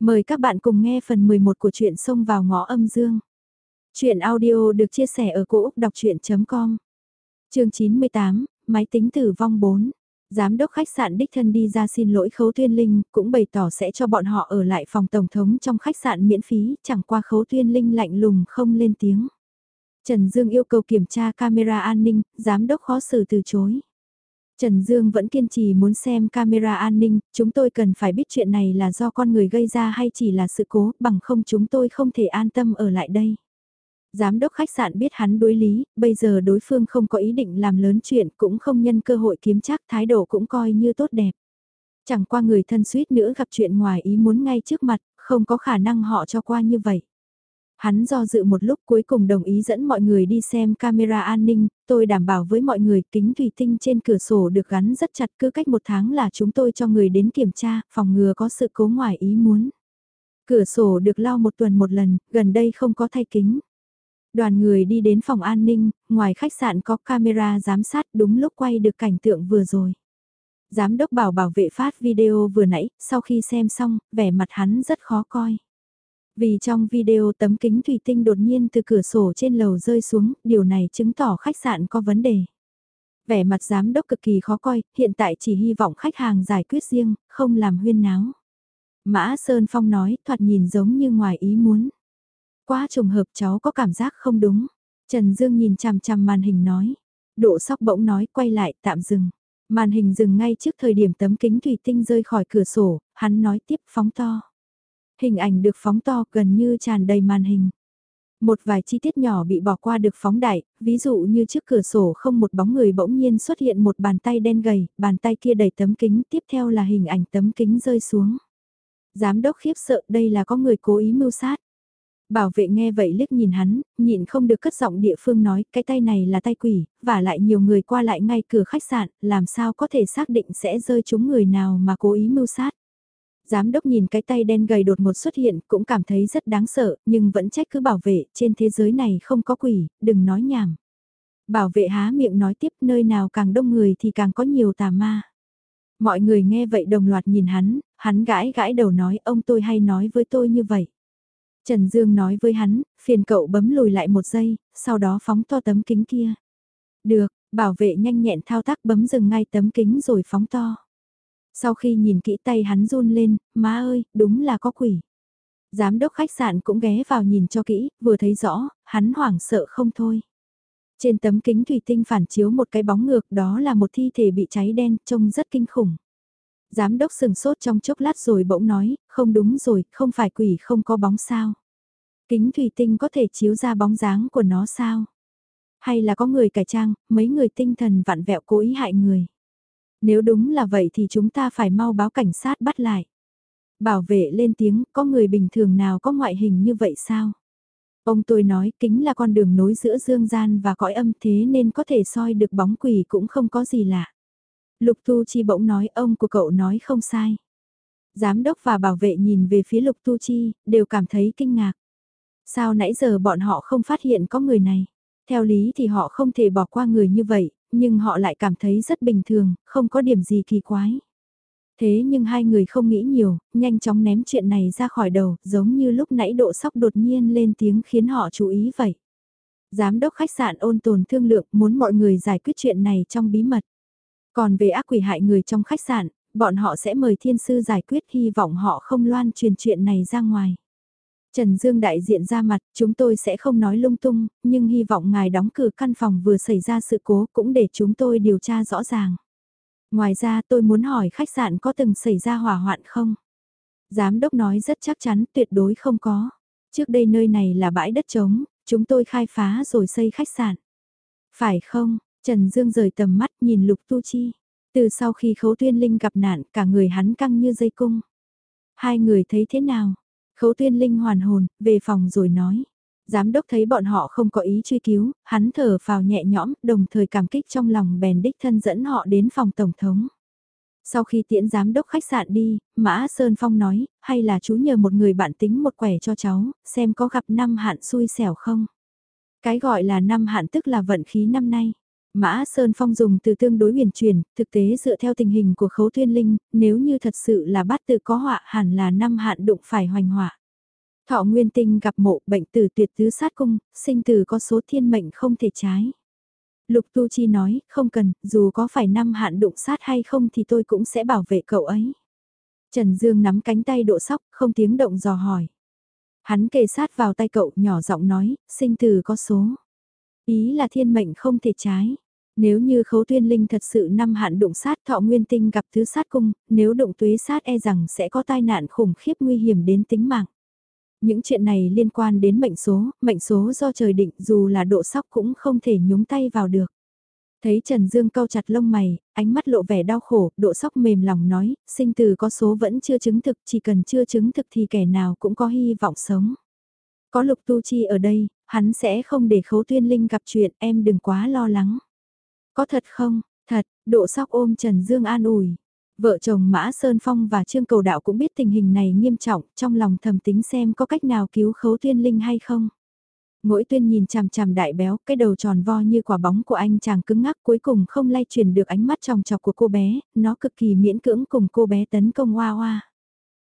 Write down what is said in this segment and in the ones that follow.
Mời các bạn cùng nghe phần 11 của truyện Sông vào ngõ âm dương. Chuyện audio được chia sẻ ở cỗ đọc chuyện.com Trường 98, Máy tính tử vong 4 Giám đốc khách sạn đích thân đi ra xin lỗi Khấu Tuyên Linh, cũng bày tỏ sẽ cho bọn họ ở lại phòng tổng thống trong khách sạn miễn phí, chẳng qua Khấu Tuyên Linh lạnh lùng không lên tiếng. Trần Dương yêu cầu kiểm tra camera an ninh, giám đốc khó xử từ chối. Trần Dương vẫn kiên trì muốn xem camera an ninh, chúng tôi cần phải biết chuyện này là do con người gây ra hay chỉ là sự cố, bằng không chúng tôi không thể an tâm ở lại đây. Giám đốc khách sạn biết hắn đối lý, bây giờ đối phương không có ý định làm lớn chuyện cũng không nhân cơ hội kiếm chắc thái độ cũng coi như tốt đẹp. Chẳng qua người thân suýt nữa gặp chuyện ngoài ý muốn ngay trước mặt, không có khả năng họ cho qua như vậy. Hắn do dự một lúc cuối cùng đồng ý dẫn mọi người đi xem camera an ninh, tôi đảm bảo với mọi người kính thủy tinh trên cửa sổ được gắn rất chặt cứ cách một tháng là chúng tôi cho người đến kiểm tra, phòng ngừa có sự cố ngoài ý muốn. Cửa sổ được lau một tuần một lần, gần đây không có thay kính. Đoàn người đi đến phòng an ninh, ngoài khách sạn có camera giám sát đúng lúc quay được cảnh tượng vừa rồi. Giám đốc bảo bảo vệ phát video vừa nãy, sau khi xem xong, vẻ mặt hắn rất khó coi. Vì trong video tấm kính thủy tinh đột nhiên từ cửa sổ trên lầu rơi xuống, điều này chứng tỏ khách sạn có vấn đề. Vẻ mặt giám đốc cực kỳ khó coi, hiện tại chỉ hy vọng khách hàng giải quyết riêng, không làm huyên náo. Mã Sơn Phong nói, thoạt nhìn giống như ngoài ý muốn. Quá trùng hợp cháu có cảm giác không đúng. Trần Dương nhìn chằm chằm màn hình nói. Độ sóc bỗng nói quay lại tạm dừng. Màn hình dừng ngay trước thời điểm tấm kính thủy tinh rơi khỏi cửa sổ, hắn nói tiếp phóng to. Hình ảnh được phóng to gần như tràn đầy màn hình. Một vài chi tiết nhỏ bị bỏ qua được phóng đại, ví dụ như trước cửa sổ không một bóng người bỗng nhiên xuất hiện một bàn tay đen gầy, bàn tay kia đẩy tấm kính, tiếp theo là hình ảnh tấm kính rơi xuống. Giám đốc khiếp sợ đây là có người cố ý mưu sát. Bảo vệ nghe vậy liếc nhìn hắn, nhịn không được cất giọng địa phương nói cái tay này là tay quỷ, và lại nhiều người qua lại ngay cửa khách sạn, làm sao có thể xác định sẽ rơi trúng người nào mà cố ý mưu sát. Giám đốc nhìn cái tay đen gầy đột ngột xuất hiện cũng cảm thấy rất đáng sợ, nhưng vẫn trách cứ bảo vệ, trên thế giới này không có quỷ, đừng nói nhảm. Bảo vệ há miệng nói tiếp nơi nào càng đông người thì càng có nhiều tà ma. Mọi người nghe vậy đồng loạt nhìn hắn, hắn gãi gãi đầu nói ông tôi hay nói với tôi như vậy. Trần Dương nói với hắn, phiền cậu bấm lùi lại một giây, sau đó phóng to tấm kính kia. Được, bảo vệ nhanh nhẹn thao tác bấm dừng ngay tấm kính rồi phóng to. Sau khi nhìn kỹ tay hắn run lên, má ơi, đúng là có quỷ. Giám đốc khách sạn cũng ghé vào nhìn cho kỹ, vừa thấy rõ, hắn hoảng sợ không thôi. Trên tấm kính thủy tinh phản chiếu một cái bóng ngược đó là một thi thể bị cháy đen, trông rất kinh khủng. Giám đốc sừng sốt trong chốc lát rồi bỗng nói, không đúng rồi, không phải quỷ không có bóng sao. Kính thủy tinh có thể chiếu ra bóng dáng của nó sao? Hay là có người cải trang, mấy người tinh thần vặn vẹo cố ý hại người? Nếu đúng là vậy thì chúng ta phải mau báo cảnh sát bắt lại. Bảo vệ lên tiếng, có người bình thường nào có ngoại hình như vậy sao? Ông tôi nói kính là con đường nối giữa dương gian và cõi âm thế nên có thể soi được bóng quỷ cũng không có gì lạ. Lục Tu Chi bỗng nói ông của cậu nói không sai. Giám đốc và bảo vệ nhìn về phía Lục Tu Chi, đều cảm thấy kinh ngạc. Sao nãy giờ bọn họ không phát hiện có người này? Theo lý thì họ không thể bỏ qua người như vậy, nhưng họ lại cảm thấy rất bình thường, không có điểm gì kỳ quái. Thế nhưng hai người không nghĩ nhiều, nhanh chóng ném chuyện này ra khỏi đầu, giống như lúc nãy độ sóc đột nhiên lên tiếng khiến họ chú ý vậy. Giám đốc khách sạn ôn tồn thương lượng muốn mọi người giải quyết chuyện này trong bí mật. Còn về ác quỷ hại người trong khách sạn, bọn họ sẽ mời thiên sư giải quyết hy vọng họ không loan truyền chuyện này ra ngoài. Trần Dương đại diện ra mặt, chúng tôi sẽ không nói lung tung, nhưng hy vọng ngài đóng cửa căn phòng vừa xảy ra sự cố cũng để chúng tôi điều tra rõ ràng. Ngoài ra tôi muốn hỏi khách sạn có từng xảy ra hỏa hoạn không? Giám đốc nói rất chắc chắn tuyệt đối không có. Trước đây nơi này là bãi đất trống, chúng tôi khai phá rồi xây khách sạn. Phải không? Trần Dương rời tầm mắt nhìn Lục Tu Chi. Từ sau khi khấu tuyên linh gặp nạn cả người hắn căng như dây cung. Hai người thấy thế nào? Khấu tuyên linh hoàn hồn, về phòng rồi nói. Giám đốc thấy bọn họ không có ý truy cứu, hắn thở vào nhẹ nhõm, đồng thời cảm kích trong lòng bèn đích thân dẫn họ đến phòng tổng thống. Sau khi tiễn giám đốc khách sạn đi, Mã Sơn Phong nói, hay là chú nhờ một người bạn tính một quẻ cho cháu, xem có gặp năm hạn xui xẻo không. Cái gọi là năm hạn tức là vận khí năm nay. Mã Sơn Phong dùng từ tương đối huyền truyền, thực tế dựa theo tình hình của khấu tuyên linh, nếu như thật sự là bát tự có họa hẳn là năm hạn đụng phải hoành họa. Thọ nguyên tinh gặp mộ bệnh tử tuyệt tứ sát cung, sinh tử có số thiên mệnh không thể trái. Lục Tu Chi nói, không cần, dù có phải năm hạn đụng sát hay không thì tôi cũng sẽ bảo vệ cậu ấy. Trần Dương nắm cánh tay độ sóc, không tiếng động dò hỏi. Hắn kề sát vào tay cậu nhỏ giọng nói, sinh tử có số. Ý là thiên mệnh không thể trái. Nếu như khấu tuyên linh thật sự năm hạn đụng sát thọ nguyên tinh gặp thứ sát cung, nếu đụng tuế sát e rằng sẽ có tai nạn khủng khiếp nguy hiểm đến tính mạng. Những chuyện này liên quan đến mệnh số, mệnh số do trời định dù là độ sóc cũng không thể nhúng tay vào được. Thấy Trần Dương cau chặt lông mày, ánh mắt lộ vẻ đau khổ, độ sóc mềm lòng nói, sinh từ có số vẫn chưa chứng thực, chỉ cần chưa chứng thực thì kẻ nào cũng có hy vọng sống. Có lục tu chi ở đây, hắn sẽ không để khấu tuyên linh gặp chuyện, em đừng quá lo lắng. Có thật không? Thật, độ sóc ôm Trần Dương an ủi. Vợ chồng Mã Sơn Phong và Trương Cầu Đạo cũng biết tình hình này nghiêm trọng, trong lòng thầm tính xem có cách nào cứu khấu tuyên linh hay không. Mỗi tuyên nhìn chằm chằm đại béo, cái đầu tròn vo như quả bóng của anh chàng cứng ngắc cuối cùng không lay truyền được ánh mắt tròng trọc của cô bé, nó cực kỳ miễn cưỡng cùng cô bé tấn công hoa hoa.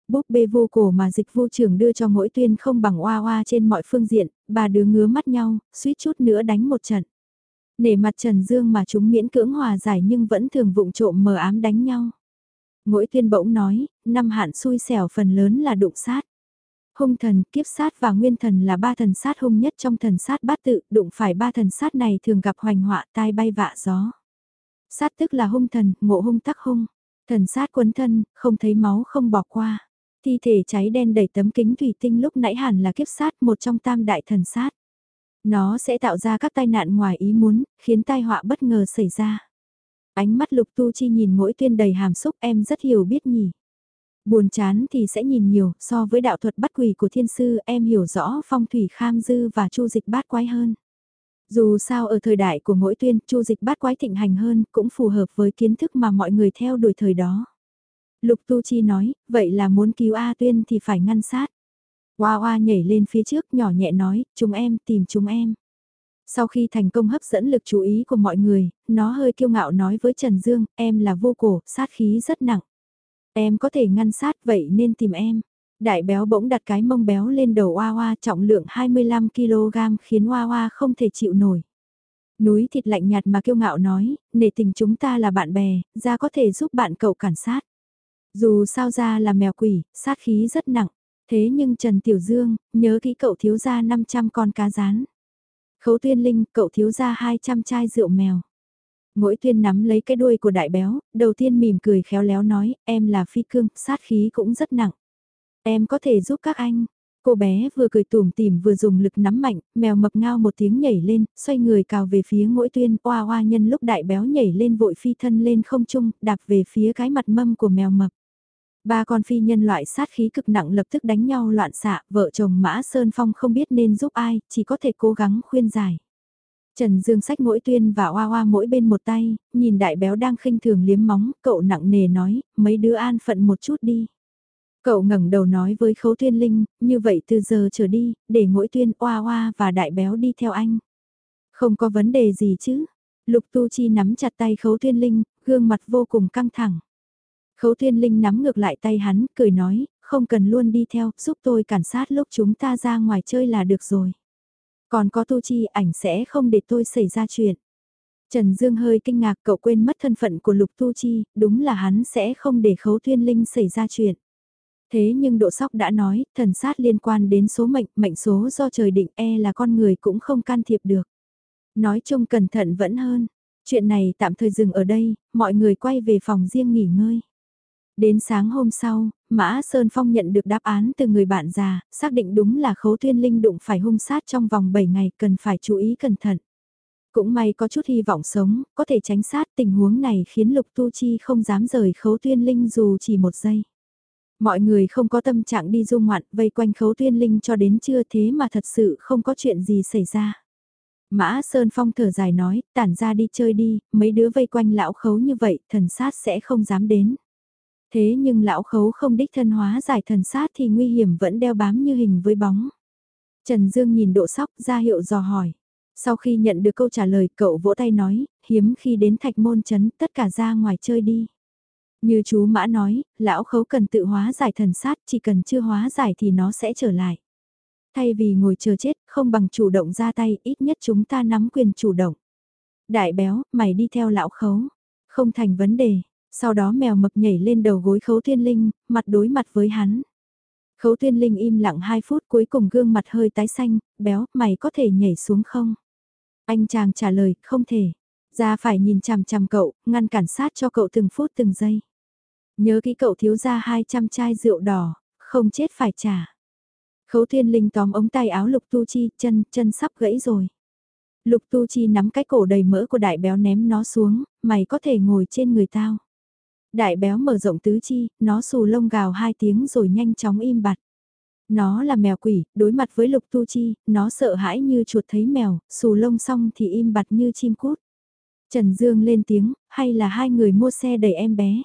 Búp bê vô cổ mà dịch vô trưởng đưa cho mỗi tuyên không bằng oa oa trên mọi phương diện, bà đứa ngứa mắt nhau, suýt chút nữa đánh một trận. Nể mặt Trần Dương mà chúng miễn cưỡng hòa giải nhưng vẫn thường vụng trộm mờ ám đánh nhau. Mỗi tuyên bỗng nói, năm hạn xui xẻo phần lớn là đụng sát. Hung thần, kiếp sát và nguyên thần là ba thần sát hung nhất trong thần sát bát tự, đụng phải ba thần sát này thường gặp hoành họa tai bay vạ gió. Sát tức là hung thần, ngộ hung tắc hung. Thần sát quấn thân, không thấy máu không bỏ qua. Thi thể cháy đen đầy tấm kính thủy tinh lúc nãy hẳn là kiếp sát một trong tam đại thần sát. Nó sẽ tạo ra các tai nạn ngoài ý muốn, khiến tai họa bất ngờ xảy ra. Ánh mắt lục tu chi nhìn mỗi tuyên đầy hàm xúc em rất hiểu biết nhỉ. Buồn chán thì sẽ nhìn nhiều, so với đạo thuật bắt quỷ của thiên sư em hiểu rõ phong thủy kham dư và chu dịch bát quái hơn. Dù sao ở thời đại của mỗi tuyên, chu dịch bát quái thịnh hành hơn, cũng phù hợp với kiến thức mà mọi người theo đuổi thời đó. Lục Tu Chi nói, vậy là muốn cứu A Tuyên thì phải ngăn sát. Hoa Hoa nhảy lên phía trước nhỏ nhẹ nói, chúng em tìm chúng em. Sau khi thành công hấp dẫn lực chú ý của mọi người, nó hơi kiêu ngạo nói với Trần Dương, em là vô cổ, sát khí rất nặng. Em có thể ngăn sát vậy nên tìm em. Đại béo bỗng đặt cái mông béo lên đầu Hoa Hoa trọng lượng 25kg khiến Hoa Hoa không thể chịu nổi. Núi thịt lạnh nhạt mà kiêu ngạo nói, nể tình chúng ta là bạn bè, ra có thể giúp bạn cậu cản sát. Dù sao ra là mèo quỷ, sát khí rất nặng. Thế nhưng Trần Tiểu Dương, nhớ kỹ cậu thiếu ra 500 con cá rán. Khấu tuyên linh, cậu thiếu ra 200 chai rượu mèo. Mỗi tuyên nắm lấy cái đuôi của đại béo, đầu tiên mỉm cười khéo léo nói, em là phi cương, sát khí cũng rất nặng. Em có thể giúp các anh. Cô bé vừa cười tủm tỉm vừa dùng lực nắm mạnh, mèo mập ngao một tiếng nhảy lên, xoay người cào về phía mỗi tuyên, oa oa nhân lúc đại béo nhảy lên vội phi thân lên không trung, đạp về phía cái mặt mâm của mèo mập. Ba con phi nhân loại sát khí cực nặng lập tức đánh nhau loạn xạ, vợ chồng Mã Sơn Phong không biết nên giúp ai, chỉ có thể cố gắng khuyên giải. Trần Dương sách mỗi tuyên và oa oa mỗi bên một tay, nhìn đại béo đang khinh thường liếm móng, cậu nặng nề nói, mấy đứa an phận một chút đi. Cậu ngẩng đầu nói với khấu tuyên linh, như vậy từ giờ trở đi, để mỗi tuyên oa oa và đại béo đi theo anh. Không có vấn đề gì chứ. Lục Tu Chi nắm chặt tay khấu tuyên linh, gương mặt vô cùng căng thẳng. Khấu Thiên Linh nắm ngược lại tay hắn, cười nói, không cần luôn đi theo, giúp tôi cản sát lúc chúng ta ra ngoài chơi là được rồi. Còn có Tu Chi ảnh sẽ không để tôi xảy ra chuyện. Trần Dương hơi kinh ngạc cậu quên mất thân phận của Lục Tu Chi, đúng là hắn sẽ không để Khấu Thiên Linh xảy ra chuyện. Thế nhưng độ sóc đã nói, thần sát liên quan đến số mệnh, mệnh số do trời định e là con người cũng không can thiệp được. Nói chung cẩn thận vẫn hơn. Chuyện này tạm thời dừng ở đây, mọi người quay về phòng riêng nghỉ ngơi. Đến sáng hôm sau, Mã Sơn Phong nhận được đáp án từ người bạn già, xác định đúng là khấu tuyên linh đụng phải hung sát trong vòng 7 ngày cần phải chú ý cẩn thận. Cũng may có chút hy vọng sống, có thể tránh sát tình huống này khiến Lục Tu Chi không dám rời khấu tuyên linh dù chỉ một giây. Mọi người không có tâm trạng đi du ngoạn vây quanh khấu tuyên linh cho đến trưa thế mà thật sự không có chuyện gì xảy ra. Mã Sơn Phong thở dài nói, tản ra đi chơi đi, mấy đứa vây quanh lão khấu như vậy, thần sát sẽ không dám đến. Thế nhưng lão khấu không đích thân hóa giải thần sát thì nguy hiểm vẫn đeo bám như hình với bóng. Trần Dương nhìn độ sóc ra hiệu dò hỏi. Sau khi nhận được câu trả lời cậu vỗ tay nói, hiếm khi đến thạch môn chấn tất cả ra ngoài chơi đi. Như chú Mã nói, lão khấu cần tự hóa giải thần sát, chỉ cần chưa hóa giải thì nó sẽ trở lại. Thay vì ngồi chờ chết, không bằng chủ động ra tay, ít nhất chúng ta nắm quyền chủ động. Đại béo, mày đi theo lão khấu. Không thành vấn đề. Sau đó mèo mập nhảy lên đầu gối khấu thiên linh, mặt đối mặt với hắn. Khấu thiên linh im lặng 2 phút cuối cùng gương mặt hơi tái xanh, béo, mày có thể nhảy xuống không? Anh chàng trả lời, không thể. Ra phải nhìn chằm chằm cậu, ngăn cản sát cho cậu từng phút từng giây. Nhớ kỹ cậu thiếu ra 200 chai rượu đỏ, không chết phải trả. Khấu thiên linh tóm ống tay áo lục tu chi, chân, chân sắp gãy rồi. Lục tu chi nắm cái cổ đầy mỡ của đại béo ném nó xuống, mày có thể ngồi trên người tao. Đại béo mở rộng tứ chi, nó xù lông gào hai tiếng rồi nhanh chóng im bặt. Nó là mèo quỷ, đối mặt với lục tu chi, nó sợ hãi như chuột thấy mèo, xù lông xong thì im bặt như chim cút. Trần Dương lên tiếng, hay là hai người mua xe đẩy em bé.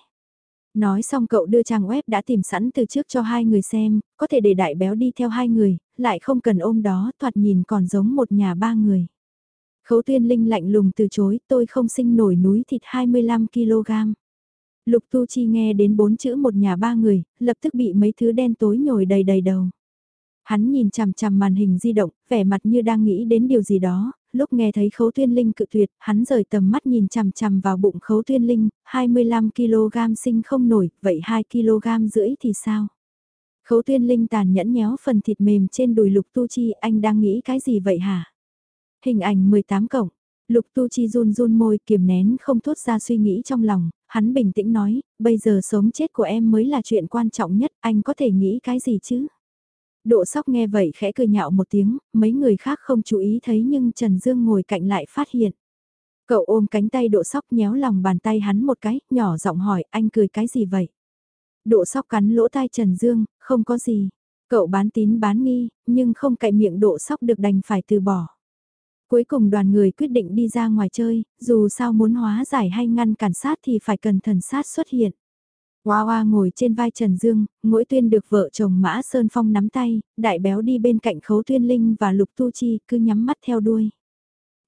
Nói xong cậu đưa trang web đã tìm sẵn từ trước cho hai người xem, có thể để đại béo đi theo hai người, lại không cần ôm đó, thoạt nhìn còn giống một nhà ba người. Khấu tuyên linh lạnh lùng từ chối, tôi không sinh nổi núi thịt 25kg. Lục Tu Chi nghe đến bốn chữ một nhà ba người, lập tức bị mấy thứ đen tối nhồi đầy đầy đầu. Hắn nhìn chằm chằm màn hình di động, vẻ mặt như đang nghĩ đến điều gì đó, lúc nghe thấy khấu tuyên linh cự tuyệt, hắn rời tầm mắt nhìn chằm chằm vào bụng khấu tuyên linh, 25kg sinh không nổi, vậy 2kg rưỡi thì sao? Khấu tuyên linh tàn nhẫn nhéo phần thịt mềm trên đùi lục tu chi, anh đang nghĩ cái gì vậy hả? Hình ảnh 18 cộng, lục tu chi run run môi kiềm nén không thốt ra suy nghĩ trong lòng, hắn bình tĩnh nói, bây giờ sống chết của em mới là chuyện quan trọng nhất, anh có thể nghĩ cái gì chứ? Độ sóc nghe vậy khẽ cười nhạo một tiếng, mấy người khác không chú ý thấy nhưng Trần Dương ngồi cạnh lại phát hiện. Cậu ôm cánh tay độ sóc nhéo lòng bàn tay hắn một cái, nhỏ giọng hỏi anh cười cái gì vậy? Độ sóc cắn lỗ tai Trần Dương, không có gì. Cậu bán tín bán nghi, nhưng không cậy miệng độ sóc được đành phải từ bỏ. Cuối cùng đoàn người quyết định đi ra ngoài chơi, dù sao muốn hóa giải hay ngăn cản sát thì phải cần thần sát xuất hiện. Hoa Hoa ngồi trên vai Trần Dương, mỗi tuyên được vợ chồng Mã Sơn Phong nắm tay, đại béo đi bên cạnh khấu tuyên linh và lục tu chi cứ nhắm mắt theo đuôi.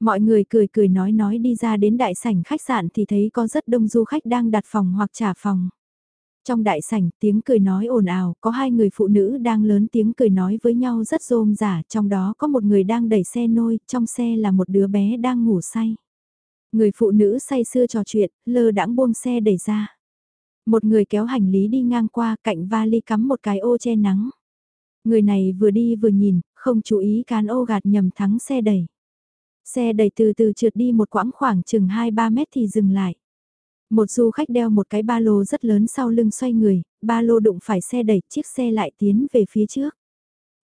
Mọi người cười cười nói nói đi ra đến đại sảnh khách sạn thì thấy có rất đông du khách đang đặt phòng hoặc trả phòng. Trong đại sảnh tiếng cười nói ồn ào, có hai người phụ nữ đang lớn tiếng cười nói với nhau rất rôm rả, trong đó có một người đang đẩy xe nôi, trong xe là một đứa bé đang ngủ say. Người phụ nữ say sưa trò chuyện, lơ đãng buông xe đẩy ra. Một người kéo hành lý đi ngang qua cạnh vali cắm một cái ô che nắng. Người này vừa đi vừa nhìn, không chú ý cán ô gạt nhầm thắng xe đẩy. Xe đẩy từ từ trượt đi một quãng khoảng chừng 2-3 mét thì dừng lại. Một du khách đeo một cái ba lô rất lớn sau lưng xoay người, ba lô đụng phải xe đẩy, chiếc xe lại tiến về phía trước.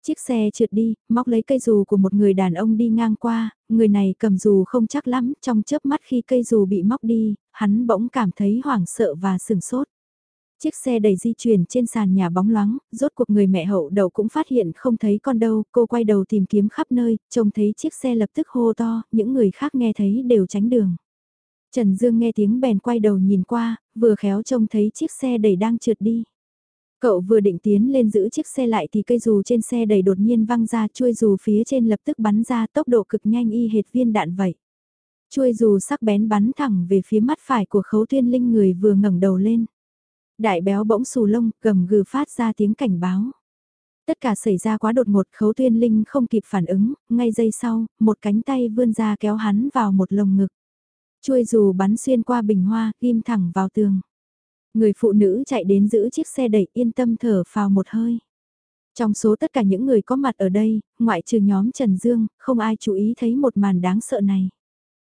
Chiếc xe trượt đi, móc lấy cây dù của một người đàn ông đi ngang qua, người này cầm dù không chắc lắm, trong chớp mắt khi cây dù bị móc đi, hắn bỗng cảm thấy hoảng sợ và sừng sốt. Chiếc xe đầy di chuyển trên sàn nhà bóng loáng, rốt cuộc người mẹ hậu đầu cũng phát hiện không thấy con đâu, cô quay đầu tìm kiếm khắp nơi, trông thấy chiếc xe lập tức hô to, những người khác nghe thấy đều tránh đường. Trần Dương nghe tiếng bèn quay đầu nhìn qua, vừa khéo trông thấy chiếc xe đẩy đang trượt đi. Cậu vừa định tiến lên giữ chiếc xe lại thì cây dù trên xe đẩy đột nhiên văng ra chuôi dù phía trên lập tức bắn ra tốc độ cực nhanh y hệt viên đạn vậy. Chuôi dù sắc bén bắn thẳng về phía mắt phải của khấu tuyên linh người vừa ngẩng đầu lên. Đại béo bỗng xù lông, gầm gừ phát ra tiếng cảnh báo. Tất cả xảy ra quá đột ngột khấu tuyên linh không kịp phản ứng, ngay giây sau, một cánh tay vươn ra kéo hắn vào một lồng ngực. Chuôi dù bắn xuyên qua bình hoa, ghim thẳng vào tường. Người phụ nữ chạy đến giữ chiếc xe đẩy yên tâm thở phào một hơi. Trong số tất cả những người có mặt ở đây, ngoại trừ nhóm Trần Dương, không ai chú ý thấy một màn đáng sợ này.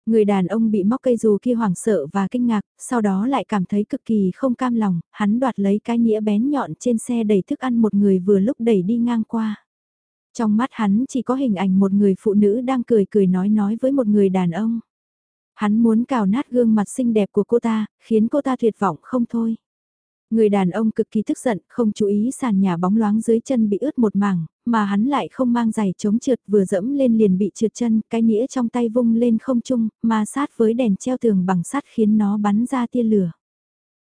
Người đàn ông bị móc cây dù kia hoảng sợ và kinh ngạc, sau đó lại cảm thấy cực kỳ không cam lòng, hắn đoạt lấy cái nghĩa bén nhọn trên xe đẩy thức ăn một người vừa lúc đẩy đi ngang qua. Trong mắt hắn chỉ có hình ảnh một người phụ nữ đang cười cười nói nói với một người đàn ông. Hắn muốn cào nát gương mặt xinh đẹp của cô ta, khiến cô ta tuyệt vọng không thôi. Người đàn ông cực kỳ tức giận, không chú ý sàn nhà bóng loáng dưới chân bị ướt một mảng, mà hắn lại không mang giày chống trượt vừa dẫm lên liền bị trượt chân, cái nĩa trong tay vung lên không trung, ma sát với đèn treo tường bằng sắt khiến nó bắn ra tia lửa.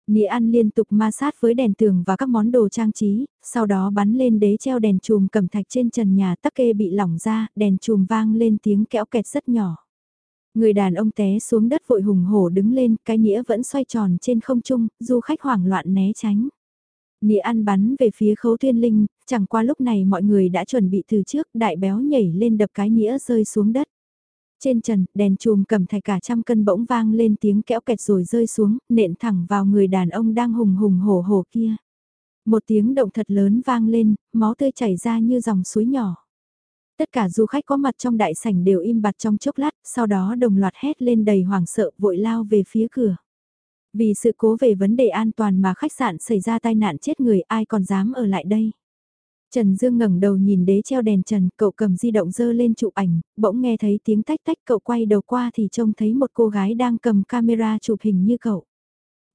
Nĩa ăn liên tục ma sát với đèn tường và các món đồ trang trí, sau đó bắn lên đế treo đèn chùm cầm thạch trên trần nhà tắc kê bị lỏng ra, đèn chùm vang lên tiếng kéo kẹt rất nhỏ. Người đàn ông té xuống đất vội hùng hổ đứng lên, cái nĩa vẫn xoay tròn trên không trung, du khách hoảng loạn né tránh. Nĩa ăn bắn về phía khấu thiên linh, chẳng qua lúc này mọi người đã chuẩn bị từ trước, đại béo nhảy lên đập cái nĩa rơi xuống đất. Trên trần, đèn chùm cầm thạch cả trăm cân bỗng vang lên tiếng kéo kẹt rồi rơi xuống, nện thẳng vào người đàn ông đang hùng hùng hổ hổ kia. Một tiếng động thật lớn vang lên, máu tươi chảy ra như dòng suối nhỏ. Tất cả du khách có mặt trong đại sảnh đều im bặt trong chốc lát, sau đó đồng loạt hét lên đầy hoảng sợ vội lao về phía cửa. Vì sự cố về vấn đề an toàn mà khách sạn xảy ra tai nạn chết người ai còn dám ở lại đây. Trần Dương ngẩng đầu nhìn đế treo đèn trần, cậu cầm di động dơ lên chụp ảnh, bỗng nghe thấy tiếng tách tách cậu quay đầu qua thì trông thấy một cô gái đang cầm camera chụp hình như cậu.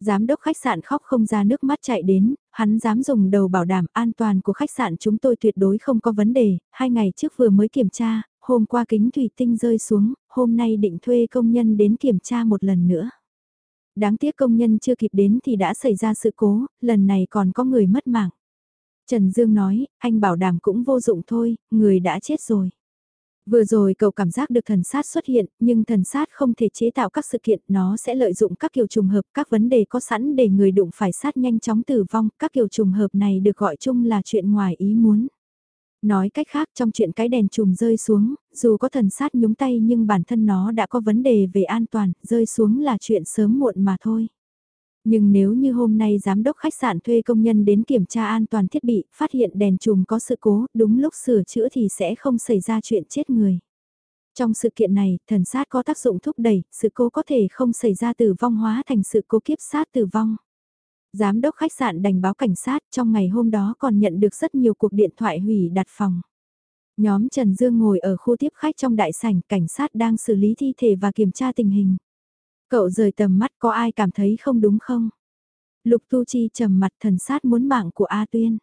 Giám đốc khách sạn khóc không ra nước mắt chạy đến, hắn dám dùng đầu bảo đảm an toàn của khách sạn chúng tôi tuyệt đối không có vấn đề, hai ngày trước vừa mới kiểm tra, hôm qua kính thủy tinh rơi xuống, hôm nay định thuê công nhân đến kiểm tra một lần nữa. Đáng tiếc công nhân chưa kịp đến thì đã xảy ra sự cố, lần này còn có người mất mạng. Trần Dương nói, anh bảo đảm cũng vô dụng thôi, người đã chết rồi. Vừa rồi cậu cảm giác được thần sát xuất hiện, nhưng thần sát không thể chế tạo các sự kiện, nó sẽ lợi dụng các kiểu trùng hợp, các vấn đề có sẵn để người đụng phải sát nhanh chóng tử vong, các kiểu trùng hợp này được gọi chung là chuyện ngoài ý muốn. Nói cách khác trong chuyện cái đèn chùm rơi xuống, dù có thần sát nhúng tay nhưng bản thân nó đã có vấn đề về an toàn, rơi xuống là chuyện sớm muộn mà thôi. Nhưng nếu như hôm nay giám đốc khách sạn thuê công nhân đến kiểm tra an toàn thiết bị, phát hiện đèn chùm có sự cố, đúng lúc sửa chữa thì sẽ không xảy ra chuyện chết người. Trong sự kiện này, thần sát có tác dụng thúc đẩy, sự cố có thể không xảy ra tử vong hóa thành sự cố kiếp sát tử vong. Giám đốc khách sạn đành báo cảnh sát trong ngày hôm đó còn nhận được rất nhiều cuộc điện thoại hủy đặt phòng. Nhóm Trần Dương ngồi ở khu tiếp khách trong đại sảnh, cảnh sát đang xử lý thi thể và kiểm tra tình hình. Cậu rời tầm mắt có ai cảm thấy không đúng không? Lục Tu Chi trầm mặt thần sát muốn mạng của A Tuyên.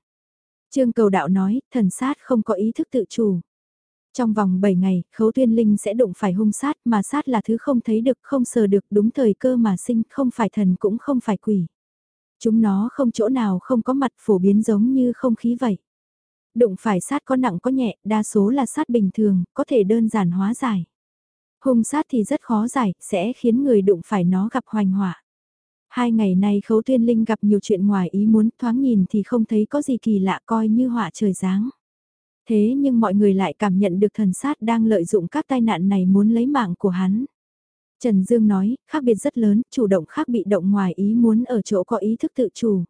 Trương cầu đạo nói, thần sát không có ý thức tự chủ. Trong vòng 7 ngày, khấu tuyên linh sẽ đụng phải hung sát mà sát là thứ không thấy được, không sờ được đúng thời cơ mà sinh, không phải thần cũng không phải quỷ. Chúng nó không chỗ nào không có mặt phổ biến giống như không khí vậy. Đụng phải sát có nặng có nhẹ, đa số là sát bình thường, có thể đơn giản hóa giải. Hung sát thì rất khó giải, sẽ khiến người đụng phải nó gặp hoành họa. Hai ngày nay khấu tuyên linh gặp nhiều chuyện ngoài ý muốn thoáng nhìn thì không thấy có gì kỳ lạ coi như họa trời giáng. Thế nhưng mọi người lại cảm nhận được thần sát đang lợi dụng các tai nạn này muốn lấy mạng của hắn. Trần Dương nói, khác biệt rất lớn, chủ động khác bị động ngoài ý muốn ở chỗ có ý thức tự chủ.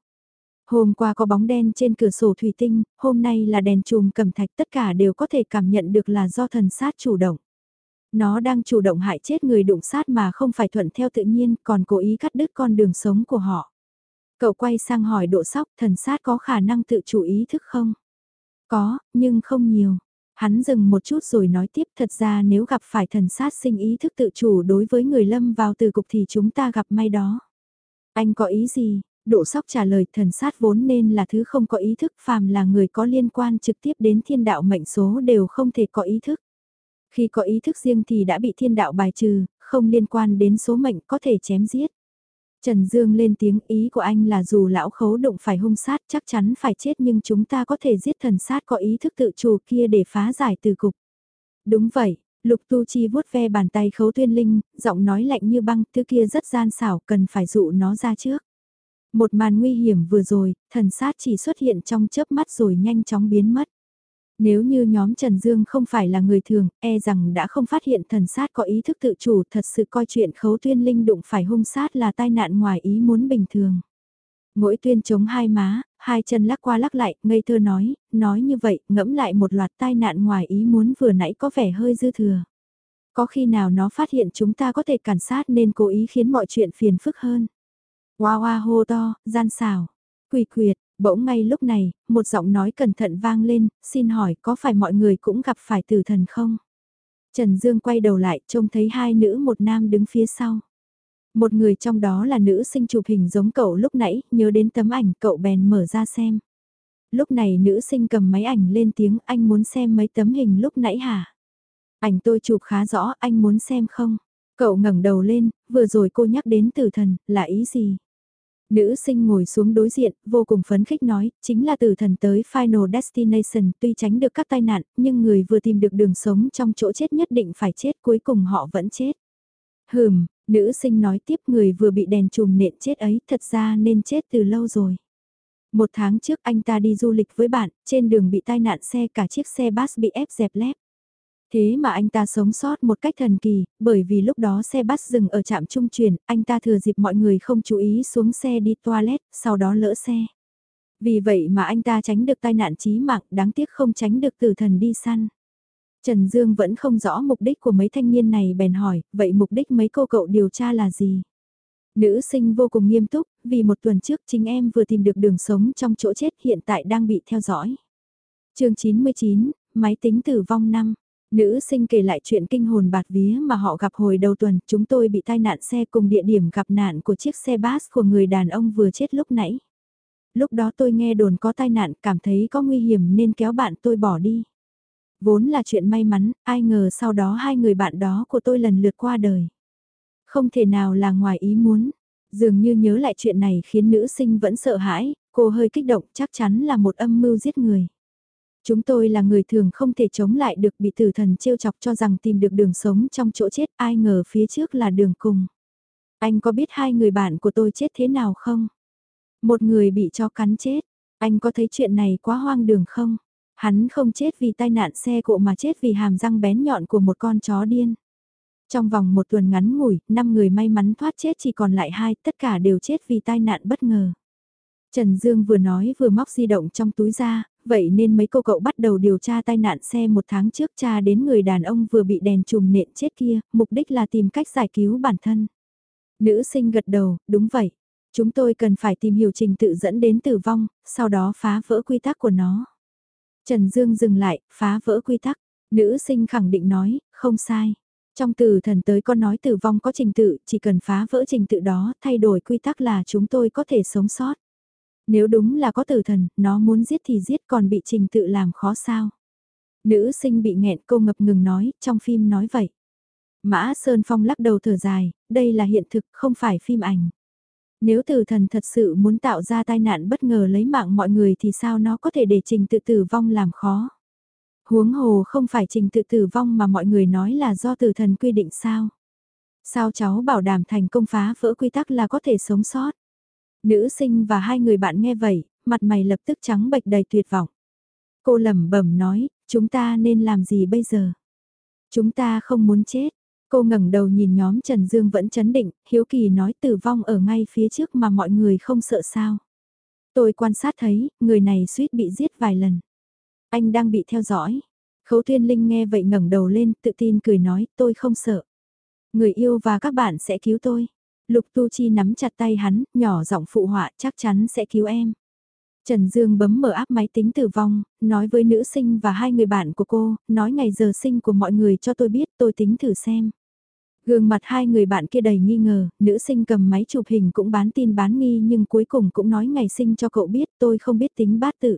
Hôm qua có bóng đen trên cửa sổ thủy tinh, hôm nay là đèn chùm cầm thạch tất cả đều có thể cảm nhận được là do thần sát chủ động. Nó đang chủ động hại chết người đụng sát mà không phải thuận theo tự nhiên còn cố ý cắt đứt con đường sống của họ. Cậu quay sang hỏi độ sóc thần sát có khả năng tự chủ ý thức không? Có, nhưng không nhiều. Hắn dừng một chút rồi nói tiếp thật ra nếu gặp phải thần sát sinh ý thức tự chủ đối với người lâm vào từ cục thì chúng ta gặp may đó. Anh có ý gì? Độ sóc trả lời thần sát vốn nên là thứ không có ý thức phàm là người có liên quan trực tiếp đến thiên đạo mệnh số đều không thể có ý thức. Khi có ý thức riêng thì đã bị thiên đạo bài trừ, không liên quan đến số mệnh có thể chém giết. Trần Dương lên tiếng ý của anh là dù lão khấu đụng phải hung sát chắc chắn phải chết nhưng chúng ta có thể giết thần sát có ý thức tự chủ kia để phá giải từ cục. Đúng vậy, Lục Tu Chi vuốt ve bàn tay khấu tuyên linh, giọng nói lạnh như băng, thứ kia rất gian xảo, cần phải dụ nó ra trước. Một màn nguy hiểm vừa rồi, thần sát chỉ xuất hiện trong chớp mắt rồi nhanh chóng biến mất. Nếu như nhóm Trần Dương không phải là người thường, e rằng đã không phát hiện thần sát có ý thức tự chủ thật sự coi chuyện khấu tuyên linh đụng phải hung sát là tai nạn ngoài ý muốn bình thường. Mỗi tuyên chống hai má, hai chân lắc qua lắc lại, ngây thơ nói, nói như vậy, ngẫm lại một loạt tai nạn ngoài ý muốn vừa nãy có vẻ hơi dư thừa. Có khi nào nó phát hiện chúng ta có thể cản sát nên cố ý khiến mọi chuyện phiền phức hơn. Hoa hoa hô to, gian xào, quỳ quyệt, Bỗng ngay lúc này, một giọng nói cẩn thận vang lên, xin hỏi có phải mọi người cũng gặp phải tử thần không? Trần Dương quay đầu lại, trông thấy hai nữ một nam đứng phía sau. Một người trong đó là nữ sinh chụp hình giống cậu lúc nãy, nhớ đến tấm ảnh cậu bèn mở ra xem. Lúc này nữ sinh cầm máy ảnh lên tiếng anh muốn xem mấy tấm hình lúc nãy hả? Ảnh tôi chụp khá rõ, anh muốn xem không? Cậu ngẩng đầu lên, vừa rồi cô nhắc đến tử thần, là ý gì? Nữ sinh ngồi xuống đối diện, vô cùng phấn khích nói, chính là tử thần tới Final Destination, tuy tránh được các tai nạn, nhưng người vừa tìm được đường sống trong chỗ chết nhất định phải chết, cuối cùng họ vẫn chết. Hừm, nữ sinh nói tiếp người vừa bị đèn chùm nện chết ấy thật ra nên chết từ lâu rồi. Một tháng trước anh ta đi du lịch với bạn, trên đường bị tai nạn xe cả chiếc xe bus bị ép dẹp lép. Thế mà anh ta sống sót một cách thần kỳ, bởi vì lúc đó xe bắt dừng ở trạm trung chuyển, anh ta thừa dịp mọi người không chú ý xuống xe đi toilet, sau đó lỡ xe. Vì vậy mà anh ta tránh được tai nạn chí mạng, đáng tiếc không tránh được tử thần đi săn. Trần Dương vẫn không rõ mục đích của mấy thanh niên này bèn hỏi, vậy mục đích mấy cô cậu điều tra là gì? Nữ sinh vô cùng nghiêm túc, vì một tuần trước chính em vừa tìm được đường sống trong chỗ chết hiện tại đang bị theo dõi. chương 99, máy tính tử vong năm. Nữ sinh kể lại chuyện kinh hồn bạt vía mà họ gặp hồi đầu tuần, chúng tôi bị tai nạn xe cùng địa điểm gặp nạn của chiếc xe bus của người đàn ông vừa chết lúc nãy. Lúc đó tôi nghe đồn có tai nạn, cảm thấy có nguy hiểm nên kéo bạn tôi bỏ đi. Vốn là chuyện may mắn, ai ngờ sau đó hai người bạn đó của tôi lần lượt qua đời. Không thể nào là ngoài ý muốn. Dường như nhớ lại chuyện này khiến nữ sinh vẫn sợ hãi, cô hơi kích động chắc chắn là một âm mưu giết người. Chúng tôi là người thường không thể chống lại được bị tử thần trêu chọc cho rằng tìm được đường sống trong chỗ chết ai ngờ phía trước là đường cùng. Anh có biết hai người bạn của tôi chết thế nào không? Một người bị cho cắn chết. Anh có thấy chuyện này quá hoang đường không? Hắn không chết vì tai nạn xe cộ mà chết vì hàm răng bén nhọn của một con chó điên. Trong vòng một tuần ngắn ngủi, 5 người may mắn thoát chết chỉ còn lại hai, tất cả đều chết vì tai nạn bất ngờ. Trần Dương vừa nói vừa móc di động trong túi ra, vậy nên mấy cô cậu bắt đầu điều tra tai nạn xe một tháng trước cha đến người đàn ông vừa bị đèn chùm nện chết kia, mục đích là tìm cách giải cứu bản thân. Nữ sinh gật đầu, đúng vậy. Chúng tôi cần phải tìm hiểu trình tự dẫn đến tử vong, sau đó phá vỡ quy tắc của nó. Trần Dương dừng lại, phá vỡ quy tắc. Nữ sinh khẳng định nói, không sai. Trong từ thần tới con nói tử vong có trình tự, chỉ cần phá vỡ trình tự đó, thay đổi quy tắc là chúng tôi có thể sống sót. Nếu đúng là có tử thần, nó muốn giết thì giết còn bị trình tự làm khó sao. Nữ sinh bị nghẹn cô ngập ngừng nói, trong phim nói vậy. Mã Sơn Phong lắc đầu thở dài, đây là hiện thực, không phải phim ảnh. Nếu tử thần thật sự muốn tạo ra tai nạn bất ngờ lấy mạng mọi người thì sao nó có thể để trình tự tử vong làm khó. Huống hồ không phải trình tự tử vong mà mọi người nói là do tử thần quy định sao. Sao cháu bảo đảm thành công phá vỡ quy tắc là có thể sống sót. Nữ sinh và hai người bạn nghe vậy, mặt mày lập tức trắng bệch đầy tuyệt vọng. Cô lẩm bẩm nói, chúng ta nên làm gì bây giờ? Chúng ta không muốn chết. Cô ngẩng đầu nhìn nhóm Trần Dương vẫn chấn định, hiếu kỳ nói tử vong ở ngay phía trước mà mọi người không sợ sao. Tôi quan sát thấy, người này suýt bị giết vài lần. Anh đang bị theo dõi. Khấu Thiên Linh nghe vậy ngẩng đầu lên, tự tin cười nói, tôi không sợ. Người yêu và các bạn sẽ cứu tôi. Lục Tu Chi nắm chặt tay hắn, nhỏ giọng phụ họa chắc chắn sẽ cứu em. Trần Dương bấm mở áp máy tính tử vong, nói với nữ sinh và hai người bạn của cô, nói ngày giờ sinh của mọi người cho tôi biết tôi tính thử xem. Gương mặt hai người bạn kia đầy nghi ngờ, nữ sinh cầm máy chụp hình cũng bán tin bán nghi nhưng cuối cùng cũng nói ngày sinh cho cậu biết tôi không biết tính bát tự.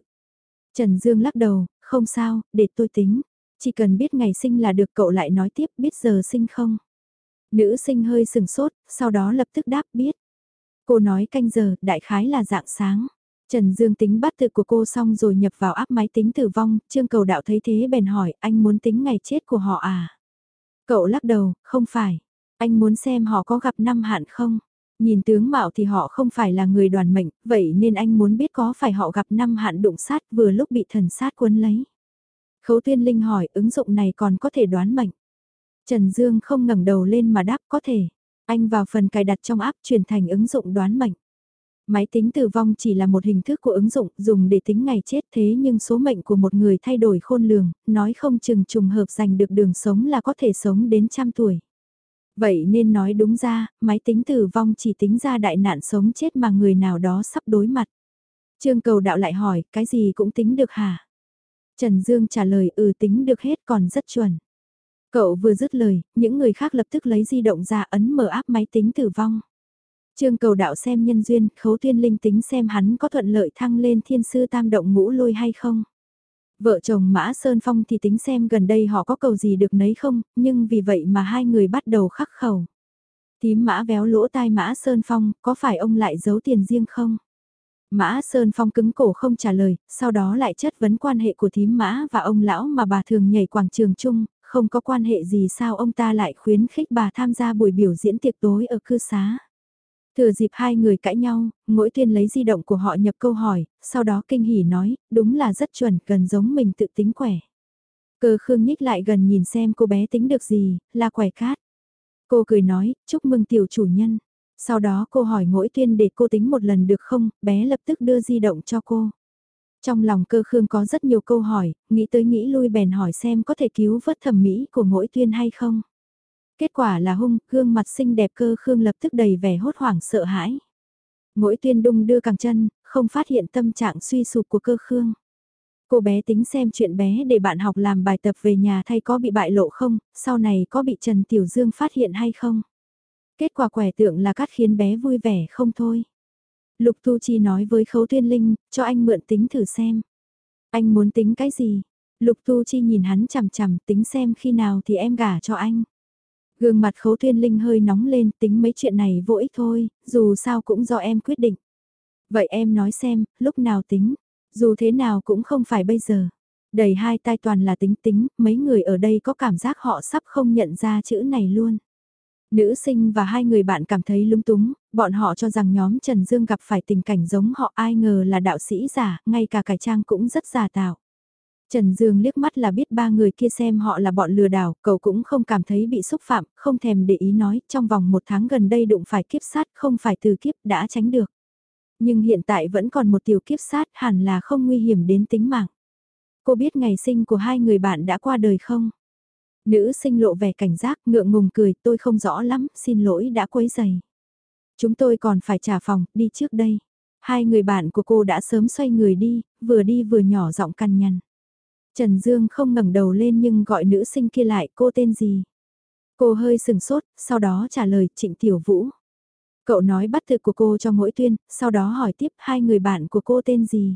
Trần Dương lắc đầu, không sao, để tôi tính. Chỉ cần biết ngày sinh là được cậu lại nói tiếp biết giờ sinh không. Nữ sinh hơi sừng sốt, sau đó lập tức đáp biết. Cô nói canh giờ, đại khái là dạng sáng. Trần Dương tính bắt tự của cô xong rồi nhập vào áp máy tính tử vong, Trương Cầu Đạo thấy thế bèn hỏi anh muốn tính ngày chết của họ à? Cậu lắc đầu, không phải. Anh muốn xem họ có gặp năm hạn không? Nhìn tướng mạo thì họ không phải là người đoàn mệnh, vậy nên anh muốn biết có phải họ gặp năm hạn đụng sát vừa lúc bị thần sát cuốn lấy. Khấu Tuyên Linh hỏi ứng dụng này còn có thể đoán mệnh. Trần Dương không ngẩng đầu lên mà đáp có thể. Anh vào phần cài đặt trong app chuyển thành ứng dụng đoán mệnh. Máy tính tử vong chỉ là một hình thức của ứng dụng dùng để tính ngày chết thế nhưng số mệnh của một người thay đổi khôn lường, nói không chừng trùng hợp giành được đường sống là có thể sống đến trăm tuổi. Vậy nên nói đúng ra, máy tính tử vong chỉ tính ra đại nạn sống chết mà người nào đó sắp đối mặt. Trương cầu đạo lại hỏi, cái gì cũng tính được hả? Trần Dương trả lời ừ tính được hết còn rất chuẩn. Cậu vừa dứt lời, những người khác lập tức lấy di động ra ấn mở áp máy tính tử vong. Trương cầu đạo xem nhân duyên, khấu tuyên linh tính xem hắn có thuận lợi thăng lên thiên sư tam động ngũ lôi hay không. Vợ chồng Mã Sơn Phong thì tính xem gần đây họ có cầu gì được nấy không, nhưng vì vậy mà hai người bắt đầu khắc khẩu. Tím Mã véo lỗ tai Mã Sơn Phong, có phải ông lại giấu tiền riêng không? Mã Sơn Phong cứng cổ không trả lời, sau đó lại chất vấn quan hệ của thím Mã và ông lão mà bà thường nhảy quảng trường chung, không có quan hệ gì sao ông ta lại khuyến khích bà tham gia buổi biểu diễn tiệc tối ở cư xá. Thừa dịp hai người cãi nhau, mỗi tuyên lấy di động của họ nhập câu hỏi, sau đó kinh hỉ nói, đúng là rất chuẩn, gần giống mình tự tính khỏe. Cơ khương nhích lại gần nhìn xem cô bé tính được gì, là khỏe cát. Cô cười nói, chúc mừng tiểu chủ nhân. Sau đó cô hỏi mỗi tuyên để cô tính một lần được không, bé lập tức đưa di động cho cô. Trong lòng cơ khương có rất nhiều câu hỏi, nghĩ tới nghĩ lui bèn hỏi xem có thể cứu vớt thẩm mỹ của mỗi tuyên hay không. Kết quả là hung, gương mặt xinh đẹp cơ khương lập tức đầy vẻ hốt hoảng sợ hãi. Mỗi tuyên đung đưa càng chân, không phát hiện tâm trạng suy sụp của cơ khương. Cô bé tính xem chuyện bé để bạn học làm bài tập về nhà thay có bị bại lộ không, sau này có bị Trần Tiểu Dương phát hiện hay không. Kết quả quẻ tượng là cắt khiến bé vui vẻ không thôi. Lục Tu Chi nói với Khấu Thiên Linh, cho anh mượn tính thử xem. Anh muốn tính cái gì? Lục Tu Chi nhìn hắn chằm chằm tính xem khi nào thì em gả cho anh. Gương mặt Khấu Thiên Linh hơi nóng lên tính mấy chuyện này vô ích thôi, dù sao cũng do em quyết định. Vậy em nói xem, lúc nào tính, dù thế nào cũng không phải bây giờ. Đầy hai tai toàn là tính tính, mấy người ở đây có cảm giác họ sắp không nhận ra chữ này luôn. Nữ sinh và hai người bạn cảm thấy lúng túng, bọn họ cho rằng nhóm Trần Dương gặp phải tình cảnh giống họ ai ngờ là đạo sĩ giả, ngay cả cải trang cũng rất giả tạo. Trần Dương liếc mắt là biết ba người kia xem họ là bọn lừa đảo, cậu cũng không cảm thấy bị xúc phạm, không thèm để ý nói, trong vòng một tháng gần đây đụng phải kiếp sát, không phải từ kiếp đã tránh được. Nhưng hiện tại vẫn còn một tiểu kiếp sát hẳn là không nguy hiểm đến tính mạng. Cô biết ngày sinh của hai người bạn đã qua đời không? Nữ sinh lộ vẻ cảnh giác, ngượng ngùng cười, tôi không rõ lắm, xin lỗi đã quấy giày. Chúng tôi còn phải trả phòng, đi trước đây. Hai người bạn của cô đã sớm xoay người đi, vừa đi vừa nhỏ giọng cằn nhằn. Trần Dương không ngẩng đầu lên nhưng gọi nữ sinh kia lại, cô tên gì? Cô hơi sừng sốt, sau đó trả lời Trịnh Tiểu Vũ. Cậu nói bắt tự của cô cho mỗi tuyên, sau đó hỏi tiếp hai người bạn của cô tên gì?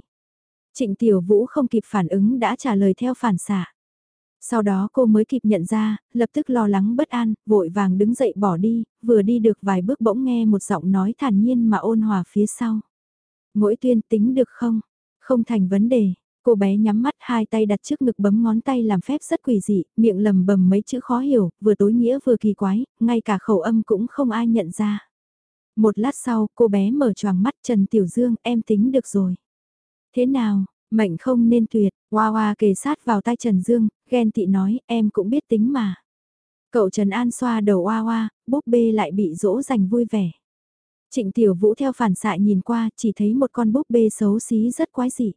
Trịnh Tiểu Vũ không kịp phản ứng đã trả lời theo phản xạ. Sau đó cô mới kịp nhận ra, lập tức lo lắng bất an, vội vàng đứng dậy bỏ đi, vừa đi được vài bước bỗng nghe một giọng nói thản nhiên mà ôn hòa phía sau. Mỗi tuyên tính được không? Không thành vấn đề. Cô bé nhắm mắt hai tay đặt trước ngực bấm ngón tay làm phép rất quỷ dị, miệng lầm bầm mấy chữ khó hiểu, vừa tối nghĩa vừa kỳ quái, ngay cả khẩu âm cũng không ai nhận ra. Một lát sau, cô bé mở choàng mắt Trần Tiểu Dương, em tính được rồi. Thế nào, mệnh không nên tuyệt, Hoa Hoa kề sát vào tay Trần Dương, ghen tị nói, em cũng biết tính mà. Cậu Trần An xoa đầu Hoa Hoa, búp bê lại bị dỗ dành vui vẻ. Trịnh Tiểu Vũ theo phản xạ nhìn qua, chỉ thấy một con búp bê xấu xí rất quái dị.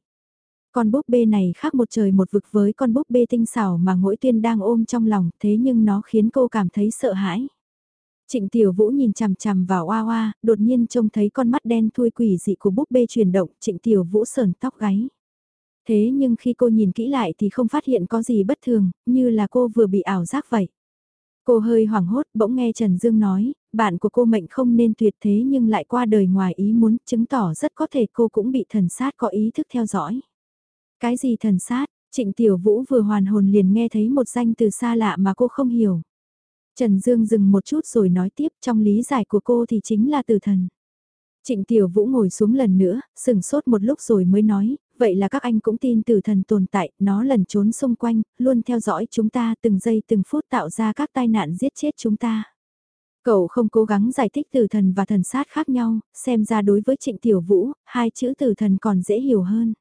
Con búp bê này khác một trời một vực với con búp bê tinh xảo mà Ngỗi tuyên đang ôm trong lòng, thế nhưng nó khiến cô cảm thấy sợ hãi. Trịnh Tiểu Vũ nhìn chằm chằm vào Hoa Hoa, đột nhiên trông thấy con mắt đen thui quỷ dị của búp bê chuyển động, Trịnh Tiểu Vũ sờn tóc gáy. Thế nhưng khi cô nhìn kỹ lại thì không phát hiện có gì bất thường, như là cô vừa bị ảo giác vậy. Cô hơi hoảng hốt bỗng nghe Trần Dương nói, bạn của cô mệnh không nên tuyệt thế nhưng lại qua đời ngoài ý muốn, chứng tỏ rất có thể cô cũng bị thần sát có ý thức theo dõi. Cái gì thần sát, Trịnh Tiểu Vũ vừa hoàn hồn liền nghe thấy một danh từ xa lạ mà cô không hiểu. Trần Dương dừng một chút rồi nói tiếp trong lý giải của cô thì chính là từ thần. Trịnh Tiểu Vũ ngồi xuống lần nữa, sừng sốt một lúc rồi mới nói, vậy là các anh cũng tin tử thần tồn tại, nó lần trốn xung quanh, luôn theo dõi chúng ta từng giây từng phút tạo ra các tai nạn giết chết chúng ta. Cậu không cố gắng giải thích tử thần và thần sát khác nhau, xem ra đối với Trịnh Tiểu Vũ, hai chữ tử thần còn dễ hiểu hơn.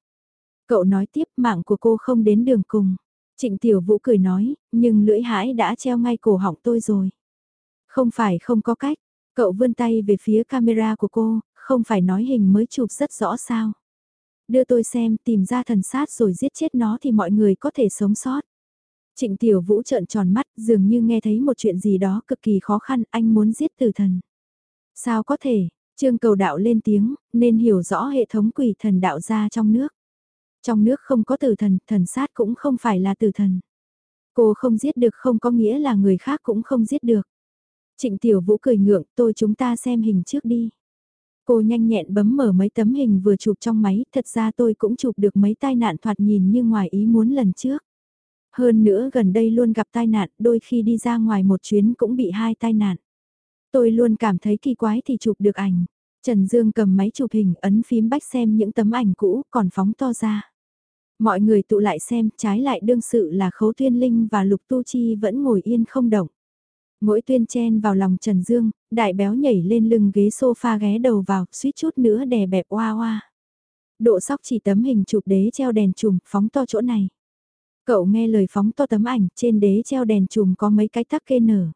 Cậu nói tiếp mạng của cô không đến đường cùng. Trịnh Tiểu Vũ cười nói, nhưng lưỡi hãi đã treo ngay cổ họng tôi rồi. Không phải không có cách, cậu vươn tay về phía camera của cô, không phải nói hình mới chụp rất rõ sao. Đưa tôi xem tìm ra thần sát rồi giết chết nó thì mọi người có thể sống sót. Trịnh Tiểu Vũ trợn tròn mắt dường như nghe thấy một chuyện gì đó cực kỳ khó khăn anh muốn giết tử thần. Sao có thể, Trương cầu đạo lên tiếng, nên hiểu rõ hệ thống quỷ thần đạo ra trong nước. Trong nước không có tử thần, thần sát cũng không phải là tử thần. Cô không giết được không có nghĩa là người khác cũng không giết được. Trịnh Tiểu Vũ cười ngượng, tôi chúng ta xem hình trước đi. Cô nhanh nhẹn bấm mở mấy tấm hình vừa chụp trong máy, thật ra tôi cũng chụp được mấy tai nạn thoạt nhìn như ngoài ý muốn lần trước. Hơn nữa gần đây luôn gặp tai nạn, đôi khi đi ra ngoài một chuyến cũng bị hai tai nạn. Tôi luôn cảm thấy kỳ quái thì chụp được ảnh. Trần Dương cầm máy chụp hình ấn phím bách xem những tấm ảnh cũ còn phóng to ra. Mọi người tụ lại xem, trái lại đương sự là Khấu thiên Linh và Lục Tu Chi vẫn ngồi yên không động. Mỗi tuyên chen vào lòng Trần Dương, đại béo nhảy lên lưng ghế sofa ghé đầu vào, suýt chút nữa đè bẹp oa oa. Độ sóc chỉ tấm hình chụp đế treo đèn chùm, phóng to chỗ này. Cậu nghe lời phóng to tấm ảnh, trên đế treo đèn chùm có mấy cái tắc kê nở.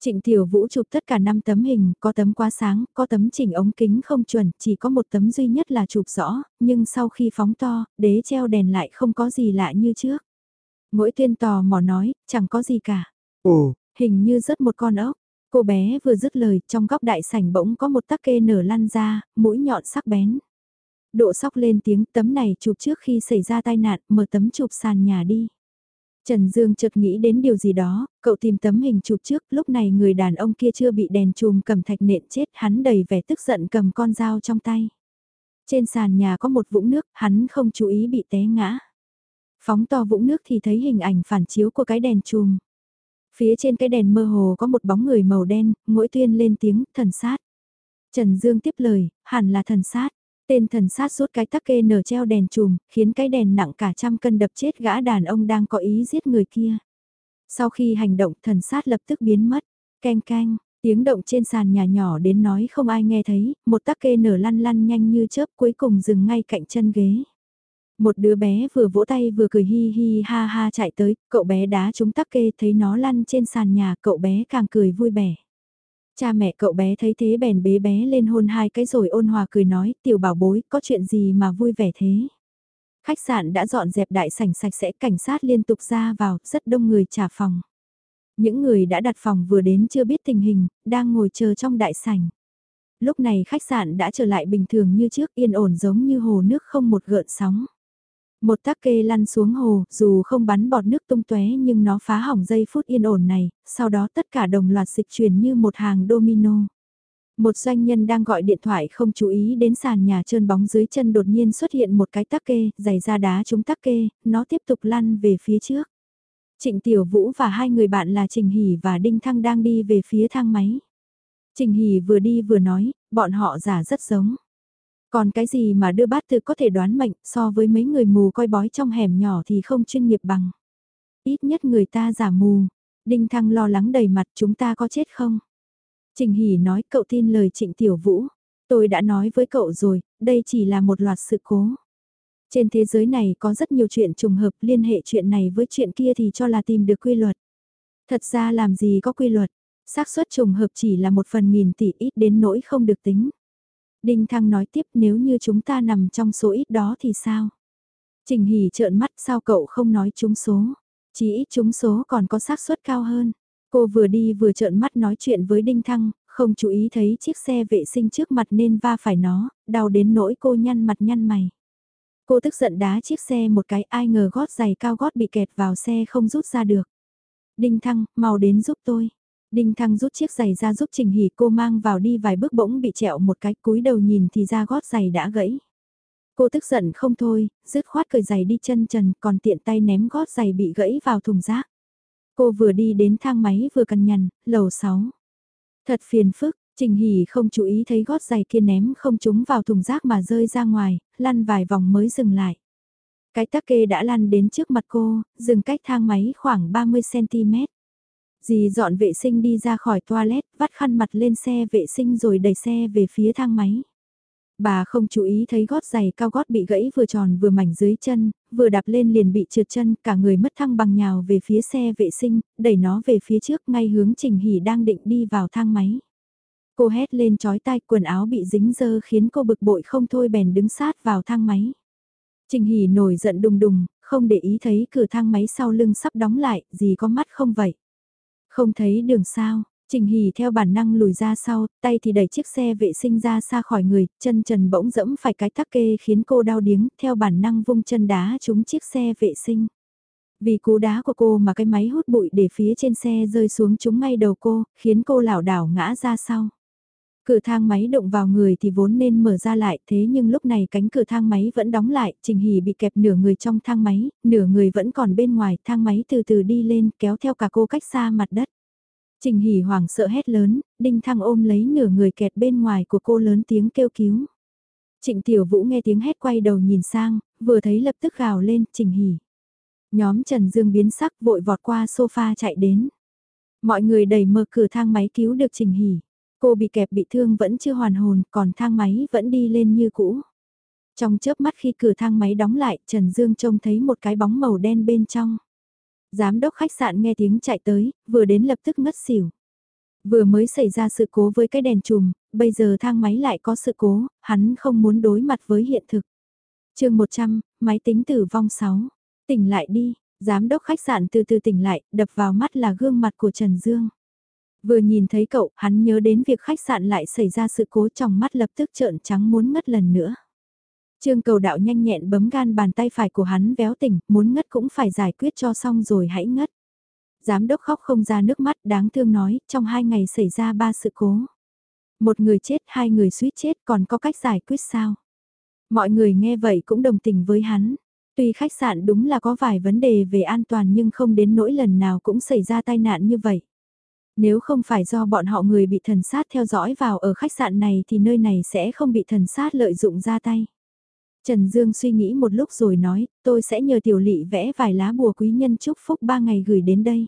Trịnh Tiểu Vũ chụp tất cả 5 tấm hình, có tấm quá sáng, có tấm chỉnh ống kính không chuẩn, chỉ có một tấm duy nhất là chụp rõ, nhưng sau khi phóng to, đế treo đèn lại không có gì lạ như trước. Mỗi tuyên tò mò nói, chẳng có gì cả. Ồ, hình như rớt một con ốc. Cô bé vừa dứt lời, trong góc đại sảnh bỗng có một tắc kê nở lăn ra, mũi nhọn sắc bén. Độ sóc lên tiếng tấm này chụp trước khi xảy ra tai nạn, mở tấm chụp sàn nhà đi. Trần Dương chợt nghĩ đến điều gì đó, cậu tìm tấm hình chụp trước, lúc này người đàn ông kia chưa bị đèn chùm cầm thạch nện chết, hắn đầy vẻ tức giận cầm con dao trong tay. Trên sàn nhà có một vũng nước, hắn không chú ý bị té ngã. Phóng to vũng nước thì thấy hình ảnh phản chiếu của cái đèn chùm. Phía trên cái đèn mơ hồ có một bóng người màu đen, mỗi tuyên lên tiếng, thần sát. Trần Dương tiếp lời, hẳn là thần sát. Tên thần sát rút cái tắc kê nở treo đèn chùm, khiến cái đèn nặng cả trăm cân đập chết gã đàn ông đang có ý giết người kia. Sau khi hành động thần sát lập tức biến mất, canh canh, tiếng động trên sàn nhà nhỏ đến nói không ai nghe thấy, một tắc kê nở lăn lăn nhanh như chớp cuối cùng dừng ngay cạnh chân ghế. Một đứa bé vừa vỗ tay vừa cười hi hi ha ha chạy tới, cậu bé đá trúng tắc kê thấy nó lăn trên sàn nhà, cậu bé càng cười vui vẻ. Cha mẹ cậu bé thấy thế bèn bế bé lên hôn hai cái rồi ôn hòa cười nói, tiểu bảo bối, có chuyện gì mà vui vẻ thế? Khách sạn đã dọn dẹp đại sảnh sạch sẽ, cảnh sát liên tục ra vào, rất đông người trả phòng. Những người đã đặt phòng vừa đến chưa biết tình hình, đang ngồi chờ trong đại sảnh. Lúc này khách sạn đã trở lại bình thường như trước yên ổn giống như hồ nước không một gợn sóng. Một tắc kê lăn xuống hồ, dù không bắn bọt nước tung tóe nhưng nó phá hỏng giây phút yên ổn này, sau đó tất cả đồng loạt dịch chuyển như một hàng domino. Một doanh nhân đang gọi điện thoại không chú ý đến sàn nhà trơn bóng dưới chân đột nhiên xuất hiện một cái tắc kê, giày ra đá trúng tắc kê, nó tiếp tục lăn về phía trước. Trịnh Tiểu Vũ và hai người bạn là Trình Hỷ và Đinh Thăng đang đi về phía thang máy. Trình Hỷ vừa đi vừa nói, bọn họ giả rất giống. Còn cái gì mà đưa bát tự có thể đoán mệnh so với mấy người mù coi bói trong hẻm nhỏ thì không chuyên nghiệp bằng. Ít nhất người ta giả mù. Đinh Thăng lo lắng đầy mặt chúng ta có chết không? Trình Hỷ nói cậu tin lời Trịnh Tiểu Vũ. Tôi đã nói với cậu rồi, đây chỉ là một loạt sự cố. Trên thế giới này có rất nhiều chuyện trùng hợp liên hệ chuyện này với chuyện kia thì cho là tìm được quy luật. Thật ra làm gì có quy luật, xác suất trùng hợp chỉ là một phần nghìn tỷ ít đến nỗi không được tính. Đinh Thăng nói tiếp nếu như chúng ta nằm trong số ít đó thì sao? Trình Hỷ trợn mắt sao cậu không nói trúng số? Chỉ ít trúng số còn có xác suất cao hơn. Cô vừa đi vừa trợn mắt nói chuyện với Đinh Thăng, không chú ý thấy chiếc xe vệ sinh trước mặt nên va phải nó, đau đến nỗi cô nhăn mặt nhăn mày. Cô tức giận đá chiếc xe một cái ai ngờ gót giày cao gót bị kẹt vào xe không rút ra được. Đinh Thăng, mau đến giúp tôi. Đinh Thăng rút chiếc giày ra giúp Trình Hỉ cô mang vào đi vài bước bỗng bị trẹo một cái cúi đầu nhìn thì ra gót giày đã gãy. Cô tức giận không thôi, dứt khoát cởi giày đi chân trần còn tiện tay ném gót giày bị gãy vào thùng rác. Cô vừa đi đến thang máy vừa cằn nhằn, lầu 6. Thật phiền phức, Trình Hỉ không chú ý thấy gót giày kia ném không trúng vào thùng rác mà rơi ra ngoài, lăn vài vòng mới dừng lại. Cái tắc kê đã lăn đến trước mặt cô, dừng cách thang máy khoảng 30cm. Dì dọn vệ sinh đi ra khỏi toilet, vắt khăn mặt lên xe vệ sinh rồi đẩy xe về phía thang máy. Bà không chú ý thấy gót giày cao gót bị gãy vừa tròn vừa mảnh dưới chân, vừa đạp lên liền bị trượt chân, cả người mất thăng bằng nhào về phía xe vệ sinh, đẩy nó về phía trước ngay hướng Trình Hỷ đang định đi vào thang máy. Cô hét lên chói tai quần áo bị dính dơ khiến cô bực bội không thôi bèn đứng sát vào thang máy. Trình Hỷ nổi giận đùng đùng, không để ý thấy cửa thang máy sau lưng sắp đóng lại, gì có mắt không vậy. Không thấy đường sao, Trình Hỷ theo bản năng lùi ra sau, tay thì đẩy chiếc xe vệ sinh ra xa khỏi người, chân trần bỗng dẫm phải cái tắc kê khiến cô đau điếng, theo bản năng vung chân đá trúng chiếc xe vệ sinh. Vì cú đá của cô mà cái máy hút bụi để phía trên xe rơi xuống trúng ngay đầu cô, khiến cô lảo đảo ngã ra sau. Cửa thang máy động vào người thì vốn nên mở ra lại thế nhưng lúc này cánh cửa thang máy vẫn đóng lại, Trình Hỷ bị kẹp nửa người trong thang máy, nửa người vẫn còn bên ngoài, thang máy từ từ đi lên kéo theo cả cô cách xa mặt đất. Trình Hỷ hoảng sợ hét lớn, Đinh Thăng ôm lấy nửa người kẹt bên ngoài của cô lớn tiếng kêu cứu. Trịnh Tiểu Vũ nghe tiếng hét quay đầu nhìn sang, vừa thấy lập tức gào lên, Trình hỷ Nhóm Trần Dương biến sắc vội vọt qua sofa chạy đến. Mọi người đẩy mở cửa thang máy cứu được Trình hỷ Cô bị kẹp bị thương vẫn chưa hoàn hồn, còn thang máy vẫn đi lên như cũ. Trong chớp mắt khi cửa thang máy đóng lại, Trần Dương trông thấy một cái bóng màu đen bên trong. Giám đốc khách sạn nghe tiếng chạy tới, vừa đến lập tức ngất xỉu. Vừa mới xảy ra sự cố với cái đèn chùm, bây giờ thang máy lại có sự cố, hắn không muốn đối mặt với hiện thực. chương 100, máy tính tử vong 6. Tỉnh lại đi, giám đốc khách sạn từ từ tỉnh lại, đập vào mắt là gương mặt của Trần Dương. Vừa nhìn thấy cậu, hắn nhớ đến việc khách sạn lại xảy ra sự cố trong mắt lập tức trợn trắng muốn ngất lần nữa. Trương cầu đạo nhanh nhẹn bấm gan bàn tay phải của hắn véo tỉnh, muốn ngất cũng phải giải quyết cho xong rồi hãy ngất. Giám đốc khóc không ra nước mắt đáng thương nói, trong hai ngày xảy ra ba sự cố. Một người chết, hai người suýt chết còn có cách giải quyết sao? Mọi người nghe vậy cũng đồng tình với hắn. Tuy khách sạn đúng là có vài vấn đề về an toàn nhưng không đến nỗi lần nào cũng xảy ra tai nạn như vậy. Nếu không phải do bọn họ người bị thần sát theo dõi vào ở khách sạn này thì nơi này sẽ không bị thần sát lợi dụng ra tay. Trần Dương suy nghĩ một lúc rồi nói, tôi sẽ nhờ tiểu lỵ vẽ vài lá bùa quý nhân chúc phúc ba ngày gửi đến đây.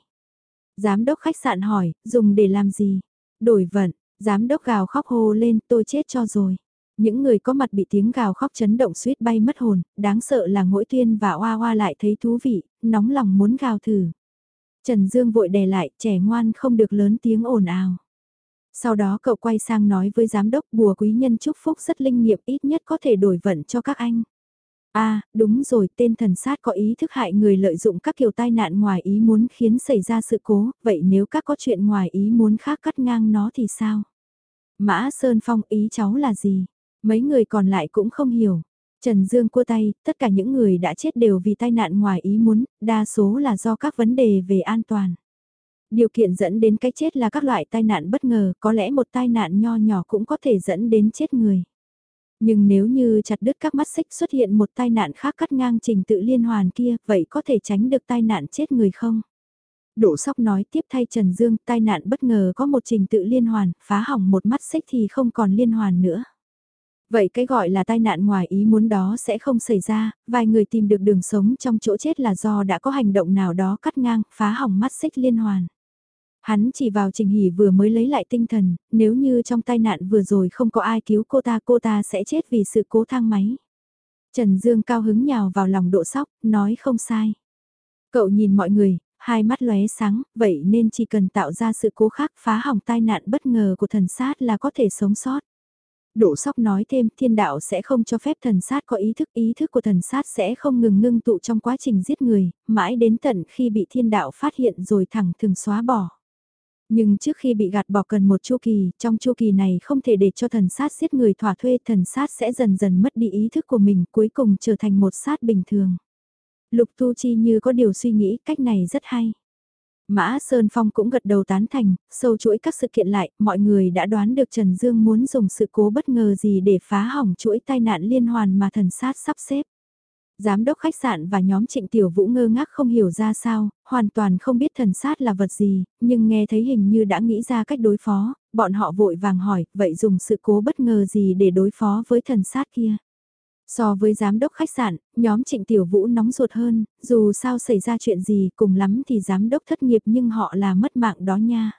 Giám đốc khách sạn hỏi, dùng để làm gì? Đổi vận, giám đốc gào khóc hô lên, tôi chết cho rồi. Những người có mặt bị tiếng gào khóc chấn động suýt bay mất hồn, đáng sợ là ngỗi tuyên và oa oa lại thấy thú vị, nóng lòng muốn gào thử. Trần Dương vội đè lại, trẻ ngoan không được lớn tiếng ồn ào. Sau đó cậu quay sang nói với giám đốc bùa quý nhân chúc phúc rất linh nghiệm ít nhất có thể đổi vận cho các anh. À, đúng rồi, tên thần sát có ý thức hại người lợi dụng các kiểu tai nạn ngoài ý muốn khiến xảy ra sự cố, vậy nếu các có chuyện ngoài ý muốn khác cắt ngang nó thì sao? Mã Sơn Phong ý cháu là gì? Mấy người còn lại cũng không hiểu. Trần Dương cua tay, tất cả những người đã chết đều vì tai nạn ngoài ý muốn, đa số là do các vấn đề về an toàn. Điều kiện dẫn đến cái chết là các loại tai nạn bất ngờ, có lẽ một tai nạn nho nhỏ cũng có thể dẫn đến chết người. Nhưng nếu như chặt đứt các mắt xích xuất hiện một tai nạn khác cắt ngang trình tự liên hoàn kia, vậy có thể tránh được tai nạn chết người không? Đỗ Sóc nói tiếp thay Trần Dương, tai nạn bất ngờ có một trình tự liên hoàn, phá hỏng một mắt xích thì không còn liên hoàn nữa. Vậy cái gọi là tai nạn ngoài ý muốn đó sẽ không xảy ra, vài người tìm được đường sống trong chỗ chết là do đã có hành động nào đó cắt ngang, phá hỏng mắt xích liên hoàn. Hắn chỉ vào Trình Hỷ vừa mới lấy lại tinh thần, nếu như trong tai nạn vừa rồi không có ai cứu cô ta cô ta sẽ chết vì sự cố thang máy. Trần Dương cao hứng nhào vào lòng độ sóc, nói không sai. Cậu nhìn mọi người, hai mắt lóe sáng, vậy nên chỉ cần tạo ra sự cố khác phá hỏng tai nạn bất ngờ của thần sát là có thể sống sót. Đỗ sóc nói thêm thiên đạo sẽ không cho phép thần sát có ý thức, ý thức của thần sát sẽ không ngừng ngưng tụ trong quá trình giết người, mãi đến tận khi bị thiên đạo phát hiện rồi thẳng thừng xóa bỏ. Nhưng trước khi bị gạt bỏ cần một chu kỳ, trong chu kỳ này không thể để cho thần sát giết người thỏa thuê, thần sát sẽ dần dần mất đi ý thức của mình, cuối cùng trở thành một sát bình thường. Lục Tu Chi như có điều suy nghĩ, cách này rất hay. Mã Sơn Phong cũng gật đầu tán thành, sâu chuỗi các sự kiện lại, mọi người đã đoán được Trần Dương muốn dùng sự cố bất ngờ gì để phá hỏng chuỗi tai nạn liên hoàn mà thần sát sắp xếp. Giám đốc khách sạn và nhóm trịnh tiểu vũ ngơ ngác không hiểu ra sao, hoàn toàn không biết thần sát là vật gì, nhưng nghe thấy hình như đã nghĩ ra cách đối phó, bọn họ vội vàng hỏi, vậy dùng sự cố bất ngờ gì để đối phó với thần sát kia. So với giám đốc khách sạn, nhóm trịnh tiểu vũ nóng ruột hơn, dù sao xảy ra chuyện gì cùng lắm thì giám đốc thất nghiệp nhưng họ là mất mạng đó nha.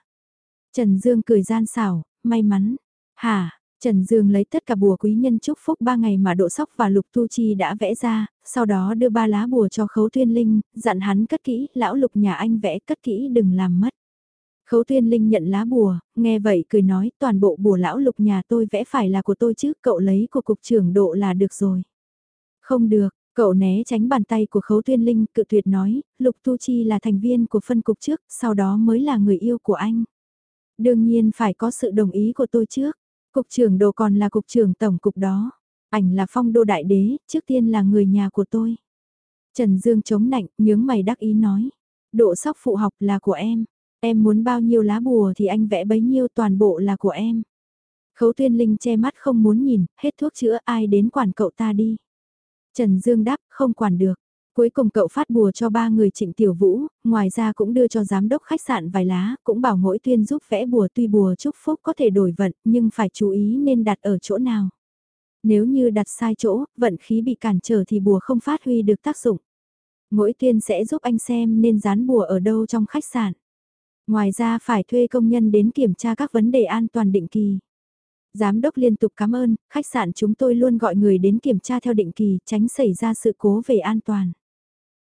Trần Dương cười gian xảo, may mắn. hà Trần Dương lấy tất cả bùa quý nhân chúc phúc ba ngày mà Độ Sóc và Lục Tu Chi đã vẽ ra, sau đó đưa ba lá bùa cho Khấu Tuyên Linh, dặn hắn cất kỹ, lão Lục nhà anh vẽ cất kỹ đừng làm mất. Khấu Tuyên Linh nhận lá bùa, nghe vậy cười nói toàn bộ bùa lão Lục nhà tôi vẽ phải là của tôi chứ, cậu lấy của cục trưởng Độ là được rồi. Không được, cậu né tránh bàn tay của Khấu Tuyên Linh, cự tuyệt nói, Lục Tu Chi là thành viên của phân cục trước, sau đó mới là người yêu của anh. Đương nhiên phải có sự đồng ý của tôi trước. Cục trưởng đồ còn là cục trưởng tổng cục đó. Ảnh là phong đô đại đế, trước tiên là người nhà của tôi. Trần Dương chống nạnh, nhướng mày đắc ý nói. Độ sóc phụ học là của em. Em muốn bao nhiêu lá bùa thì anh vẽ bấy nhiêu toàn bộ là của em. Khấu tuyên linh che mắt không muốn nhìn, hết thuốc chữa ai đến quản cậu ta đi. Trần Dương đáp, không quản được. Cuối cùng cậu phát bùa cho ba người trịnh tiểu vũ, ngoài ra cũng đưa cho giám đốc khách sạn vài lá, cũng bảo mỗi tuyên giúp vẽ bùa tuy bùa chúc phúc có thể đổi vận nhưng phải chú ý nên đặt ở chỗ nào. Nếu như đặt sai chỗ, vận khí bị cản trở thì bùa không phát huy được tác dụng. Mỗi tuyên sẽ giúp anh xem nên dán bùa ở đâu trong khách sạn. Ngoài ra phải thuê công nhân đến kiểm tra các vấn đề an toàn định kỳ. Giám đốc liên tục cảm ơn, khách sạn chúng tôi luôn gọi người đến kiểm tra theo định kỳ, tránh xảy ra sự cố về an toàn.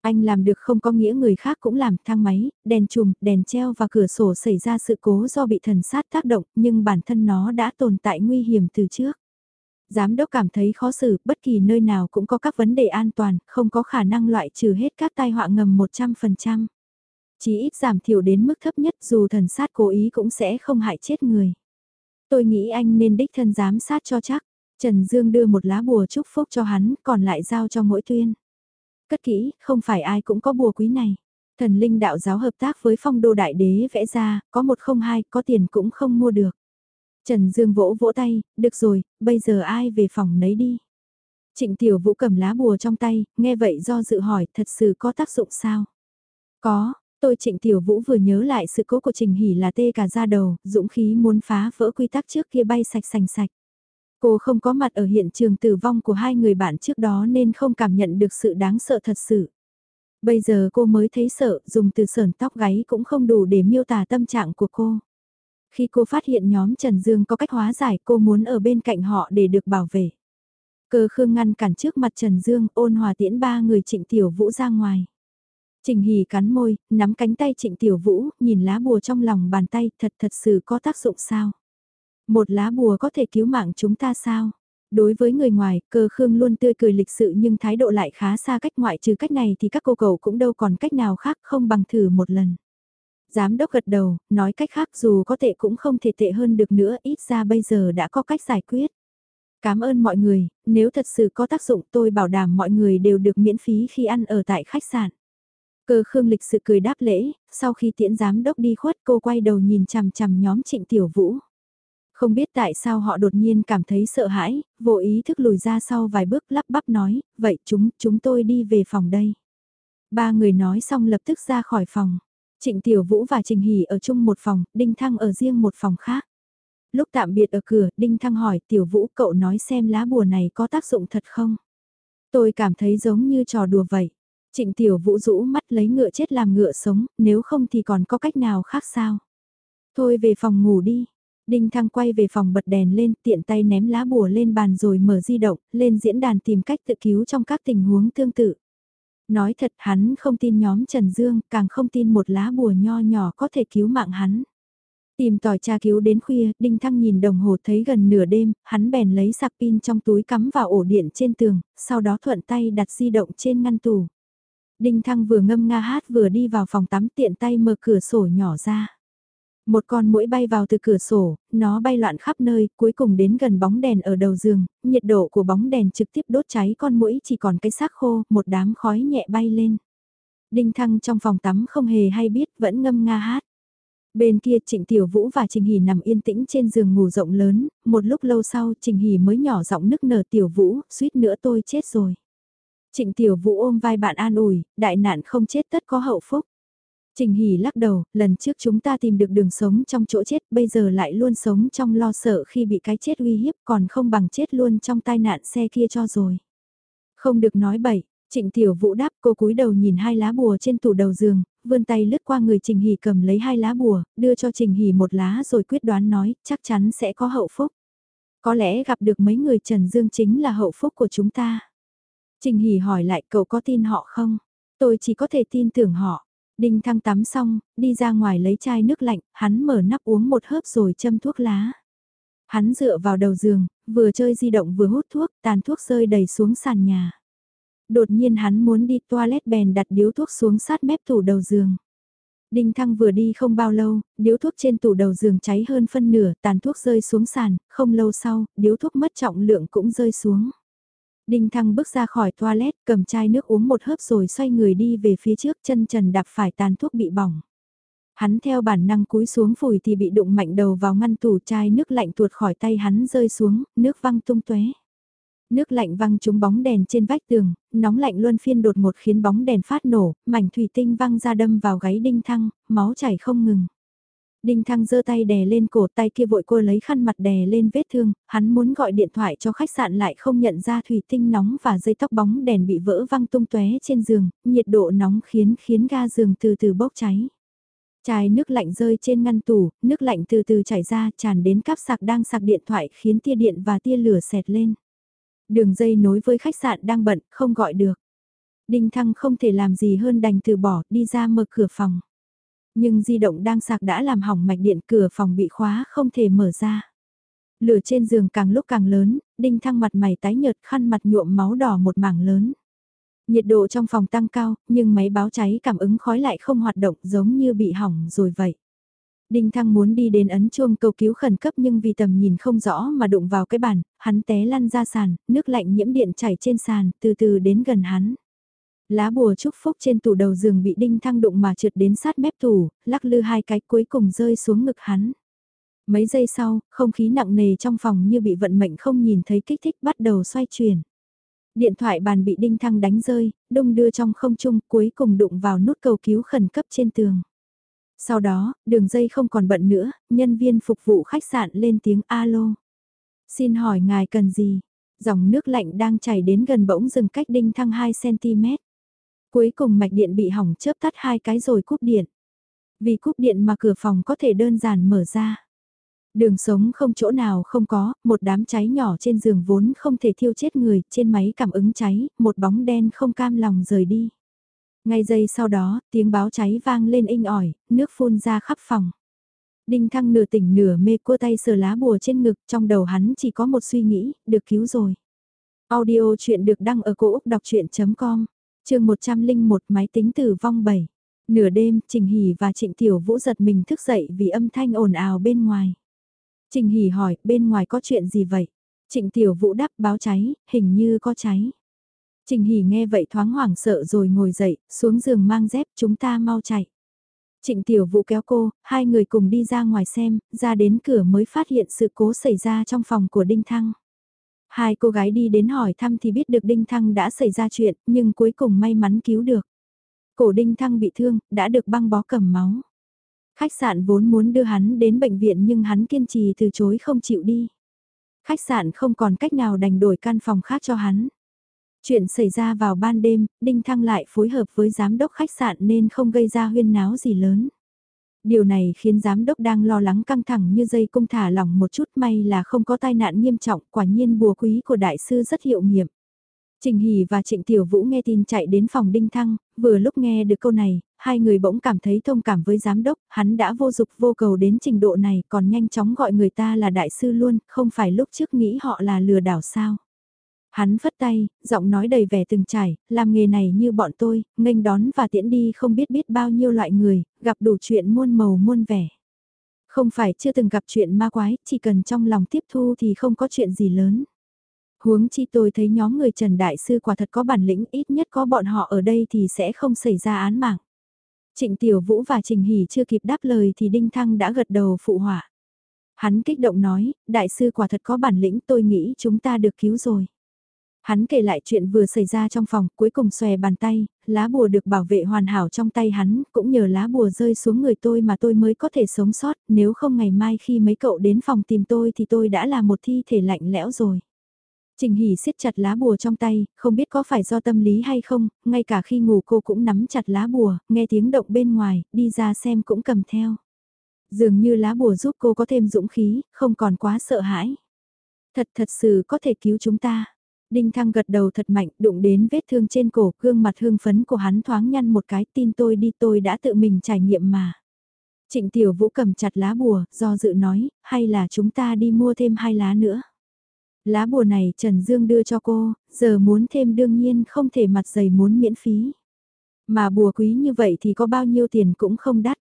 Anh làm được không có nghĩa người khác cũng làm thang máy, đèn chùm, đèn treo và cửa sổ xảy ra sự cố do bị thần sát tác động nhưng bản thân nó đã tồn tại nguy hiểm từ trước. Giám đốc cảm thấy khó xử, bất kỳ nơi nào cũng có các vấn đề an toàn, không có khả năng loại trừ hết các tai họa ngầm 100%. Chỉ ít giảm thiểu đến mức thấp nhất dù thần sát cố ý cũng sẽ không hại chết người. Tôi nghĩ anh nên đích thân giám sát cho chắc. Trần Dương đưa một lá bùa chúc phúc cho hắn, còn lại giao cho mỗi tuyên. Cất kỹ, không phải ai cũng có bùa quý này. Thần linh đạo giáo hợp tác với phong đô đại đế vẽ ra, có một không hai, có tiền cũng không mua được. Trần Dương vỗ vỗ tay, được rồi, bây giờ ai về phòng nấy đi. Trịnh Tiểu Vũ cầm lá bùa trong tay, nghe vậy do dự hỏi thật sự có tác dụng sao? Có, tôi Trịnh Tiểu Vũ vừa nhớ lại sự cố của Trình Hỷ là tê cả da đầu, dũng khí muốn phá vỡ quy tắc trước kia bay sạch sành sạch. Cô không có mặt ở hiện trường tử vong của hai người bạn trước đó nên không cảm nhận được sự đáng sợ thật sự. Bây giờ cô mới thấy sợ, dùng từ sờn tóc gáy cũng không đủ để miêu tả tâm trạng của cô. Khi cô phát hiện nhóm Trần Dương có cách hóa giải cô muốn ở bên cạnh họ để được bảo vệ. Cơ khương ngăn cản trước mặt Trần Dương ôn hòa tiễn ba người trịnh tiểu vũ ra ngoài. Trình hì cắn môi, nắm cánh tay Trịnh Tiểu Vũ, nhìn lá bùa trong lòng bàn tay thật thật sự có tác dụng sao? Một lá bùa có thể cứu mạng chúng ta sao? Đối với người ngoài, cơ khương luôn tươi cười lịch sự nhưng thái độ lại khá xa cách ngoại trừ cách này thì các cô cậu cũng đâu còn cách nào khác không bằng thử một lần. Giám đốc gật đầu, nói cách khác dù có tệ cũng không thể tệ hơn được nữa, ít ra bây giờ đã có cách giải quyết. Cảm ơn mọi người, nếu thật sự có tác dụng tôi bảo đảm mọi người đều được miễn phí khi ăn ở tại khách sạn. Cơ khương lịch sự cười đáp lễ, sau khi tiễn giám đốc đi khuất cô quay đầu nhìn chằm chằm nhóm trịnh tiểu vũ. Không biết tại sao họ đột nhiên cảm thấy sợ hãi, vô ý thức lùi ra sau vài bước lắp bắp nói, vậy chúng, chúng tôi đi về phòng đây. Ba người nói xong lập tức ra khỏi phòng. Trịnh Tiểu Vũ và Trình Hỷ ở chung một phòng, Đinh Thăng ở riêng một phòng khác. Lúc tạm biệt ở cửa, Đinh Thăng hỏi Tiểu Vũ cậu nói xem lá bùa này có tác dụng thật không? Tôi cảm thấy giống như trò đùa vậy. Trịnh Tiểu Vũ rũ mắt lấy ngựa chết làm ngựa sống, nếu không thì còn có cách nào khác sao? Thôi về phòng ngủ đi. Đinh Thăng quay về phòng bật đèn lên, tiện tay ném lá bùa lên bàn rồi mở di động, lên diễn đàn tìm cách tự cứu trong các tình huống tương tự. Nói thật hắn không tin nhóm Trần Dương, càng không tin một lá bùa nho nhỏ có thể cứu mạng hắn. Tìm tòi tra cứu đến khuya, Đinh Thăng nhìn đồng hồ thấy gần nửa đêm, hắn bèn lấy sạc pin trong túi cắm vào ổ điện trên tường, sau đó thuận tay đặt di động trên ngăn tủ. Đinh Thăng vừa ngâm nga hát vừa đi vào phòng tắm tiện tay mở cửa sổ nhỏ ra. Một con mũi bay vào từ cửa sổ, nó bay loạn khắp nơi, cuối cùng đến gần bóng đèn ở đầu giường, nhiệt độ của bóng đèn trực tiếp đốt cháy con mũi chỉ còn cái xác khô, một đám khói nhẹ bay lên. Đinh Thăng trong phòng tắm không hề hay biết, vẫn ngâm nga hát. Bên kia Trịnh Tiểu Vũ và Trình Hỷ nằm yên tĩnh trên giường ngủ rộng lớn, một lúc lâu sau Trình Hỷ mới nhỏ giọng nức nở Tiểu Vũ, suýt nữa tôi chết rồi. Trịnh Tiểu Vũ ôm vai bạn an ủi, đại nạn không chết tất có hậu phúc. Trình Hỷ lắc đầu, lần trước chúng ta tìm được đường sống trong chỗ chết, bây giờ lại luôn sống trong lo sợ khi bị cái chết uy hiếp còn không bằng chết luôn trong tai nạn xe kia cho rồi. Không được nói bậy, Trịnh Tiểu Vũ đáp cô cúi đầu nhìn hai lá bùa trên tủ đầu giường, vươn tay lướt qua người Trình Hỷ cầm lấy hai lá bùa, đưa cho Trình Hỷ một lá rồi quyết đoán nói, chắc chắn sẽ có hậu phúc. Có lẽ gặp được mấy người Trần Dương chính là hậu phúc của chúng ta. Trình Hỉ hỏi lại cậu có tin họ không? Tôi chỉ có thể tin tưởng họ. Đinh Thăng tắm xong, đi ra ngoài lấy chai nước lạnh, hắn mở nắp uống một hớp rồi châm thuốc lá. Hắn dựa vào đầu giường, vừa chơi di động vừa hút thuốc, tàn thuốc rơi đầy xuống sàn nhà. Đột nhiên hắn muốn đi toilet bèn đặt điếu thuốc xuống sát mép tủ đầu giường. Đinh Thăng vừa đi không bao lâu, điếu thuốc trên tủ đầu giường cháy hơn phân nửa, tàn thuốc rơi xuống sàn, không lâu sau, điếu thuốc mất trọng lượng cũng rơi xuống. Đinh Thăng bước ra khỏi toilet, cầm chai nước uống một hớp rồi xoay người đi về phía trước chân trần đạp phải tàn thuốc bị bỏng. Hắn theo bản năng cúi xuống phủi thì bị đụng mạnh đầu vào ngăn tủ chai nước lạnh tuột khỏi tay hắn rơi xuống, nước văng tung tóe. Nước lạnh văng trúng bóng đèn trên vách tường, nóng lạnh luân phiên đột một khiến bóng đèn phát nổ, mảnh thủy tinh văng ra đâm vào gáy đinh thăng, máu chảy không ngừng. Đinh Thăng giơ tay đè lên cổ tay kia vội cô lấy khăn mặt đè lên vết thương, hắn muốn gọi điện thoại cho khách sạn lại không nhận ra thủy tinh nóng và dây tóc bóng đèn bị vỡ văng tung tóe trên giường, nhiệt độ nóng khiến khiến ga giường từ từ bốc cháy. Chai nước lạnh rơi trên ngăn tủ, nước lạnh từ từ chảy ra tràn đến cáp sạc đang sạc điện thoại khiến tia điện và tia lửa xẹt lên. Đường dây nối với khách sạn đang bận, không gọi được. Đinh Thăng không thể làm gì hơn đành từ bỏ, đi ra mở cửa phòng. Nhưng di động đang sạc đã làm hỏng mạch điện cửa phòng bị khóa không thể mở ra. Lửa trên giường càng lúc càng lớn, Đinh Thăng mặt mày tái nhợt khăn mặt nhuộm máu đỏ một mảng lớn. Nhiệt độ trong phòng tăng cao, nhưng máy báo cháy cảm ứng khói lại không hoạt động giống như bị hỏng rồi vậy. Đinh Thăng muốn đi đến ấn chuông cầu cứu khẩn cấp nhưng vì tầm nhìn không rõ mà đụng vào cái bàn, hắn té lăn ra sàn, nước lạnh nhiễm điện chảy trên sàn, từ từ đến gần hắn. Lá bùa chúc phúc trên tủ đầu giường bị Đinh Thăng đụng mà trượt đến sát mép tủ, lắc lư hai cái cuối cùng rơi xuống ngực hắn. Mấy giây sau, không khí nặng nề trong phòng như bị vận mệnh không nhìn thấy kích thích bắt đầu xoay chuyển. Điện thoại bàn bị đinh thăng đánh rơi, đông đưa trong không trung cuối cùng đụng vào nút cầu cứu khẩn cấp trên tường. Sau đó, đường dây không còn bận nữa, nhân viên phục vụ khách sạn lên tiếng alo. Xin hỏi ngài cần gì? Dòng nước lạnh đang chảy đến gần bỗng dừng cách đinh thăng 2cm. Cuối cùng mạch điện bị hỏng chớp tắt hai cái rồi cúp điện. Vì cúp điện mà cửa phòng có thể đơn giản mở ra. Đường sống không chỗ nào không có, một đám cháy nhỏ trên giường vốn không thể thiêu chết người, trên máy cảm ứng cháy, một bóng đen không cam lòng rời đi. Ngay giây sau đó, tiếng báo cháy vang lên inh ỏi, nước phun ra khắp phòng. Đinh thăng nửa tỉnh nửa mê cua tay sờ lá bùa trên ngực, trong đầu hắn chỉ có một suy nghĩ, được cứu rồi. Audio chuyện được đăng ở cổ Úc đọc chuyện.com, chương 101 máy tính tử vong 7. Nửa đêm, Trình Hỷ và Trịnh Tiểu Vũ giật mình thức dậy vì âm thanh ồn ào bên ngoài. Trình Hỷ hỏi, bên ngoài có chuyện gì vậy? Trịnh Tiểu Vũ đáp báo cháy, hình như có cháy. Trình Hỷ nghe vậy thoáng hoảng sợ rồi ngồi dậy, xuống giường mang dép chúng ta mau chạy. Trịnh Tiểu Vũ kéo cô, hai người cùng đi ra ngoài xem, ra đến cửa mới phát hiện sự cố xảy ra trong phòng của Đinh Thăng. Hai cô gái đi đến hỏi thăm thì biết được Đinh Thăng đã xảy ra chuyện, nhưng cuối cùng may mắn cứu được. Cổ Đinh Thăng bị thương, đã được băng bó cầm máu. Khách sạn vốn muốn đưa hắn đến bệnh viện nhưng hắn kiên trì từ chối không chịu đi. Khách sạn không còn cách nào đành đổi căn phòng khác cho hắn. Chuyện xảy ra vào ban đêm, Đinh Thăng lại phối hợp với giám đốc khách sạn nên không gây ra huyên náo gì lớn. Điều này khiến giám đốc đang lo lắng căng thẳng như dây cung thả lỏng một chút may là không có tai nạn nghiêm trọng, quả nhiên bùa quý của đại sư rất hiệu nghiệm. Trình Hỷ và Trịnh Tiểu Vũ nghe tin chạy đến phòng Đinh Thăng, vừa lúc nghe được câu này, hai người bỗng cảm thấy thông cảm với giám đốc, hắn đã vô dục vô cầu đến trình độ này còn nhanh chóng gọi người ta là đại sư luôn, không phải lúc trước nghĩ họ là lừa đảo sao. Hắn phất tay, giọng nói đầy vẻ từng trải, làm nghề này như bọn tôi, nghênh đón và tiễn đi không biết biết bao nhiêu loại người, gặp đủ chuyện muôn màu muôn vẻ. Không phải chưa từng gặp chuyện ma quái, chỉ cần trong lòng tiếp thu thì không có chuyện gì lớn. Huống chi tôi thấy nhóm người Trần Đại Sư quả thật có bản lĩnh ít nhất có bọn họ ở đây thì sẽ không xảy ra án mạng. Trịnh Tiểu Vũ và Trình Hỷ chưa kịp đáp lời thì Đinh Thăng đã gật đầu phụ hỏa. Hắn kích động nói, đại sư quả thật có bản lĩnh tôi nghĩ chúng ta được cứu rồi. Hắn kể lại chuyện vừa xảy ra trong phòng, cuối cùng xòe bàn tay, lá bùa được bảo vệ hoàn hảo trong tay hắn, cũng nhờ lá bùa rơi xuống người tôi mà tôi mới có thể sống sót, nếu không ngày mai khi mấy cậu đến phòng tìm tôi thì tôi đã là một thi thể lạnh lẽo rồi. Trình Hỷ siết chặt lá bùa trong tay, không biết có phải do tâm lý hay không, ngay cả khi ngủ cô cũng nắm chặt lá bùa, nghe tiếng động bên ngoài, đi ra xem cũng cầm theo. Dường như lá bùa giúp cô có thêm dũng khí, không còn quá sợ hãi. Thật thật sự có thể cứu chúng ta. Đinh Thăng gật đầu thật mạnh, đụng đến vết thương trên cổ, gương mặt hương phấn của hắn thoáng nhăn một cái, tin tôi đi tôi đã tự mình trải nghiệm mà. Trịnh Tiểu Vũ cầm chặt lá bùa, do dự nói, hay là chúng ta đi mua thêm hai lá nữa. Lá bùa này Trần Dương đưa cho cô, giờ muốn thêm đương nhiên không thể mặt dày muốn miễn phí. Mà bùa quý như vậy thì có bao nhiêu tiền cũng không đắt.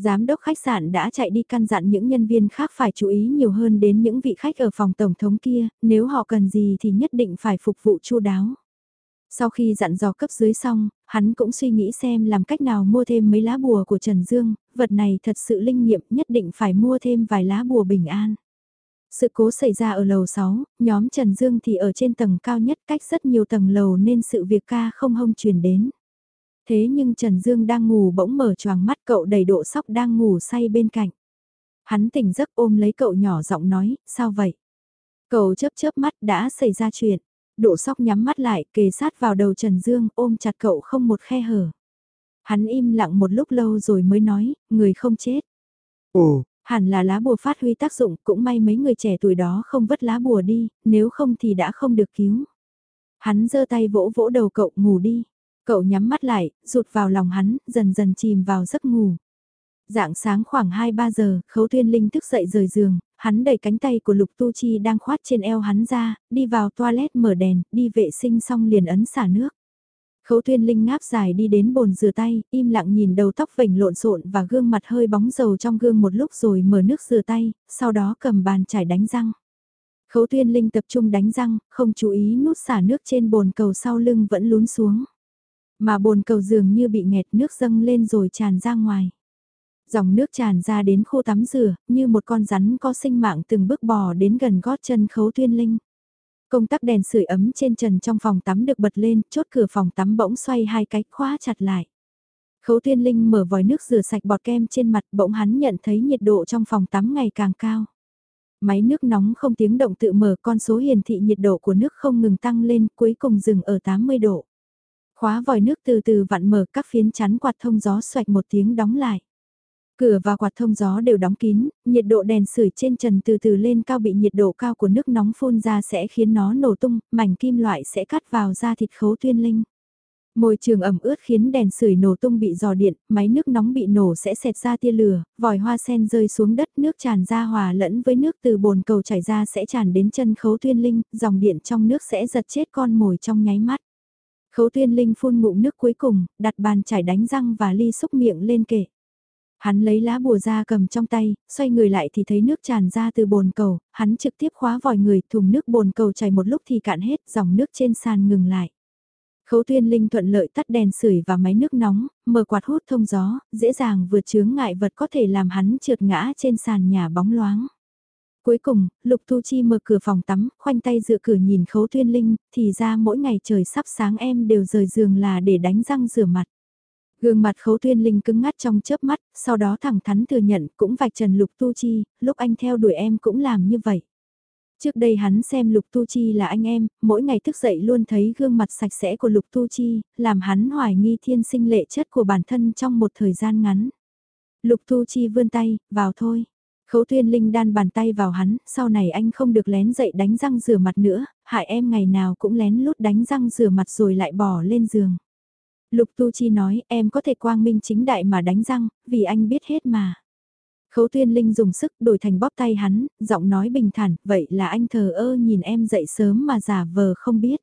Giám đốc khách sạn đã chạy đi căn dặn những nhân viên khác phải chú ý nhiều hơn đến những vị khách ở phòng tổng thống kia, nếu họ cần gì thì nhất định phải phục vụ chu đáo. Sau khi dặn dò cấp dưới xong, hắn cũng suy nghĩ xem làm cách nào mua thêm mấy lá bùa của Trần Dương, vật này thật sự linh nghiệm nhất định phải mua thêm vài lá bùa bình an. Sự cố xảy ra ở lầu 6, nhóm Trần Dương thì ở trên tầng cao nhất cách rất nhiều tầng lầu nên sự việc ca không hông truyền đến. Thế nhưng Trần Dương đang ngủ bỗng mở choàng mắt cậu đầy độ sóc đang ngủ say bên cạnh. Hắn tỉnh giấc ôm lấy cậu nhỏ giọng nói, sao vậy? Cậu chớp chớp mắt đã xảy ra chuyện. Độ sóc nhắm mắt lại, kề sát vào đầu Trần Dương, ôm chặt cậu không một khe hở. Hắn im lặng một lúc lâu rồi mới nói, người không chết. Ồ, hẳn là lá bùa phát huy tác dụng, cũng may mấy người trẻ tuổi đó không vứt lá bùa đi, nếu không thì đã không được cứu. Hắn giơ tay vỗ vỗ đầu cậu ngủ đi. Cậu nhắm mắt lại, rụt vào lòng hắn, dần dần chìm vào giấc ngủ. Dạng sáng khoảng 2-3 giờ, Khấu Tuyên Linh thức dậy rời giường, hắn đẩy cánh tay của Lục Tu Chi đang khoát trên eo hắn ra, đi vào toilet mở đèn, đi vệ sinh xong liền ấn xả nước. Khấu Tuyên Linh ngáp dài đi đến bồn rửa tay, im lặng nhìn đầu tóc vành lộn xộn và gương mặt hơi bóng dầu trong gương một lúc rồi mở nước rửa tay, sau đó cầm bàn chải đánh răng. Khấu Tuyên Linh tập trung đánh răng, không chú ý nút xả nước trên bồn cầu sau lưng vẫn lún xuống. Mà bồn cầu dường như bị nghẹt nước dâng lên rồi tràn ra ngoài. Dòng nước tràn ra đến khô tắm rửa, như một con rắn có sinh mạng từng bước bò đến gần gót chân khấu tuyên linh. Công tắc đèn sưởi ấm trên trần trong phòng tắm được bật lên, chốt cửa phòng tắm bỗng xoay hai cái khóa chặt lại. Khấu tuyên linh mở vòi nước rửa sạch bọt kem trên mặt bỗng hắn nhận thấy nhiệt độ trong phòng tắm ngày càng cao. Máy nước nóng không tiếng động tự mở con số hiển thị nhiệt độ của nước không ngừng tăng lên cuối cùng dừng ở 80 độ. Khóa vòi nước từ từ vặn mở các phiến chắn quạt thông gió xoạch một tiếng đóng lại. Cửa và quạt thông gió đều đóng kín, nhiệt độ đèn sưởi trên trần từ từ lên cao bị nhiệt độ cao của nước nóng phun ra sẽ khiến nó nổ tung, mảnh kim loại sẽ cắt vào da thịt khấu tuyên linh. Môi trường ẩm ướt khiến đèn sưởi nổ tung bị dò điện, máy nước nóng bị nổ sẽ xẹt ra tia lửa, vòi hoa sen rơi xuống đất nước tràn ra hòa lẫn với nước từ bồn cầu chảy ra sẽ tràn đến chân khấu tuyên linh, dòng điện trong nước sẽ giật chết con mồi trong nháy mắt. Khấu tuyên linh phun ngụm nước cuối cùng, đặt bàn chải đánh răng và ly xúc miệng lên kệ. Hắn lấy lá bùa ra cầm trong tay, xoay người lại thì thấy nước tràn ra từ bồn cầu, hắn trực tiếp khóa vòi người, thùng nước bồn cầu chảy một lúc thì cạn hết, dòng nước trên sàn ngừng lại. Khấu tuyên linh thuận lợi tắt đèn sưởi và máy nước nóng, mở quạt hút thông gió, dễ dàng vượt chướng ngại vật có thể làm hắn trượt ngã trên sàn nhà bóng loáng. Cuối cùng, Lục Thu Chi mở cửa phòng tắm, khoanh tay dựa cửa nhìn khấu tuyên linh, thì ra mỗi ngày trời sắp sáng em đều rời giường là để đánh răng rửa mặt. Gương mặt khấu tuyên linh cứng ngắt trong chớp mắt, sau đó thẳng thắn thừa nhận cũng vạch trần Lục Tu Chi, lúc anh theo đuổi em cũng làm như vậy. Trước đây hắn xem Lục Tu Chi là anh em, mỗi ngày thức dậy luôn thấy gương mặt sạch sẽ của Lục Tu Chi, làm hắn hoài nghi thiên sinh lệ chất của bản thân trong một thời gian ngắn. Lục Tu Chi vươn tay, vào thôi. Khấu Thuyên linh đan bàn tay vào hắn, sau này anh không được lén dậy đánh răng rửa mặt nữa, hại em ngày nào cũng lén lút đánh răng rửa mặt rồi lại bỏ lên giường. Lục Tu Chi nói em có thể quang minh chính đại mà đánh răng, vì anh biết hết mà. Khấu Thuyên linh dùng sức đổi thành bóp tay hắn, giọng nói bình thản, vậy là anh thờ ơ nhìn em dậy sớm mà giả vờ không biết.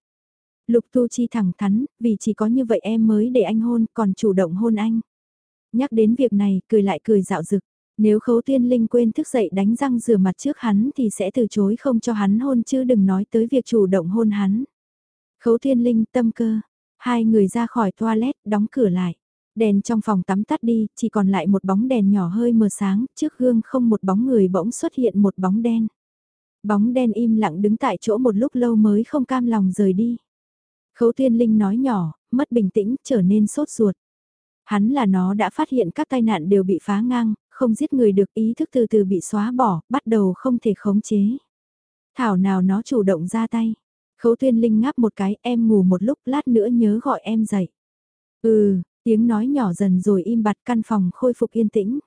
Lục Tu Chi thẳng thắn, vì chỉ có như vậy em mới để anh hôn, còn chủ động hôn anh. Nhắc đến việc này, cười lại cười dạo dực. Nếu khấu tiên linh quên thức dậy đánh răng rửa mặt trước hắn thì sẽ từ chối không cho hắn hôn chứ đừng nói tới việc chủ động hôn hắn. Khấu tiên linh tâm cơ, hai người ra khỏi toilet đóng cửa lại. Đèn trong phòng tắm tắt đi, chỉ còn lại một bóng đèn nhỏ hơi mờ sáng, trước gương không một bóng người bỗng xuất hiện một bóng đen. Bóng đen im lặng đứng tại chỗ một lúc lâu mới không cam lòng rời đi. Khấu Thiên Linh nói nhỏ, mất bình tĩnh, trở nên sốt ruột. Hắn là nó đã phát hiện các tai nạn đều bị phá ngang, không giết người được ý thức từ từ bị xóa bỏ, bắt đầu không thể khống chế. Thảo nào nó chủ động ra tay. Khấu tuyên linh ngáp một cái em ngủ một lúc lát nữa nhớ gọi em dậy. Ừ, tiếng nói nhỏ dần rồi im bặt căn phòng khôi phục yên tĩnh.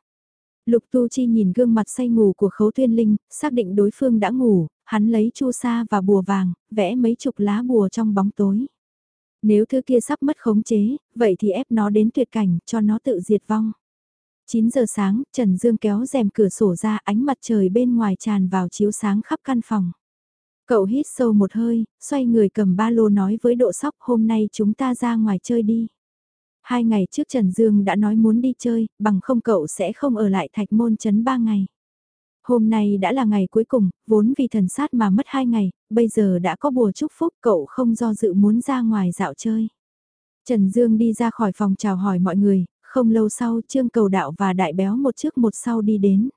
Lục Tu Chi nhìn gương mặt say ngủ của Khấu Tuyên Linh, xác định đối phương đã ngủ, hắn lấy chu sa và bùa vàng, vẽ mấy chục lá bùa trong bóng tối. Nếu thứ kia sắp mất khống chế, vậy thì ép nó đến tuyệt cảnh, cho nó tự diệt vong. 9 giờ sáng, Trần Dương kéo rèm cửa sổ ra ánh mặt trời bên ngoài tràn vào chiếu sáng khắp căn phòng. Cậu hít sâu một hơi, xoay người cầm ba lô nói với độ sóc hôm nay chúng ta ra ngoài chơi đi. Hai ngày trước Trần Dương đã nói muốn đi chơi, bằng không cậu sẽ không ở lại thạch môn chấn ba ngày. Hôm nay đã là ngày cuối cùng, vốn vì thần sát mà mất hai ngày, bây giờ đã có bùa chúc phúc cậu không do dự muốn ra ngoài dạo chơi. Trần Dương đi ra khỏi phòng chào hỏi mọi người, không lâu sau Trương Cầu Đạo và Đại Béo một trước một sau đi đến.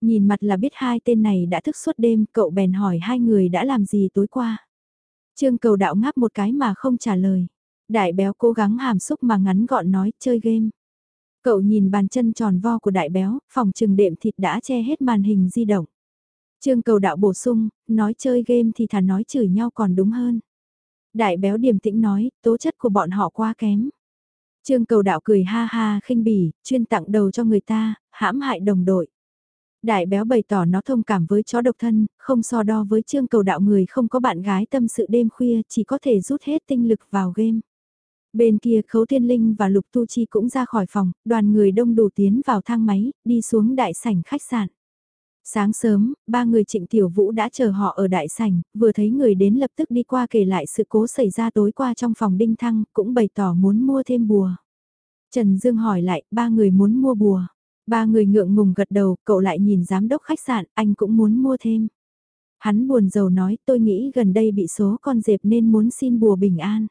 Nhìn mặt là biết hai tên này đã thức suốt đêm, cậu bèn hỏi hai người đã làm gì tối qua. Trương cầu đạo ngáp một cái mà không trả lời. Đại béo cố gắng hàm xúc mà ngắn gọn nói chơi game. Cậu nhìn bàn chân tròn vo của đại béo, phòng trừng đệm thịt đã che hết màn hình di động. Trương cầu đạo bổ sung, nói chơi game thì thà nói chửi nhau còn đúng hơn. Đại béo điềm tĩnh nói, tố chất của bọn họ quá kém. Trương cầu đạo cười ha ha khinh bỉ, chuyên tặng đầu cho người ta, hãm hại đồng đội. Đại béo bày tỏ nó thông cảm với chó độc thân, không so đo với trương cầu đạo người không có bạn gái tâm sự đêm khuya chỉ có thể rút hết tinh lực vào game. Bên kia Khấu Thiên Linh và Lục Tu Chi cũng ra khỏi phòng, đoàn người đông đủ tiến vào thang máy, đi xuống đại sảnh khách sạn. Sáng sớm, ba người trịnh tiểu vũ đã chờ họ ở đại sảnh, vừa thấy người đến lập tức đi qua kể lại sự cố xảy ra tối qua trong phòng đinh thăng, cũng bày tỏ muốn mua thêm bùa. Trần Dương hỏi lại, ba người muốn mua bùa. Ba người ngượng ngùng gật đầu, cậu lại nhìn giám đốc khách sạn, anh cũng muốn mua thêm. Hắn buồn rầu nói, tôi nghĩ gần đây bị số con dẹp nên muốn xin bùa bình an.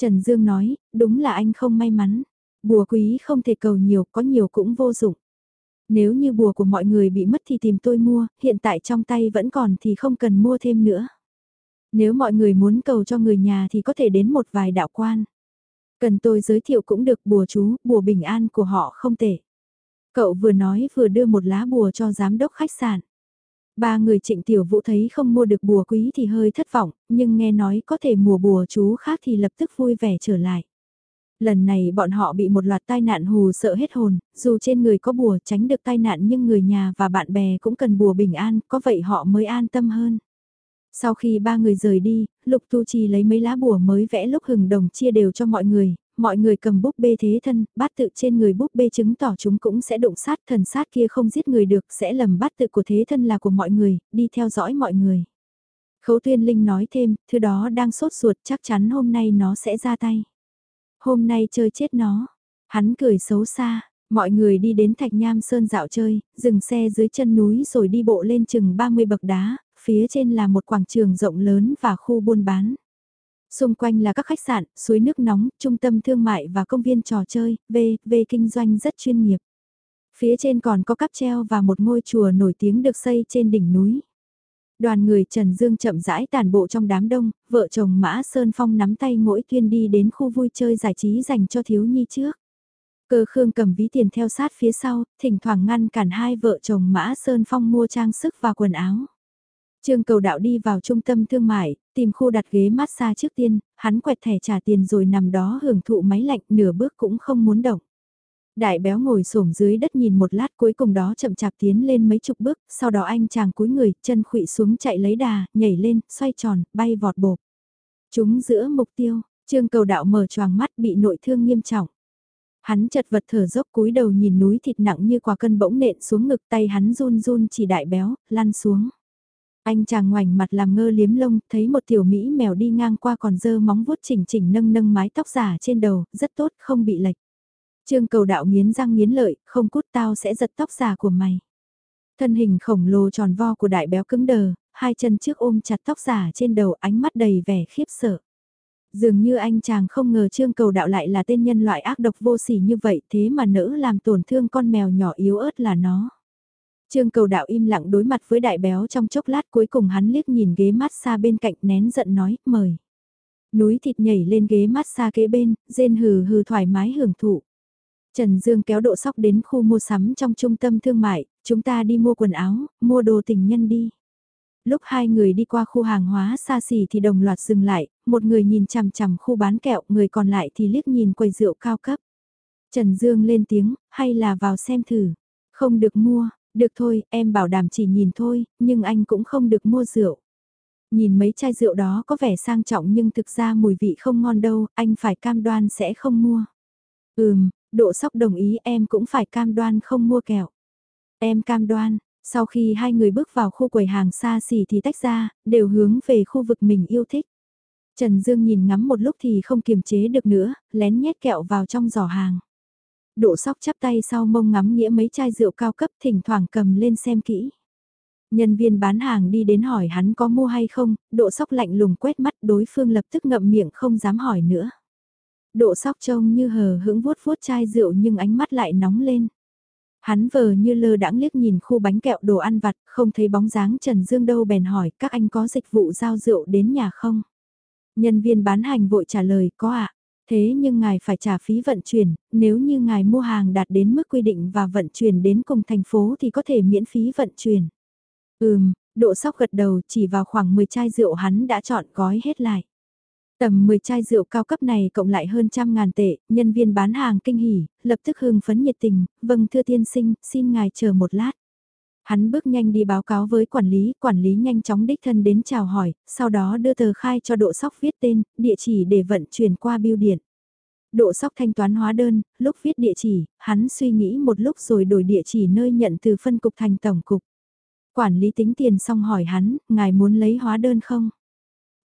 Trần Dương nói, đúng là anh không may mắn. Bùa quý không thể cầu nhiều, có nhiều cũng vô dụng. Nếu như bùa của mọi người bị mất thì tìm tôi mua, hiện tại trong tay vẫn còn thì không cần mua thêm nữa. Nếu mọi người muốn cầu cho người nhà thì có thể đến một vài đạo quan. Cần tôi giới thiệu cũng được bùa chú, bùa bình an của họ không tệ. Cậu vừa nói vừa đưa một lá bùa cho giám đốc khách sạn. Ba người trịnh tiểu vũ thấy không mua được bùa quý thì hơi thất vọng, nhưng nghe nói có thể mùa bùa chú khác thì lập tức vui vẻ trở lại. Lần này bọn họ bị một loạt tai nạn hù sợ hết hồn, dù trên người có bùa tránh được tai nạn nhưng người nhà và bạn bè cũng cần bùa bình an, có vậy họ mới an tâm hơn. Sau khi ba người rời đi, Lục Tu Chi lấy mấy lá bùa mới vẽ lúc hừng đồng chia đều cho mọi người, mọi người cầm búp bê thế thân, bát tự trên người búp bê chứng tỏ chúng cũng sẽ đụng sát thần sát kia không giết người được, sẽ lầm bát tự của thế thân là của mọi người, đi theo dõi mọi người. Khấu Tuyên Linh nói thêm, thứ đó đang sốt ruột chắc chắn hôm nay nó sẽ ra tay. Hôm nay chơi chết nó. Hắn cười xấu xa, mọi người đi đến Thạch Nham Sơn dạo chơi, dừng xe dưới chân núi rồi đi bộ lên chừng 30 bậc đá, phía trên là một quảng trường rộng lớn và khu buôn bán. Xung quanh là các khách sạn, suối nước nóng, trung tâm thương mại và công viên trò chơi, V, V kinh doanh rất chuyên nghiệp. Phía trên còn có cáp treo và một ngôi chùa nổi tiếng được xây trên đỉnh núi. Đoàn người Trần Dương chậm rãi tàn bộ trong đám đông, vợ chồng Mã Sơn Phong nắm tay mỗi tuyên đi đến khu vui chơi giải trí dành cho thiếu nhi trước. Cơ Khương cầm ví tiền theo sát phía sau, thỉnh thoảng ngăn cản hai vợ chồng Mã Sơn Phong mua trang sức và quần áo. Trương cầu đạo đi vào trung tâm thương mại, tìm khu đặt ghế massage trước tiên, hắn quẹt thẻ trả tiền rồi nằm đó hưởng thụ máy lạnh nửa bước cũng không muốn động. Đại béo ngồi xổm dưới đất nhìn một lát cuối cùng đó chậm chạp tiến lên mấy chục bước, sau đó anh chàng cúi người, chân khụy xuống chạy lấy đà, nhảy lên, xoay tròn, bay vọt bột. Chúng giữa mục tiêu, trương cầu đạo mở choàng mắt bị nội thương nghiêm trọng. Hắn chật vật thở dốc cúi đầu nhìn núi thịt nặng như quả cân bỗng nện xuống ngực tay hắn run run chỉ đại béo, lăn xuống. Anh chàng ngoảnh mặt làm ngơ liếm lông, thấy một tiểu mỹ mèo đi ngang qua còn dơ móng vuốt chỉnh chỉnh nâng nâng mái tóc giả trên đầu, rất tốt, không bị lệch. Trương cầu đạo nghiến răng nghiến lợi, không cút tao sẽ giật tóc giả của mày. Thân hình khổng lồ tròn vo của đại béo cứng đờ, hai chân trước ôm chặt tóc giả trên đầu ánh mắt đầy vẻ khiếp sợ. Dường như anh chàng không ngờ trương cầu đạo lại là tên nhân loại ác độc vô sỉ như vậy thế mà nỡ làm tổn thương con mèo nhỏ yếu ớt là nó. Trương cầu đạo im lặng đối mặt với đại béo trong chốc lát cuối cùng hắn liếc nhìn ghế mát xa bên cạnh nén giận nói, mời. Núi thịt nhảy lên ghế mát xa kế bên, rên hừ hừ thoải mái hưởng thụ. Trần Dương kéo độ sóc đến khu mua sắm trong trung tâm thương mại, chúng ta đi mua quần áo, mua đồ tình nhân đi. Lúc hai người đi qua khu hàng hóa xa xỉ thì đồng loạt dừng lại, một người nhìn chằm chằm khu bán kẹo, người còn lại thì liếc nhìn quầy rượu cao cấp. Trần Dương lên tiếng, hay là vào xem thử. Không được mua, được thôi, em bảo đảm chỉ nhìn thôi, nhưng anh cũng không được mua rượu. Nhìn mấy chai rượu đó có vẻ sang trọng nhưng thực ra mùi vị không ngon đâu, anh phải cam đoan sẽ không mua. Ừm, độ sóc đồng ý em cũng phải cam đoan không mua kẹo. Em cam đoan, sau khi hai người bước vào khu quầy hàng xa xỉ thì tách ra, đều hướng về khu vực mình yêu thích. Trần Dương nhìn ngắm một lúc thì không kiềm chế được nữa, lén nhét kẹo vào trong giỏ hàng. Độ sóc chắp tay sau mông ngắm nghĩa mấy chai rượu cao cấp thỉnh thoảng cầm lên xem kỹ. Nhân viên bán hàng đi đến hỏi hắn có mua hay không, độ sóc lạnh lùng quét mắt đối phương lập tức ngậm miệng không dám hỏi nữa. Độ sóc trông như hờ hững vuốt vuốt chai rượu nhưng ánh mắt lại nóng lên. Hắn vờ như lơ đãng liếc nhìn khu bánh kẹo đồ ăn vặt, không thấy bóng dáng Trần Dương đâu bèn hỏi các anh có dịch vụ giao rượu đến nhà không? Nhân viên bán hành vội trả lời có ạ. Thế nhưng ngài phải trả phí vận chuyển, nếu như ngài mua hàng đạt đến mức quy định và vận chuyển đến cùng thành phố thì có thể miễn phí vận chuyển. Ừm, độ sóc gật đầu chỉ vào khoảng 10 chai rượu hắn đã chọn gói hết lại. Tầm 10 chai rượu cao cấp này cộng lại hơn trăm ngàn tệ, nhân viên bán hàng kinh hỉ, lập tức hưng phấn nhiệt tình, vâng thưa tiên sinh, xin ngài chờ một lát. Hắn bước nhanh đi báo cáo với quản lý, quản lý nhanh chóng đích thân đến chào hỏi, sau đó đưa tờ khai cho độ sóc viết tên, địa chỉ để vận chuyển qua biêu điện. Độ sóc thanh toán hóa đơn, lúc viết địa chỉ, hắn suy nghĩ một lúc rồi đổi địa chỉ nơi nhận từ phân cục thành tổng cục. Quản lý tính tiền xong hỏi hắn, ngài muốn lấy hóa đơn không?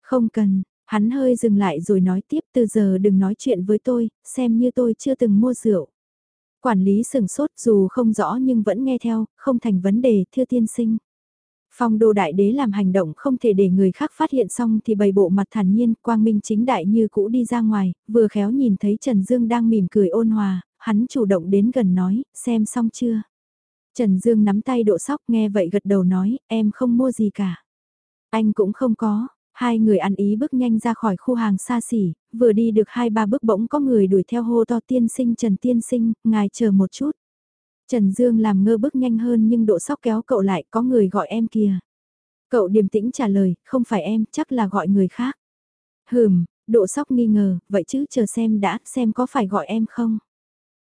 Không cần, hắn hơi dừng lại rồi nói tiếp từ giờ đừng nói chuyện với tôi, xem như tôi chưa từng mua rượu. Quản lý sừng sốt dù không rõ nhưng vẫn nghe theo, không thành vấn đề, thưa tiên sinh. Phong đô đại đế làm hành động không thể để người khác phát hiện xong thì bày bộ mặt thản nhiên, quang minh chính đại như cũ đi ra ngoài, vừa khéo nhìn thấy Trần Dương đang mỉm cười ôn hòa, hắn chủ động đến gần nói, xem xong chưa. Trần Dương nắm tay độ sóc nghe vậy gật đầu nói, em không mua gì cả. Anh cũng không có, Hai người ăn ý bước nhanh ra khỏi khu hàng xa xỉ, vừa đi được hai ba bước bỗng có người đuổi theo hô to tiên sinh Trần tiên sinh, ngài chờ một chút. Trần Dương làm ngơ bước nhanh hơn nhưng độ sóc kéo cậu lại có người gọi em kìa. Cậu điềm tĩnh trả lời, không phải em, chắc là gọi người khác. Hừm, độ sóc nghi ngờ, vậy chứ chờ xem đã, xem có phải gọi em không.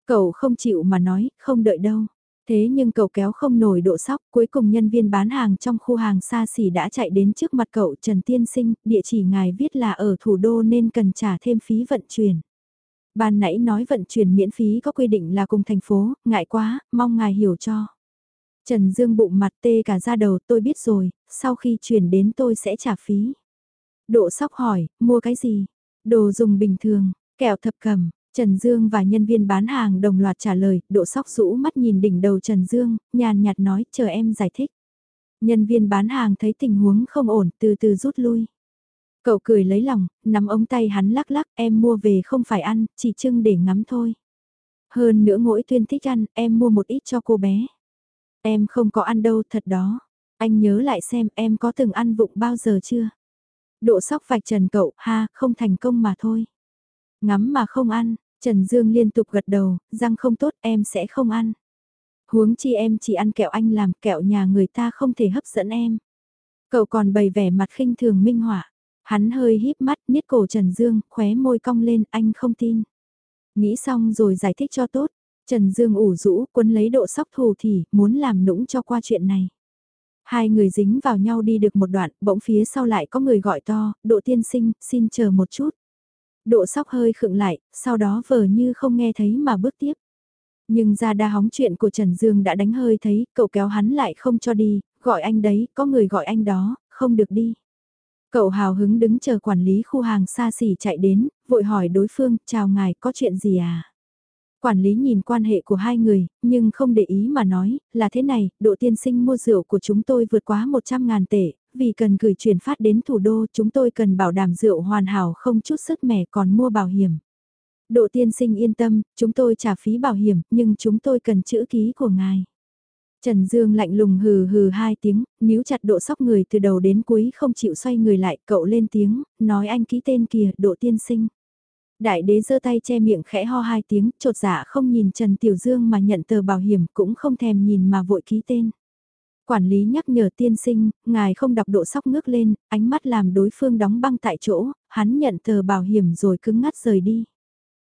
Cậu không chịu mà nói, không đợi đâu. Thế nhưng cậu kéo không nổi độ sóc, cuối cùng nhân viên bán hàng trong khu hàng xa xỉ đã chạy đến trước mặt cậu Trần Tiên Sinh, địa chỉ ngài viết là ở thủ đô nên cần trả thêm phí vận chuyển. Ban nãy nói vận chuyển miễn phí có quy định là cùng thành phố, ngại quá, mong ngài hiểu cho. Trần Dương bụng mặt tê cả ra đầu tôi biết rồi, sau khi chuyển đến tôi sẽ trả phí. Độ sóc hỏi, mua cái gì? Đồ dùng bình thường, kẹo thập cầm, Trần Dương và nhân viên bán hàng đồng loạt trả lời, độ sóc rũ mắt nhìn đỉnh đầu Trần Dương, nhàn nhạt nói, chờ em giải thích. Nhân viên bán hàng thấy tình huống không ổn, từ từ rút lui. Cậu cười lấy lòng, nắm ống tay hắn lắc lắc, em mua về không phải ăn, chỉ trưng để ngắm thôi. Hơn nữa mỗi tuyên thích ăn, em mua một ít cho cô bé. Em không có ăn đâu thật đó. Anh nhớ lại xem em có từng ăn vụng bao giờ chưa? Độ sóc vạch trần cậu, ha, không thành công mà thôi. Ngắm mà không ăn, Trần Dương liên tục gật đầu, răng không tốt em sẽ không ăn. Huống chi em chỉ ăn kẹo anh làm kẹo nhà người ta không thể hấp dẫn em. Cậu còn bày vẻ mặt khinh thường minh họa. Hắn hơi híp mắt niết cổ Trần Dương, khóe môi cong lên, anh không tin. Nghĩ xong rồi giải thích cho tốt. Trần Dương ủ rũ, quân lấy độ sóc thù thì, muốn làm nũng cho qua chuyện này. Hai người dính vào nhau đi được một đoạn, bỗng phía sau lại có người gọi to, độ tiên sinh, xin chờ một chút. Độ sóc hơi khựng lại, sau đó vờ như không nghe thấy mà bước tiếp. Nhưng ra đa hóng chuyện của Trần Dương đã đánh hơi thấy, cậu kéo hắn lại không cho đi, gọi anh đấy, có người gọi anh đó, không được đi. Cậu hào hứng đứng chờ quản lý khu hàng xa xỉ chạy đến, vội hỏi đối phương, chào ngài, có chuyện gì à? Quản lý nhìn quan hệ của hai người, nhưng không để ý mà nói, là thế này, độ tiên sinh mua rượu của chúng tôi vượt quá 100 ngàn tệ, vì cần gửi chuyển phát đến thủ đô chúng tôi cần bảo đảm rượu hoàn hảo không chút sức mẻ còn mua bảo hiểm. Độ tiên sinh yên tâm, chúng tôi trả phí bảo hiểm, nhưng chúng tôi cần chữ ký của ngài. Trần Dương lạnh lùng hừ hừ hai tiếng, níu chặt độ sóc người từ đầu đến cuối không chịu xoay người lại, cậu lên tiếng, nói anh ký tên kìa, độ tiên sinh. Đại đế giơ tay che miệng khẽ ho hai tiếng, trột dạ không nhìn Trần Tiểu Dương mà nhận tờ bảo hiểm cũng không thèm nhìn mà vội ký tên. Quản lý nhắc nhở tiên sinh, ngài không đọc độ sóc ngước lên, ánh mắt làm đối phương đóng băng tại chỗ, hắn nhận tờ bảo hiểm rồi cứng ngắt rời đi.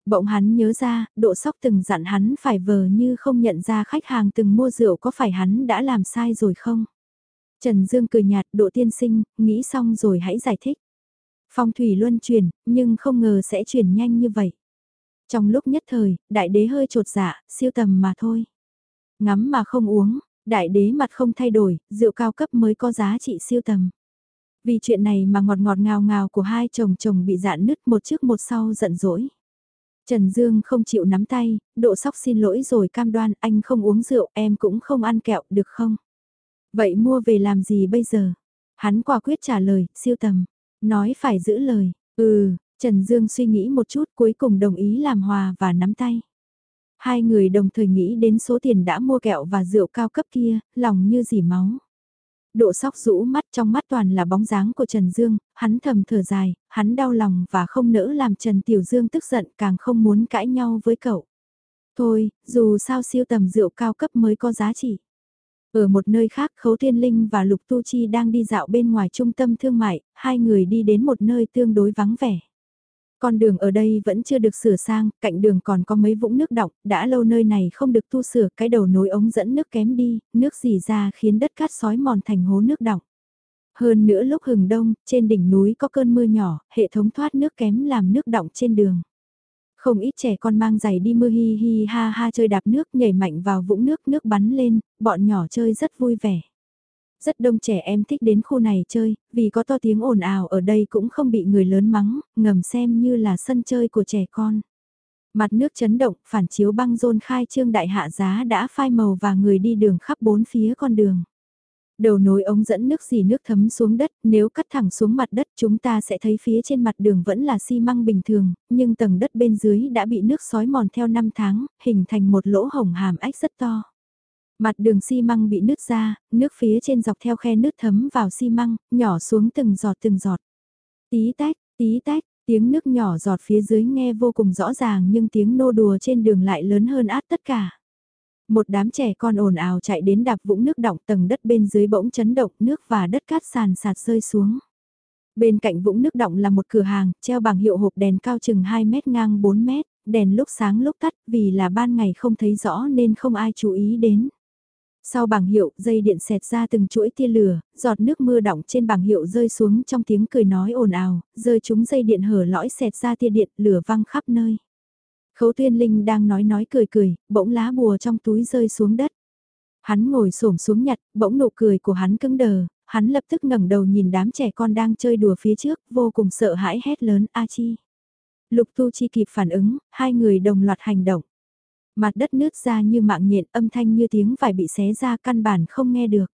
Bỗng hắn nhớ ra, độ sóc từng dặn hắn phải vờ như không nhận ra khách hàng từng mua rượu có phải hắn đã làm sai rồi không? Trần Dương cười nhạt độ tiên sinh, nghĩ xong rồi hãy giải thích. Phong thủy luân chuyển, nhưng không ngờ sẽ chuyển nhanh như vậy. Trong lúc nhất thời, đại đế hơi trột dạ, siêu tầm mà thôi. Ngắm mà không uống, đại đế mặt không thay đổi, rượu cao cấp mới có giá trị siêu tầm. Vì chuyện này mà ngọt ngọt ngào ngào của hai chồng chồng bị dạn nứt một trước một sau giận dỗi. Trần Dương không chịu nắm tay, độ sóc xin lỗi rồi cam đoan anh không uống rượu em cũng không ăn kẹo được không? Vậy mua về làm gì bây giờ? Hắn quả quyết trả lời, siêu tầm. Nói phải giữ lời, ừ, Trần Dương suy nghĩ một chút cuối cùng đồng ý làm hòa và nắm tay. Hai người đồng thời nghĩ đến số tiền đã mua kẹo và rượu cao cấp kia, lòng như dỉ máu. Độ sóc rũ mắt trong mắt toàn là bóng dáng của Trần Dương, hắn thầm thở dài, hắn đau lòng và không nỡ làm Trần Tiểu Dương tức giận càng không muốn cãi nhau với cậu. Thôi, dù sao siêu tầm rượu cao cấp mới có giá trị. Ở một nơi khác Khấu Thiên Linh và Lục Tu Chi đang đi dạo bên ngoài trung tâm thương mại, hai người đi đến một nơi tương đối vắng vẻ. Con đường ở đây vẫn chưa được sửa sang, cạnh đường còn có mấy vũng nước đọng, đã lâu nơi này không được tu sửa, cái đầu nối ống dẫn nước kém đi, nước dì ra khiến đất cát sói mòn thành hố nước đọng. Hơn nữa lúc hừng đông, trên đỉnh núi có cơn mưa nhỏ, hệ thống thoát nước kém làm nước đọng trên đường. Không ít trẻ con mang giày đi mưa hi hi ha ha chơi đạp nước nhảy mạnh vào vũng nước nước bắn lên, bọn nhỏ chơi rất vui vẻ. Rất đông trẻ em thích đến khu này chơi, vì có to tiếng ồn ào ở đây cũng không bị người lớn mắng, ngầm xem như là sân chơi của trẻ con. Mặt nước chấn động, phản chiếu băng rôn khai trương đại hạ giá đã phai màu và người đi đường khắp bốn phía con đường. Đầu nối ống dẫn nước dì nước thấm xuống đất, nếu cắt thẳng xuống mặt đất chúng ta sẽ thấy phía trên mặt đường vẫn là xi măng bình thường, nhưng tầng đất bên dưới đã bị nước sói mòn theo năm tháng, hình thành một lỗ hổng hàm ếch rất to. Mặt đường xi măng bị nứt ra, nước phía trên dọc theo khe nứt thấm vào xi măng, nhỏ xuống từng giọt từng giọt. Tí tách, tí tách, tiếng nước nhỏ giọt phía dưới nghe vô cùng rõ ràng nhưng tiếng nô đùa trên đường lại lớn hơn át tất cả. Một đám trẻ con ồn ào chạy đến đạp vũng nước động tầng đất bên dưới bỗng chấn động nước và đất cát sàn sạt rơi xuống. Bên cạnh vũng nước động là một cửa hàng, treo bảng hiệu hộp đèn cao chừng 2 mét ngang 4 mét, đèn lúc sáng lúc tắt vì là ban ngày không thấy rõ nên không ai chú ý đến. Sau bảng hiệu, dây điện xẹt ra từng chuỗi tia lửa, giọt nước mưa đọng trên bảng hiệu rơi xuống trong tiếng cười nói ồn ào, rơi chúng dây điện hở lõi xẹt ra tia điện, lửa văng khắp nơi. Khấu Tuyên Linh đang nói nói cười cười, bỗng lá bùa trong túi rơi xuống đất. Hắn ngồi xổm xuống nhặt, bỗng nụ cười của hắn cứng đờ, hắn lập tức ngẩng đầu nhìn đám trẻ con đang chơi đùa phía trước, vô cùng sợ hãi hét lớn A Chi. Lục Tu Chi kịp phản ứng, hai người đồng loạt hành động. Mặt đất nứt ra như mạng nhện âm thanh như tiếng vải bị xé ra căn bản không nghe được.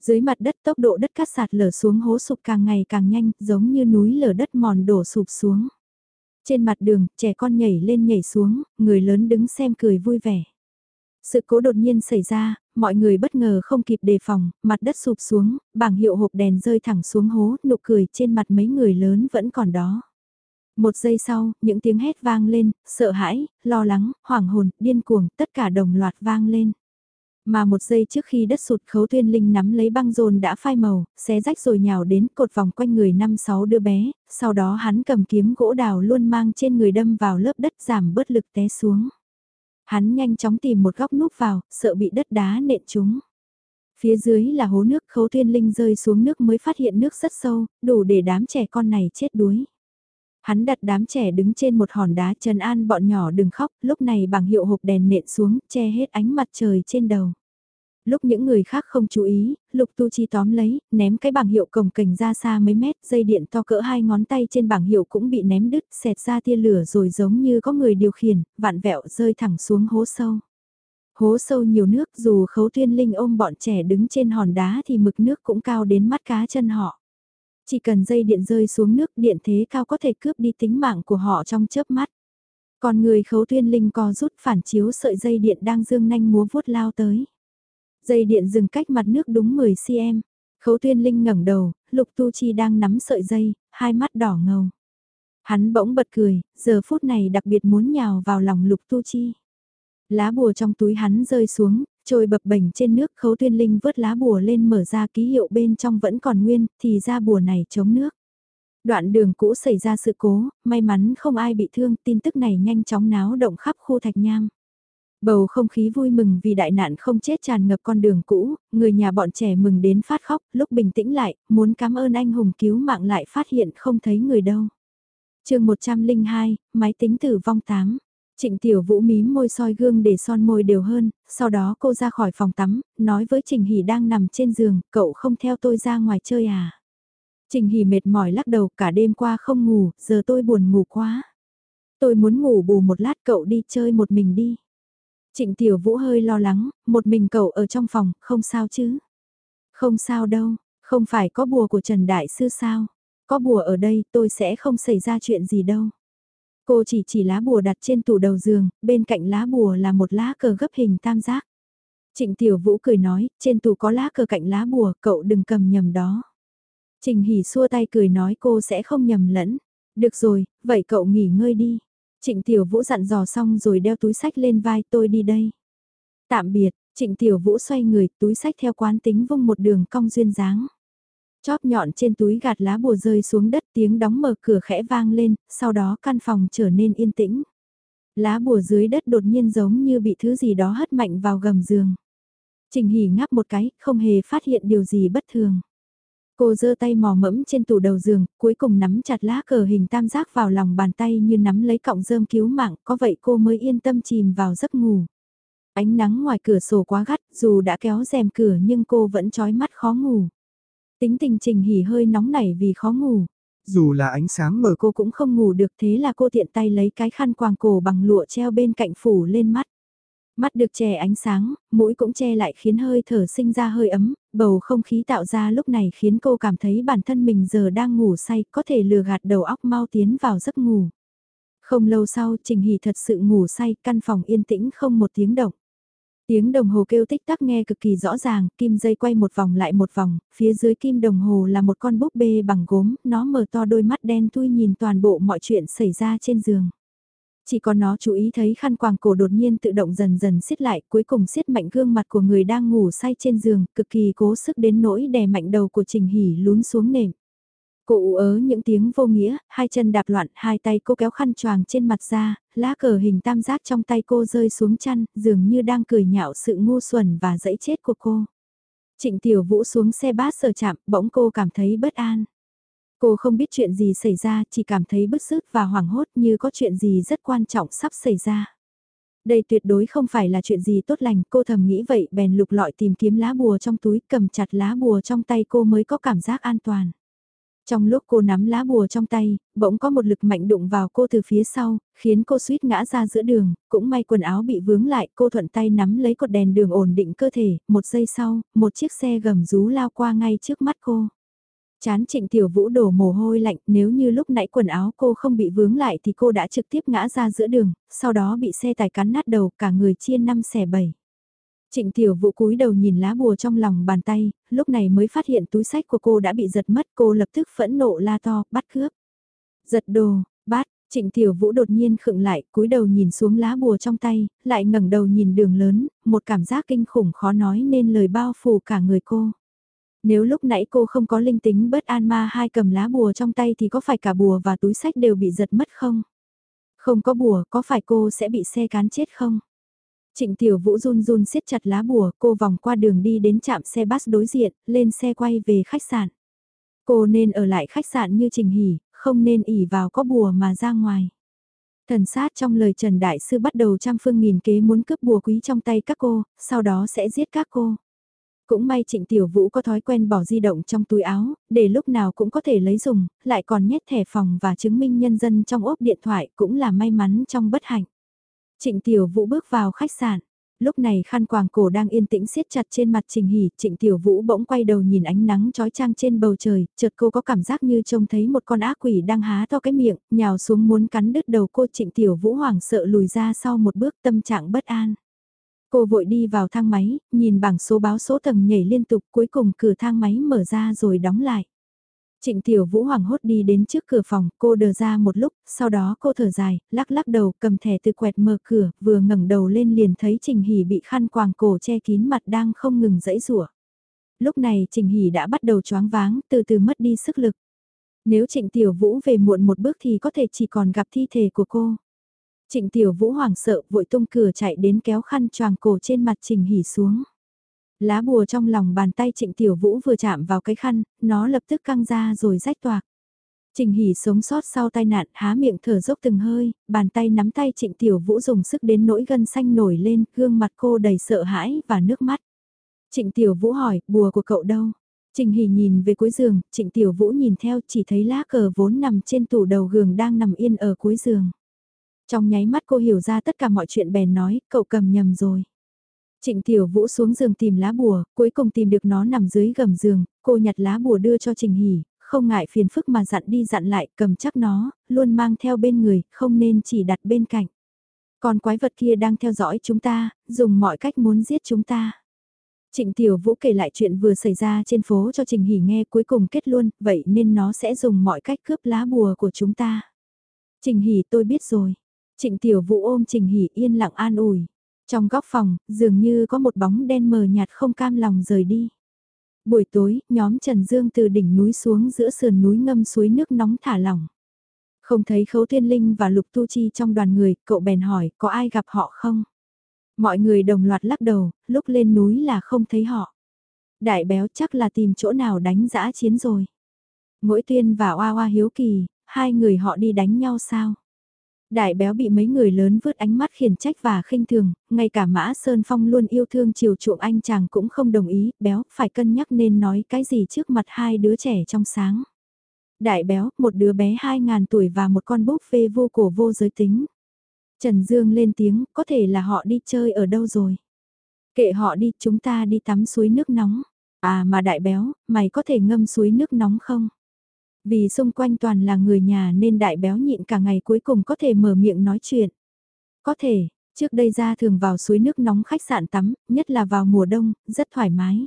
Dưới mặt đất tốc độ đất cát sạt lở xuống hố sụp càng ngày càng nhanh giống như núi lở đất mòn đổ sụp xuống. Trên mặt đường, trẻ con nhảy lên nhảy xuống, người lớn đứng xem cười vui vẻ. Sự cố đột nhiên xảy ra, mọi người bất ngờ không kịp đề phòng, mặt đất sụp xuống, bảng hiệu hộp đèn rơi thẳng xuống hố, nụ cười trên mặt mấy người lớn vẫn còn đó. Một giây sau, những tiếng hét vang lên, sợ hãi, lo lắng, hoảng hồn, điên cuồng, tất cả đồng loạt vang lên. Mà một giây trước khi đất sụt khấu tuyên linh nắm lấy băng rôn đã phai màu, xé rách rồi nhào đến cột vòng quanh người năm sáu đứa bé, sau đó hắn cầm kiếm gỗ đào luôn mang trên người đâm vào lớp đất giảm bớt lực té xuống. Hắn nhanh chóng tìm một góc núp vào, sợ bị đất đá nện chúng. Phía dưới là hố nước khấu tuyên linh rơi xuống nước mới phát hiện nước rất sâu, đủ để đám trẻ con này chết đuối. Hắn đặt đám trẻ đứng trên một hòn đá trần an bọn nhỏ đừng khóc, lúc này bằng hiệu hộp đèn nện xuống, che hết ánh mặt trời trên đầu. Lúc những người khác không chú ý, Lục Tu Chi tóm lấy, ném cái bảng hiệu cồng cành ra xa mấy mét, dây điện to cỡ hai ngón tay trên bảng hiệu cũng bị ném đứt, xẹt ra tia lửa rồi giống như có người điều khiển, vạn vẹo rơi thẳng xuống hố sâu. Hố sâu nhiều nước dù khấu tuyên linh ôm bọn trẻ đứng trên hòn đá thì mực nước cũng cao đến mắt cá chân họ. Chỉ cần dây điện rơi xuống nước điện thế cao có thể cướp đi tính mạng của họ trong chớp mắt. Còn người khấu tuyên linh co rút phản chiếu sợi dây điện đang dương nanh múa vuốt lao tới. Dây điện dừng cách mặt nước đúng 10 cm. Khấu tuyên linh ngẩng đầu, lục tu chi đang nắm sợi dây, hai mắt đỏ ngầu. Hắn bỗng bật cười, giờ phút này đặc biệt muốn nhào vào lòng lục tu chi. Lá bùa trong túi hắn rơi xuống, trôi bập bềnh trên nước khấu tuyên linh vớt lá bùa lên mở ra ký hiệu bên trong vẫn còn nguyên, thì ra bùa này chống nước. Đoạn đường cũ xảy ra sự cố, may mắn không ai bị thương, tin tức này nhanh chóng náo động khắp khu thạch nham. Bầu không khí vui mừng vì đại nạn không chết tràn ngập con đường cũ, người nhà bọn trẻ mừng đến phát khóc, lúc bình tĩnh lại, muốn cảm ơn anh hùng cứu mạng lại phát hiện không thấy người đâu. chương 102, máy tính tử vong 8. Trịnh Tiểu Vũ mím môi soi gương để son môi đều hơn, sau đó cô ra khỏi phòng tắm, nói với Trình Hỷ đang nằm trên giường, cậu không theo tôi ra ngoài chơi à? Trình Hỷ mệt mỏi lắc đầu cả đêm qua không ngủ, giờ tôi buồn ngủ quá. Tôi muốn ngủ bù một lát cậu đi chơi một mình đi. Trịnh Tiểu Vũ hơi lo lắng, một mình cậu ở trong phòng, không sao chứ? Không sao đâu, không phải có bùa của Trần Đại Sư sao? Có bùa ở đây tôi sẽ không xảy ra chuyện gì đâu. Cô chỉ chỉ lá bùa đặt trên tủ đầu giường, bên cạnh lá bùa là một lá cờ gấp hình tam giác. Trịnh Tiểu Vũ cười nói, trên tủ có lá cờ cạnh lá bùa, cậu đừng cầm nhầm đó. Trình Hỉ xua tay cười nói cô sẽ không nhầm lẫn. Được rồi, vậy cậu nghỉ ngơi đi. Trịnh Tiểu Vũ dặn dò xong rồi đeo túi sách lên vai tôi đi đây. Tạm biệt, Trịnh Tiểu Vũ xoay người, túi sách theo quán tính vung một đường cong duyên dáng. Chóp nhọn trên túi gạt lá bùa rơi xuống đất tiếng đóng mở cửa khẽ vang lên, sau đó căn phòng trở nên yên tĩnh. Lá bùa dưới đất đột nhiên giống như bị thứ gì đó hất mạnh vào gầm giường. Trình Hỉ ngáp một cái, không hề phát hiện điều gì bất thường. Cô giơ tay mò mẫm trên tủ đầu giường, cuối cùng nắm chặt lá cờ hình tam giác vào lòng bàn tay như nắm lấy cọng rơm cứu mạng, có vậy cô mới yên tâm chìm vào giấc ngủ. Ánh nắng ngoài cửa sổ quá gắt, dù đã kéo rèm cửa nhưng cô vẫn trói mắt khó ngủ. Tính tình trình hỉ hơi nóng nảy vì khó ngủ. Dù là ánh sáng mờ cô cũng không ngủ được thế là cô tiện tay lấy cái khăn quàng cổ bằng lụa treo bên cạnh phủ lên mắt. Mắt được che ánh sáng, mũi cũng che lại khiến hơi thở sinh ra hơi ấm, bầu không khí tạo ra lúc này khiến cô cảm thấy bản thân mình giờ đang ngủ say có thể lừa gạt đầu óc mau tiến vào giấc ngủ. Không lâu sau Trình Hỷ thật sự ngủ say, căn phòng yên tĩnh không một tiếng động. Tiếng đồng hồ kêu tích tắc nghe cực kỳ rõ ràng, kim dây quay một vòng lại một vòng, phía dưới kim đồng hồ là một con búp bê bằng gốm, nó mở to đôi mắt đen thui nhìn toàn bộ mọi chuyện xảy ra trên giường. Chỉ có nó chú ý thấy khăn quàng cổ đột nhiên tự động dần dần siết lại, cuối cùng siết mạnh gương mặt của người đang ngủ say trên giường, cực kỳ cố sức đến nỗi đè mạnh đầu của Trình hỉ lún xuống nệm. Cô ú ớ những tiếng vô nghĩa, hai chân đạp loạn, hai tay cô kéo khăn choàng trên mặt ra, lá cờ hình tam giác trong tay cô rơi xuống chăn, dường như đang cười nhạo sự ngu xuẩn và dẫy chết của cô. Trịnh Tiểu Vũ xuống xe bát sờ chạm, bỗng cô cảm thấy bất an. Cô không biết chuyện gì xảy ra, chỉ cảm thấy bức xúc và hoảng hốt như có chuyện gì rất quan trọng sắp xảy ra. Đây tuyệt đối không phải là chuyện gì tốt lành, cô thầm nghĩ vậy bèn lục lọi tìm kiếm lá bùa trong túi cầm chặt lá bùa trong tay cô mới có cảm giác an toàn. Trong lúc cô nắm lá bùa trong tay, bỗng có một lực mạnh đụng vào cô từ phía sau, khiến cô suýt ngã ra giữa đường, cũng may quần áo bị vướng lại, cô thuận tay nắm lấy cột đèn đường ổn định cơ thể, một giây sau, một chiếc xe gầm rú lao qua ngay trước mắt cô. Chán trịnh tiểu vũ đổ mồ hôi lạnh, nếu như lúc nãy quần áo cô không bị vướng lại thì cô đã trực tiếp ngã ra giữa đường, sau đó bị xe tải cắn nát đầu, cả người chia năm xẻ bảy. Trịnh tiểu vũ cúi đầu nhìn lá bùa trong lòng bàn tay, lúc này mới phát hiện túi sách của cô đã bị giật mất, cô lập tức phẫn nộ la to, bắt cướp. Giật đồ, bát. Trịnh Tiểu Vũ đột nhiên khựng lại, cúi đầu nhìn xuống lá bùa trong tay, lại ngẩng đầu nhìn đường lớn, một cảm giác kinh khủng khó nói nên lời bao phủ cả người cô. Nếu lúc nãy cô không có linh tính bất an ma hai cầm lá bùa trong tay thì có phải cả bùa và túi sách đều bị giật mất không? Không có bùa, có phải cô sẽ bị xe cán chết không? Trịnh Tiểu Vũ run run siết chặt lá bùa, cô vòng qua đường đi đến trạm xe bus đối diện, lên xe quay về khách sạn. Cô nên ở lại khách sạn như Trình hỉ, không nên ỉ vào có bùa mà ra ngoài. Thần sát trong lời Trần Đại Sư bắt đầu trăm phương nghìn kế muốn cướp bùa quý trong tay các cô, sau đó sẽ giết các cô. Cũng may Trịnh Tiểu Vũ có thói quen bỏ di động trong túi áo, để lúc nào cũng có thể lấy dùng, lại còn nhét thẻ phòng và chứng minh nhân dân trong ốp điện thoại cũng là may mắn trong bất hạnh. Trịnh Tiểu Vũ bước vào khách sạn. Lúc này khăn quàng cổ đang yên tĩnh siết chặt trên mặt Trình hỉ. Trịnh Tiểu Vũ bỗng quay đầu nhìn ánh nắng trói trang trên bầu trời, chợt cô có cảm giác như trông thấy một con ác quỷ đang há to cái miệng, nhào xuống muốn cắn đứt đầu cô Trịnh Tiểu Vũ hoảng sợ lùi ra sau một bước tâm trạng bất an. Cô vội đi vào thang máy, nhìn bảng số báo số tầng nhảy liên tục cuối cùng cửa thang máy mở ra rồi đóng lại. Trịnh Tiểu Vũ hoảng hốt đi đến trước cửa phòng, cô đờ ra một lúc, sau đó cô thở dài, lắc lắc đầu, cầm thẻ từ quẹt mở cửa, vừa ngẩng đầu lên liền thấy Trình Hỉ bị khăn quàng cổ che kín mặt đang không ngừng dẫy rủa. Lúc này Trình Hỉ đã bắt đầu choáng váng, từ từ mất đi sức lực. Nếu Trịnh Tiểu Vũ về muộn một bước thì có thể chỉ còn gặp thi thể của cô. Trịnh Tiểu Vũ hoảng sợ vội tung cửa chạy đến kéo khăn choàng cổ trên mặt Trình Hỉ xuống. Lá bùa trong lòng bàn tay Trịnh Tiểu Vũ vừa chạm vào cái khăn, nó lập tức căng ra rồi rách toạc. Trình Hỷ sống sót sau tai nạn há miệng thở dốc từng hơi, bàn tay nắm tay Trịnh Tiểu Vũ dùng sức đến nỗi gân xanh nổi lên, gương mặt cô đầy sợ hãi và nước mắt. Trịnh Tiểu Vũ hỏi, bùa của cậu đâu? Trình Hỷ nhìn về cuối giường, Trịnh Tiểu Vũ nhìn theo chỉ thấy lá cờ vốn nằm trên tủ đầu giường đang nằm yên ở cuối giường. Trong nháy mắt cô hiểu ra tất cả mọi chuyện bèn nói, cậu cầm nhầm rồi. Trịnh Tiểu Vũ xuống giường tìm lá bùa, cuối cùng tìm được nó nằm dưới gầm giường, cô nhặt lá bùa đưa cho Trình Hỉ. không ngại phiền phức mà dặn đi dặn lại, cầm chắc nó, luôn mang theo bên người, không nên chỉ đặt bên cạnh. Còn quái vật kia đang theo dõi chúng ta, dùng mọi cách muốn giết chúng ta. Trịnh Tiểu Vũ kể lại chuyện vừa xảy ra trên phố cho Trình Hỉ nghe cuối cùng kết luôn, vậy nên nó sẽ dùng mọi cách cướp lá bùa của chúng ta. Trình Hỉ, tôi biết rồi. Trịnh Tiểu Vũ ôm Trình Hỉ yên lặng an ủi. Trong góc phòng, dường như có một bóng đen mờ nhạt không cam lòng rời đi. Buổi tối, nhóm Trần Dương từ đỉnh núi xuống giữa sườn núi ngâm suối nước nóng thả lỏng. Không thấy Khấu Thiên Linh và Lục Tu Chi trong đoàn người, cậu bèn hỏi có ai gặp họ không? Mọi người đồng loạt lắc đầu, lúc lên núi là không thấy họ. Đại béo chắc là tìm chỗ nào đánh giã chiến rồi. Ngỗi tuyên và Oa Oa hiếu kỳ, hai người họ đi đánh nhau sao? Đại béo bị mấy người lớn vứt ánh mắt khiển trách và khinh thường, ngay cả Mã Sơn Phong luôn yêu thương chiều chuộng anh chàng cũng không đồng ý, béo phải cân nhắc nên nói cái gì trước mặt hai đứa trẻ trong sáng. Đại béo, một đứa bé 2.000 tuổi và một con búp phê vô cổ vô giới tính. Trần Dương lên tiếng, có thể là họ đi chơi ở đâu rồi. Kệ họ đi, chúng ta đi tắm suối nước nóng. À mà đại béo, mày có thể ngâm suối nước nóng không? Vì xung quanh toàn là người nhà nên đại béo nhịn cả ngày cuối cùng có thể mở miệng nói chuyện. Có thể, trước đây ra thường vào suối nước nóng khách sạn tắm, nhất là vào mùa đông, rất thoải mái.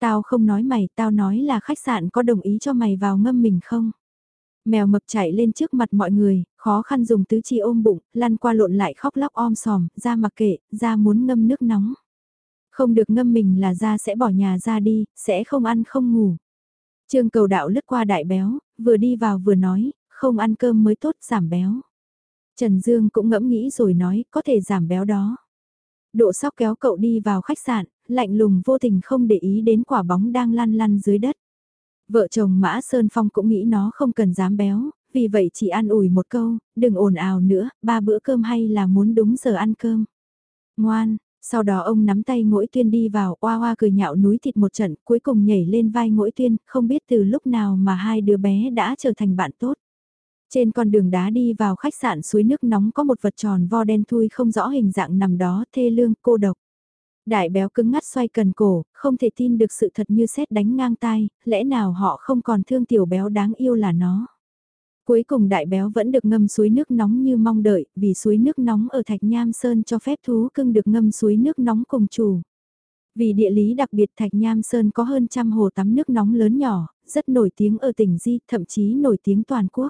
Tao không nói mày, tao nói là khách sạn có đồng ý cho mày vào ngâm mình không? Mèo mập chạy lên trước mặt mọi người, khó khăn dùng tứ chi ôm bụng, lăn qua lộn lại khóc lóc om sòm, ra mặc kệ, ra muốn ngâm nước nóng. Không được ngâm mình là ra sẽ bỏ nhà ra đi, sẽ không ăn không ngủ. Trương cầu đạo lướt qua đại béo, vừa đi vào vừa nói, không ăn cơm mới tốt giảm béo. Trần Dương cũng ngẫm nghĩ rồi nói, có thể giảm béo đó. Độ sóc kéo cậu đi vào khách sạn, lạnh lùng vô tình không để ý đến quả bóng đang lăn lăn dưới đất. Vợ chồng Mã Sơn Phong cũng nghĩ nó không cần dám béo, vì vậy chỉ an ủi một câu, đừng ồn ào nữa, ba bữa cơm hay là muốn đúng giờ ăn cơm. Ngoan, sau đó ông nắm tay ngỗi tuyên đi vào, oa oa cười nhạo núi thịt một trận, cuối cùng nhảy lên vai ngỗi tuyên, không biết từ lúc nào mà hai đứa bé đã trở thành bạn tốt. Trên con đường đá đi vào khách sạn suối nước nóng có một vật tròn vo đen thui không rõ hình dạng nằm đó, thê lương, cô độc. Đại béo cứng ngắt xoay cần cổ, không thể tin được sự thật như xét đánh ngang tai, lẽ nào họ không còn thương tiểu béo đáng yêu là nó. Cuối cùng đại béo vẫn được ngâm suối nước nóng như mong đợi, vì suối nước nóng ở Thạch Nham Sơn cho phép thú cưng được ngâm suối nước nóng cùng chủ. Vì địa lý đặc biệt Thạch Nham Sơn có hơn trăm hồ tắm nước nóng lớn nhỏ, rất nổi tiếng ở tỉnh Di, thậm chí nổi tiếng toàn quốc.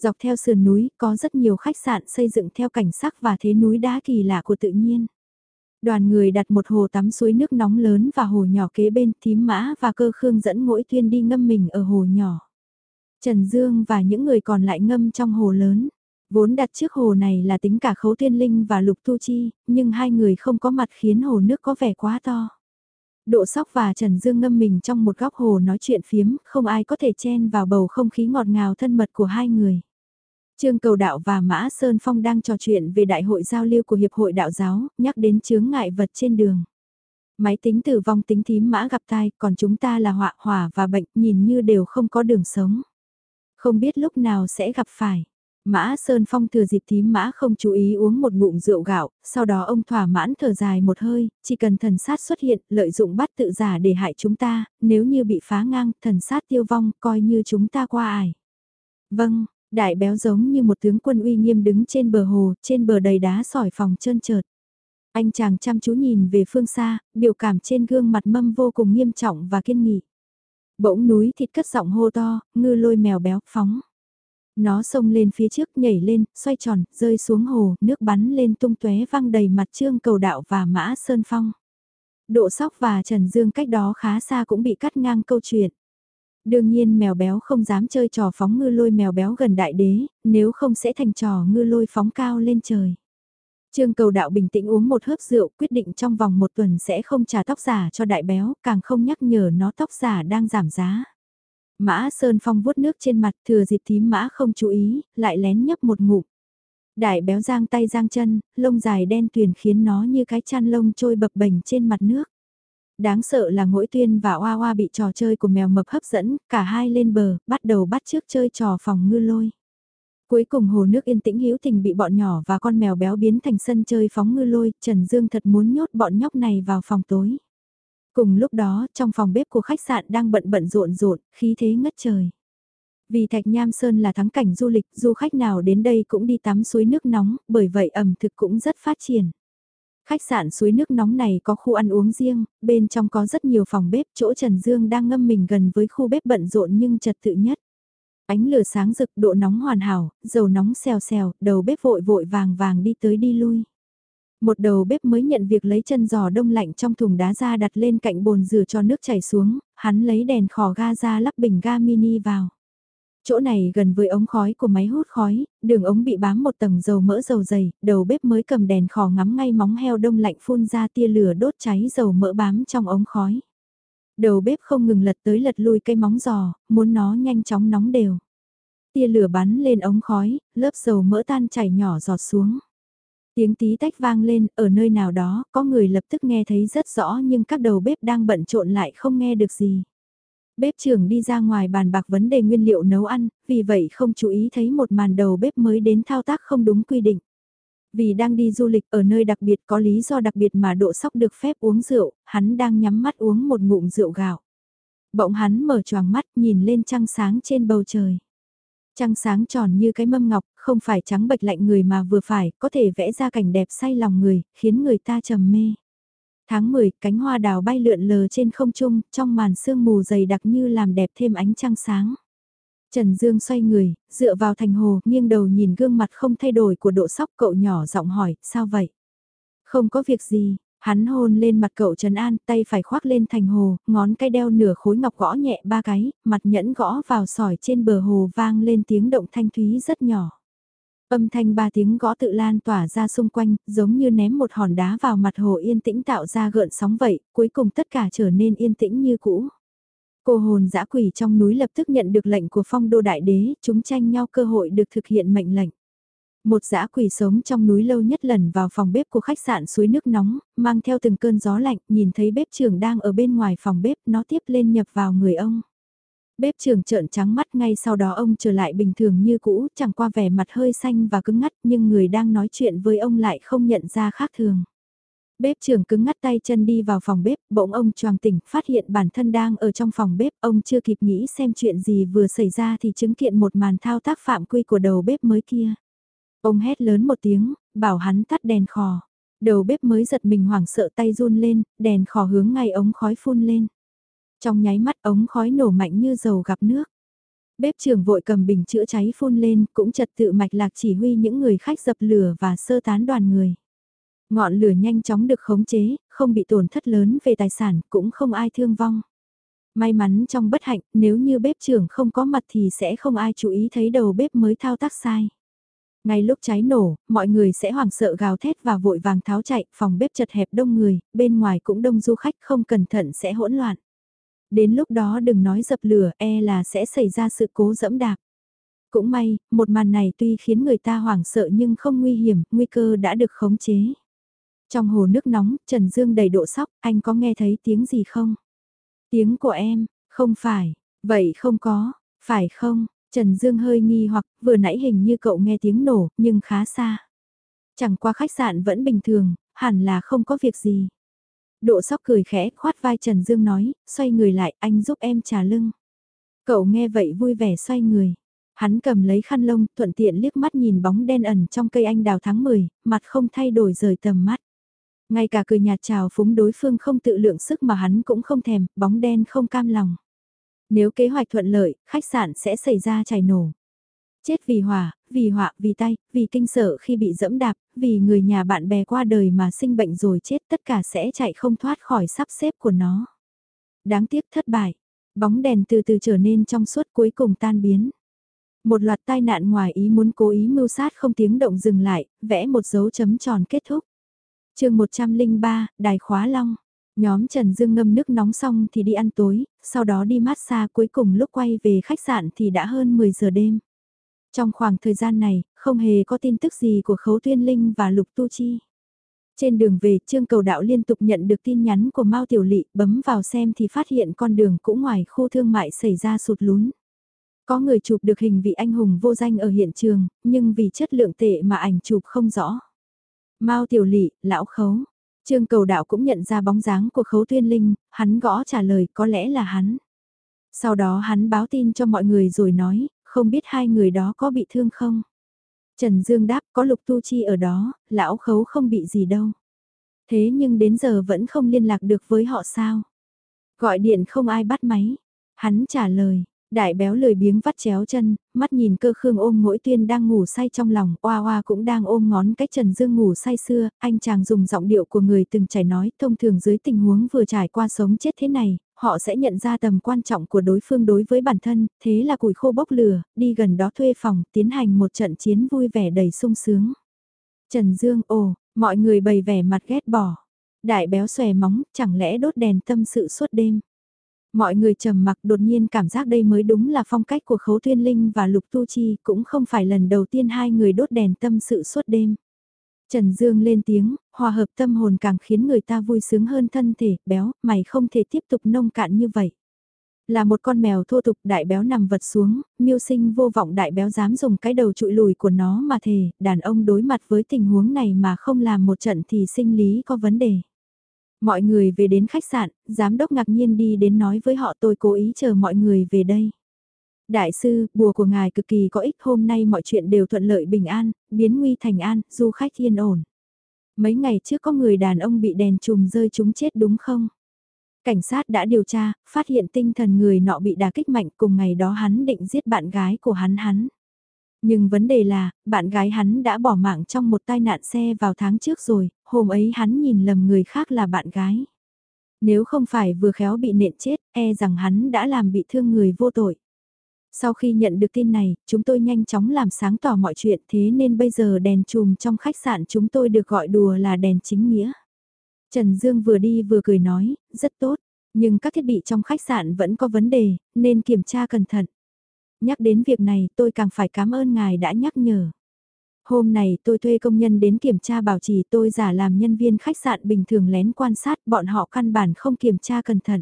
Dọc theo sườn núi có rất nhiều khách sạn xây dựng theo cảnh sắc và thế núi đá kỳ lạ của tự nhiên. Đoàn người đặt một hồ tắm suối nước nóng lớn và hồ nhỏ kế bên thím mã và cơ khương dẫn mỗi tuyên đi ngâm mình ở hồ nhỏ. Trần Dương và những người còn lại ngâm trong hồ lớn. Vốn đặt trước hồ này là tính cả khấu thiên linh và lục tu chi, nhưng hai người không có mặt khiến hồ nước có vẻ quá to. Độ sóc và Trần Dương ngâm mình trong một góc hồ nói chuyện phiếm, không ai có thể chen vào bầu không khí ngọt ngào thân mật của hai người. Trương Cầu Đạo và Mã Sơn Phong đang trò chuyện về đại hội giao lưu của Hiệp hội Đạo giáo, nhắc đến chướng ngại vật trên đường. Máy tính tử vong tính thím mã gặp tai, còn chúng ta là họa hỏa và bệnh nhìn như đều không có đường sống. Không biết lúc nào sẽ gặp phải. Mã Sơn Phong thừa dịp thím mã không chú ý uống một ngụm rượu gạo, sau đó ông thỏa mãn thở dài một hơi, chỉ cần thần sát xuất hiện, lợi dụng bắt tự giả để hại chúng ta, nếu như bị phá ngang, thần sát tiêu vong, coi như chúng ta qua ải. Vâng, đại béo giống như một tướng quân uy nghiêm đứng trên bờ hồ, trên bờ đầy đá sỏi phòng trơn trượt. Anh chàng chăm chú nhìn về phương xa, biểu cảm trên gương mặt mâm vô cùng nghiêm trọng và kiên nghị. Bỗng núi thịt cất giọng hô to, ngư lôi mèo béo, phóng. Nó xông lên phía trước nhảy lên, xoay tròn, rơi xuống hồ, nước bắn lên tung tóe văng đầy mặt trương cầu đạo và mã sơn phong. Độ sóc và Trần Dương cách đó khá xa cũng bị cắt ngang câu chuyện. Đương nhiên mèo béo không dám chơi trò phóng ngư lôi mèo béo gần đại đế, nếu không sẽ thành trò ngư lôi phóng cao lên trời. Trương cầu đạo bình tĩnh uống một hớp rượu quyết định trong vòng một tuần sẽ không trả tóc giả cho đại béo, càng không nhắc nhở nó tóc giả đang giảm giá. Mã Sơn Phong vuốt nước trên mặt thừa dịp thím mã không chú ý, lại lén nhấp một ngụm. Đại béo giang tay giang chân, lông dài đen tuyền khiến nó như cái chăn lông trôi bập bềnh trên mặt nước. Đáng sợ là ngỗi tuyên và oa oa bị trò chơi của mèo mập hấp dẫn, cả hai lên bờ, bắt đầu bắt trước chơi trò phòng ngư lôi. Cuối cùng hồ nước yên tĩnh hữu tình bị bọn nhỏ và con mèo béo biến thành sân chơi phóng ngư lôi, Trần Dương thật muốn nhốt bọn nhóc này vào phòng tối. Cùng lúc đó, trong phòng bếp của khách sạn đang bận bận rộn rộn, khí thế ngất trời. Vì Thạch Nham Sơn là thắng cảnh du lịch, du khách nào đến đây cũng đi tắm suối nước nóng, bởi vậy ẩm thực cũng rất phát triển. Khách sạn suối nước nóng này có khu ăn uống riêng, bên trong có rất nhiều phòng bếp, chỗ Trần Dương đang ngâm mình gần với khu bếp bận rộn nhưng trật tự nhất. Ánh lửa sáng rực độ nóng hoàn hảo, dầu nóng xèo xèo, đầu bếp vội vội vàng vàng đi tới đi lui. Một đầu bếp mới nhận việc lấy chân giò đông lạnh trong thùng đá ra đặt lên cạnh bồn rửa cho nước chảy xuống, hắn lấy đèn khò ga ra lắp bình ga mini vào. Chỗ này gần với ống khói của máy hút khói, đường ống bị bám một tầng dầu mỡ dầu dày, đầu bếp mới cầm đèn khò ngắm ngay móng heo đông lạnh phun ra tia lửa đốt cháy dầu mỡ bám trong ống khói. Đầu bếp không ngừng lật tới lật lui cây móng giò, muốn nó nhanh chóng nóng đều. Tia lửa bắn lên ống khói, lớp dầu mỡ tan chảy nhỏ giọt xuống. Tiếng tí tách vang lên, ở nơi nào đó, có người lập tức nghe thấy rất rõ nhưng các đầu bếp đang bận trộn lại không nghe được gì. Bếp trưởng đi ra ngoài bàn bạc vấn đề nguyên liệu nấu ăn, vì vậy không chú ý thấy một màn đầu bếp mới đến thao tác không đúng quy định. Vì đang đi du lịch ở nơi đặc biệt có lý do đặc biệt mà độ sóc được phép uống rượu, hắn đang nhắm mắt uống một ngụm rượu gạo. Bỗng hắn mở choàng mắt nhìn lên trăng sáng trên bầu trời. Trăng sáng tròn như cái mâm ngọc, không phải trắng bệch lạnh người mà vừa phải, có thể vẽ ra cảnh đẹp say lòng người, khiến người ta trầm mê. Tháng 10, cánh hoa đào bay lượn lờ trên không trung, trong màn sương mù dày đặc như làm đẹp thêm ánh trăng sáng. Trần Dương xoay người, dựa vào thành hồ, nghiêng đầu nhìn gương mặt không thay đổi của độ sóc cậu nhỏ giọng hỏi, sao vậy? Không có việc gì, hắn hôn lên mặt cậu Trần An, tay phải khoác lên thành hồ, ngón cái đeo nửa khối ngọc gõ nhẹ ba cái, mặt nhẫn gõ vào sỏi trên bờ hồ vang lên tiếng động thanh thúy rất nhỏ. Âm thanh ba tiếng gõ tự lan tỏa ra xung quanh, giống như ném một hòn đá vào mặt hồ yên tĩnh tạo ra gợn sóng vậy, cuối cùng tất cả trở nên yên tĩnh như cũ. Cô hồn dã quỷ trong núi lập tức nhận được lệnh của phong đô đại đế, chúng tranh nhau cơ hội được thực hiện mệnh lệnh. Một dã quỷ sống trong núi lâu nhất lần vào phòng bếp của khách sạn suối nước nóng, mang theo từng cơn gió lạnh, nhìn thấy bếp trưởng đang ở bên ngoài phòng bếp, nó tiếp lên nhập vào người ông. Bếp trưởng trợn trắng mắt ngay sau đó ông trở lại bình thường như cũ, chẳng qua vẻ mặt hơi xanh và cứng ngắt nhưng người đang nói chuyện với ông lại không nhận ra khác thường. Bếp trưởng cứng ngắt tay chân đi vào phòng bếp, bỗng ông choàng tỉnh, phát hiện bản thân đang ở trong phòng bếp, ông chưa kịp nghĩ xem chuyện gì vừa xảy ra thì chứng kiện một màn thao tác phạm quy của đầu bếp mới kia. Ông hét lớn một tiếng, bảo hắn tắt đèn khò. Đầu bếp mới giật mình hoảng sợ tay run lên, đèn khò hướng ngay ống khói phun lên. Trong nháy mắt ống khói nổ mạnh như dầu gặp nước. Bếp trưởng vội cầm bình chữa cháy phun lên, cũng trật tự mạch lạc chỉ huy những người khách dập lửa và sơ tán đoàn người. Ngọn lửa nhanh chóng được khống chế, không bị tổn thất lớn về tài sản, cũng không ai thương vong. May mắn trong bất hạnh, nếu như bếp trưởng không có mặt thì sẽ không ai chú ý thấy đầu bếp mới thao tác sai. Ngay lúc cháy nổ, mọi người sẽ hoảng sợ gào thét và vội vàng tháo chạy, phòng bếp chật hẹp đông người, bên ngoài cũng đông du khách không cẩn thận sẽ hỗn loạn. Đến lúc đó đừng nói dập lửa e là sẽ xảy ra sự cố dẫm đạp. Cũng may, một màn này tuy khiến người ta hoảng sợ nhưng không nguy hiểm, nguy cơ đã được khống chế. Trong hồ nước nóng, Trần Dương đầy độ sóc, anh có nghe thấy tiếng gì không? Tiếng của em, không phải, vậy không có, phải không? Trần Dương hơi nghi hoặc vừa nãy hình như cậu nghe tiếng nổ, nhưng khá xa. Chẳng qua khách sạn vẫn bình thường, hẳn là không có việc gì. Độ sóc cười khẽ khoát vai Trần Dương nói, xoay người lại anh giúp em trà lưng. Cậu nghe vậy vui vẻ xoay người. Hắn cầm lấy khăn lông, thuận tiện liếc mắt nhìn bóng đen ẩn trong cây anh đào tháng 10, mặt không thay đổi rời tầm mắt. Ngay cả cười nhạt chào phúng đối phương không tự lượng sức mà hắn cũng không thèm, bóng đen không cam lòng. Nếu kế hoạch thuận lợi, khách sạn sẽ xảy ra chảy nổ. Chết vì hỏa, vì họa, vì tay, vì kinh sợ khi bị dẫm đạp, vì người nhà bạn bè qua đời mà sinh bệnh rồi chết tất cả sẽ chạy không thoát khỏi sắp xếp của nó. Đáng tiếc thất bại, bóng đèn từ từ trở nên trong suốt cuối cùng tan biến. Một loạt tai nạn ngoài ý muốn cố ý mưu sát không tiếng động dừng lại, vẽ một dấu chấm tròn kết thúc chương 103, Đài Khóa Long. Nhóm Trần Dương ngâm nước nóng xong thì đi ăn tối, sau đó đi massage cuối cùng lúc quay về khách sạn thì đã hơn 10 giờ đêm. Trong khoảng thời gian này, không hề có tin tức gì của Khấu Tuyên Linh và Lục Tu Chi. Trên đường về, Trương Cầu Đạo liên tục nhận được tin nhắn của Mao Tiểu Lị, bấm vào xem thì phát hiện con đường cũ ngoài khu thương mại xảy ra sụt lún. Có người chụp được hình vị anh hùng vô danh ở hiện trường, nhưng vì chất lượng tệ mà ảnh chụp không rõ. Mao Tiểu Lị, lão Khấu. Trương Cầu Đạo cũng nhận ra bóng dáng của Khấu Tuyên Linh, hắn gõ trả lời có lẽ là hắn. Sau đó hắn báo tin cho mọi người rồi nói, không biết hai người đó có bị thương không? Trần Dương đáp có lục tu chi ở đó, lão khấu không bị gì đâu. Thế nhưng đến giờ vẫn không liên lạc được với họ sao? Gọi điện không ai bắt máy. Hắn trả lời, đại béo lười biếng vắt chéo chân, mắt nhìn cơ khương ôm mỗi tuyên đang ngủ say trong lòng, oa oa cũng đang ôm ngón cách Trần Dương ngủ say xưa, anh chàng dùng giọng điệu của người từng trải nói thông thường dưới tình huống vừa trải qua sống chết thế này, họ sẽ nhận ra tầm quan trọng của đối phương đối với bản thân, thế là củi khô bốc lửa, đi gần đó thuê phòng, tiến hành một trận chiến vui vẻ đầy sung sướng. Trần Dương, ồ, mọi người bày vẻ mặt ghét bỏ. Đại béo xòe móng, chẳng lẽ đốt đèn tâm sự suốt đêm. Mọi người trầm mặc đột nhiên cảm giác đây mới đúng là phong cách của Khấu thiên Linh và Lục Tu Chi, cũng không phải lần đầu tiên hai người đốt đèn tâm sự suốt đêm. Trần Dương lên tiếng, hòa hợp tâm hồn càng khiến người ta vui sướng hơn thân thể, béo, mày không thể tiếp tục nông cạn như vậy. Là một con mèo thô tục đại béo nằm vật xuống, miêu sinh vô vọng đại béo dám dùng cái đầu trụi lùi của nó mà thề, đàn ông đối mặt với tình huống này mà không làm một trận thì sinh lý có vấn đề. Mọi người về đến khách sạn, giám đốc ngạc nhiên đi đến nói với họ tôi cố ý chờ mọi người về đây. Đại sư, bùa của ngài cực kỳ có ích hôm nay mọi chuyện đều thuận lợi bình an, biến nguy thành an, du khách yên ổn. Mấy ngày trước có người đàn ông bị đèn chùm rơi chúng chết đúng không? Cảnh sát đã điều tra, phát hiện tinh thần người nọ bị đả kích mạnh cùng ngày đó hắn định giết bạn gái của hắn hắn. Nhưng vấn đề là, bạn gái hắn đã bỏ mạng trong một tai nạn xe vào tháng trước rồi, hôm ấy hắn nhìn lầm người khác là bạn gái. Nếu không phải vừa khéo bị nện chết, e rằng hắn đã làm bị thương người vô tội. Sau khi nhận được tin này, chúng tôi nhanh chóng làm sáng tỏ mọi chuyện thế nên bây giờ đèn chùm trong khách sạn chúng tôi được gọi đùa là đèn chính nghĩa. Trần Dương vừa đi vừa cười nói, rất tốt, nhưng các thiết bị trong khách sạn vẫn có vấn đề, nên kiểm tra cẩn thận. Nhắc đến việc này tôi càng phải cảm ơn ngài đã nhắc nhở. Hôm này tôi thuê công nhân đến kiểm tra bảo trì tôi giả làm nhân viên khách sạn bình thường lén quan sát bọn họ căn bản không kiểm tra cẩn thận.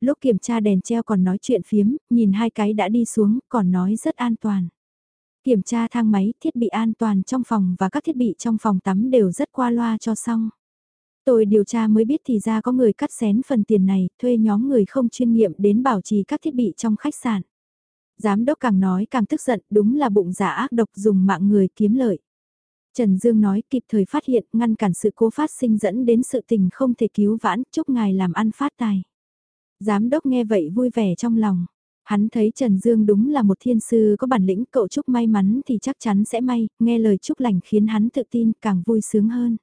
Lúc kiểm tra đèn treo còn nói chuyện phiếm, nhìn hai cái đã đi xuống còn nói rất an toàn. Kiểm tra thang máy, thiết bị an toàn trong phòng và các thiết bị trong phòng tắm đều rất qua loa cho xong. Tôi điều tra mới biết thì ra có người cắt xén phần tiền này, thuê nhóm người không chuyên nghiệm đến bảo trì các thiết bị trong khách sạn. Giám đốc càng nói càng tức giận, đúng là bụng giả ác độc dùng mạng người kiếm lợi. Trần Dương nói kịp thời phát hiện, ngăn cản sự cố phát sinh dẫn đến sự tình không thể cứu vãn, chúc ngài làm ăn phát tài. Giám đốc nghe vậy vui vẻ trong lòng. Hắn thấy Trần Dương đúng là một thiên sư có bản lĩnh cậu chúc may mắn thì chắc chắn sẽ may, nghe lời chúc lành khiến hắn tự tin càng vui sướng hơn.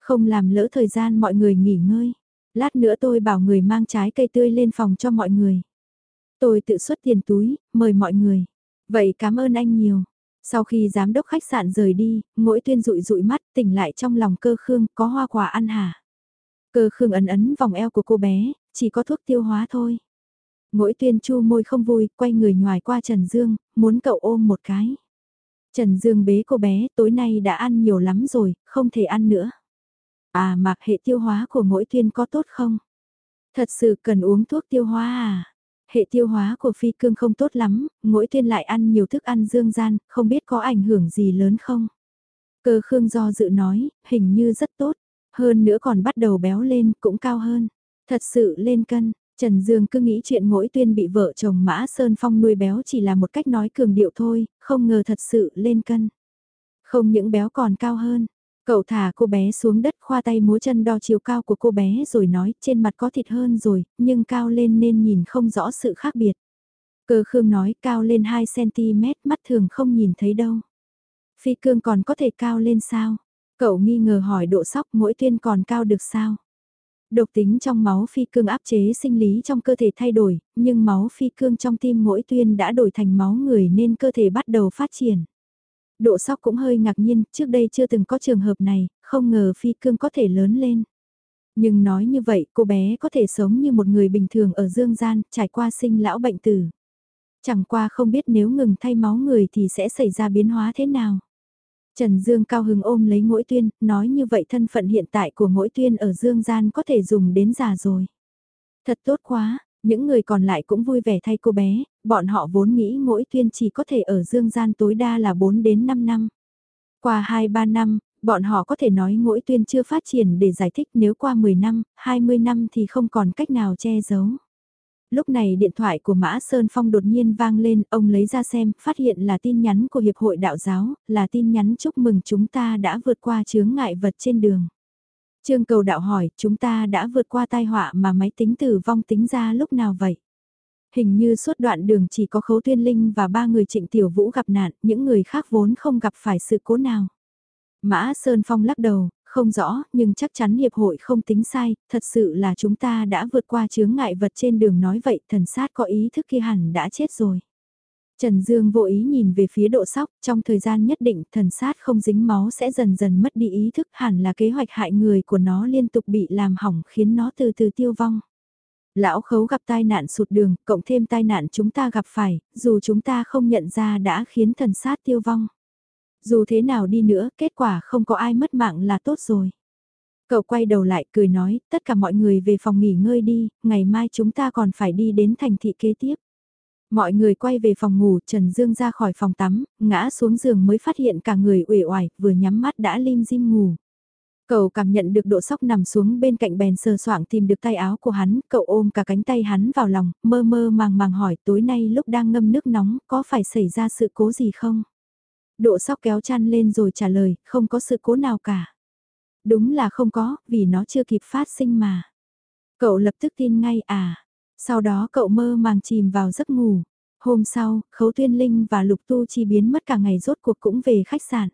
Không làm lỡ thời gian mọi người nghỉ ngơi. Lát nữa tôi bảo người mang trái cây tươi lên phòng cho mọi người. Tôi tự xuất tiền túi, mời mọi người. Vậy cảm ơn anh nhiều. Sau khi giám đốc khách sạn rời đi, mỗi tuyên rụi rụi mắt tỉnh lại trong lòng cơ khương có hoa quả ăn hả. Cơ khương ấn ấn vòng eo của cô bé, chỉ có thuốc tiêu hóa thôi. Mỗi tuyên chu môi không vui, quay người ngoài qua Trần Dương, muốn cậu ôm một cái. Trần Dương bế cô bé, tối nay đã ăn nhiều lắm rồi, không thể ăn nữa. À mặc hệ tiêu hóa của mỗi tuyên có tốt không? Thật sự cần uống thuốc tiêu hóa à? Hệ tiêu hóa của phi cương không tốt lắm, mỗi tuyên lại ăn nhiều thức ăn dương gian, không biết có ảnh hưởng gì lớn không? Cơ khương do dự nói, hình như rất tốt, hơn nữa còn bắt đầu béo lên, cũng cao hơn. Thật sự lên cân, Trần Dương cứ nghĩ chuyện mỗi tuyên bị vợ chồng Mã Sơn Phong nuôi béo chỉ là một cách nói cường điệu thôi, không ngờ thật sự lên cân. Không những béo còn cao hơn, cậu thả cô bé xuống đất khoa tay múa chân đo chiều cao của cô bé rồi nói trên mặt có thịt hơn rồi, nhưng cao lên nên nhìn không rõ sự khác biệt. Cơ Khương nói cao lên 2cm mắt thường không nhìn thấy đâu. Phi cương còn có thể cao lên sao? Cậu nghi ngờ hỏi độ sóc mỗi tuyên còn cao được sao? Độc tính trong máu phi cương áp chế sinh lý trong cơ thể thay đổi, nhưng máu phi cương trong tim mỗi tuyên đã đổi thành máu người nên cơ thể bắt đầu phát triển. Độ sóc cũng hơi ngạc nhiên, trước đây chưa từng có trường hợp này, không ngờ phi cương có thể lớn lên. Nhưng nói như vậy, cô bé có thể sống như một người bình thường ở dương gian, trải qua sinh lão bệnh tử. Chẳng qua không biết nếu ngừng thay máu người thì sẽ xảy ra biến hóa thế nào. Trần Dương cao hứng ôm lấy mỗi tuyên, nói như vậy thân phận hiện tại của mỗi tuyên ở Dương Gian có thể dùng đến già rồi. Thật tốt quá, những người còn lại cũng vui vẻ thay cô bé, bọn họ vốn nghĩ mỗi tuyên chỉ có thể ở Dương Gian tối đa là 4 đến 5 năm. Qua 2-3 năm, bọn họ có thể nói mỗi tuyên chưa phát triển để giải thích nếu qua 10 năm, 20 năm thì không còn cách nào che giấu. Lúc này điện thoại của Mã Sơn Phong đột nhiên vang lên, ông lấy ra xem, phát hiện là tin nhắn của Hiệp hội Đạo giáo, là tin nhắn chúc mừng chúng ta đã vượt qua chướng ngại vật trên đường. Trương cầu đạo hỏi, chúng ta đã vượt qua tai họa mà máy tính tử vong tính ra lúc nào vậy? Hình như suốt đoạn đường chỉ có khấu tuyên linh và ba người trịnh tiểu vũ gặp nạn, những người khác vốn không gặp phải sự cố nào. Mã Sơn Phong lắc đầu, không rõ, nhưng chắc chắn hiệp hội không tính sai, thật sự là chúng ta đã vượt qua chướng ngại vật trên đường nói vậy, thần sát có ý thức kia hẳn đã chết rồi. Trần Dương vô ý nhìn về phía độ sóc, trong thời gian nhất định thần sát không dính máu sẽ dần dần mất đi ý thức hẳn là kế hoạch hại người của nó liên tục bị làm hỏng khiến nó từ từ tiêu vong. Lão khấu gặp tai nạn sụt đường, cộng thêm tai nạn chúng ta gặp phải, dù chúng ta không nhận ra đã khiến thần sát tiêu vong. Dù thế nào đi nữa, kết quả không có ai mất mạng là tốt rồi. Cậu quay đầu lại cười nói, tất cả mọi người về phòng nghỉ ngơi đi, ngày mai chúng ta còn phải đi đến thành thị kế tiếp. Mọi người quay về phòng ngủ, Trần Dương ra khỏi phòng tắm, ngã xuống giường mới phát hiện cả người uể oải, vừa nhắm mắt đã lim dim ngủ. Cậu cảm nhận được độ sóc nằm xuống bên cạnh bèn sờ soạng tìm được tay áo của hắn, cậu ôm cả cánh tay hắn vào lòng, mơ mơ màng màng hỏi tối nay lúc đang ngâm nước nóng có phải xảy ra sự cố gì không? Độ sóc kéo chăn lên rồi trả lời, không có sự cố nào cả. Đúng là không có, vì nó chưa kịp phát sinh mà. Cậu lập tức tin ngay à. Sau đó cậu mơ màng chìm vào giấc ngủ. Hôm sau, Khấu Tuyên Linh và Lục Tu Chi biến mất cả ngày rốt cuộc cũng về khách sạn.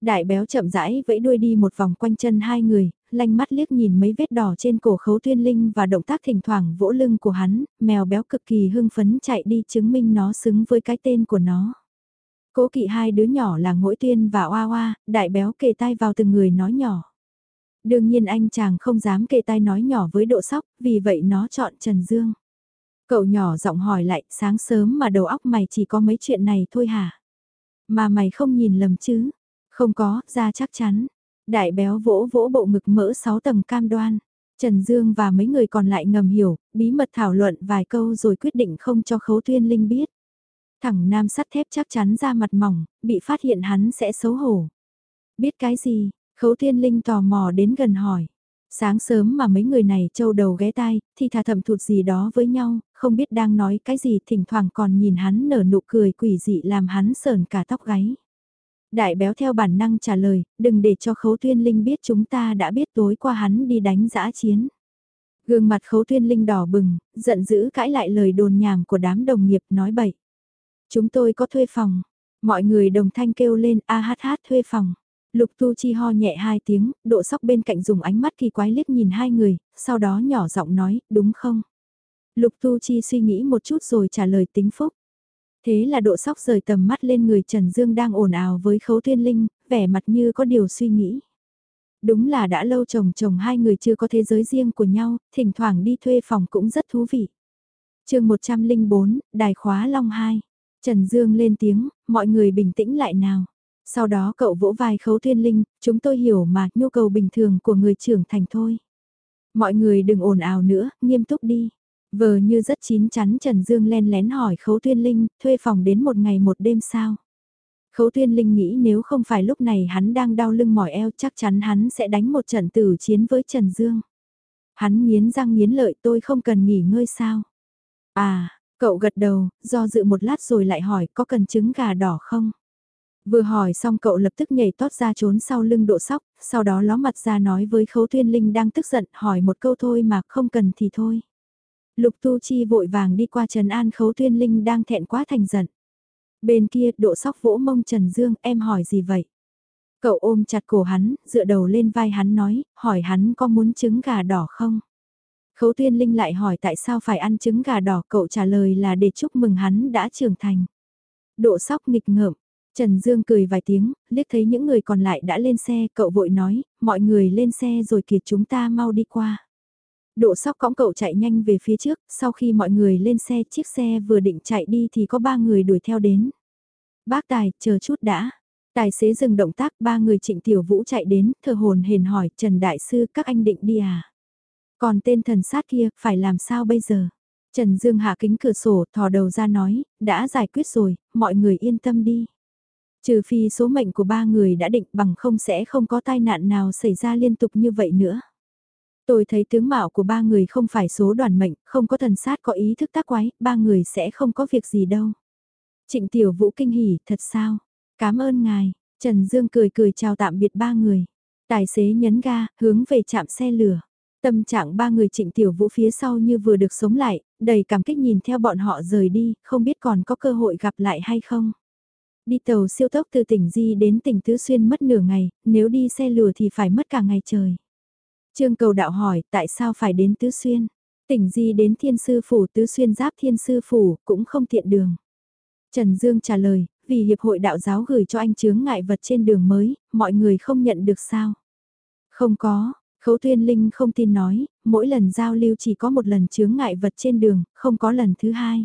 Đại béo chậm rãi vẫy đuôi đi một vòng quanh chân hai người, lanh mắt liếc nhìn mấy vết đỏ trên cổ khấu tuyên linh và động tác thỉnh thoảng vỗ lưng của hắn, mèo béo cực kỳ hưng phấn chạy đi chứng minh nó xứng với cái tên của nó. Cố kỵ hai đứa nhỏ là ngỗi tuyên và oa oa, đại béo kề tay vào từng người nói nhỏ. Đương nhiên anh chàng không dám kề tai nói nhỏ với độ sóc, vì vậy nó chọn Trần Dương. Cậu nhỏ giọng hỏi lại, sáng sớm mà đầu óc mày chỉ có mấy chuyện này thôi hả? Mà mày không nhìn lầm chứ? Không có, ra chắc chắn. Đại béo vỗ vỗ bộ ngực mỡ 6 tầng cam đoan. Trần Dương và mấy người còn lại ngầm hiểu, bí mật thảo luận vài câu rồi quyết định không cho khấu tuyên linh biết. Thẳng nam sắt thép chắc chắn ra mặt mỏng, bị phát hiện hắn sẽ xấu hổ. Biết cái gì, khấu Thiên linh tò mò đến gần hỏi. Sáng sớm mà mấy người này trâu đầu ghé tai, thì thà thầm thụt gì đó với nhau, không biết đang nói cái gì thỉnh thoảng còn nhìn hắn nở nụ cười quỷ dị làm hắn sờn cả tóc gáy. Đại béo theo bản năng trả lời, đừng để cho khấu tuyên linh biết chúng ta đã biết tối qua hắn đi đánh giã chiến. Gương mặt khấu tuyên linh đỏ bừng, giận dữ cãi lại lời đồn nhảm của đám đồng nghiệp nói bậy. Chúng tôi có thuê phòng. Mọi người đồng thanh kêu lên a hát hát thuê phòng. Lục tu chi ho nhẹ hai tiếng, độ sóc bên cạnh dùng ánh mắt kỳ quái liếc nhìn hai người, sau đó nhỏ giọng nói, đúng không? Lục tu chi suy nghĩ một chút rồi trả lời tính phúc. Thế là độ sóc rời tầm mắt lên người Trần Dương đang ồn ào với khấu Thiên linh, vẻ mặt như có điều suy nghĩ. Đúng là đã lâu chồng chồng hai người chưa có thế giới riêng của nhau, thỉnh thoảng đi thuê phòng cũng rất thú vị. chương 104, Đài khóa Long 2. Trần Dương lên tiếng, mọi người bình tĩnh lại nào. Sau đó cậu vỗ vai khấu thiên linh, chúng tôi hiểu mà, nhu cầu bình thường của người trưởng thành thôi. Mọi người đừng ồn ào nữa, nghiêm túc đi. Vờ như rất chín chắn Trần Dương len lén hỏi Khấu Tuyên Linh, thuê phòng đến một ngày một đêm sao? Khấu Tuyên Linh nghĩ nếu không phải lúc này hắn đang đau lưng mỏi eo chắc chắn hắn sẽ đánh một trận tử chiến với Trần Dương. Hắn nghiến răng nghiến lợi tôi không cần nghỉ ngơi sao? À, cậu gật đầu, do dự một lát rồi lại hỏi có cần trứng gà đỏ không? Vừa hỏi xong cậu lập tức nhảy tót ra trốn sau lưng độ sóc, sau đó ló mặt ra nói với Khấu Tuyên Linh đang tức giận hỏi một câu thôi mà không cần thì thôi. Lục Tu Chi vội vàng đi qua Trần An Khấu Tuyên Linh đang thẹn quá thành giận. Bên kia độ sóc vỗ mông Trần Dương em hỏi gì vậy? Cậu ôm chặt cổ hắn, dựa đầu lên vai hắn nói, hỏi hắn có muốn trứng gà đỏ không? Khấu Tuyên Linh lại hỏi tại sao phải ăn trứng gà đỏ cậu trả lời là để chúc mừng hắn đã trưởng thành. Độ sóc nghịch ngợm, Trần Dương cười vài tiếng, liếc thấy những người còn lại đã lên xe, cậu vội nói, mọi người lên xe rồi kìa chúng ta mau đi qua. Độ sóc cõng cậu chạy nhanh về phía trước, sau khi mọi người lên xe chiếc xe vừa định chạy đi thì có ba người đuổi theo đến. Bác Tài, chờ chút đã. Tài xế dừng động tác, ba người trịnh tiểu vũ chạy đến, thờ hồn hền hỏi, Trần Đại Sư các anh định đi à? Còn tên thần sát kia, phải làm sao bây giờ? Trần Dương hạ kính cửa sổ, thò đầu ra nói, đã giải quyết rồi, mọi người yên tâm đi. Trừ phi số mệnh của ba người đã định bằng không sẽ không có tai nạn nào xảy ra liên tục như vậy nữa. Tôi thấy tướng mạo của ba người không phải số đoàn mệnh, không có thần sát có ý thức tác quái, ba người sẽ không có việc gì đâu. Trịnh Tiểu Vũ kinh hỉ, thật sao? Cảm ơn ngài. Trần Dương cười cười chào tạm biệt ba người. Tài xế nhấn ga, hướng về trạm xe lửa. Tâm trạng ba người trịnh tiểu vũ phía sau như vừa được sống lại, đầy cảm kích nhìn theo bọn họ rời đi, không biết còn có cơ hội gặp lại hay không. Đi tàu siêu tốc từ tỉnh Di đến tỉnh Tứ Xuyên mất nửa ngày, nếu đi xe lửa thì phải mất cả ngày trời. Trương cầu đạo hỏi tại sao phải đến Tứ Xuyên. Tỉnh Di đến Thiên Sư Phủ Tứ Xuyên giáp Thiên Sư Phủ cũng không tiện đường. Trần Dương trả lời, vì Hiệp hội Đạo giáo gửi cho anh chướng ngại vật trên đường mới, mọi người không nhận được sao? Không có, Khấu Tuyên Linh không tin nói, mỗi lần giao lưu chỉ có một lần chướng ngại vật trên đường, không có lần thứ hai.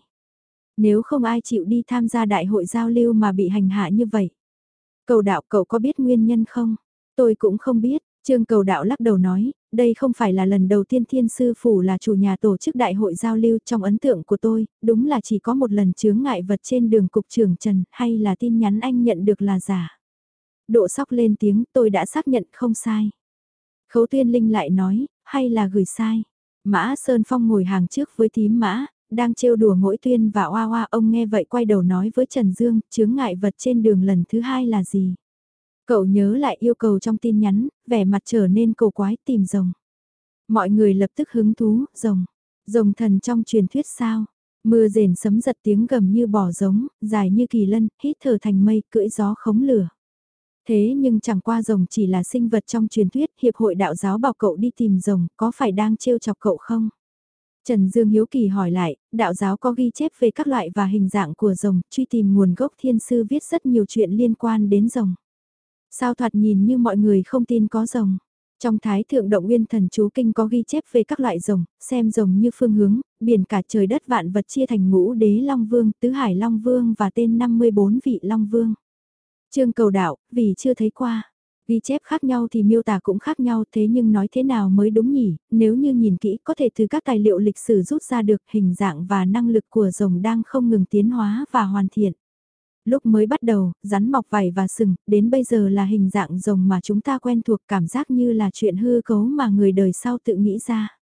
Nếu không ai chịu đi tham gia đại hội giao lưu mà bị hành hạ như vậy. Cầu đạo cậu có biết nguyên nhân không? Tôi cũng không biết, Trương cầu đạo lắc đầu nói, đây không phải là lần đầu tiên thiên sư phủ là chủ nhà tổ chức đại hội giao lưu trong ấn tượng của tôi, đúng là chỉ có một lần chướng ngại vật trên đường cục trưởng Trần hay là tin nhắn anh nhận được là giả. Độ sóc lên tiếng tôi đã xác nhận không sai. Khấu tuyên linh lại nói, hay là gửi sai. Mã Sơn Phong ngồi hàng trước với tím mã, đang trêu đùa mỗi tuyên và oa oa ông nghe vậy quay đầu nói với Trần Dương, chướng ngại vật trên đường lần thứ hai là gì? Cậu nhớ lại yêu cầu trong tin nhắn, vẻ mặt trở nên cầu quái tìm rồng. Mọi người lập tức hứng thú, rồng. Rồng thần trong truyền thuyết sao? Mưa rền sấm giật tiếng gầm như bò giống, dài như kỳ lân, hít thở thành mây, cưỡi gió khống lửa. Thế nhưng chẳng qua rồng chỉ là sinh vật trong truyền thuyết, hiệp hội đạo giáo bảo cậu đi tìm rồng, có phải đang trêu chọc cậu không? Trần Dương Hiếu Kỳ hỏi lại, đạo giáo có ghi chép về các loại và hình dạng của rồng, truy tìm nguồn gốc thiên sư viết rất nhiều chuyện liên quan đến rồng. Sao thoạt nhìn như mọi người không tin có rồng. Trong Thái Thượng Động Nguyên Thần Chú Kinh có ghi chép về các loại rồng, xem rồng như phương hướng, biển cả trời đất vạn vật chia thành ngũ đế Long Vương, Tứ Hải Long Vương và tên 54 vị Long Vương. Trương cầu đạo, vì chưa thấy qua. Ghi chép khác nhau thì miêu tả cũng khác nhau thế nhưng nói thế nào mới đúng nhỉ, nếu như nhìn kỹ có thể từ các tài liệu lịch sử rút ra được hình dạng và năng lực của rồng đang không ngừng tiến hóa và hoàn thiện. Lúc mới bắt đầu, rắn mọc vảy và sừng, đến bây giờ là hình dạng rồng mà chúng ta quen thuộc cảm giác như là chuyện hư cấu mà người đời sau tự nghĩ ra.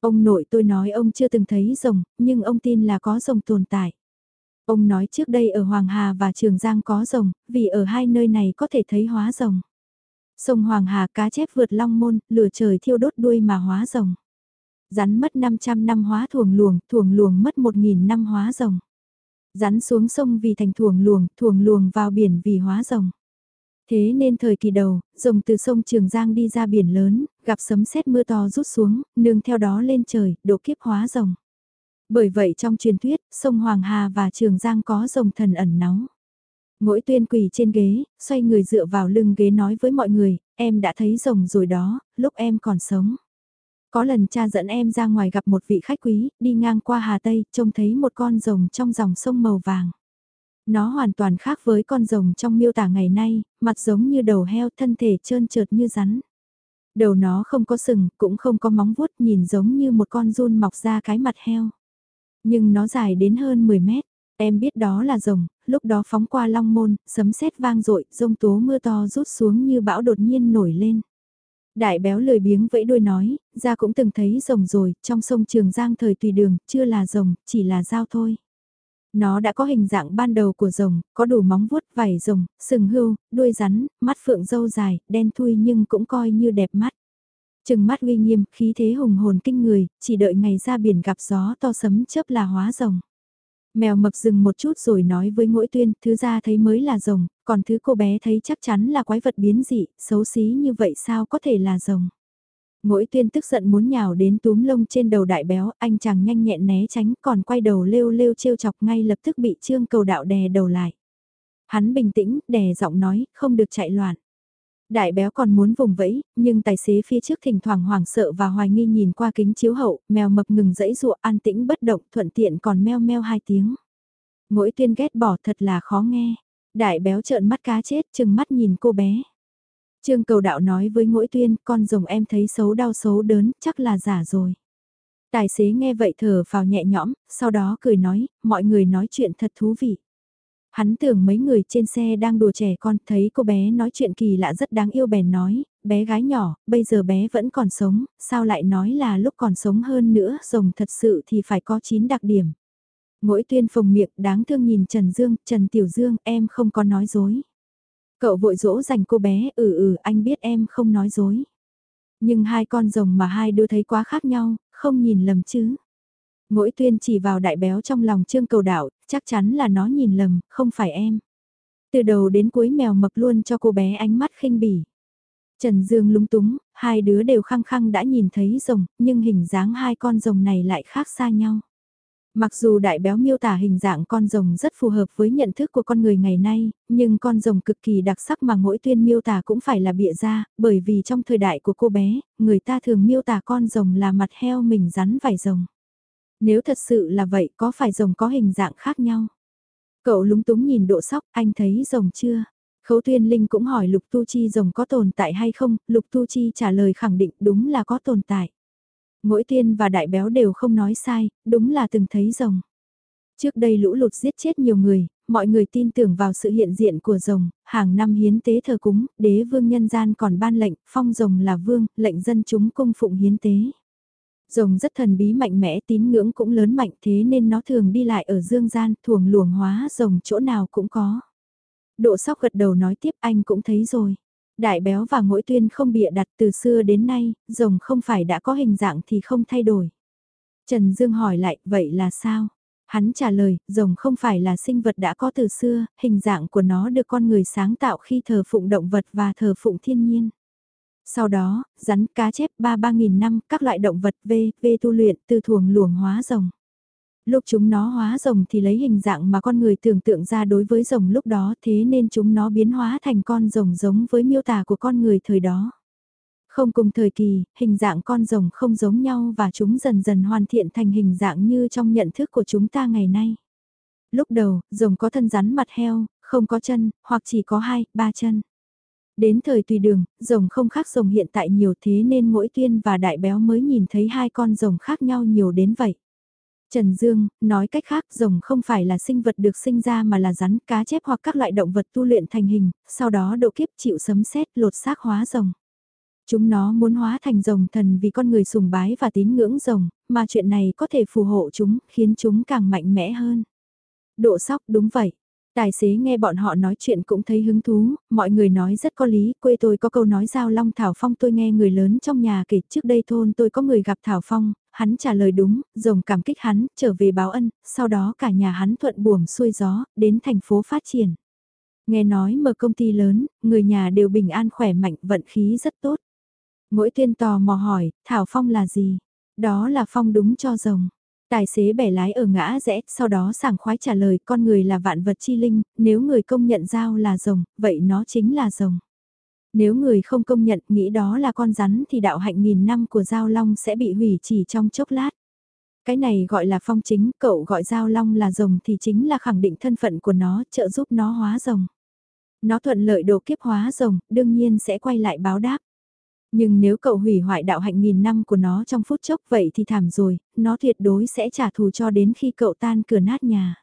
Ông nội tôi nói ông chưa từng thấy rồng, nhưng ông tin là có rồng tồn tại. Ông nói trước đây ở Hoàng Hà và Trường Giang có rồng, vì ở hai nơi này có thể thấy hóa rồng. Sông Hoàng Hà cá chép vượt long môn, lửa trời thiêu đốt đuôi mà hóa rồng. Rắn mất 500 năm hóa thuồng luồng, thuồng luồng mất 1.000 năm hóa rồng. Rắn xuống sông vì thành thuồng luồng, thuồng luồng vào biển vì hóa rồng. Thế nên thời kỳ đầu, rồng từ sông Trường Giang đi ra biển lớn, gặp sấm sét mưa to rút xuống, nương theo đó lên trời, độ kiếp hóa rồng. Bởi vậy trong truyền thuyết, sông Hoàng Hà và Trường Giang có rồng thần ẩn náu. Mỗi tuyên quỳ trên ghế, xoay người dựa vào lưng ghế nói với mọi người, em đã thấy rồng rồi đó, lúc em còn sống. Có lần cha dẫn em ra ngoài gặp một vị khách quý, đi ngang qua Hà Tây, trông thấy một con rồng trong dòng sông màu vàng. Nó hoàn toàn khác với con rồng trong miêu tả ngày nay, mặt giống như đầu heo thân thể trơn trượt như rắn. Đầu nó không có sừng, cũng không có móng vuốt nhìn giống như một con run mọc ra cái mặt heo. Nhưng nó dài đến hơn 10 mét. Em biết đó là rồng, lúc đó phóng qua long môn, sấm sét vang dội rông tố mưa to rút xuống như bão đột nhiên nổi lên. Đại béo lười biếng vẫy đuôi nói, ra cũng từng thấy rồng rồi, trong sông Trường Giang thời tùy đường, chưa là rồng, chỉ là dao thôi. Nó đã có hình dạng ban đầu của rồng, có đủ móng vuốt, vảy rồng, sừng hưu, đuôi rắn, mắt phượng dâu dài, đen thui nhưng cũng coi như đẹp mắt. Trừng mắt uy nghiêm, khí thế hùng hồn kinh người, chỉ đợi ngày ra biển gặp gió to sấm chớp là hóa rồng. Mèo mập dừng một chút rồi nói với mỗi tuyên, thứ ra thấy mới là rồng, còn thứ cô bé thấy chắc chắn là quái vật biến dị, xấu xí như vậy sao có thể là rồng. Mỗi tuyên tức giận muốn nhào đến túm lông trên đầu đại béo, anh chàng nhanh nhẹn né tránh còn quay đầu lêu lêu trêu chọc ngay lập tức bị trương cầu đạo đè đầu lại. Hắn bình tĩnh, đè giọng nói, không được chạy loạn. Đại béo còn muốn vùng vẫy, nhưng tài xế phía trước thỉnh thoảng hoảng sợ và hoài nghi nhìn qua kính chiếu hậu, mèo mập ngừng dẫy dụa an tĩnh bất động thuận tiện còn meo meo hai tiếng. Mỗi tuyên ghét bỏ thật là khó nghe. Đại béo trợn mắt cá chết chừng mắt nhìn cô bé. Trương cầu đạo nói với mỗi tuyên con rồng em thấy xấu đau xấu đớn chắc là giả rồi. Tài xế nghe vậy thở vào nhẹ nhõm, sau đó cười nói, mọi người nói chuyện thật thú vị. Hắn tưởng mấy người trên xe đang đùa trẻ con, thấy cô bé nói chuyện kỳ lạ rất đáng yêu bèn nói, bé gái nhỏ, bây giờ bé vẫn còn sống, sao lại nói là lúc còn sống hơn nữa, rồng thật sự thì phải có 9 đặc điểm. Mỗi tuyên phồng miệng đáng thương nhìn Trần Dương, Trần Tiểu Dương, em không có nói dối. Cậu vội dỗ dành cô bé, ừ ừ anh biết em không nói dối. Nhưng hai con rồng mà hai đứa thấy quá khác nhau, không nhìn lầm chứ. Mỗi tuyên chỉ vào đại béo trong lòng trương cầu đạo, chắc chắn là nó nhìn lầm, không phải em. Từ đầu đến cuối mèo mập luôn cho cô bé ánh mắt khinh bỉ. Trần Dương lúng túng, hai đứa đều khăng khăng đã nhìn thấy rồng, nhưng hình dáng hai con rồng này lại khác xa nhau. Mặc dù đại béo miêu tả hình dạng con rồng rất phù hợp với nhận thức của con người ngày nay, nhưng con rồng cực kỳ đặc sắc mà mỗi tuyên miêu tả cũng phải là bịa ra, bởi vì trong thời đại của cô bé, người ta thường miêu tả con rồng là mặt heo mình rắn vải rồng. Nếu thật sự là vậy có phải rồng có hình dạng khác nhau? Cậu lúng túng nhìn độ sóc, anh thấy rồng chưa? Khấu Tuyên Linh cũng hỏi Lục Tu Chi rồng có tồn tại hay không, Lục Tu Chi trả lời khẳng định đúng là có tồn tại. Mỗi tiên và đại béo đều không nói sai, đúng là từng thấy rồng. Trước đây lũ lụt giết chết nhiều người, mọi người tin tưởng vào sự hiện diện của rồng, hàng năm hiến tế thờ cúng, đế vương nhân gian còn ban lệnh, phong rồng là vương, lệnh dân chúng cung phụng hiến tế. Rồng rất thần bí mạnh mẽ tín ngưỡng cũng lớn mạnh thế nên nó thường đi lại ở dương gian, thuồng luồng hóa rồng chỗ nào cũng có. Độ sóc gật đầu nói tiếp anh cũng thấy rồi. Đại béo và ngỗi tuyên không bịa đặt từ xưa đến nay, rồng không phải đã có hình dạng thì không thay đổi. Trần Dương hỏi lại, vậy là sao? Hắn trả lời, rồng không phải là sinh vật đã có từ xưa, hình dạng của nó được con người sáng tạo khi thờ phụng động vật và thờ phụng thiên nhiên. Sau đó, rắn, cá chép ba ba nghìn năm, các loại động vật V, V tu luyện từ thuồng luồng hóa rồng. Lúc chúng nó hóa rồng thì lấy hình dạng mà con người tưởng tượng ra đối với rồng lúc đó thế nên chúng nó biến hóa thành con rồng giống với miêu tả của con người thời đó. Không cùng thời kỳ, hình dạng con rồng không giống nhau và chúng dần dần hoàn thiện thành hình dạng như trong nhận thức của chúng ta ngày nay. Lúc đầu, rồng có thân rắn mặt heo, không có chân, hoặc chỉ có hai, ba chân. Đến thời tùy đường, rồng không khác rồng hiện tại nhiều thế nên mỗi tuyên và đại béo mới nhìn thấy hai con rồng khác nhau nhiều đến vậy. Trần Dương, nói cách khác rồng không phải là sinh vật được sinh ra mà là rắn, cá chép hoặc các loại động vật tu luyện thành hình, sau đó độ kiếp chịu sấm sét lột xác hóa rồng. Chúng nó muốn hóa thành rồng thần vì con người sùng bái và tín ngưỡng rồng, mà chuyện này có thể phù hộ chúng, khiến chúng càng mạnh mẽ hơn. Độ sóc đúng vậy. Tài xế nghe bọn họ nói chuyện cũng thấy hứng thú, mọi người nói rất có lý, quê tôi có câu nói giao long Thảo Phong tôi nghe người lớn trong nhà kể trước đây thôn tôi có người gặp Thảo Phong, hắn trả lời đúng, rồng cảm kích hắn, trở về báo ân, sau đó cả nhà hắn thuận buồm xuôi gió, đến thành phố phát triển. Nghe nói mở công ty lớn, người nhà đều bình an khỏe mạnh, vận khí rất tốt. Mỗi tuyên tò mò hỏi, Thảo Phong là gì? Đó là phong đúng cho rồng. Tài xế bẻ lái ở ngã rẽ, sau đó sảng khoái trả lời con người là vạn vật chi linh, nếu người công nhận dao là rồng, vậy nó chính là rồng. Nếu người không công nhận nghĩ đó là con rắn thì đạo hạnh nghìn năm của dao Long sẽ bị hủy chỉ trong chốc lát. Cái này gọi là phong chính, cậu gọi dao Long là rồng thì chính là khẳng định thân phận của nó, trợ giúp nó hóa rồng. Nó thuận lợi độ kiếp hóa rồng, đương nhiên sẽ quay lại báo đáp. Nhưng nếu cậu hủy hoại đạo hạnh nghìn năm của nó trong phút chốc vậy thì thảm rồi, nó tuyệt đối sẽ trả thù cho đến khi cậu tan cửa nát nhà.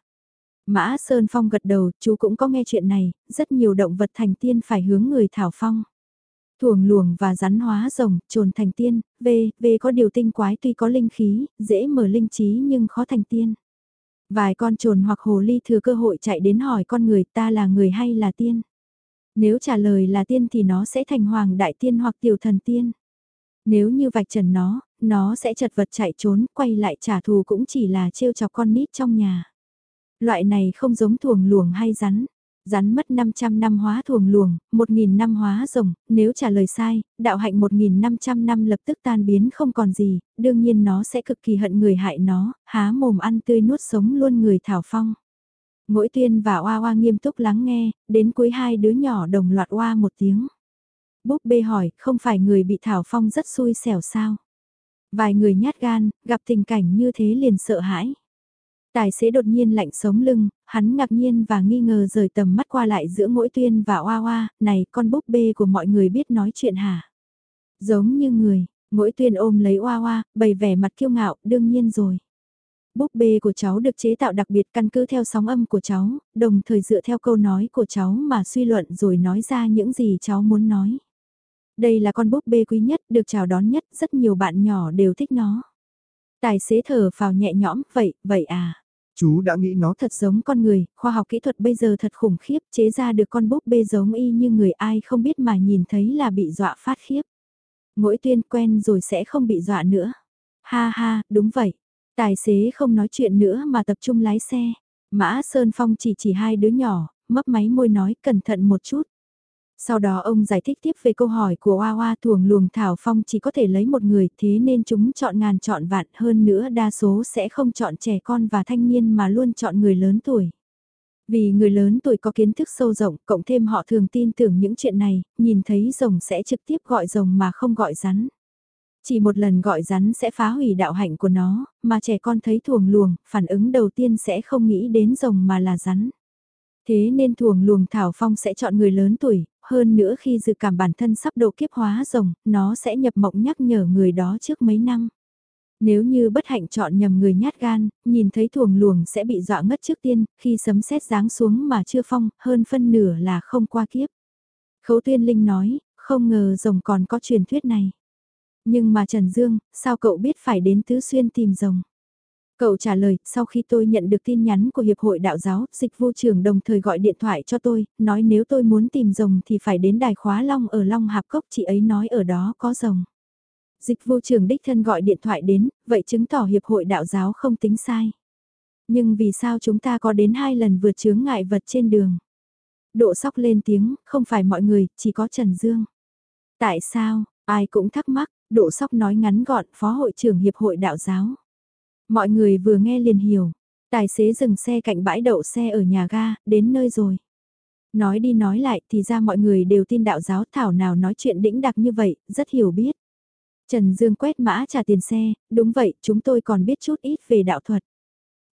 Mã Sơn Phong gật đầu, chú cũng có nghe chuyện này, rất nhiều động vật thành tiên phải hướng người thảo phong. Thuồng luồng và rắn hóa rồng, trồn thành tiên, V, V có điều tinh quái tuy có linh khí, dễ mở linh trí nhưng khó thành tiên. Vài con trồn hoặc hồ ly thừa cơ hội chạy đến hỏi con người ta là người hay là tiên. Nếu trả lời là tiên thì nó sẽ thành hoàng đại tiên hoặc tiểu thần tiên. Nếu như vạch trần nó, nó sẽ chật vật chạy trốn, quay lại trả thù cũng chỉ là trêu chọc con nít trong nhà. Loại này không giống thuồng luồng hay rắn. Rắn mất 500 năm hóa thuồng luồng, 1.000 năm hóa rồng, nếu trả lời sai, đạo hạnh 1.500 năm lập tức tan biến không còn gì, đương nhiên nó sẽ cực kỳ hận người hại nó, há mồm ăn tươi nuốt sống luôn người thảo phong. Mỗi tuyên và oa oa nghiêm túc lắng nghe, đến cuối hai đứa nhỏ đồng loạt oa một tiếng. Búp bê hỏi, không phải người bị thảo phong rất xui xẻo sao? Vài người nhát gan, gặp tình cảnh như thế liền sợ hãi. Tài xế đột nhiên lạnh sống lưng, hắn ngạc nhiên và nghi ngờ rời tầm mắt qua lại giữa mỗi tuyên và oa oa, này con búp bê của mọi người biết nói chuyện hả? Giống như người, mỗi tuyên ôm lấy oa oa, bày vẻ mặt kiêu ngạo, đương nhiên rồi. Búp bê của cháu được chế tạo đặc biệt căn cứ theo sóng âm của cháu, đồng thời dựa theo câu nói của cháu mà suy luận rồi nói ra những gì cháu muốn nói. Đây là con búp bê quý nhất, được chào đón nhất, rất nhiều bạn nhỏ đều thích nó. Tài xế thở vào nhẹ nhõm, vậy, vậy à. Chú đã nghĩ nó Thật giống con người, khoa học kỹ thuật bây giờ thật khủng khiếp, chế ra được con búp bê giống y như người ai không biết mà nhìn thấy là bị dọa phát khiếp. Mỗi tuyên quen rồi sẽ không bị dọa nữa. Ha ha, đúng vậy. Tài xế không nói chuyện nữa mà tập trung lái xe. Mã Sơn Phong chỉ chỉ hai đứa nhỏ, mấp máy môi nói cẩn thận một chút. Sau đó ông giải thích tiếp về câu hỏi của Hoa Hoa thuồng luồng Thảo Phong chỉ có thể lấy một người thế nên chúng chọn ngàn chọn vạn hơn nữa đa số sẽ không chọn trẻ con và thanh niên mà luôn chọn người lớn tuổi. Vì người lớn tuổi có kiến thức sâu rộng, cộng thêm họ thường tin tưởng những chuyện này, nhìn thấy rồng sẽ trực tiếp gọi rồng mà không gọi rắn. Chỉ một lần gọi rắn sẽ phá hủy đạo hạnh của nó, mà trẻ con thấy thuồng luồng, phản ứng đầu tiên sẽ không nghĩ đến rồng mà là rắn. Thế nên thuồng luồng Thảo Phong sẽ chọn người lớn tuổi, hơn nữa khi dự cảm bản thân sắp độ kiếp hóa rồng, nó sẽ nhập mộng nhắc nhở người đó trước mấy năm. Nếu như bất hạnh chọn nhầm người nhát gan, nhìn thấy thuồng luồng sẽ bị dọa ngất trước tiên, khi sấm sét giáng xuống mà chưa phong, hơn phân nửa là không qua kiếp. Khấu Tuyên Linh nói, không ngờ rồng còn có truyền thuyết này. Nhưng mà Trần Dương, sao cậu biết phải đến Tứ Xuyên tìm rồng? Cậu trả lời, sau khi tôi nhận được tin nhắn của Hiệp hội Đạo giáo, dịch vụ trưởng đồng thời gọi điện thoại cho tôi, nói nếu tôi muốn tìm rồng thì phải đến đài khóa long ở Long Hạp Cốc, chị ấy nói ở đó có rồng. Dịch vụ trưởng đích thân gọi điện thoại đến, vậy chứng tỏ Hiệp hội Đạo giáo không tính sai. Nhưng vì sao chúng ta có đến hai lần vượt chướng ngại vật trên đường? Độ sóc lên tiếng, không phải mọi người, chỉ có Trần Dương. Tại sao, ai cũng thắc mắc, độ sóc nói ngắn gọn, phó hội trưởng Hiệp hội Đạo giáo. Mọi người vừa nghe liền hiểu. Tài xế dừng xe cạnh bãi đậu xe ở nhà ga, đến nơi rồi. Nói đi nói lại thì ra mọi người đều tin đạo giáo thảo nào nói chuyện đĩnh đặc như vậy, rất hiểu biết. Trần Dương quét mã trả tiền xe, đúng vậy, chúng tôi còn biết chút ít về đạo thuật.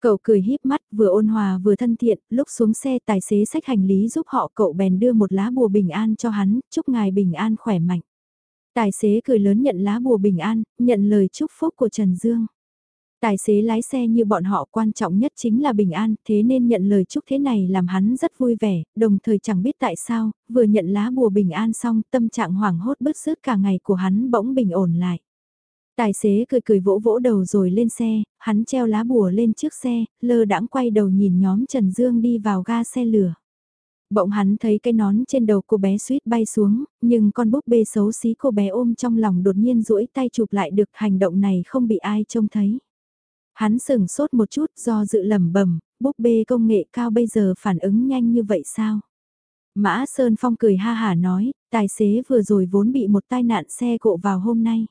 Cậu cười híp mắt, vừa ôn hòa vừa thân thiện, lúc xuống xe tài xế sách hành lý giúp họ cậu bèn đưa một lá bùa bình an cho hắn, chúc ngài bình an khỏe mạnh. Tài xế cười lớn nhận lá bùa bình an, nhận lời chúc phúc của Trần Dương. Tài xế lái xe như bọn họ quan trọng nhất chính là bình an, thế nên nhận lời chúc thế này làm hắn rất vui vẻ, đồng thời chẳng biết tại sao, vừa nhận lá bùa bình an xong tâm trạng hoảng hốt bứt rứt cả ngày của hắn bỗng bình ổn lại. Tài xế cười cười vỗ vỗ đầu rồi lên xe, hắn treo lá bùa lên trước xe, lơ đãng quay đầu nhìn nhóm Trần Dương đi vào ga xe lửa. Bỗng hắn thấy cái nón trên đầu cô bé suýt bay xuống, nhưng con búp bê xấu xí cô bé ôm trong lòng đột nhiên duỗi tay chụp lại được hành động này không bị ai trông thấy. Hắn sừng sốt một chút do dự lầm bẩm búp bê công nghệ cao bây giờ phản ứng nhanh như vậy sao? Mã Sơn Phong cười ha hả nói, tài xế vừa rồi vốn bị một tai nạn xe cộ vào hôm nay.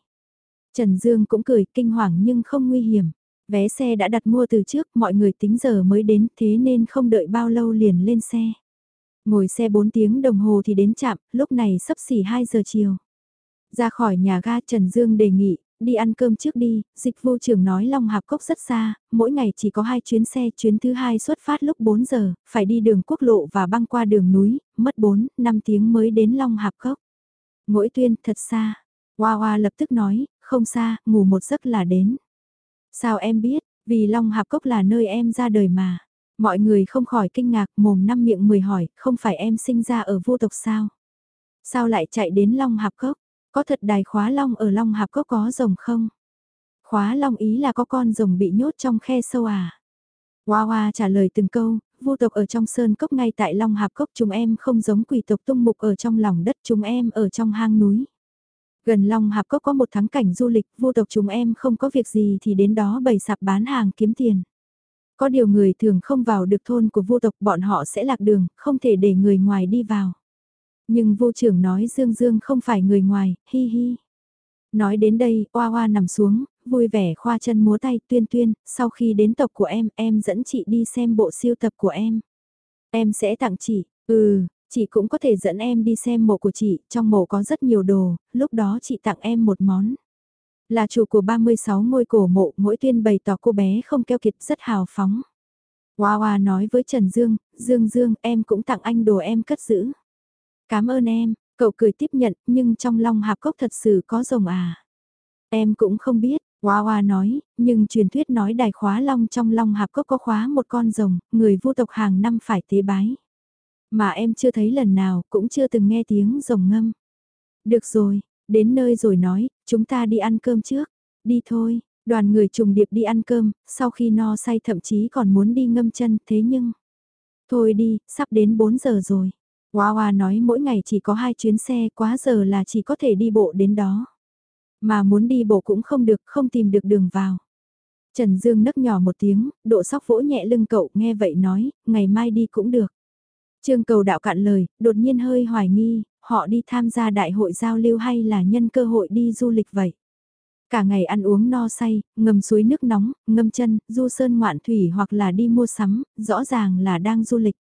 Trần Dương cũng cười kinh hoàng nhưng không nguy hiểm. Vé xe đã đặt mua từ trước, mọi người tính giờ mới đến thế nên không đợi bao lâu liền lên xe. Ngồi xe 4 tiếng đồng hồ thì đến trạm, lúc này sắp xỉ 2 giờ chiều. Ra khỏi nhà ga Trần Dương đề nghị, đi ăn cơm trước đi, dịch vụ trưởng nói Long Hạp Cốc rất xa, mỗi ngày chỉ có hai chuyến xe, chuyến thứ hai xuất phát lúc 4 giờ, phải đi đường quốc lộ và băng qua đường núi, mất 4, 5 tiếng mới đến Long Hạp Cốc. Mỗi tuyên thật xa, Hoa Hoa lập tức nói, không xa, ngủ một giấc là đến. Sao em biết, vì Long Hạp Cốc là nơi em ra đời mà. Mọi người không khỏi kinh ngạc mồm năm miệng mười hỏi, không phải em sinh ra ở vô tộc sao? Sao lại chạy đến Long Hạp Cốc? Có thật đài khóa long ở long hạp cốc có rồng không? Khóa long ý là có con rồng bị nhốt trong khe sâu à? Hoa hoa trả lời từng câu, vô tộc ở trong sơn cốc ngay tại long hạp cốc chúng em không giống quỷ tộc tung mục ở trong lòng đất chúng em ở trong hang núi. Gần Long Hạp Cốc có một thắng cảnh du lịch, vô tộc chúng em không có việc gì thì đến đó bày sạp bán hàng kiếm tiền. Có điều người thường không vào được thôn của vô tộc bọn họ sẽ lạc đường, không thể để người ngoài đi vào. Nhưng vô trưởng nói Dương Dương không phải người ngoài, hi hi. Nói đến đây, Oa Oa nằm xuống, vui vẻ khoa chân múa tay tuyên tuyên, sau khi đến tộc của em, em dẫn chị đi xem bộ siêu tập của em. Em sẽ tặng chị, ừ, chị cũng có thể dẫn em đi xem mộ của chị, trong mộ có rất nhiều đồ, lúc đó chị tặng em một món. Là chủ của 36 ngôi cổ mộ, mỗi tuyên bày tỏ cô bé không keo kiệt rất hào phóng. Hoa Hoa nói với Trần Dương, Dương Dương em cũng tặng anh đồ em cất giữ. Cảm ơn em, cậu cười tiếp nhận, nhưng trong lòng hạp cốc thật sự có rồng à. Em cũng không biết, Hoa Hoa nói, nhưng truyền thuyết nói đài khóa long trong long hạp cốc có khóa một con rồng, người vô tộc hàng năm phải tế bái. Mà em chưa thấy lần nào, cũng chưa từng nghe tiếng rồng ngâm. Được rồi, đến nơi rồi nói, chúng ta đi ăn cơm trước. Đi thôi, Đoàn người trùng điệp đi ăn cơm, sau khi no say thậm chí còn muốn đi ngâm chân, thế nhưng... Thôi đi, sắp đến 4 giờ rồi. Hoa Hoa nói mỗi ngày chỉ có hai chuyến xe, quá giờ là chỉ có thể đi bộ đến đó. Mà muốn đi bộ cũng không được, không tìm được đường vào. Trần Dương nấc nhỏ một tiếng, độ sóc vỗ nhẹ lưng cậu nghe vậy nói, ngày mai đi cũng được. Trương cầu đạo cạn lời, đột nhiên hơi hoài nghi, họ đi tham gia đại hội giao lưu hay là nhân cơ hội đi du lịch vậy? Cả ngày ăn uống no say, ngâm suối nước nóng, ngâm chân, du sơn ngoạn thủy hoặc là đi mua sắm, rõ ràng là đang du lịch.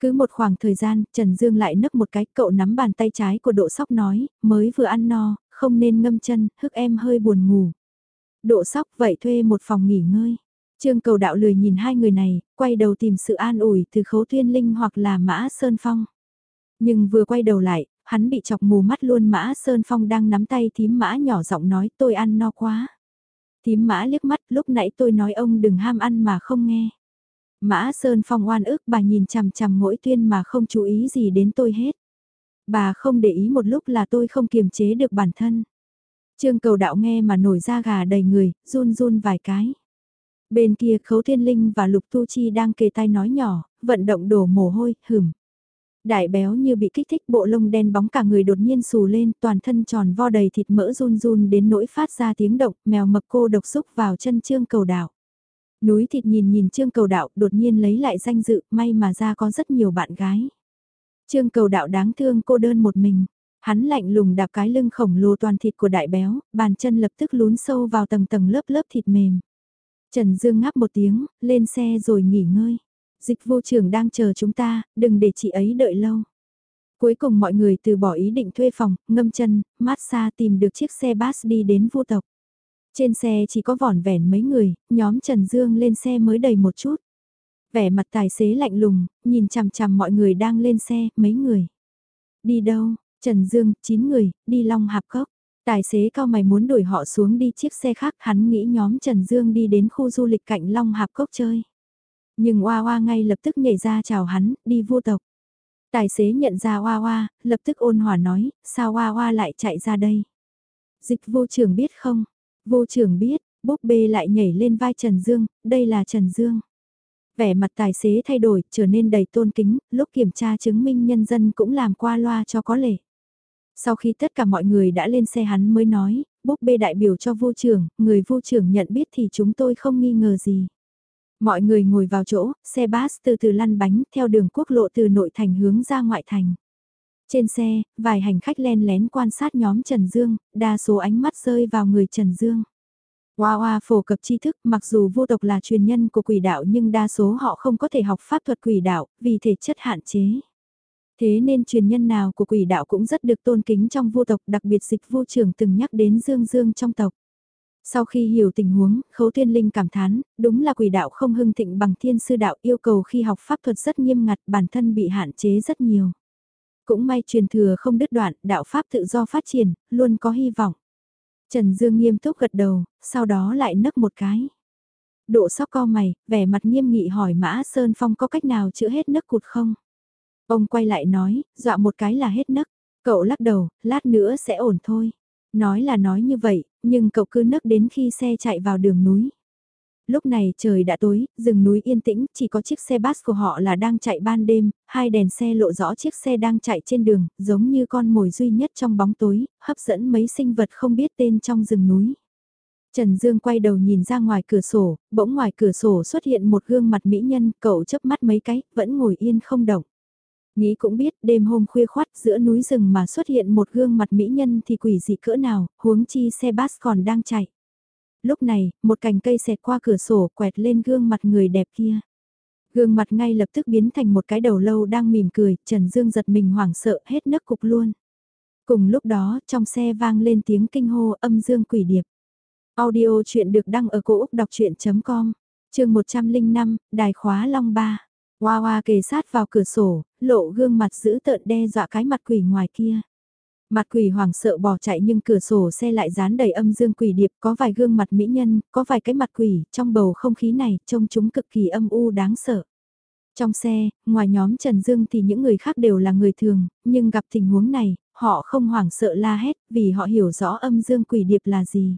Cứ một khoảng thời gian, Trần Dương lại nấc một cái, cậu nắm bàn tay trái của độ sóc nói, mới vừa ăn no, không nên ngâm chân, hức em hơi buồn ngủ. Độ sóc vậy thuê một phòng nghỉ ngơi. Trương cầu đạo lười nhìn hai người này, quay đầu tìm sự an ủi từ khấu tuyên linh hoặc là mã sơn phong. Nhưng vừa quay đầu lại, hắn bị chọc mù mắt luôn mã sơn phong đang nắm tay thím mã nhỏ giọng nói tôi ăn no quá. Thím mã liếc mắt lúc nãy tôi nói ông đừng ham ăn mà không nghe. Mã Sơn Phong oan ức bà nhìn chằm chằm mỗi tuyên mà không chú ý gì đến tôi hết. Bà không để ý một lúc là tôi không kiềm chế được bản thân. Trương cầu đạo nghe mà nổi da gà đầy người, run run vài cái. Bên kia Khấu Thiên Linh và Lục Tu Chi đang kề tai nói nhỏ, vận động đổ mồ hôi, hửm. Đại béo như bị kích thích bộ lông đen bóng cả người đột nhiên xù lên, toàn thân tròn vo đầy thịt mỡ run run đến nỗi phát ra tiếng động, mèo mập cô độc xúc vào chân trương cầu đạo. Núi thịt nhìn nhìn trương cầu đạo đột nhiên lấy lại danh dự, may mà ra có rất nhiều bạn gái. Trương cầu đạo đáng thương cô đơn một mình. Hắn lạnh lùng đạp cái lưng khổng lồ toàn thịt của đại béo, bàn chân lập tức lún sâu vào tầng tầng lớp lớp thịt mềm. Trần Dương ngáp một tiếng, lên xe rồi nghỉ ngơi. Dịch vô trưởng đang chờ chúng ta, đừng để chị ấy đợi lâu. Cuối cùng mọi người từ bỏ ý định thuê phòng, ngâm chân, mát xa tìm được chiếc xe bus đi đến vô tộc. Trên xe chỉ có vỏn vẻn mấy người, nhóm Trần Dương lên xe mới đầy một chút. Vẻ mặt tài xế lạnh lùng, nhìn chằm chằm mọi người đang lên xe, mấy người. Đi đâu, Trần Dương, 9 người, đi Long Hạp Cốc. Tài xế cao mày muốn đuổi họ xuống đi chiếc xe khác, hắn nghĩ nhóm Trần Dương đi đến khu du lịch cạnh Long Hạp Cốc chơi. Nhưng Hoa Hoa ngay lập tức nhảy ra chào hắn, đi vô tộc. Tài xế nhận ra Hoa Hoa, lập tức ôn hòa nói, sao Hoa Hoa lại chạy ra đây? Dịch vô trưởng biết không? Vô trưởng biết, búp bê lại nhảy lên vai Trần Dương, đây là Trần Dương. Vẻ mặt tài xế thay đổi, trở nên đầy tôn kính, lúc kiểm tra chứng minh nhân dân cũng làm qua loa cho có lệ. Sau khi tất cả mọi người đã lên xe hắn mới nói, búp bê đại biểu cho vô trưởng, người vô trưởng nhận biết thì chúng tôi không nghi ngờ gì. Mọi người ngồi vào chỗ, xe bus từ từ lăn bánh theo đường quốc lộ từ nội thành hướng ra ngoại thành. Trên xe, vài hành khách len lén quan sát nhóm Trần Dương, đa số ánh mắt rơi vào người Trần Dương. Hoa hoa phổ cập tri thức mặc dù vô tộc là truyền nhân của quỷ đạo nhưng đa số họ không có thể học pháp thuật quỷ đạo vì thể chất hạn chế. Thế nên truyền nhân nào của quỷ đạo cũng rất được tôn kính trong vô tộc đặc biệt dịch vô trường từng nhắc đến Dương Dương trong tộc. Sau khi hiểu tình huống, Khấu Thiên Linh cảm thán, đúng là quỷ đạo không hưng thịnh bằng thiên sư đạo yêu cầu khi học pháp thuật rất nghiêm ngặt bản thân bị hạn chế rất nhiều. Cũng may truyền thừa không đứt đoạn, đạo pháp tự do phát triển, luôn có hy vọng. Trần Dương nghiêm túc gật đầu, sau đó lại nấc một cái. Độ sóc co mày, vẻ mặt nghiêm nghị hỏi Mã Sơn Phong có cách nào chữa hết nấc cụt không? Ông quay lại nói, dọa một cái là hết nấc. Cậu lắc đầu, lát nữa sẽ ổn thôi. Nói là nói như vậy, nhưng cậu cứ nấc đến khi xe chạy vào đường núi. Lúc này trời đã tối, rừng núi yên tĩnh, chỉ có chiếc xe bus của họ là đang chạy ban đêm, hai đèn xe lộ rõ chiếc xe đang chạy trên đường, giống như con mồi duy nhất trong bóng tối, hấp dẫn mấy sinh vật không biết tên trong rừng núi. Trần Dương quay đầu nhìn ra ngoài cửa sổ, bỗng ngoài cửa sổ xuất hiện một gương mặt mỹ nhân, cậu chớp mắt mấy cái, vẫn ngồi yên không động. Nghĩ cũng biết đêm hôm khuya khoắt giữa núi rừng mà xuất hiện một gương mặt mỹ nhân thì quỷ dị cỡ nào, huống chi xe bus còn đang chạy. Lúc này, một cành cây xẹt qua cửa sổ quẹt lên gương mặt người đẹp kia. Gương mặt ngay lập tức biến thành một cái đầu lâu đang mỉm cười, Trần Dương giật mình hoảng sợ hết nấc cục luôn. Cùng lúc đó, trong xe vang lên tiếng kinh hô âm dương quỷ điệp. Audio chuyện được đăng ở cổ Úc đọc chuyện.com, trường 105, đài khóa long ba. Hoa hoa kề sát vào cửa sổ, lộ gương mặt giữ tợn đe dọa cái mặt quỷ ngoài kia. Mặt quỷ hoàng sợ bỏ chạy nhưng cửa sổ xe lại dán đầy âm dương quỷ điệp, có vài gương mặt mỹ nhân, có vài cái mặt quỷ, trong bầu không khí này, trông chúng cực kỳ âm u đáng sợ. Trong xe, ngoài nhóm Trần Dương thì những người khác đều là người thường, nhưng gặp tình huống này, họ không hoảng sợ la hét vì họ hiểu rõ âm dương quỷ điệp là gì.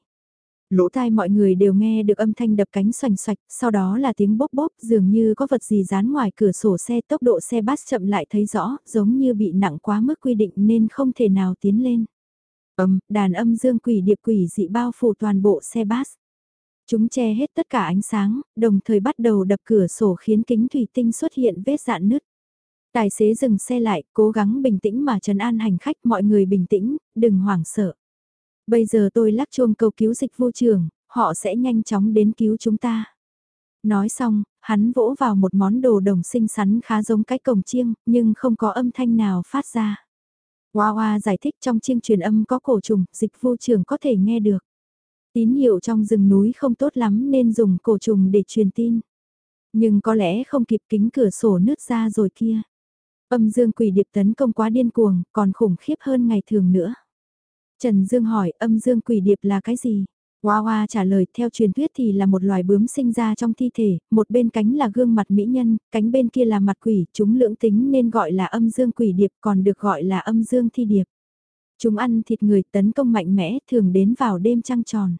Lỗ tai mọi người đều nghe được âm thanh đập cánh xoành xoạch, sau đó là tiếng bốp bốp dường như có vật gì dán ngoài cửa sổ xe tốc độ xe bát chậm lại thấy rõ, giống như bị nặng quá mức quy định nên không thể nào tiến lên. Âm, đàn âm dương quỷ điệp quỷ dị bao phủ toàn bộ xe bát Chúng che hết tất cả ánh sáng, đồng thời bắt đầu đập cửa sổ khiến kính thủy tinh xuất hiện vết dạn nứt. Tài xế dừng xe lại, cố gắng bình tĩnh mà trấn an hành khách mọi người bình tĩnh, đừng hoảng sợ. Bây giờ tôi lắc chuông cầu cứu dịch vô trưởng họ sẽ nhanh chóng đến cứu chúng ta. Nói xong, hắn vỗ vào một món đồ đồng xinh xắn khá giống cái cổng chiêng, nhưng không có âm thanh nào phát ra. Hoa Hoa giải thích trong chiêng truyền âm có cổ trùng, dịch vô trưởng có thể nghe được. Tín hiệu trong rừng núi không tốt lắm nên dùng cổ trùng để truyền tin. Nhưng có lẽ không kịp kính cửa sổ nứt ra rồi kia. Âm dương quỷ điệp tấn công quá điên cuồng, còn khủng khiếp hơn ngày thường nữa. Trần Dương hỏi âm dương quỷ điệp là cái gì? Hoa Hoa trả lời theo truyền thuyết thì là một loài bướm sinh ra trong thi thể, một bên cánh là gương mặt mỹ nhân, cánh bên kia là mặt quỷ, chúng lưỡng tính nên gọi là âm dương quỷ điệp còn được gọi là âm dương thi điệp. Chúng ăn thịt người tấn công mạnh mẽ thường đến vào đêm trăng tròn.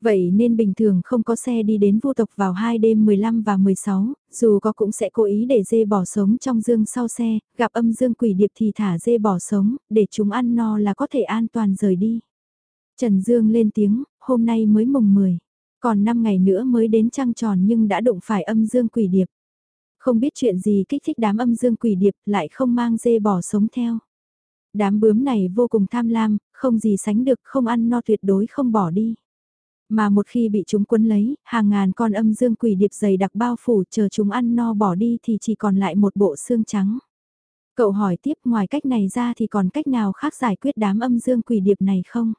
Vậy nên bình thường không có xe đi đến vô tộc vào hai đêm 15 và 16, dù có cũng sẽ cố ý để dê bỏ sống trong dương sau xe, gặp âm dương quỷ điệp thì thả dê bỏ sống, để chúng ăn no là có thể an toàn rời đi. Trần Dương lên tiếng, hôm nay mới mùng 10, còn 5 ngày nữa mới đến trăng tròn nhưng đã đụng phải âm dương quỷ điệp. Không biết chuyện gì kích thích đám âm dương quỷ điệp lại không mang dê bỏ sống theo. Đám bướm này vô cùng tham lam, không gì sánh được không ăn no tuyệt đối không bỏ đi. Mà một khi bị chúng quấn lấy, hàng ngàn con âm dương quỷ điệp dày đặc bao phủ chờ chúng ăn no bỏ đi thì chỉ còn lại một bộ xương trắng. Cậu hỏi tiếp ngoài cách này ra thì còn cách nào khác giải quyết đám âm dương quỷ điệp này không?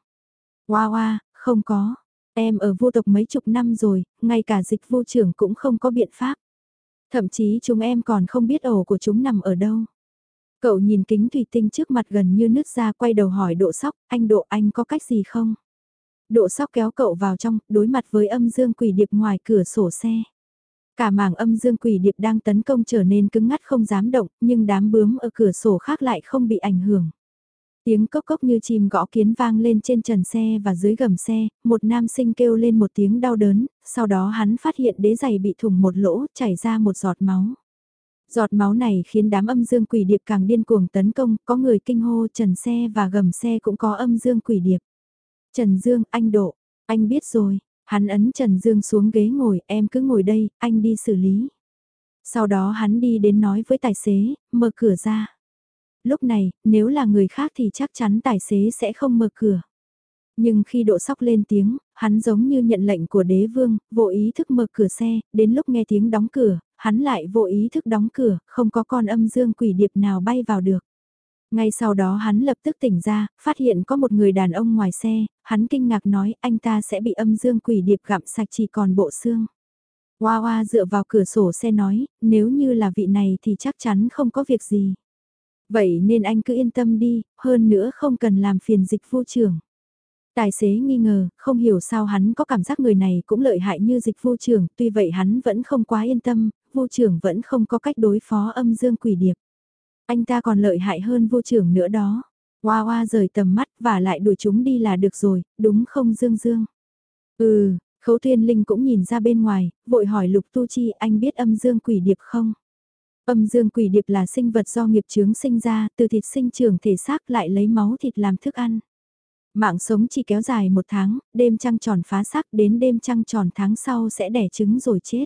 Hoa hoa, không có. Em ở vô tộc mấy chục năm rồi, ngay cả dịch vô trưởng cũng không có biện pháp. Thậm chí chúng em còn không biết ổ của chúng nằm ở đâu. Cậu nhìn kính thủy tinh trước mặt gần như nứt ra quay đầu hỏi độ sóc, anh độ anh có cách gì không? Độ sóc kéo cậu vào trong, đối mặt với âm dương quỷ điệp ngoài cửa sổ xe. Cả mảng âm dương quỷ điệp đang tấn công trở nên cứng ngắt không dám động, nhưng đám bướm ở cửa sổ khác lại không bị ảnh hưởng. Tiếng cốc cốc như chim gõ kiến vang lên trên trần xe và dưới gầm xe, một nam sinh kêu lên một tiếng đau đớn, sau đó hắn phát hiện đế giày bị thủng một lỗ, chảy ra một giọt máu. Giọt máu này khiến đám âm dương quỷ điệp càng điên cuồng tấn công, có người kinh hô trần xe và gầm xe cũng có âm dương quỷ điệp. Trần Dương, anh Độ, anh biết rồi, hắn ấn Trần Dương xuống ghế ngồi, em cứ ngồi đây, anh đi xử lý. Sau đó hắn đi đến nói với tài xế, mở cửa ra. Lúc này, nếu là người khác thì chắc chắn tài xế sẽ không mở cửa. Nhưng khi độ sóc lên tiếng, hắn giống như nhận lệnh của đế vương, vô ý thức mở cửa xe, đến lúc nghe tiếng đóng cửa, hắn lại vô ý thức đóng cửa, không có con âm dương quỷ điệp nào bay vào được. Ngay sau đó hắn lập tức tỉnh ra, phát hiện có một người đàn ông ngoài xe, hắn kinh ngạc nói anh ta sẽ bị âm dương quỷ điệp gặm sạch chỉ còn bộ xương. Hoa hoa dựa vào cửa sổ xe nói, nếu như là vị này thì chắc chắn không có việc gì. Vậy nên anh cứ yên tâm đi, hơn nữa không cần làm phiền dịch vô trưởng. Tài xế nghi ngờ, không hiểu sao hắn có cảm giác người này cũng lợi hại như dịch vô trưởng, tuy vậy hắn vẫn không quá yên tâm, vô trưởng vẫn không có cách đối phó âm dương quỷ điệp. Anh ta còn lợi hại hơn vô trưởng nữa đó. Hoa hoa rời tầm mắt và lại đuổi chúng đi là được rồi, đúng không Dương Dương? Ừ, Khấu Thiên Linh cũng nhìn ra bên ngoài, vội hỏi Lục Tu Chi anh biết âm dương quỷ điệp không? Âm dương quỷ điệp là sinh vật do nghiệp chướng sinh ra, từ thịt sinh trưởng thể xác lại lấy máu thịt làm thức ăn. Mạng sống chỉ kéo dài một tháng, đêm trăng tròn phá xác đến đêm trăng tròn tháng sau sẽ đẻ trứng rồi chết.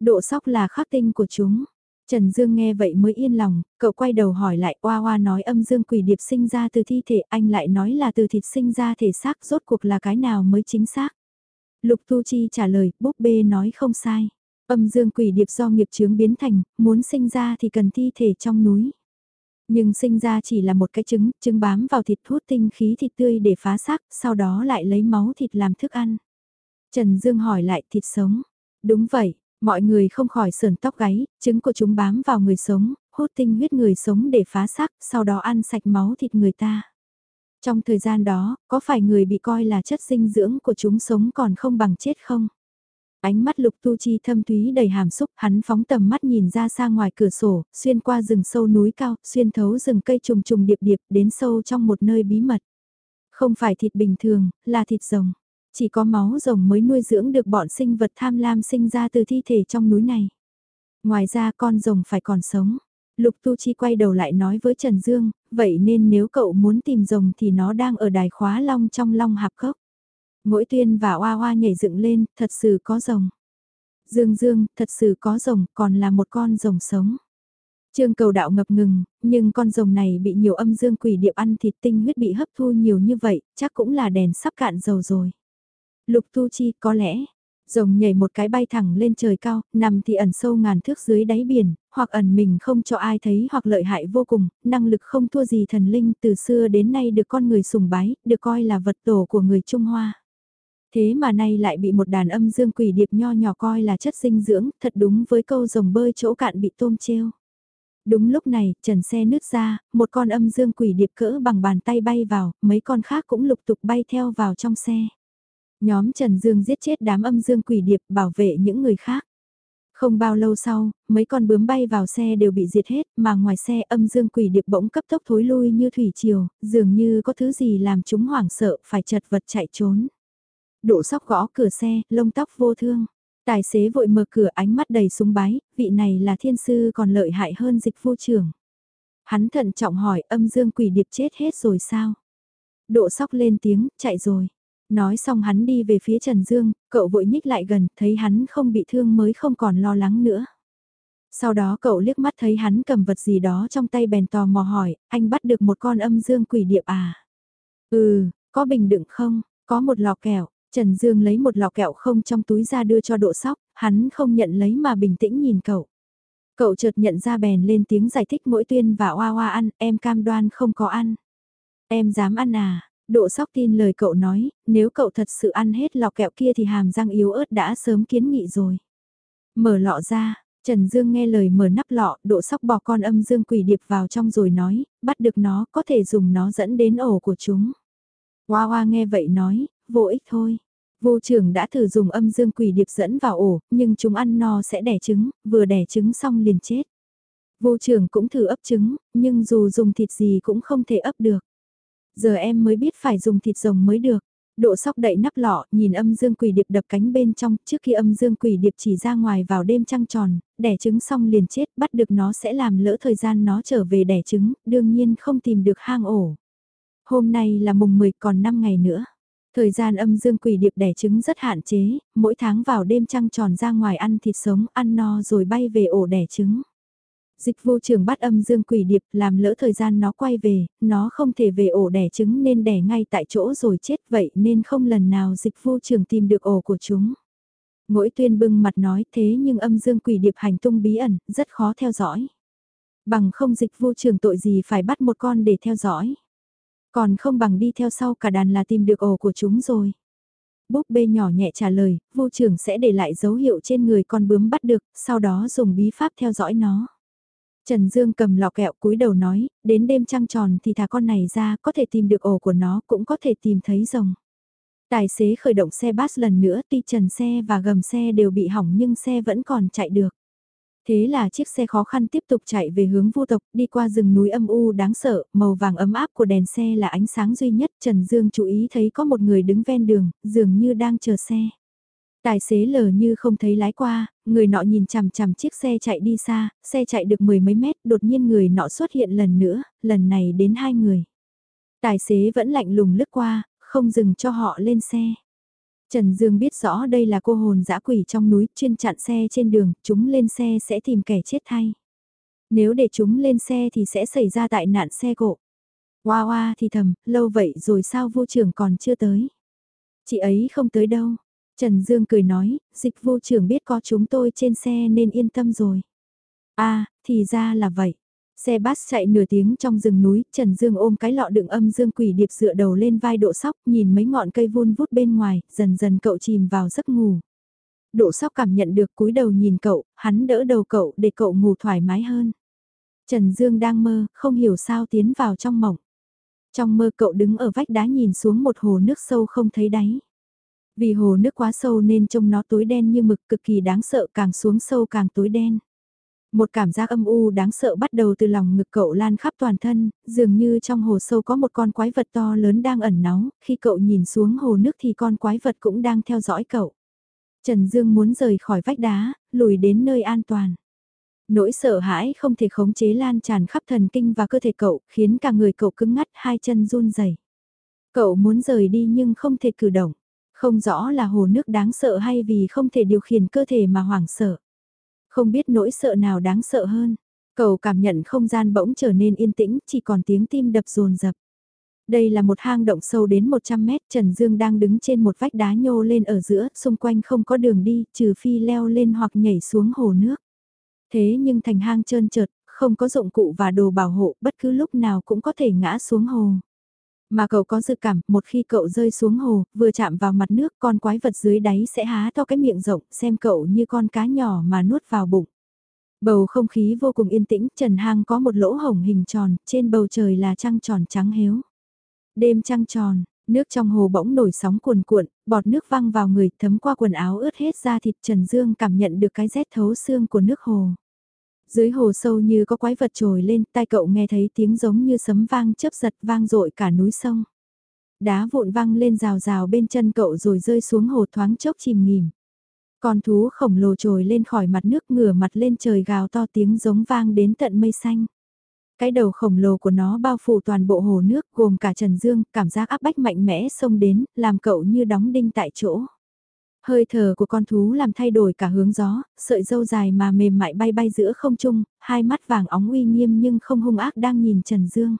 Độ sóc là khắc tinh của chúng. Trần Dương nghe vậy mới yên lòng, cậu quay đầu hỏi lại Oa Oa nói âm dương quỷ điệp sinh ra từ thi thể, anh lại nói là từ thịt sinh ra thể xác, rốt cuộc là cái nào mới chính xác. Lục Tu Chi trả lời, búp bê nói không sai. Âm dương quỷ điệp do nghiệp chướng biến thành, muốn sinh ra thì cần thi thể trong núi. Nhưng sinh ra chỉ là một cái trứng, trứng bám vào thịt hút tinh khí thịt tươi để phá xác, sau đó lại lấy máu thịt làm thức ăn. Trần Dương hỏi lại thịt sống. Đúng vậy, Mọi người không khỏi sờn tóc gáy, trứng của chúng bám vào người sống, hút tinh huyết người sống để phá xác, sau đó ăn sạch máu thịt người ta. Trong thời gian đó, có phải người bị coi là chất dinh dưỡng của chúng sống còn không bằng chết không? Ánh mắt lục tu chi thâm thúy đầy hàm xúc, hắn phóng tầm mắt nhìn ra xa ngoài cửa sổ, xuyên qua rừng sâu núi cao, xuyên thấu rừng cây trùng trùng điệp điệp đến sâu trong một nơi bí mật. Không phải thịt bình thường, là thịt rồng. Chỉ có máu rồng mới nuôi dưỡng được bọn sinh vật tham lam sinh ra từ thi thể trong núi này. Ngoài ra con rồng phải còn sống. Lục Tu Chi quay đầu lại nói với Trần Dương, vậy nên nếu cậu muốn tìm rồng thì nó đang ở đài khóa long trong long hạp cốc. Mỗi tuyên và oa oa nhảy dựng lên, thật sự có rồng. Dương Dương, thật sự có rồng, còn là một con rồng sống. Trương cầu đạo ngập ngừng, nhưng con rồng này bị nhiều âm dương quỷ điệp ăn thịt tinh huyết bị hấp thu nhiều như vậy, chắc cũng là đèn sắp cạn dầu rồi. Lục Tu Chi có lẽ, rồng nhảy một cái bay thẳng lên trời cao, nằm thì ẩn sâu ngàn thước dưới đáy biển, hoặc ẩn mình không cho ai thấy hoặc lợi hại vô cùng, năng lực không thua gì thần linh từ xưa đến nay được con người sùng bái, được coi là vật tổ của người Trung Hoa. Thế mà nay lại bị một đàn âm dương quỷ điệp nho nhỏ coi là chất dinh dưỡng, thật đúng với câu rồng bơi chỗ cạn bị tôm treo. Đúng lúc này, trần xe nứt ra, một con âm dương quỷ điệp cỡ bằng bàn tay bay vào, mấy con khác cũng lục tục bay theo vào trong xe. Nhóm Trần Dương giết chết đám âm dương quỷ điệp bảo vệ những người khác. Không bao lâu sau, mấy con bướm bay vào xe đều bị diệt hết, mà ngoài xe âm dương quỷ điệp bỗng cấp tốc thối lui như thủy triều, dường như có thứ gì làm chúng hoảng sợ, phải chật vật chạy trốn. Độ sóc gõ cửa xe, lông tóc vô thương. Tài xế vội mở cửa ánh mắt đầy súng bái, vị này là thiên sư còn lợi hại hơn dịch vô trưởng. Hắn thận trọng hỏi âm dương quỷ điệp chết hết rồi sao? Độ sóc lên tiếng, chạy rồi. Nói xong hắn đi về phía Trần Dương, cậu vội nhích lại gần, thấy hắn không bị thương mới không còn lo lắng nữa. Sau đó cậu liếc mắt thấy hắn cầm vật gì đó trong tay bèn tò mò hỏi, anh bắt được một con âm dương quỷ điệp à? Ừ, có bình đựng không? Có một lọ kẹo. Trần Dương lấy một lọ kẹo không trong túi ra đưa cho độ sóc, hắn không nhận lấy mà bình tĩnh nhìn cậu. Cậu chợt nhận ra bèn lên tiếng giải thích mỗi tuyên và oa oa ăn, em cam đoan không có ăn. Em dám ăn à? Độ sóc tin lời cậu nói, nếu cậu thật sự ăn hết lọ kẹo kia thì hàm răng yếu ớt đã sớm kiến nghị rồi. Mở lọ ra, Trần Dương nghe lời mở nắp lọ, độ sóc bỏ con âm dương quỷ điệp vào trong rồi nói, bắt được nó, có thể dùng nó dẫn đến ổ của chúng. Hoa hoa nghe vậy nói, vô ích thôi. Vô trưởng đã thử dùng âm dương quỷ điệp dẫn vào ổ, nhưng chúng ăn no sẽ đẻ trứng, vừa đẻ trứng xong liền chết. Vô trưởng cũng thử ấp trứng, nhưng dù dùng thịt gì cũng không thể ấp được. Giờ em mới biết phải dùng thịt rồng mới được. Độ sóc đậy nắp lọ, nhìn âm dương quỷ điệp đập cánh bên trong, trước khi âm dương quỷ điệp chỉ ra ngoài vào đêm trăng tròn, đẻ trứng xong liền chết, bắt được nó sẽ làm lỡ thời gian nó trở về đẻ trứng, đương nhiên không tìm được hang ổ. Hôm nay là mùng 10 còn 5 ngày nữa. Thời gian âm dương quỷ điệp đẻ trứng rất hạn chế, mỗi tháng vào đêm trăng tròn ra ngoài ăn thịt sống, ăn no rồi bay về ổ đẻ trứng. Dịch vô trường bắt âm dương quỷ điệp làm lỡ thời gian nó quay về, nó không thể về ổ đẻ trứng nên đẻ ngay tại chỗ rồi chết vậy nên không lần nào dịch vô trường tìm được ổ của chúng. Mỗi tuyên bưng mặt nói thế nhưng âm dương quỷ điệp hành tung bí ẩn, rất khó theo dõi. Bằng không dịch vô trường tội gì phải bắt một con để theo dõi. Còn không bằng đi theo sau cả đàn là tìm được ổ của chúng rồi. Búp bê nhỏ nhẹ trả lời, vô trường sẽ để lại dấu hiệu trên người con bướm bắt được, sau đó dùng bí pháp theo dõi nó. Trần Dương cầm lọ kẹo cúi đầu nói, đến đêm trăng tròn thì thả con này ra có thể tìm được ổ của nó cũng có thể tìm thấy rồng. Tài xế khởi động xe bus lần nữa tuy trần xe và gầm xe đều bị hỏng nhưng xe vẫn còn chạy được. Thế là chiếc xe khó khăn tiếp tục chạy về hướng vô tộc, đi qua rừng núi âm u đáng sợ, màu vàng ấm áp của đèn xe là ánh sáng duy nhất. Trần Dương chú ý thấy có một người đứng ven đường, dường như đang chờ xe. Tài xế lờ như không thấy lái qua, người nọ nhìn chằm chằm chiếc xe chạy đi xa, xe chạy được mười mấy mét, đột nhiên người nọ xuất hiện lần nữa, lần này đến hai người. Tài xế vẫn lạnh lùng lướt qua, không dừng cho họ lên xe. Trần Dương biết rõ đây là cô hồn dã quỷ trong núi chuyên chặn xe trên đường, chúng lên xe sẽ tìm kẻ chết thay. Nếu để chúng lên xe thì sẽ xảy ra tại nạn xe cộ. Hoa hoa thì thầm, lâu vậy rồi sao vô trưởng còn chưa tới. Chị ấy không tới đâu. Trần Dương cười nói, dịch vô trưởng biết có chúng tôi trên xe nên yên tâm rồi. À, thì ra là vậy. Xe bus chạy nửa tiếng trong rừng núi, Trần Dương ôm cái lọ đựng âm dương quỷ điệp dựa đầu lên vai độ sóc, nhìn mấy ngọn cây vun vút bên ngoài, dần dần cậu chìm vào giấc ngủ. Độ sóc cảm nhận được cúi đầu nhìn cậu, hắn đỡ đầu cậu để cậu ngủ thoải mái hơn. Trần Dương đang mơ, không hiểu sao tiến vào trong mộng. Trong mơ cậu đứng ở vách đá nhìn xuống một hồ nước sâu không thấy đáy. Vì hồ nước quá sâu nên trông nó tối đen như mực cực kỳ đáng sợ càng xuống sâu càng tối đen. Một cảm giác âm u đáng sợ bắt đầu từ lòng ngực cậu lan khắp toàn thân, dường như trong hồ sâu có một con quái vật to lớn đang ẩn náu, khi cậu nhìn xuống hồ nước thì con quái vật cũng đang theo dõi cậu. Trần Dương muốn rời khỏi vách đá, lùi đến nơi an toàn. Nỗi sợ hãi không thể khống chế lan tràn khắp thần kinh và cơ thể cậu, khiến cả người cậu cứng ngắt hai chân run rẩy. Cậu muốn rời đi nhưng không thể cử động. Không rõ là hồ nước đáng sợ hay vì không thể điều khiển cơ thể mà hoảng sợ. Không biết nỗi sợ nào đáng sợ hơn. Cậu cảm nhận không gian bỗng trở nên yên tĩnh, chỉ còn tiếng tim đập rồn rập. Đây là một hang động sâu đến 100 mét, Trần Dương đang đứng trên một vách đá nhô lên ở giữa, xung quanh không có đường đi, trừ phi leo lên hoặc nhảy xuống hồ nước. Thế nhưng thành hang trơn trượt, không có dụng cụ và đồ bảo hộ, bất cứ lúc nào cũng có thể ngã xuống hồ. Mà cậu có dự cảm, một khi cậu rơi xuống hồ, vừa chạm vào mặt nước, con quái vật dưới đáy sẽ há to cái miệng rộng, xem cậu như con cá nhỏ mà nuốt vào bụng. Bầu không khí vô cùng yên tĩnh, trần hang có một lỗ hổng hình tròn, trên bầu trời là trăng tròn trắng héo. Đêm trăng tròn, nước trong hồ bỗng nổi sóng cuồn cuộn, bọt nước văng vào người, thấm qua quần áo ướt hết da thịt Trần Dương cảm nhận được cái rét thấu xương của nước hồ. Dưới hồ sâu như có quái vật trồi lên, tai cậu nghe thấy tiếng giống như sấm vang chớp giật vang dội cả núi sông. Đá vụn văng lên rào rào bên chân cậu rồi rơi xuống hồ thoáng chốc chìm nghỉm. Con thú khổng lồ trồi lên khỏi mặt nước ngửa mặt lên trời gào to tiếng giống vang đến tận mây xanh. Cái đầu khổng lồ của nó bao phủ toàn bộ hồ nước gồm cả Trần Dương, cảm giác áp bách mạnh mẽ xông đến, làm cậu như đóng đinh tại chỗ. Hơi thở của con thú làm thay đổi cả hướng gió, sợi dâu dài mà mềm mại bay bay giữa không trung, hai mắt vàng óng uy nghiêm nhưng không hung ác đang nhìn Trần Dương.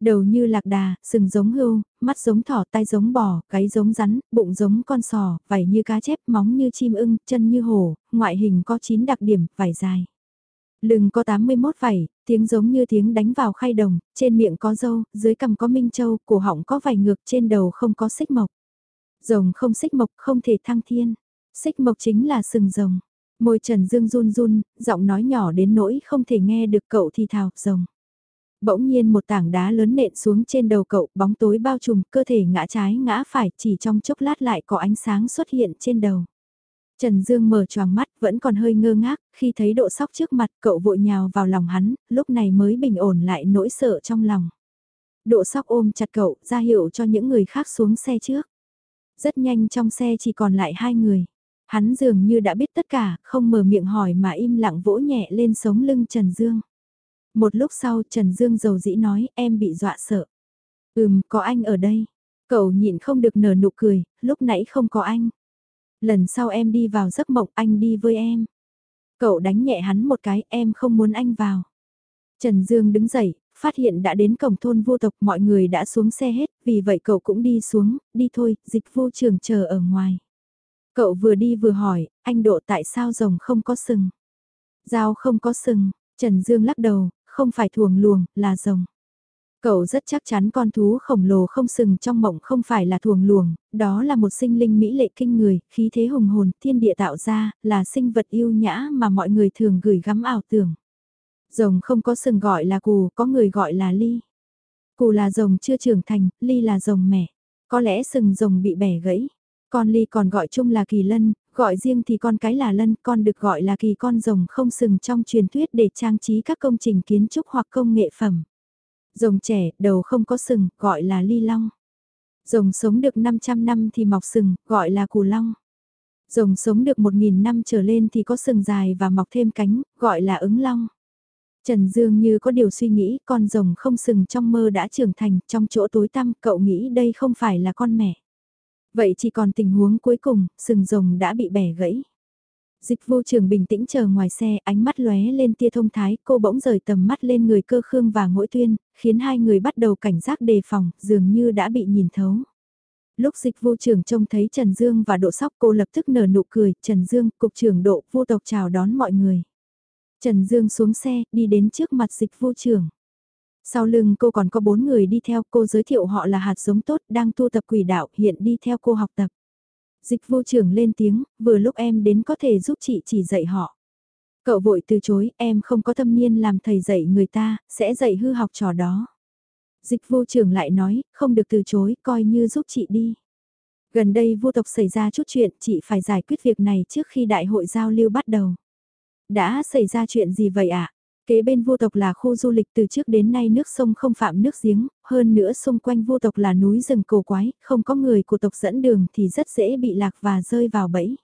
Đầu như lạc đà, sừng giống hươu, mắt giống thỏ, tai giống bò, gáy giống rắn, bụng giống con sò, vảy như cá chép, móng như chim ưng, chân như hổ, ngoại hình có 9 đặc điểm, vảy dài. Lưng có 81 vảy, tiếng giống như tiếng đánh vào khay đồng, trên miệng có dâu, dưới cằm có minh châu, cổ họng có vảy ngược, trên đầu không có xích mộc. Rồng không xích mộc không thể thăng thiên. Xích mộc chính là sừng rồng. Môi Trần Dương run run, giọng nói nhỏ đến nỗi không thể nghe được cậu thì thào, rồng. Bỗng nhiên một tảng đá lớn nện xuống trên đầu cậu, bóng tối bao trùm, cơ thể ngã trái ngã phải, chỉ trong chốc lát lại có ánh sáng xuất hiện trên đầu. Trần Dương mở choàng mắt, vẫn còn hơi ngơ ngác, khi thấy độ sóc trước mặt, cậu vội nhào vào lòng hắn, lúc này mới bình ổn lại nỗi sợ trong lòng. Độ sóc ôm chặt cậu, ra hiệu cho những người khác xuống xe trước. Rất nhanh trong xe chỉ còn lại hai người. Hắn dường như đã biết tất cả, không mở miệng hỏi mà im lặng vỗ nhẹ lên sống lưng Trần Dương. Một lúc sau Trần Dương dầu dĩ nói em bị dọa sợ. Ừm, có anh ở đây. Cậu nhịn không được nở nụ cười, lúc nãy không có anh. Lần sau em đi vào giấc mộng anh đi với em. Cậu đánh nhẹ hắn một cái em không muốn anh vào. Trần Dương đứng dậy, phát hiện đã đến cổng thôn vô tộc mọi người đã xuống xe hết, vì vậy cậu cũng đi xuống, đi thôi, dịch vô trường chờ ở ngoài. Cậu vừa đi vừa hỏi, anh độ tại sao rồng không có sừng? Dao không có sừng, Trần Dương lắc đầu, không phải thuồng luồng, là rồng. Cậu rất chắc chắn con thú khổng lồ không sừng trong mộng không phải là thuồng luồng, đó là một sinh linh mỹ lệ kinh người, khí thế hùng hồn, thiên địa tạo ra, là sinh vật yêu nhã mà mọi người thường gửi gắm ảo tưởng. Rồng không có sừng gọi là cù, có người gọi là ly. Cù là rồng chưa trưởng thành, ly là rồng mẹ. Có lẽ sừng rồng bị bẻ gãy. Con ly còn gọi chung là kỳ lân, gọi riêng thì con cái là lân, con được gọi là kỳ con rồng không sừng trong truyền thuyết để trang trí các công trình kiến trúc hoặc công nghệ phẩm. Rồng trẻ, đầu không có sừng, gọi là ly long. Rồng sống được 500 năm thì mọc sừng, gọi là cù long. Rồng sống được 1.000 năm trở lên thì có sừng dài và mọc thêm cánh, gọi là ứng long. Trần Dương như có điều suy nghĩ, con rồng không sừng trong mơ đã trưởng thành, trong chỗ tối tăm, cậu nghĩ đây không phải là con mẹ. Vậy chỉ còn tình huống cuối cùng, sừng rồng đã bị bẻ gãy. Dịch vô trường bình tĩnh chờ ngoài xe, ánh mắt lóe lên tia thông thái, cô bỗng rời tầm mắt lên người cơ khương và ngỗi tuyên, khiến hai người bắt đầu cảnh giác đề phòng, dường như đã bị nhìn thấu. Lúc dịch vô trường trông thấy Trần Dương và độ sóc cô lập tức nở nụ cười, Trần Dương, cục trưởng độ, vô tộc chào đón mọi người. Trần Dương xuống xe, đi đến trước mặt dịch vô trường. Sau lưng cô còn có bốn người đi theo cô giới thiệu họ là hạt giống tốt đang tu tập quỷ đạo hiện đi theo cô học tập. Dịch vô trưởng lên tiếng, vừa lúc em đến có thể giúp chị chỉ dạy họ. Cậu vội từ chối, em không có thâm niên làm thầy dạy người ta, sẽ dạy hư học trò đó. Dịch vô trưởng lại nói, không được từ chối, coi như giúp chị đi. Gần đây vô tộc xảy ra chút chuyện, chị phải giải quyết việc này trước khi đại hội giao lưu bắt đầu. Đã xảy ra chuyện gì vậy ạ? Kế bên vô tộc là khu du lịch từ trước đến nay nước sông không phạm nước giếng, hơn nữa xung quanh vô tộc là núi rừng cổ quái, không có người của tộc dẫn đường thì rất dễ bị lạc và rơi vào bẫy.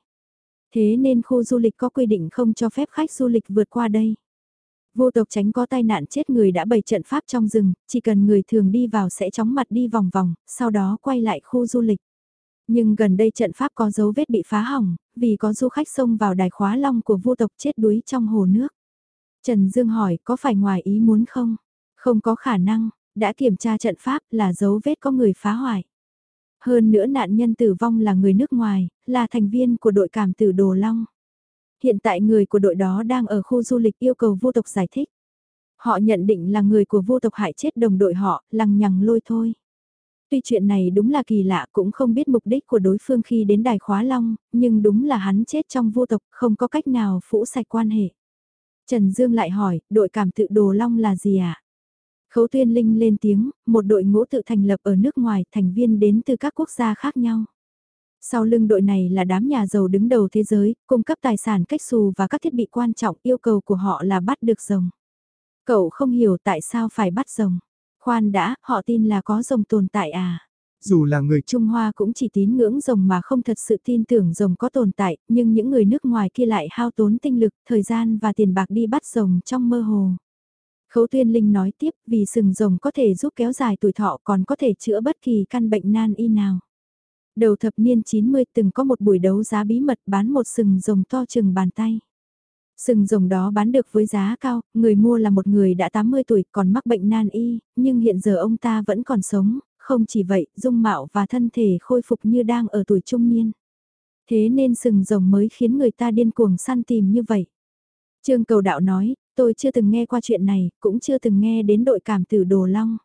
Thế nên khu du lịch có quy định không cho phép khách du lịch vượt qua đây. Vô tộc tránh có tai nạn chết người đã bày trận pháp trong rừng, chỉ cần người thường đi vào sẽ chóng mặt đi vòng vòng, sau đó quay lại khu du lịch. Nhưng gần đây trận pháp có dấu vết bị phá hỏng, vì có du khách xông vào đài khóa long của vô tộc chết đuối trong hồ nước. Trần Dương hỏi có phải ngoài ý muốn không? Không có khả năng, đã kiểm tra trận pháp là dấu vết có người phá hoại. Hơn nữa nạn nhân tử vong là người nước ngoài, là thành viên của đội cảm tử Đồ Long. Hiện tại người của đội đó đang ở khu du lịch yêu cầu vô tộc giải thích. Họ nhận định là người của vô tộc hại chết đồng đội họ, lằng nhằng lôi thôi. Tuy chuyện này đúng là kỳ lạ cũng không biết mục đích của đối phương khi đến đài khóa long, nhưng đúng là hắn chết trong vô tộc không có cách nào phủ sạch quan hệ. Trần Dương lại hỏi, đội cảm tự đồ long là gì ạ? À? Khấu tuyên linh lên tiếng, một đội ngũ tự thành lập ở nước ngoài, thành viên đến từ các quốc gia khác nhau. Sau lưng đội này là đám nhà giàu đứng đầu thế giới, cung cấp tài sản cách xù và các thiết bị quan trọng yêu cầu của họ là bắt được rồng. Cậu không hiểu tại sao phải bắt rồng. Khoan đã, họ tin là có rồng tồn tại à? Dù là người Trung Hoa cũng chỉ tín ngưỡng rồng mà không thật sự tin tưởng rồng có tồn tại, nhưng những người nước ngoài kia lại hao tốn tinh lực, thời gian và tiền bạc đi bắt rồng trong mơ hồ. Khấu Tuyên Linh nói tiếp vì sừng rồng có thể giúp kéo dài tuổi thọ còn có thể chữa bất kỳ căn bệnh nan y nào. Đầu thập niên 90 từng có một buổi đấu giá bí mật bán một sừng rồng to chừng bàn tay. Sừng rồng đó bán được với giá cao, người mua là một người đã 80 tuổi còn mắc bệnh nan y, nhưng hiện giờ ông ta vẫn còn sống, không chỉ vậy, dung mạo và thân thể khôi phục như đang ở tuổi trung niên. Thế nên sừng rồng mới khiến người ta điên cuồng săn tìm như vậy. Trương cầu đạo nói, tôi chưa từng nghe qua chuyện này, cũng chưa từng nghe đến đội cảm tử Đồ Long.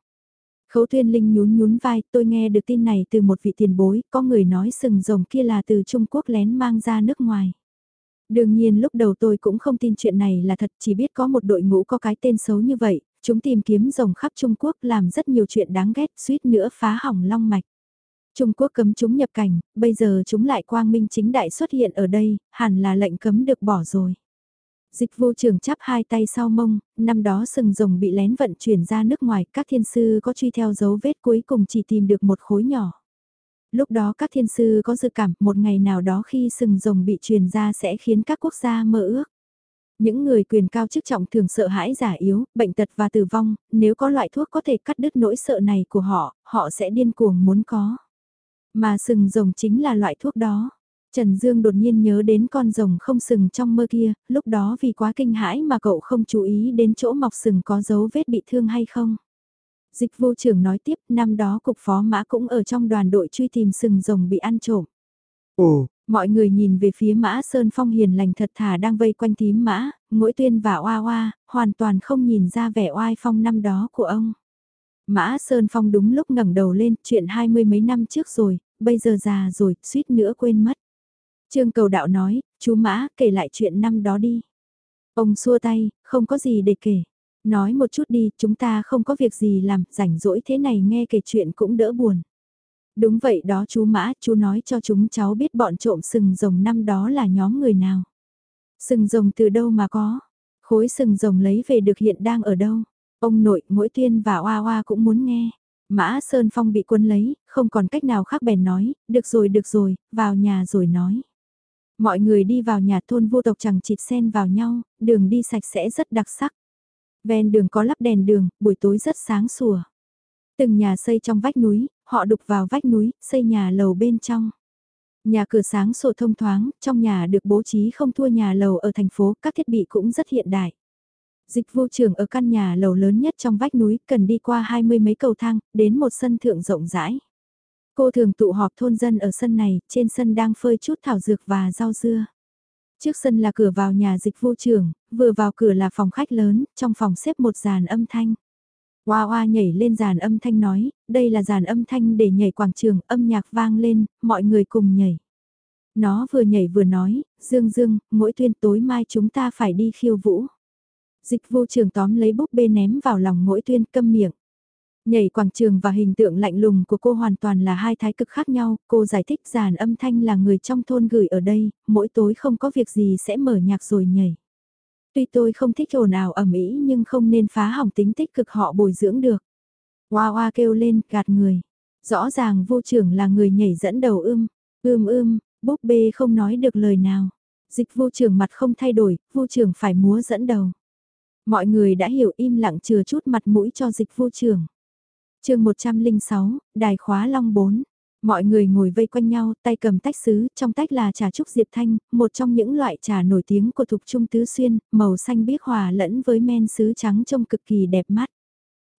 Khấu Thuyên Linh nhún nhún vai, tôi nghe được tin này từ một vị tiền bối, có người nói sừng rồng kia là từ Trung Quốc lén mang ra nước ngoài. Đương nhiên lúc đầu tôi cũng không tin chuyện này là thật, chỉ biết có một đội ngũ có cái tên xấu như vậy, chúng tìm kiếm rồng khắp Trung Quốc làm rất nhiều chuyện đáng ghét, suýt nữa phá hỏng long mạch. Trung Quốc cấm chúng nhập cảnh, bây giờ chúng lại quang minh chính đại xuất hiện ở đây, hẳn là lệnh cấm được bỏ rồi. Dịch vô trường chắp hai tay sau mông, năm đó sừng rồng bị lén vận chuyển ra nước ngoài, các thiên sư có truy theo dấu vết cuối cùng chỉ tìm được một khối nhỏ. Lúc đó các thiên sư có dự cảm một ngày nào đó khi sừng rồng bị truyền ra sẽ khiến các quốc gia mơ ước. Những người quyền cao chức trọng thường sợ hãi giả yếu, bệnh tật và tử vong, nếu có loại thuốc có thể cắt đứt nỗi sợ này của họ, họ sẽ điên cuồng muốn có. Mà sừng rồng chính là loại thuốc đó. Trần Dương đột nhiên nhớ đến con rồng không sừng trong mơ kia, lúc đó vì quá kinh hãi mà cậu không chú ý đến chỗ mọc sừng có dấu vết bị thương hay không. Dịch vô trưởng nói tiếp, năm đó cục phó mã cũng ở trong đoàn đội truy tìm sừng rồng bị ăn trộm. Ồ, mọi người nhìn về phía mã Sơn Phong hiền lành thật thà đang vây quanh tím mã, mỗi tuyên và oa oa, hoàn toàn không nhìn ra vẻ oai phong năm đó của ông. Mã Sơn Phong đúng lúc ngẩng đầu lên, chuyện hai mươi mấy năm trước rồi, bây giờ già rồi, suýt nữa quên mất. Trương cầu đạo nói, chú Mã, kể lại chuyện năm đó đi. Ông xua tay, không có gì để kể. Nói một chút đi, chúng ta không có việc gì làm, rảnh rỗi thế này nghe kể chuyện cũng đỡ buồn. Đúng vậy đó chú Mã, chú nói cho chúng cháu biết bọn trộm sừng rồng năm đó là nhóm người nào. Sừng rồng từ đâu mà có? Khối sừng rồng lấy về được hiện đang ở đâu? Ông nội, mỗi tuyên và oa oa cũng muốn nghe. Mã Sơn Phong bị quân lấy, không còn cách nào khác bèn nói, được rồi được rồi, vào nhà rồi nói. Mọi người đi vào nhà thôn vô tộc chẳng chịt sen vào nhau, đường đi sạch sẽ rất đặc sắc. Ven đường có lắp đèn đường, buổi tối rất sáng sủa. Từng nhà xây trong vách núi, họ đục vào vách núi, xây nhà lầu bên trong. Nhà cửa sáng sổ thông thoáng, trong nhà được bố trí không thua nhà lầu ở thành phố, các thiết bị cũng rất hiện đại. Dịch vô trường ở căn nhà lầu lớn nhất trong vách núi, cần đi qua hai mươi mấy cầu thang, đến một sân thượng rộng rãi. Cô thường tụ họp thôn dân ở sân này, trên sân đang phơi chút thảo dược và rau dưa. Trước sân là cửa vào nhà dịch vô trường, vừa vào cửa là phòng khách lớn, trong phòng xếp một dàn âm thanh. Hoa hoa nhảy lên dàn âm thanh nói, đây là dàn âm thanh để nhảy quảng trường, âm nhạc vang lên, mọi người cùng nhảy. Nó vừa nhảy vừa nói, Dương Dương, mỗi tuyên tối mai chúng ta phải đi khiêu vũ. Dịch vô trường tóm lấy búp bê ném vào lòng mỗi tuyên câm miệng. Nhảy quảng trường và hình tượng lạnh lùng của cô hoàn toàn là hai thái cực khác nhau, cô giải thích giàn âm thanh là người trong thôn gửi ở đây, mỗi tối không có việc gì sẽ mở nhạc rồi nhảy. Tuy tôi không thích ồn ào ẩm ý nhưng không nên phá hỏng tính tích cực họ bồi dưỡng được. Hoa hoa kêu lên gạt người. Rõ ràng vô trưởng là người nhảy dẫn đầu ưm, ưm ưm, búp bê không nói được lời nào. Dịch vô trưởng mặt không thay đổi, vô trưởng phải múa dẫn đầu. Mọi người đã hiểu im lặng chừa chút mặt mũi cho dịch vô trưởng chương 106, Đài khóa long 4. Mọi người ngồi vây quanh nhau, tay cầm tách sứ, trong tách là trà trúc diệp thanh, một trong những loại trà nổi tiếng của thục trung tứ xuyên, màu xanh biếc hòa lẫn với men sứ trắng trông cực kỳ đẹp mắt.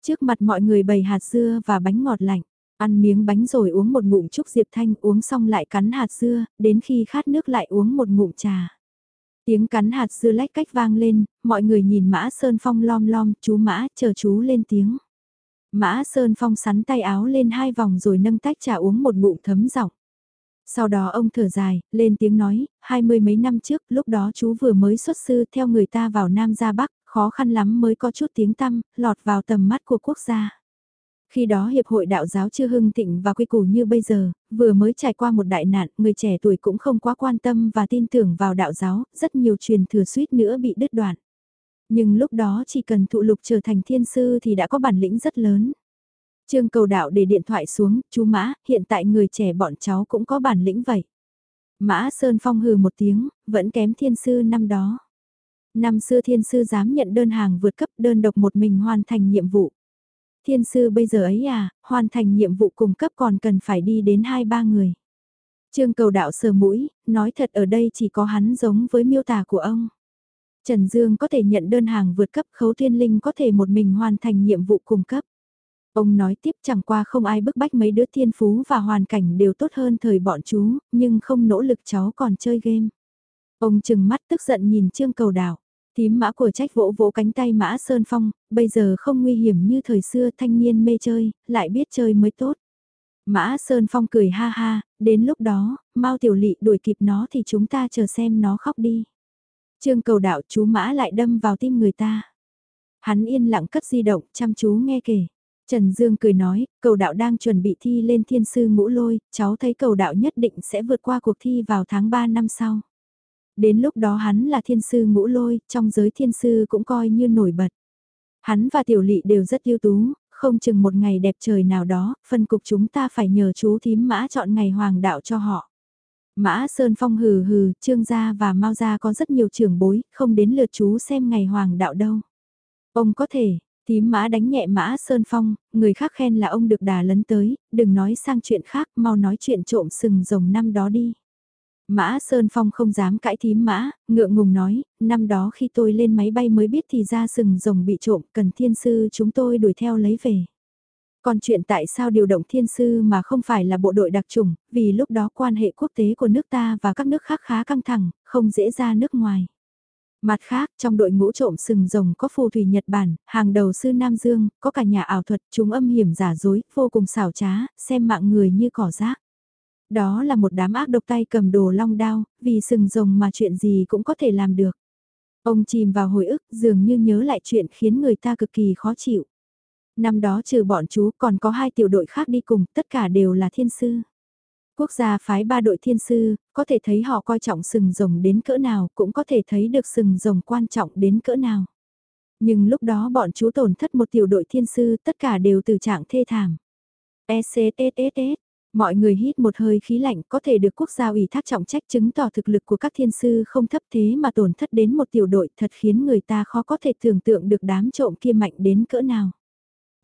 Trước mặt mọi người bày hạt dưa và bánh ngọt lạnh. Ăn miếng bánh rồi uống một ngụm trúc diệp thanh uống xong lại cắn hạt dưa, đến khi khát nước lại uống một ngụm trà. Tiếng cắn hạt dưa lách cách vang lên, mọi người nhìn Mã Sơn Phong lom lom, chú Mã, chờ chú lên tiếng. Mã Sơn Phong sắn tay áo lên hai vòng rồi nâng tách trà uống một ngụm thấm giọng. Sau đó ông thở dài, lên tiếng nói, hai mươi mấy năm trước, lúc đó chú vừa mới xuất sư theo người ta vào Nam ra Bắc, khó khăn lắm mới có chút tiếng tăm, lọt vào tầm mắt của quốc gia. Khi đó Hiệp hội Đạo giáo chưa hưng thịnh và quy củ như bây giờ, vừa mới trải qua một đại nạn, người trẻ tuổi cũng không quá quan tâm và tin tưởng vào đạo giáo, rất nhiều truyền thừa suýt nữa bị đứt đoạn. Nhưng lúc đó chỉ cần thụ lục trở thành thiên sư thì đã có bản lĩnh rất lớn. Trương cầu đạo để điện thoại xuống, chú Mã, hiện tại người trẻ bọn cháu cũng có bản lĩnh vậy. Mã Sơn Phong hừ một tiếng, vẫn kém thiên sư năm đó. Năm xưa thiên sư dám nhận đơn hàng vượt cấp đơn độc một mình hoàn thành nhiệm vụ. Thiên sư bây giờ ấy à, hoàn thành nhiệm vụ cùng cấp còn cần phải đi đến hai ba người. Trương cầu đạo sờ mũi, nói thật ở đây chỉ có hắn giống với miêu tả của ông. Trần Dương có thể nhận đơn hàng vượt cấp khấu thiên linh có thể một mình hoàn thành nhiệm vụ cung cấp. Ông nói tiếp chẳng qua không ai bức bách mấy đứa thiên phú và hoàn cảnh đều tốt hơn thời bọn chú, nhưng không nỗ lực cháu còn chơi game. Ông chừng mắt tức giận nhìn Trương Cầu Đảo. Tím mã của trách vỗ vỗ cánh tay mã Sơn Phong, bây giờ không nguy hiểm như thời xưa thanh niên mê chơi, lại biết chơi mới tốt. Mã Sơn Phong cười ha ha, đến lúc đó, Mao Tiểu Lị đuổi kịp nó thì chúng ta chờ xem nó khóc đi. Trương cầu đạo chú Mã lại đâm vào tim người ta. Hắn yên lặng cất di động, chăm chú nghe kể. Trần Dương cười nói, cầu đạo đang chuẩn bị thi lên thiên sư ngũ lôi, cháu thấy cầu đạo nhất định sẽ vượt qua cuộc thi vào tháng 3 năm sau. Đến lúc đó hắn là thiên sư ngũ lôi, trong giới thiên sư cũng coi như nổi bật. Hắn và tiểu lị đều rất ưu tú, không chừng một ngày đẹp trời nào đó, phân cục chúng ta phải nhờ chú thím mã chọn ngày hoàng đạo cho họ. Mã Sơn Phong hừ hừ, Trương gia và Mao gia có rất nhiều trưởng bối, không đến lượt chú xem ngày hoàng đạo đâu. Ông có thể, tím mã đánh nhẹ Mã Sơn Phong, người khác khen là ông được đà lấn tới, đừng nói sang chuyện khác, mau nói chuyện trộm sừng rồng năm đó đi. Mã Sơn Phong không dám cãi thím mã, ngượng ngùng nói, năm đó khi tôi lên máy bay mới biết thì ra sừng rồng bị trộm, cần thiên sư chúng tôi đuổi theo lấy về. Còn chuyện tại sao điều động thiên sư mà không phải là bộ đội đặc trùng, vì lúc đó quan hệ quốc tế của nước ta và các nước khác khá căng thẳng, không dễ ra nước ngoài. Mặt khác, trong đội ngũ trộm sừng rồng có phù thủy Nhật Bản, hàng đầu sư Nam Dương, có cả nhà ảo thuật, chúng âm hiểm giả dối, vô cùng xảo trá, xem mạng người như cỏ rác. Đó là một đám ác độc tay cầm đồ long đao, vì sừng rồng mà chuyện gì cũng có thể làm được. Ông chìm vào hồi ức dường như nhớ lại chuyện khiến người ta cực kỳ khó chịu. Năm đó trừ bọn chú còn có hai tiểu đội khác đi cùng, tất cả đều là thiên sư. Quốc gia phái ba đội thiên sư, có thể thấy họ coi trọng sừng rồng đến cỡ nào, cũng có thể thấy được sừng rồng quan trọng đến cỡ nào. Nhưng lúc đó bọn chú tổn thất một tiểu đội thiên sư, tất cả đều từ trạng thê thảm. ECTSS, mọi người hít một hơi khí lạnh có thể được quốc gia ủy thác trọng trách chứng tỏ thực lực của các thiên sư không thấp thế mà tổn thất đến một tiểu đội thật khiến người ta khó có thể tưởng tượng được đám trộm kia mạnh đến cỡ nào.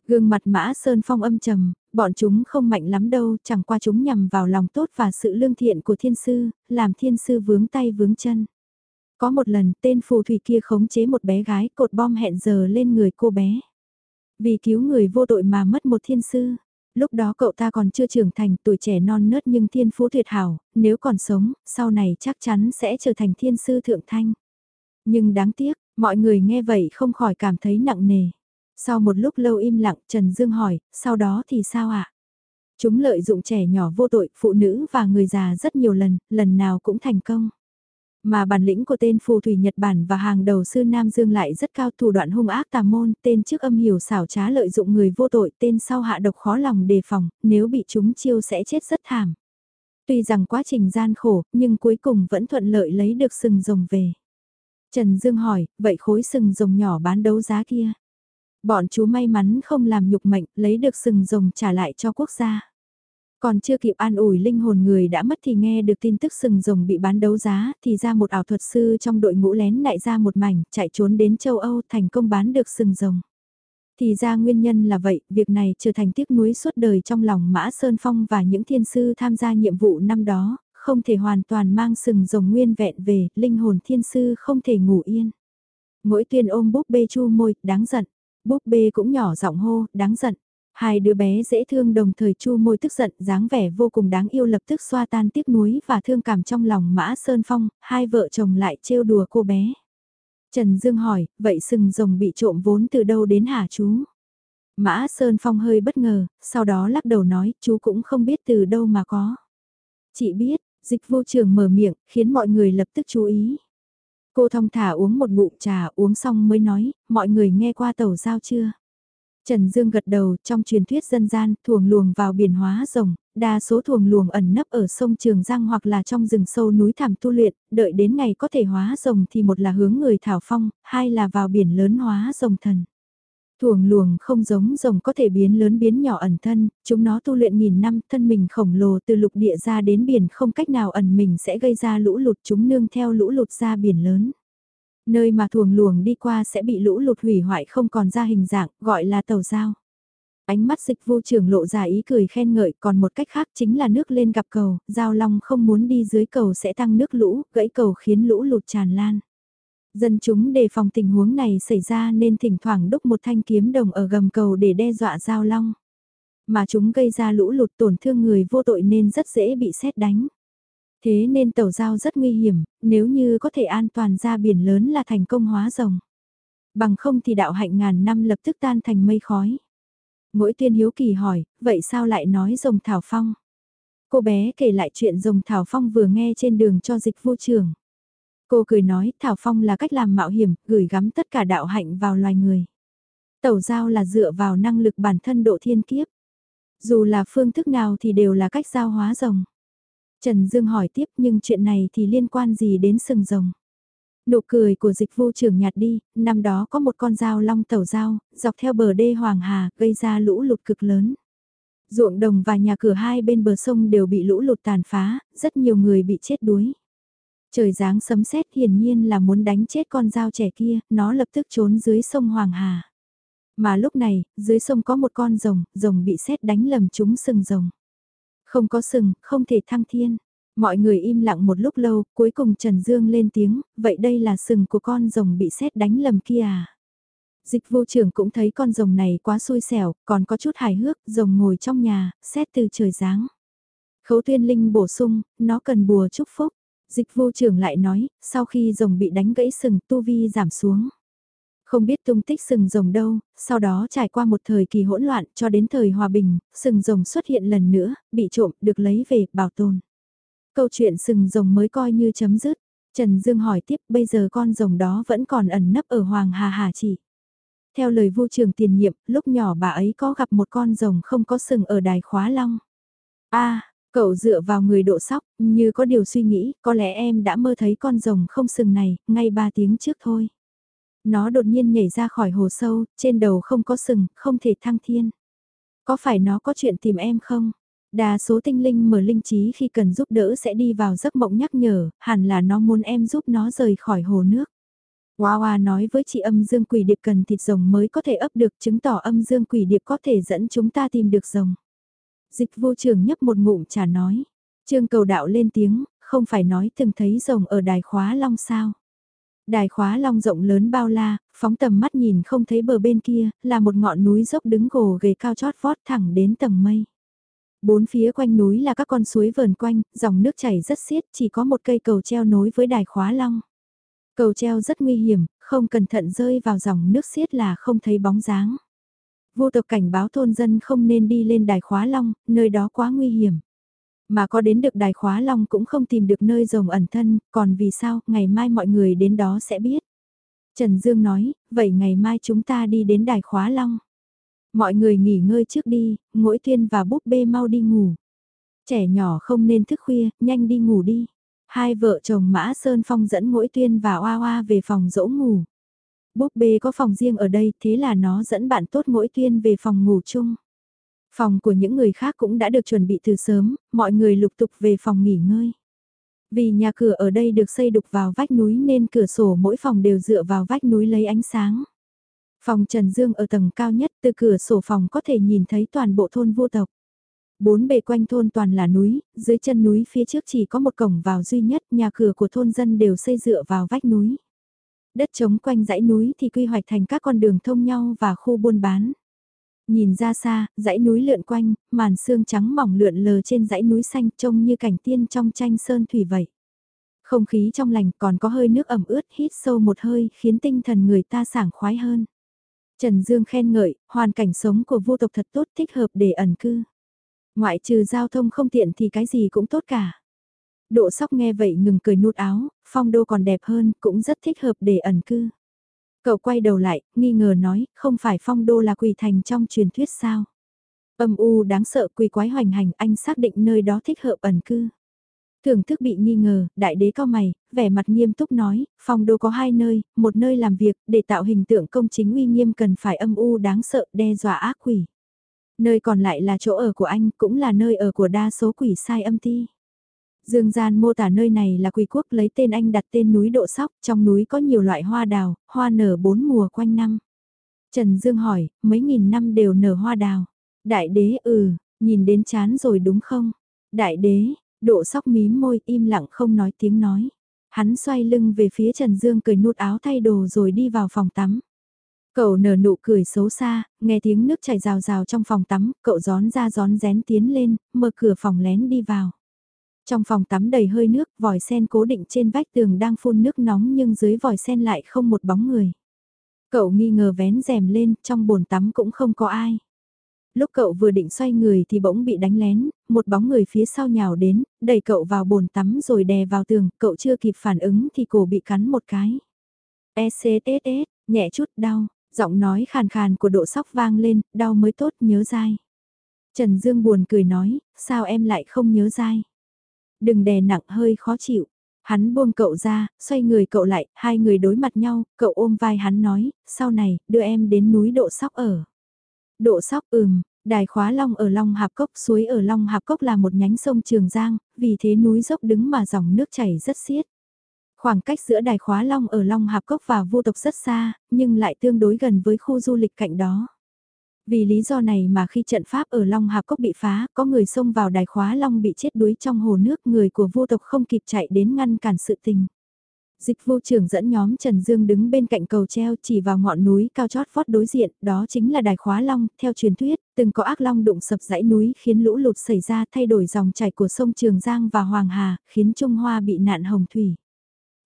Gương mặt mã sơn phong âm trầm, bọn chúng không mạnh lắm đâu, chẳng qua chúng nhằm vào lòng tốt và sự lương thiện của thiên sư, làm thiên sư vướng tay vướng chân. Có một lần tên phù thủy kia khống chế một bé gái cột bom hẹn giờ lên người cô bé. Vì cứu người vô tội mà mất một thiên sư. Lúc đó cậu ta còn chưa trưởng thành tuổi trẻ non nớt nhưng thiên phú tuyệt hảo, nếu còn sống, sau này chắc chắn sẽ trở thành thiên sư thượng thanh. Nhưng đáng tiếc, mọi người nghe vậy không khỏi cảm thấy nặng nề. Sau một lúc lâu im lặng, Trần Dương hỏi, sau đó thì sao ạ? Chúng lợi dụng trẻ nhỏ vô tội, phụ nữ và người già rất nhiều lần, lần nào cũng thành công. Mà bản lĩnh của tên phù thủy Nhật Bản và hàng đầu sư Nam Dương lại rất cao thủ đoạn hung ác tà môn, tên trước âm hiểu xảo trá lợi dụng người vô tội, tên sau hạ độc khó lòng đề phòng, nếu bị chúng chiêu sẽ chết rất thảm. Tuy rằng quá trình gian khổ, nhưng cuối cùng vẫn thuận lợi lấy được sừng rồng về. Trần Dương hỏi, vậy khối sừng rồng nhỏ bán đấu giá kia? Bọn chú may mắn không làm nhục mệnh, lấy được sừng rồng trả lại cho quốc gia. Còn chưa kịp an ủi linh hồn người đã mất thì nghe được tin tức sừng rồng bị bán đấu giá, thì ra một ảo thuật sư trong đội ngũ lén lại ra một mảnh, chạy trốn đến châu Âu thành công bán được sừng rồng. Thì ra nguyên nhân là vậy, việc này trở thành tiếc nuối suốt đời trong lòng Mã Sơn Phong và những thiên sư tham gia nhiệm vụ năm đó, không thể hoàn toàn mang sừng rồng nguyên vẹn về, linh hồn thiên sư không thể ngủ yên. Mỗi tuyên ôm búp bê chu môi, đáng giận. Búp bê cũng nhỏ giọng hô, đáng giận. Hai đứa bé dễ thương đồng thời chu môi tức giận, dáng vẻ vô cùng đáng yêu lập tức xoa tan tiếc nuối và thương cảm trong lòng Mã Sơn Phong, hai vợ chồng lại trêu đùa cô bé. Trần Dương hỏi, vậy sừng rồng bị trộm vốn từ đâu đến hả chú? Mã Sơn Phong hơi bất ngờ, sau đó lắc đầu nói, chú cũng không biết từ đâu mà có. Chị biết, dịch vô trường mở miệng, khiến mọi người lập tức chú ý. Cô thong thả uống một ngụm trà uống xong mới nói, mọi người nghe qua tàu giao chưa? Trần Dương gật đầu, trong truyền thuyết dân gian, thuồng luồng vào biển hóa rồng, đa số thuồng luồng ẩn nấp ở sông Trường Giang hoặc là trong rừng sâu núi thảm tu luyện, đợi đến ngày có thể hóa rồng thì một là hướng người thảo phong, hai là vào biển lớn hóa rồng thần. Thuồng luồng không giống rồng có thể biến lớn biến nhỏ ẩn thân, chúng nó tu luyện nghìn năm, thân mình khổng lồ từ lục địa ra đến biển không cách nào ẩn mình sẽ gây ra lũ lụt chúng nương theo lũ lụt ra biển lớn. Nơi mà thuồng luồng đi qua sẽ bị lũ lụt hủy hoại không còn ra hình dạng, gọi là tàu giao. Ánh mắt dịch vô trưởng lộ ra ý cười khen ngợi còn một cách khác chính là nước lên gặp cầu, giao long không muốn đi dưới cầu sẽ tăng nước lũ, gãy cầu khiến lũ lụt tràn lan. Dân chúng đề phòng tình huống này xảy ra nên thỉnh thoảng đúc một thanh kiếm đồng ở gầm cầu để đe dọa giao long. Mà chúng gây ra lũ lụt tổn thương người vô tội nên rất dễ bị xét đánh. Thế nên tàu giao rất nguy hiểm, nếu như có thể an toàn ra biển lớn là thành công hóa rồng. Bằng không thì đạo hạnh ngàn năm lập tức tan thành mây khói. Mỗi tiên hiếu kỳ hỏi, vậy sao lại nói rồng thảo phong? Cô bé kể lại chuyện rồng thảo phong vừa nghe trên đường cho dịch vô trường. Cô cười nói thảo phong là cách làm mạo hiểm, gửi gắm tất cả đạo hạnh vào loài người. Tẩu giao là dựa vào năng lực bản thân độ thiên kiếp. Dù là phương thức nào thì đều là cách giao hóa rồng. Trần Dương hỏi tiếp nhưng chuyện này thì liên quan gì đến sừng rồng? Nụ cười của dịch vô trường nhạt đi, năm đó có một con dao long tẩu dao, dọc theo bờ đê Hoàng Hà, gây ra lũ lụt cực lớn. Ruộng đồng và nhà cửa hai bên bờ sông đều bị lũ lụt tàn phá, rất nhiều người bị chết đuối. Trời dáng sấm sét hiển nhiên là muốn đánh chết con dao trẻ kia, nó lập tức trốn dưới sông Hoàng Hà. Mà lúc này, dưới sông có một con rồng, rồng bị sét đánh lầm trúng sừng rồng. Không có sừng, không thể thăng thiên. Mọi người im lặng một lúc lâu, cuối cùng Trần Dương lên tiếng, vậy đây là sừng của con rồng bị sét đánh lầm kia à? Dịch vô trưởng cũng thấy con rồng này quá xui xẻo, còn có chút hài hước, rồng ngồi trong nhà, xét từ trời giáng. Khấu tuyên linh bổ sung, nó cần bùa chúc phúc. Dịch vô trưởng lại nói, sau khi rồng bị đánh gãy sừng tu vi giảm xuống. Không biết tung tích sừng rồng đâu, sau đó trải qua một thời kỳ hỗn loạn cho đến thời hòa bình, sừng rồng xuất hiện lần nữa, bị trộm, được lấy về, bảo tồn. Câu chuyện sừng rồng mới coi như chấm dứt. Trần Dương hỏi tiếp bây giờ con rồng đó vẫn còn ẩn nấp ở Hoàng Hà Hà chỉ. Theo lời vô trường tiền nhiệm, lúc nhỏ bà ấy có gặp một con rồng không có sừng ở đài khóa long. a cậu dựa vào người độ sóc, như có điều suy nghĩ, có lẽ em đã mơ thấy con rồng không sừng này, ngay ba tiếng trước thôi. Nó đột nhiên nhảy ra khỏi hồ sâu, trên đầu không có sừng, không thể thăng thiên. Có phải nó có chuyện tìm em không? Đa số tinh linh mở linh trí khi cần giúp đỡ sẽ đi vào giấc mộng nhắc nhở, hẳn là nó muốn em giúp nó rời khỏi hồ nước. Hoa Hoa nói với chị âm dương quỷ điệp cần thịt rồng mới có thể ấp được chứng tỏ âm dương quỷ điệp có thể dẫn chúng ta tìm được rồng. Dịch vô trường nhấp một ngụm trà nói. Trương cầu đạo lên tiếng, không phải nói từng thấy rồng ở đài khóa long sao. Đài khóa long rộng lớn bao la, phóng tầm mắt nhìn không thấy bờ bên kia, là một ngọn núi dốc đứng gồ ghề cao chót vót thẳng đến tầng mây. Bốn phía quanh núi là các con suối vờn quanh, dòng nước chảy rất xiết, chỉ có một cây cầu treo nối với đài khóa long. Cầu treo rất nguy hiểm, không cẩn thận rơi vào dòng nước xiết là không thấy bóng dáng. Vô tộc cảnh báo thôn dân không nên đi lên đài khóa long, nơi đó quá nguy hiểm. Mà có đến được đài khóa long cũng không tìm được nơi rồng ẩn thân, còn vì sao, ngày mai mọi người đến đó sẽ biết. Trần Dương nói, vậy ngày mai chúng ta đi đến đài khóa long. Mọi người nghỉ ngơi trước đi, mỗi thiên và búp bê mau đi ngủ. Trẻ nhỏ không nên thức khuya, nhanh đi ngủ đi. Hai vợ chồng Mã Sơn Phong dẫn mỗi tuyên và Oa Oa về phòng dỗ ngủ. Búp bê có phòng riêng ở đây thế là nó dẫn bạn tốt mỗi tuyên về phòng ngủ chung. Phòng của những người khác cũng đã được chuẩn bị từ sớm, mọi người lục tục về phòng nghỉ ngơi. Vì nhà cửa ở đây được xây đục vào vách núi nên cửa sổ mỗi phòng đều dựa vào vách núi lấy ánh sáng. Phòng Trần Dương ở tầng cao nhất từ cửa sổ phòng có thể nhìn thấy toàn bộ thôn vô tộc. Bốn bề quanh thôn toàn là núi, dưới chân núi phía trước chỉ có một cổng vào duy nhất, nhà cửa của thôn dân đều xây dựa vào vách núi. Đất trống quanh dãy núi thì quy hoạch thành các con đường thông nhau và khu buôn bán. Nhìn ra xa, dãy núi lượn quanh, màn sương trắng mỏng lượn lờ trên dãy núi xanh trông như cảnh tiên trong tranh sơn thủy vậy. Không khí trong lành còn có hơi nước ẩm ướt hít sâu một hơi khiến tinh thần người ta sảng khoái hơn. Trần Dương khen ngợi, hoàn cảnh sống của vô tộc thật tốt thích hợp để ẩn cư. Ngoại trừ giao thông không tiện thì cái gì cũng tốt cả. Độ sóc nghe vậy ngừng cười nút áo, phong đô còn đẹp hơn, cũng rất thích hợp để ẩn cư. Cậu quay đầu lại, nghi ngờ nói, không phải phong đô là quỳ thành trong truyền thuyết sao? Âm u đáng sợ quỳ quái hoành hành, anh xác định nơi đó thích hợp ẩn cư. Thưởng thức bị nghi ngờ, đại đế cao mày, vẻ mặt nghiêm túc nói, phong đô có hai nơi, một nơi làm việc, để tạo hình tượng công chính uy nghiêm cần phải âm u đáng sợ, đe dọa ác quỷ. Nơi còn lại là chỗ ở của anh, cũng là nơi ở của đa số quỷ sai âm ti. Dương Gian mô tả nơi này là quỷ quốc lấy tên anh đặt tên núi Độ Sóc, trong núi có nhiều loại hoa đào, hoa nở bốn mùa quanh năm. Trần Dương hỏi, mấy nghìn năm đều nở hoa đào. Đại đế ừ, nhìn đến chán rồi đúng không? Đại đế, Độ Sóc mím môi im lặng không nói tiếng nói. Hắn xoay lưng về phía Trần Dương cười nút áo thay đồ rồi đi vào phòng tắm. Cậu nở nụ cười xấu xa, nghe tiếng nước chảy rào rào trong phòng tắm, cậu gión ra gión rén tiến lên, mở cửa phòng lén đi vào. Trong phòng tắm đầy hơi nước, vòi sen cố định trên vách tường đang phun nước nóng nhưng dưới vòi sen lại không một bóng người. Cậu nghi ngờ vén rèm lên, trong bồn tắm cũng không có ai. Lúc cậu vừa định xoay người thì bỗng bị đánh lén, một bóng người phía sau nhào đến, đẩy cậu vào bồn tắm rồi đè vào tường, cậu chưa kịp phản ứng thì cổ bị cắn một cái. ECSS, nhẹ chút đau, giọng nói khàn khàn của độ sóc vang lên, đau mới tốt nhớ dai. Trần Dương buồn cười nói, sao em lại không nhớ dai? Đừng đè nặng hơi khó chịu. Hắn buông cậu ra, xoay người cậu lại, hai người đối mặt nhau, cậu ôm vai hắn nói, sau này, đưa em đến núi Độ Sóc ở. Độ Sóc ừm, đài khóa Long ở Long Hạp Cốc, suối ở Long Hạp Cốc là một nhánh sông Trường Giang, vì thế núi dốc đứng mà dòng nước chảy rất xiết. Khoảng cách giữa đài khóa Long ở Long Hạp Cốc và vô tộc rất xa, nhưng lại tương đối gần với khu du lịch cạnh đó. Vì lý do này mà khi trận pháp ở Long Hạp Cốc bị phá, có người xông vào đài khóa Long bị chết đuối trong hồ nước, người của vô tộc không kịp chạy đến ngăn cản sự tình. Dịch vô trưởng dẫn nhóm Trần Dương đứng bên cạnh cầu treo chỉ vào ngọn núi cao chót vót đối diện, đó chính là đài khóa long, theo truyền thuyết, từng có ác long đụng sập dãy núi khiến lũ lụt xảy ra thay đổi dòng chảy của sông Trường Giang và Hoàng Hà, khiến Trung Hoa bị nạn hồng thủy.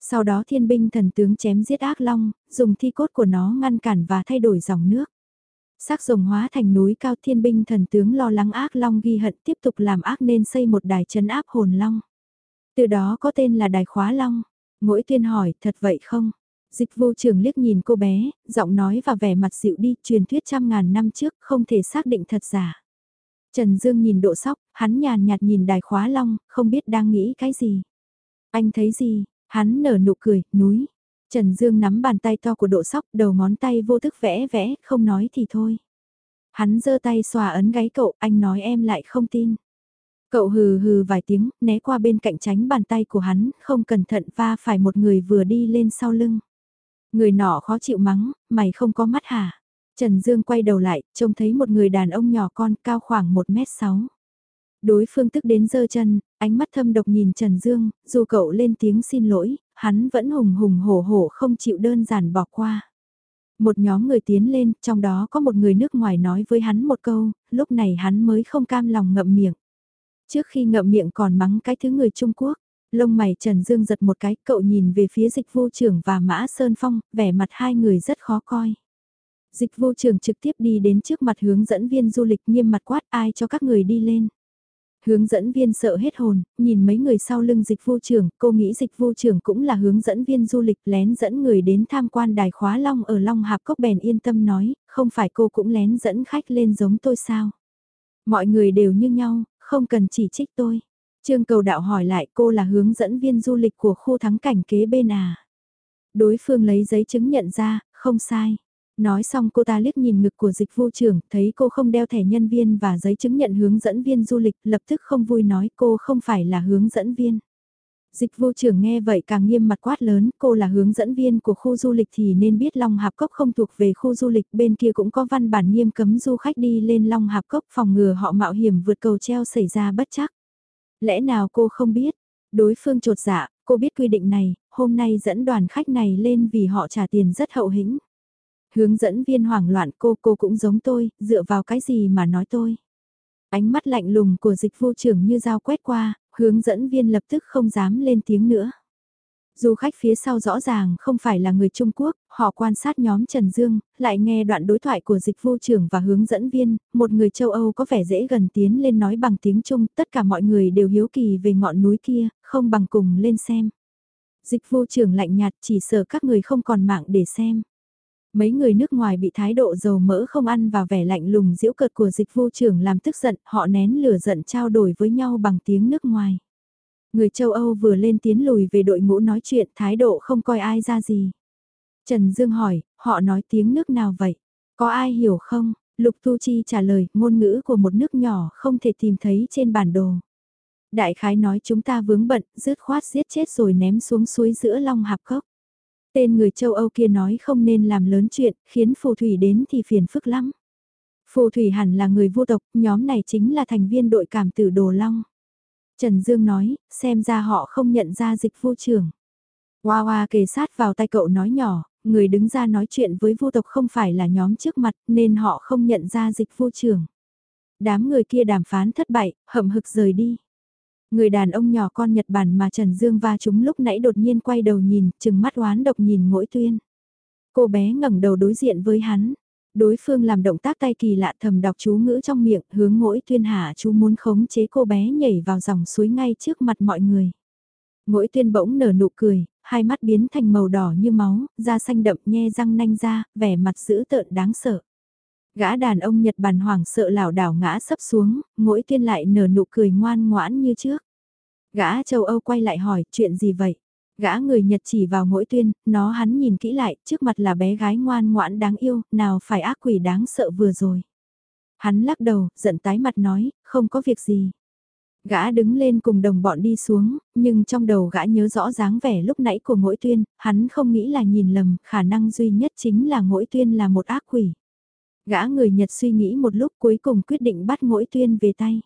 Sau đó thiên binh thần tướng chém giết ác long, dùng thi cốt của nó ngăn cản và thay đổi dòng nước. Sắc rồng hóa thành núi cao thiên binh thần tướng lo lắng ác long ghi hận tiếp tục làm ác nên xây một đài chấn áp hồn long. Từ đó có tên là đài khóa long. Mỗi tuyên hỏi, thật vậy không? Dịch vô trường liếc nhìn cô bé, giọng nói và vẻ mặt dịu đi, truyền thuyết trăm ngàn năm trước, không thể xác định thật giả. Trần Dương nhìn độ sóc, hắn nhàn nhạt nhìn đài khóa long, không biết đang nghĩ cái gì. Anh thấy gì? Hắn nở nụ cười, núi. Trần Dương nắm bàn tay to của độ sóc, đầu ngón tay vô thức vẽ vẽ, không nói thì thôi. Hắn giơ tay xòa ấn gáy cậu, anh nói em lại không tin. Cậu hừ hừ vài tiếng, né qua bên cạnh tránh bàn tay của hắn, không cẩn thận va phải một người vừa đi lên sau lưng. Người nọ khó chịu mắng, mày không có mắt hả? Trần Dương quay đầu lại, trông thấy một người đàn ông nhỏ con cao khoảng 1m6. Đối phương tức đến giơ chân, ánh mắt thâm độc nhìn Trần Dương, dù cậu lên tiếng xin lỗi, hắn vẫn hùng hùng hổ hổ không chịu đơn giản bỏ qua. Một nhóm người tiến lên, trong đó có một người nước ngoài nói với hắn một câu, lúc này hắn mới không cam lòng ngậm miệng. Trước khi ngậm miệng còn mắng cái thứ người Trung Quốc, lông mày Trần Dương giật một cái, cậu nhìn về phía dịch vô trưởng và Mã Sơn Phong, vẻ mặt hai người rất khó coi. Dịch vô trưởng trực tiếp đi đến trước mặt hướng dẫn viên du lịch nghiêm mặt quát ai cho các người đi lên. Hướng dẫn viên sợ hết hồn, nhìn mấy người sau lưng dịch vô trưởng, cô nghĩ dịch vô trưởng cũng là hướng dẫn viên du lịch lén dẫn người đến tham quan đài khóa long ở Long Hạp Cốc bèn yên tâm nói, không phải cô cũng lén dẫn khách lên giống tôi sao. Mọi người đều như nhau, không cần chỉ trích tôi. Trương cầu đạo hỏi lại cô là hướng dẫn viên du lịch của khu thắng cảnh kế bên à. Đối phương lấy giấy chứng nhận ra, không sai. Nói xong cô ta liếc nhìn ngực của dịch vụ trưởng, thấy cô không đeo thẻ nhân viên và giấy chứng nhận hướng dẫn viên du lịch, lập tức không vui nói cô không phải là hướng dẫn viên. Dịch vụ trưởng nghe vậy càng nghiêm mặt quát lớn, cô là hướng dẫn viên của khu du lịch thì nên biết Long Hạp Cốc không thuộc về khu du lịch, bên kia cũng có văn bản nghiêm cấm du khách đi lên Long Hạp Cốc phòng ngừa họ mạo hiểm vượt cầu treo xảy ra bất chắc. Lẽ nào cô không biết? Đối phương trột dạ, cô biết quy định này, hôm nay dẫn đoàn khách này lên vì họ trả tiền rất hậu hĩnh. Hướng dẫn viên hoảng loạn cô, cô cũng giống tôi, dựa vào cái gì mà nói tôi. Ánh mắt lạnh lùng của dịch vụ trưởng như dao quét qua, hướng dẫn viên lập tức không dám lên tiếng nữa. Du khách phía sau rõ ràng không phải là người Trung Quốc, họ quan sát nhóm Trần Dương, lại nghe đoạn đối thoại của dịch vụ trưởng và hướng dẫn viên, một người châu Âu có vẻ dễ gần tiến lên nói bằng tiếng Trung, tất cả mọi người đều hiếu kỳ về ngọn núi kia, không bằng cùng lên xem. Dịch vụ trưởng lạnh nhạt chỉ sợ các người không còn mạng để xem. Mấy người nước ngoài bị thái độ dầu mỡ không ăn và vẻ lạnh lùng diễu cợt của dịch vụ trưởng làm tức giận, họ nén lửa giận trao đổi với nhau bằng tiếng nước ngoài. Người châu Âu vừa lên tiến lùi về đội ngũ nói chuyện thái độ không coi ai ra gì. Trần Dương hỏi, họ nói tiếng nước nào vậy? Có ai hiểu không? Lục Tu Chi trả lời, ngôn ngữ của một nước nhỏ không thể tìm thấy trên bản đồ. Đại khái nói chúng ta vướng bận, rứt khoát giết chết rồi ném xuống suối giữa Long Hạp Cốc. Tên người châu Âu kia nói không nên làm lớn chuyện, khiến phù thủy đến thì phiền phức lắm. Phù thủy hẳn là người vô tộc, nhóm này chính là thành viên đội cảm tử Đồ Long. Trần Dương nói, xem ra họ không nhận ra dịch vô trưởng. Hoa hoa kề sát vào tay cậu nói nhỏ, người đứng ra nói chuyện với vô tộc không phải là nhóm trước mặt nên họ không nhận ra dịch vô trưởng. Đám người kia đàm phán thất bại, hậm hực rời đi. Người đàn ông nhỏ con Nhật Bản mà Trần Dương va chúng lúc nãy đột nhiên quay đầu nhìn, chừng mắt oán độc nhìn ngỗi tuyên. Cô bé ngẩng đầu đối diện với hắn. Đối phương làm động tác tay kỳ lạ thầm đọc chú ngữ trong miệng, hướng ngỗi tuyên hạ chú muốn khống chế cô bé nhảy vào dòng suối ngay trước mặt mọi người. Ngỗi tuyên bỗng nở nụ cười, hai mắt biến thành màu đỏ như máu, da xanh đậm nhe răng nanh ra, vẻ mặt dữ tợn đáng sợ. Gã đàn ông Nhật Bản hoảng sợ lảo đảo ngã sấp xuống, mỗi tuyên lại nở nụ cười ngoan ngoãn như trước. Gã châu Âu quay lại hỏi chuyện gì vậy? Gã người Nhật chỉ vào mỗi tuyên, nó hắn nhìn kỹ lại, trước mặt là bé gái ngoan ngoãn đáng yêu, nào phải ác quỷ đáng sợ vừa rồi. Hắn lắc đầu, giận tái mặt nói, không có việc gì. Gã đứng lên cùng đồng bọn đi xuống, nhưng trong đầu gã nhớ rõ dáng vẻ lúc nãy của mỗi tuyên, hắn không nghĩ là nhìn lầm, khả năng duy nhất chính là mỗi tuyên là một ác quỷ. Gã người Nhật suy nghĩ một lúc cuối cùng quyết định bắt mỗi tuyên về tay.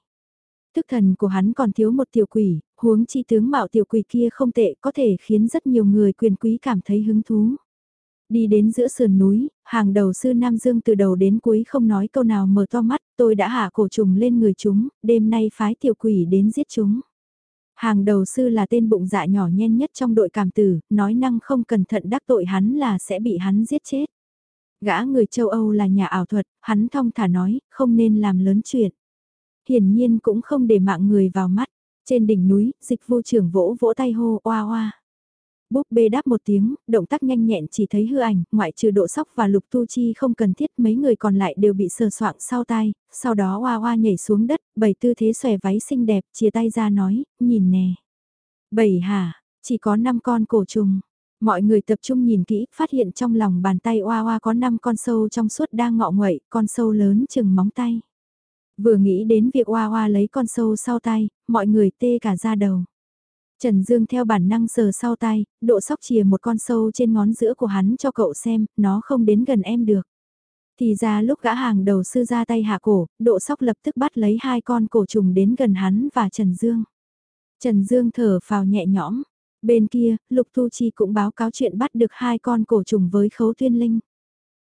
Thức thần của hắn còn thiếu một tiểu quỷ, huống chi tướng mạo tiểu quỷ kia không tệ có thể khiến rất nhiều người quyền quý cảm thấy hứng thú. Đi đến giữa sườn núi, hàng đầu sư Nam Dương từ đầu đến cuối không nói câu nào mở to mắt, tôi đã hạ cổ trùng lên người chúng, đêm nay phái tiểu quỷ đến giết chúng. Hàng đầu sư là tên bụng dạ nhỏ nhen nhất trong đội cảm tử, nói năng không cẩn thận đắc tội hắn là sẽ bị hắn giết chết. Gã người châu Âu là nhà ảo thuật, hắn thong thả nói, không nên làm lớn chuyện. Hiển nhiên cũng không để mạng người vào mắt. Trên đỉnh núi, dịch vô trưởng vỗ vỗ tay hô oa oa. Búp bê đáp một tiếng, động tác nhanh nhẹn chỉ thấy hư ảnh, ngoại trừ độ sóc và lục tu chi không cần thiết mấy người còn lại đều bị sờ soạng sau tai, sau đó oa oa nhảy xuống đất, bảy tư thế xòe váy xinh đẹp, chia tay ra nói, nhìn nè. Bảy hả, chỉ có 5 con cổ trùng. Mọi người tập trung nhìn kỹ, phát hiện trong lòng bàn tay oa oa có 5 con sâu trong suốt đang ngọ nguậy, con sâu lớn chừng móng tay. Vừa nghĩ đến việc oa oa lấy con sâu sau tay, mọi người tê cả da đầu. Trần Dương theo bản năng sờ sau tay, độ sóc chìa một con sâu trên ngón giữa của hắn cho cậu xem, nó không đến gần em được. Thì ra lúc gã hàng đầu sư ra tay hạ cổ, độ sóc lập tức bắt lấy hai con cổ trùng đến gần hắn và Trần Dương. Trần Dương thở phào nhẹ nhõm. Bên kia, Lục Thu Chi cũng báo cáo chuyện bắt được hai con cổ trùng với khấu tuyên linh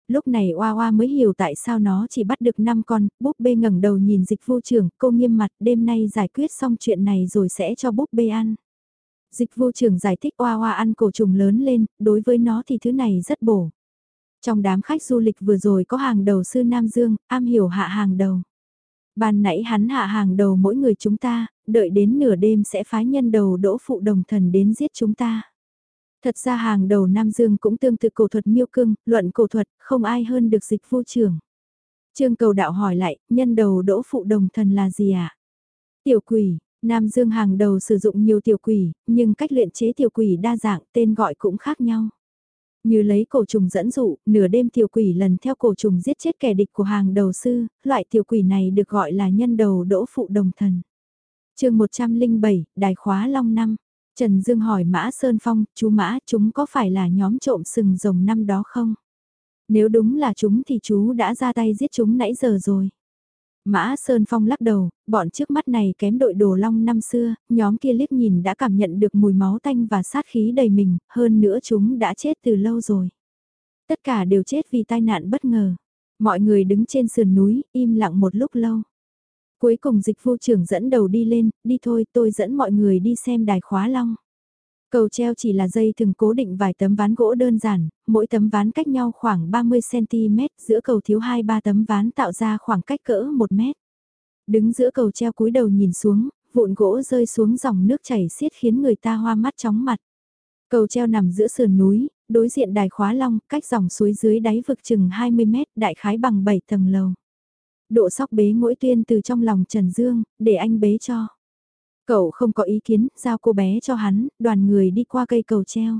lúc này Oa Oa mới hiểu tại sao nó chỉ bắt được 5 con, búp bê ngẩng đầu nhìn dịch vô trưởng, cô nghiêm mặt đêm nay giải quyết xong chuyện này rồi sẽ cho búp bê ăn. Dịch vô trưởng giải thích Oa Oa ăn cổ trùng lớn lên, đối với nó thì thứ này rất bổ. Trong đám khách du lịch vừa rồi có hàng đầu sư Nam Dương, am hiểu hạ hàng đầu. Ban nãy hắn hạ hàng đầu mỗi người chúng ta, đợi đến nửa đêm sẽ phái nhân đầu đỗ phụ đồng thần đến giết chúng ta. Thật ra hàng đầu Nam Dương cũng tương tự cổ thuật miêu cưng, luận cổ thuật, không ai hơn được dịch vô trưởng. Trương cầu đạo hỏi lại, nhân đầu đỗ phụ đồng thần là gì ạ? À? Tiểu quỷ, Nam Dương hàng đầu sử dụng nhiều tiểu quỷ, nhưng cách luyện chế tiểu quỷ đa dạng, tên gọi cũng khác nhau. Như lấy cổ trùng dẫn dụ, nửa đêm tiểu quỷ lần theo cổ trùng giết chết kẻ địch của hàng đầu sư, loại tiểu quỷ này được gọi là nhân đầu đỗ phụ đồng thần. chương 107, Đài khóa Long năm Trần Dương hỏi Mã Sơn Phong, chú Mã, chúng có phải là nhóm trộm sừng rồng năm đó không? Nếu đúng là chúng thì chú đã ra tay giết chúng nãy giờ rồi. Mã Sơn Phong lắc đầu, bọn trước mắt này kém đội đồ long năm xưa, nhóm kia liếc nhìn đã cảm nhận được mùi máu tanh và sát khí đầy mình, hơn nữa chúng đã chết từ lâu rồi. Tất cả đều chết vì tai nạn bất ngờ. Mọi người đứng trên sườn núi, im lặng một lúc lâu. Cuối cùng dịch vụ trưởng dẫn đầu đi lên, đi thôi tôi dẫn mọi người đi xem đài khóa long. Cầu treo chỉ là dây thường cố định vài tấm ván gỗ đơn giản, mỗi tấm ván cách nhau khoảng 30cm, giữa cầu thiếu 2-3 tấm ván tạo ra khoảng cách cỡ 1 mét. Đứng giữa cầu treo cúi đầu nhìn xuống, vụn gỗ rơi xuống dòng nước chảy xiết khiến người ta hoa mắt chóng mặt. Cầu treo nằm giữa sườn núi, đối diện đài khóa long, cách dòng suối dưới đáy vực chừng 20 mét, đại khái bằng 7 tầng lầu. Độ sóc bế mỗi tuyên từ trong lòng Trần Dương, để anh bế cho. Cậu không có ý kiến, giao cô bé cho hắn, đoàn người đi qua cây cầu treo.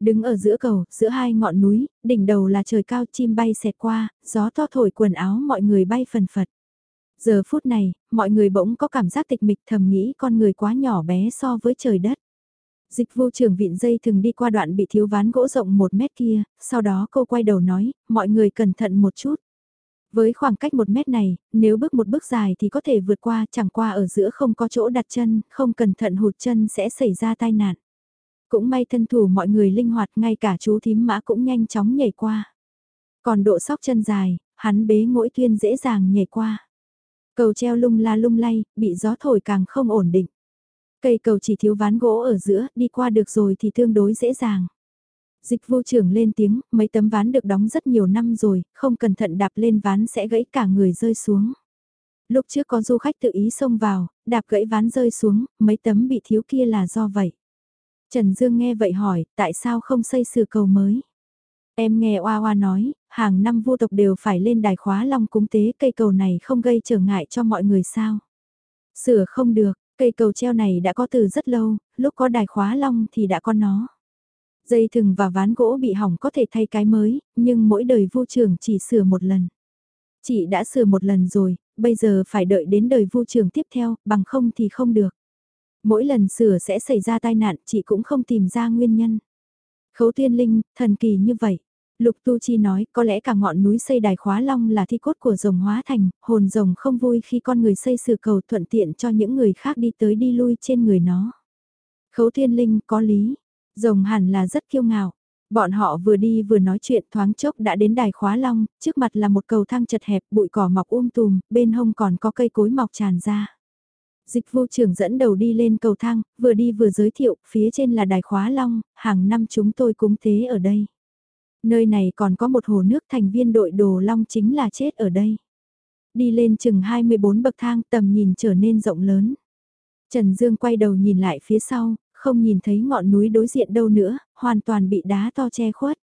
Đứng ở giữa cầu, giữa hai ngọn núi, đỉnh đầu là trời cao chim bay xẹt qua, gió to thổi quần áo mọi người bay phần phật. Giờ phút này, mọi người bỗng có cảm giác tịch mịch thầm nghĩ con người quá nhỏ bé so với trời đất. Dịch vô trưởng viện dây thường đi qua đoạn bị thiếu ván gỗ rộng một mét kia, sau đó cô quay đầu nói, mọi người cẩn thận một chút. Với khoảng cách một mét này, nếu bước một bước dài thì có thể vượt qua, chẳng qua ở giữa không có chỗ đặt chân, không cẩn thận hụt chân sẽ xảy ra tai nạn. Cũng may thân thủ mọi người linh hoạt, ngay cả chú thím mã cũng nhanh chóng nhảy qua. Còn độ sóc chân dài, hắn bế mỗi tuyên dễ dàng nhảy qua. Cầu treo lung la lung lay, bị gió thổi càng không ổn định. Cây cầu chỉ thiếu ván gỗ ở giữa, đi qua được rồi thì tương đối dễ dàng. Dịch vô trưởng lên tiếng, mấy tấm ván được đóng rất nhiều năm rồi, không cẩn thận đạp lên ván sẽ gãy cả người rơi xuống. Lúc trước có du khách tự ý xông vào, đạp gãy ván rơi xuống, mấy tấm bị thiếu kia là do vậy. Trần Dương nghe vậy hỏi, tại sao không xây sửa cầu mới? Em nghe Oa Oa nói, hàng năm vua tộc đều phải lên đài khóa long cúng tế cây cầu này không gây trở ngại cho mọi người sao? Sửa không được, cây cầu treo này đã có từ rất lâu, lúc có đài khóa long thì đã có nó. Dây thừng và ván gỗ bị hỏng có thể thay cái mới, nhưng mỗi đời vu trưởng chỉ sửa một lần. Chị đã sửa một lần rồi, bây giờ phải đợi đến đời vu trưởng tiếp theo, bằng không thì không được. Mỗi lần sửa sẽ xảy ra tai nạn, chị cũng không tìm ra nguyên nhân. Khấu tiên linh, thần kỳ như vậy. Lục Tu Chi nói, có lẽ cả ngọn núi xây đài khóa long là thi cốt của rồng hóa thành, hồn rồng không vui khi con người xây sửa cầu thuận tiện cho những người khác đi tới đi lui trên người nó. Khấu tiên linh, có lý, Rồng hẳn là rất kiêu ngạo. Bọn họ vừa đi vừa nói chuyện thoáng chốc đã đến đài khóa long, trước mặt là một cầu thang chật hẹp, bụi cỏ mọc um tùm, bên hông còn có cây cối mọc tràn ra. Dịch vô trưởng dẫn đầu đi lên cầu thang, vừa đi vừa giới thiệu, phía trên là đài khóa long, hàng năm chúng tôi cúng tế ở đây. Nơi này còn có một hồ nước thành viên đội đồ long chính là chết ở đây. Đi lên chừng 24 bậc thang tầm nhìn trở nên rộng lớn. Trần Dương quay đầu nhìn lại phía sau, không nhìn thấy ngọn núi đối diện đâu nữa, hoàn toàn bị đá to che khuất.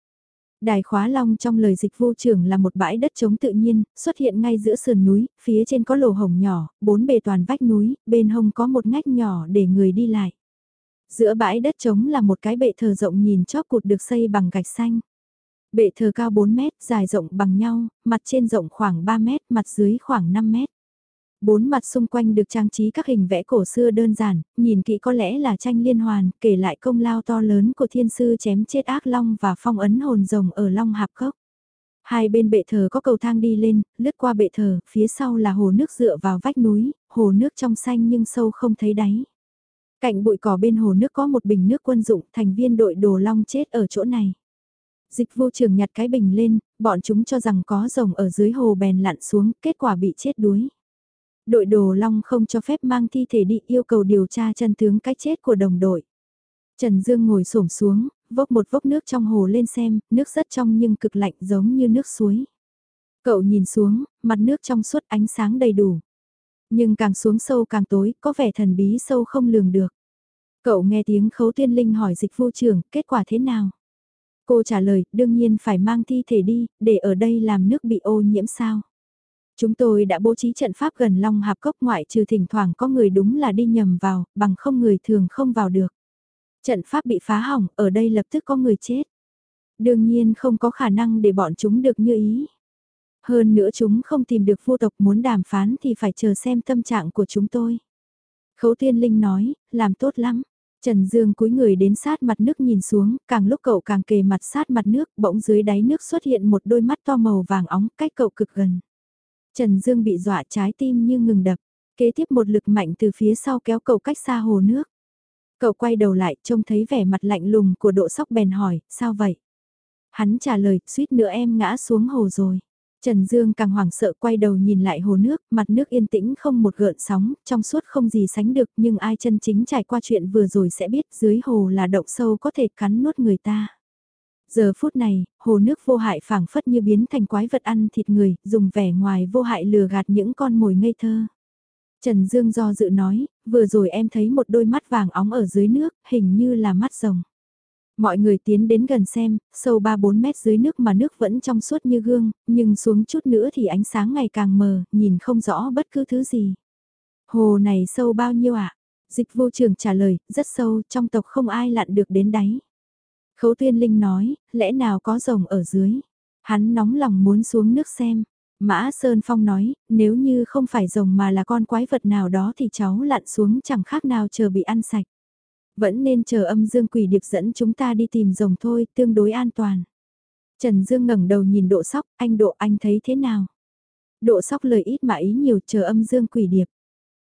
Đài khóa long trong lời dịch vô trưởng là một bãi đất trống tự nhiên, xuất hiện ngay giữa sườn núi, phía trên có lồ hồng nhỏ, bốn bề toàn vách núi, bên hông có một ngách nhỏ để người đi lại. Giữa bãi đất trống là một cái bệ thờ rộng nhìn chóp cụt được xây bằng gạch xanh. Bệ thờ cao 4 mét, dài rộng bằng nhau, mặt trên rộng khoảng 3 mét, mặt dưới khoảng 5 mét. Bốn mặt xung quanh được trang trí các hình vẽ cổ xưa đơn giản, nhìn kỹ có lẽ là tranh liên hoàn, kể lại công lao to lớn của thiên sư chém chết ác long và phong ấn hồn rồng ở long hạp cốc. Hai bên bệ thờ có cầu thang đi lên, lướt qua bệ thờ, phía sau là hồ nước dựa vào vách núi, hồ nước trong xanh nhưng sâu không thấy đáy. Cạnh bụi cỏ bên hồ nước có một bình nước quân dụng, thành viên đội đồ long chết ở chỗ này. Dịch vô trường nhặt cái bình lên, bọn chúng cho rằng có rồng ở dưới hồ bèn lặn xuống, kết quả bị chết đuối. Đội đồ long không cho phép mang thi thể đi yêu cầu điều tra chân tướng cái chết của đồng đội. Trần Dương ngồi xổm xuống, vốc một vốc nước trong hồ lên xem, nước rất trong nhưng cực lạnh giống như nước suối. Cậu nhìn xuống, mặt nước trong suốt ánh sáng đầy đủ. Nhưng càng xuống sâu càng tối, có vẻ thần bí sâu không lường được. Cậu nghe tiếng khấu tiên linh hỏi dịch vô trưởng, kết quả thế nào? Cô trả lời, đương nhiên phải mang thi thể đi, để ở đây làm nước bị ô nhiễm sao? Chúng tôi đã bố trí trận pháp gần Long Hạp Cốc ngoại trừ thỉnh thoảng có người đúng là đi nhầm vào, bằng không người thường không vào được. Trận pháp bị phá hỏng, ở đây lập tức có người chết. Đương nhiên không có khả năng để bọn chúng được như ý. Hơn nữa chúng không tìm được vô tộc muốn đàm phán thì phải chờ xem tâm trạng của chúng tôi. Khấu Tiên Linh nói, làm tốt lắm. Trần Dương cúi người đến sát mặt nước nhìn xuống, càng lúc cậu càng kề mặt sát mặt nước, bỗng dưới đáy nước xuất hiện một đôi mắt to màu vàng óng cách cậu cực gần. Trần Dương bị dọa trái tim như ngừng đập, kế tiếp một lực mạnh từ phía sau kéo cậu cách xa hồ nước. Cậu quay đầu lại, trông thấy vẻ mặt lạnh lùng của độ sóc bèn hỏi, sao vậy? Hắn trả lời, suýt nữa em ngã xuống hồ rồi. Trần Dương càng hoảng sợ quay đầu nhìn lại hồ nước, mặt nước yên tĩnh không một gợn sóng, trong suốt không gì sánh được nhưng ai chân chính trải qua chuyện vừa rồi sẽ biết dưới hồ là động sâu có thể cắn nuốt người ta. Giờ phút này, hồ nước vô hại phảng phất như biến thành quái vật ăn thịt người, dùng vẻ ngoài vô hại lừa gạt những con mồi ngây thơ. Trần Dương do dự nói, vừa rồi em thấy một đôi mắt vàng óng ở dưới nước, hình như là mắt rồng. Mọi người tiến đến gần xem, sâu 3-4 mét dưới nước mà nước vẫn trong suốt như gương, nhưng xuống chút nữa thì ánh sáng ngày càng mờ, nhìn không rõ bất cứ thứ gì. Hồ này sâu bao nhiêu ạ? À? Dịch vô trường trả lời, rất sâu, trong tộc không ai lặn được đến đáy. Khấu tuyên linh nói, lẽ nào có rồng ở dưới? Hắn nóng lòng muốn xuống nước xem. Mã Sơn Phong nói, nếu như không phải rồng mà là con quái vật nào đó thì cháu lặn xuống chẳng khác nào chờ bị ăn sạch. Vẫn nên chờ âm dương quỷ điệp dẫn chúng ta đi tìm rồng thôi, tương đối an toàn. Trần Dương ngẩng đầu nhìn độ sóc, anh độ anh thấy thế nào? Độ sóc lời ít mà ý nhiều chờ âm dương quỷ điệp.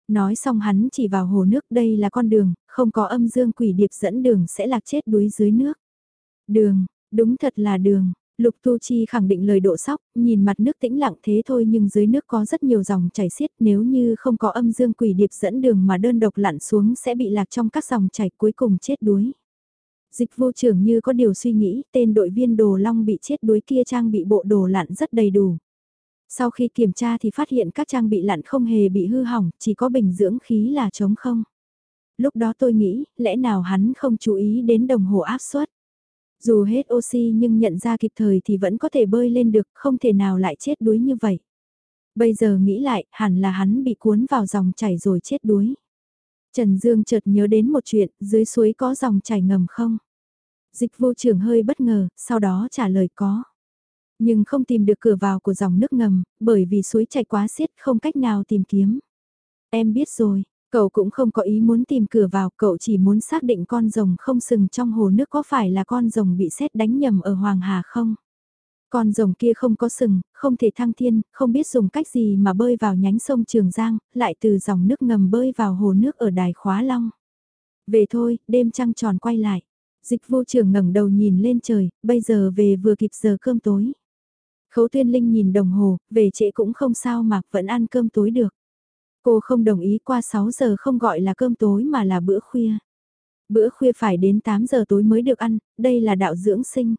Nói xong hắn chỉ vào hồ nước đây là con đường, không có âm dương quỷ điệp dẫn đường sẽ lạc chết đuối dưới nước. Đường, đúng thật là đường. Lục Tu Chi khẳng định lời độ sóc, nhìn mặt nước tĩnh lặng thế thôi nhưng dưới nước có rất nhiều dòng chảy xiết nếu như không có âm dương quỷ điệp dẫn đường mà đơn độc lặn xuống sẽ bị lạc trong các dòng chảy cuối cùng chết đuối. Dịch vô trưởng như có điều suy nghĩ tên đội viên đồ long bị chết đuối kia trang bị bộ đồ lặn rất đầy đủ. Sau khi kiểm tra thì phát hiện các trang bị lặn không hề bị hư hỏng, chỉ có bình dưỡng khí là trống không. Lúc đó tôi nghĩ, lẽ nào hắn không chú ý đến đồng hồ áp suất. Dù hết oxy nhưng nhận ra kịp thời thì vẫn có thể bơi lên được, không thể nào lại chết đuối như vậy. Bây giờ nghĩ lại, hẳn là hắn bị cuốn vào dòng chảy rồi chết đuối. Trần Dương chợt nhớ đến một chuyện, dưới suối có dòng chảy ngầm không? Dịch vô trưởng hơi bất ngờ, sau đó trả lời có. Nhưng không tìm được cửa vào của dòng nước ngầm, bởi vì suối chảy quá xiết không cách nào tìm kiếm. Em biết rồi, Cậu cũng không có ý muốn tìm cửa vào, cậu chỉ muốn xác định con rồng không sừng trong hồ nước có phải là con rồng bị xét đánh nhầm ở Hoàng Hà không? Con rồng kia không có sừng, không thể thăng thiên, không biết dùng cách gì mà bơi vào nhánh sông Trường Giang, lại từ dòng nước ngầm bơi vào hồ nước ở đài Khóa Long. Về thôi, đêm trăng tròn quay lại. Dịch vô trưởng ngẩng đầu nhìn lên trời, bây giờ về vừa kịp giờ cơm tối. Khấu tuyên linh nhìn đồng hồ, về trễ cũng không sao mà vẫn ăn cơm tối được. Cô không đồng ý qua 6 giờ không gọi là cơm tối mà là bữa khuya. Bữa khuya phải đến 8 giờ tối mới được ăn, đây là đạo dưỡng sinh.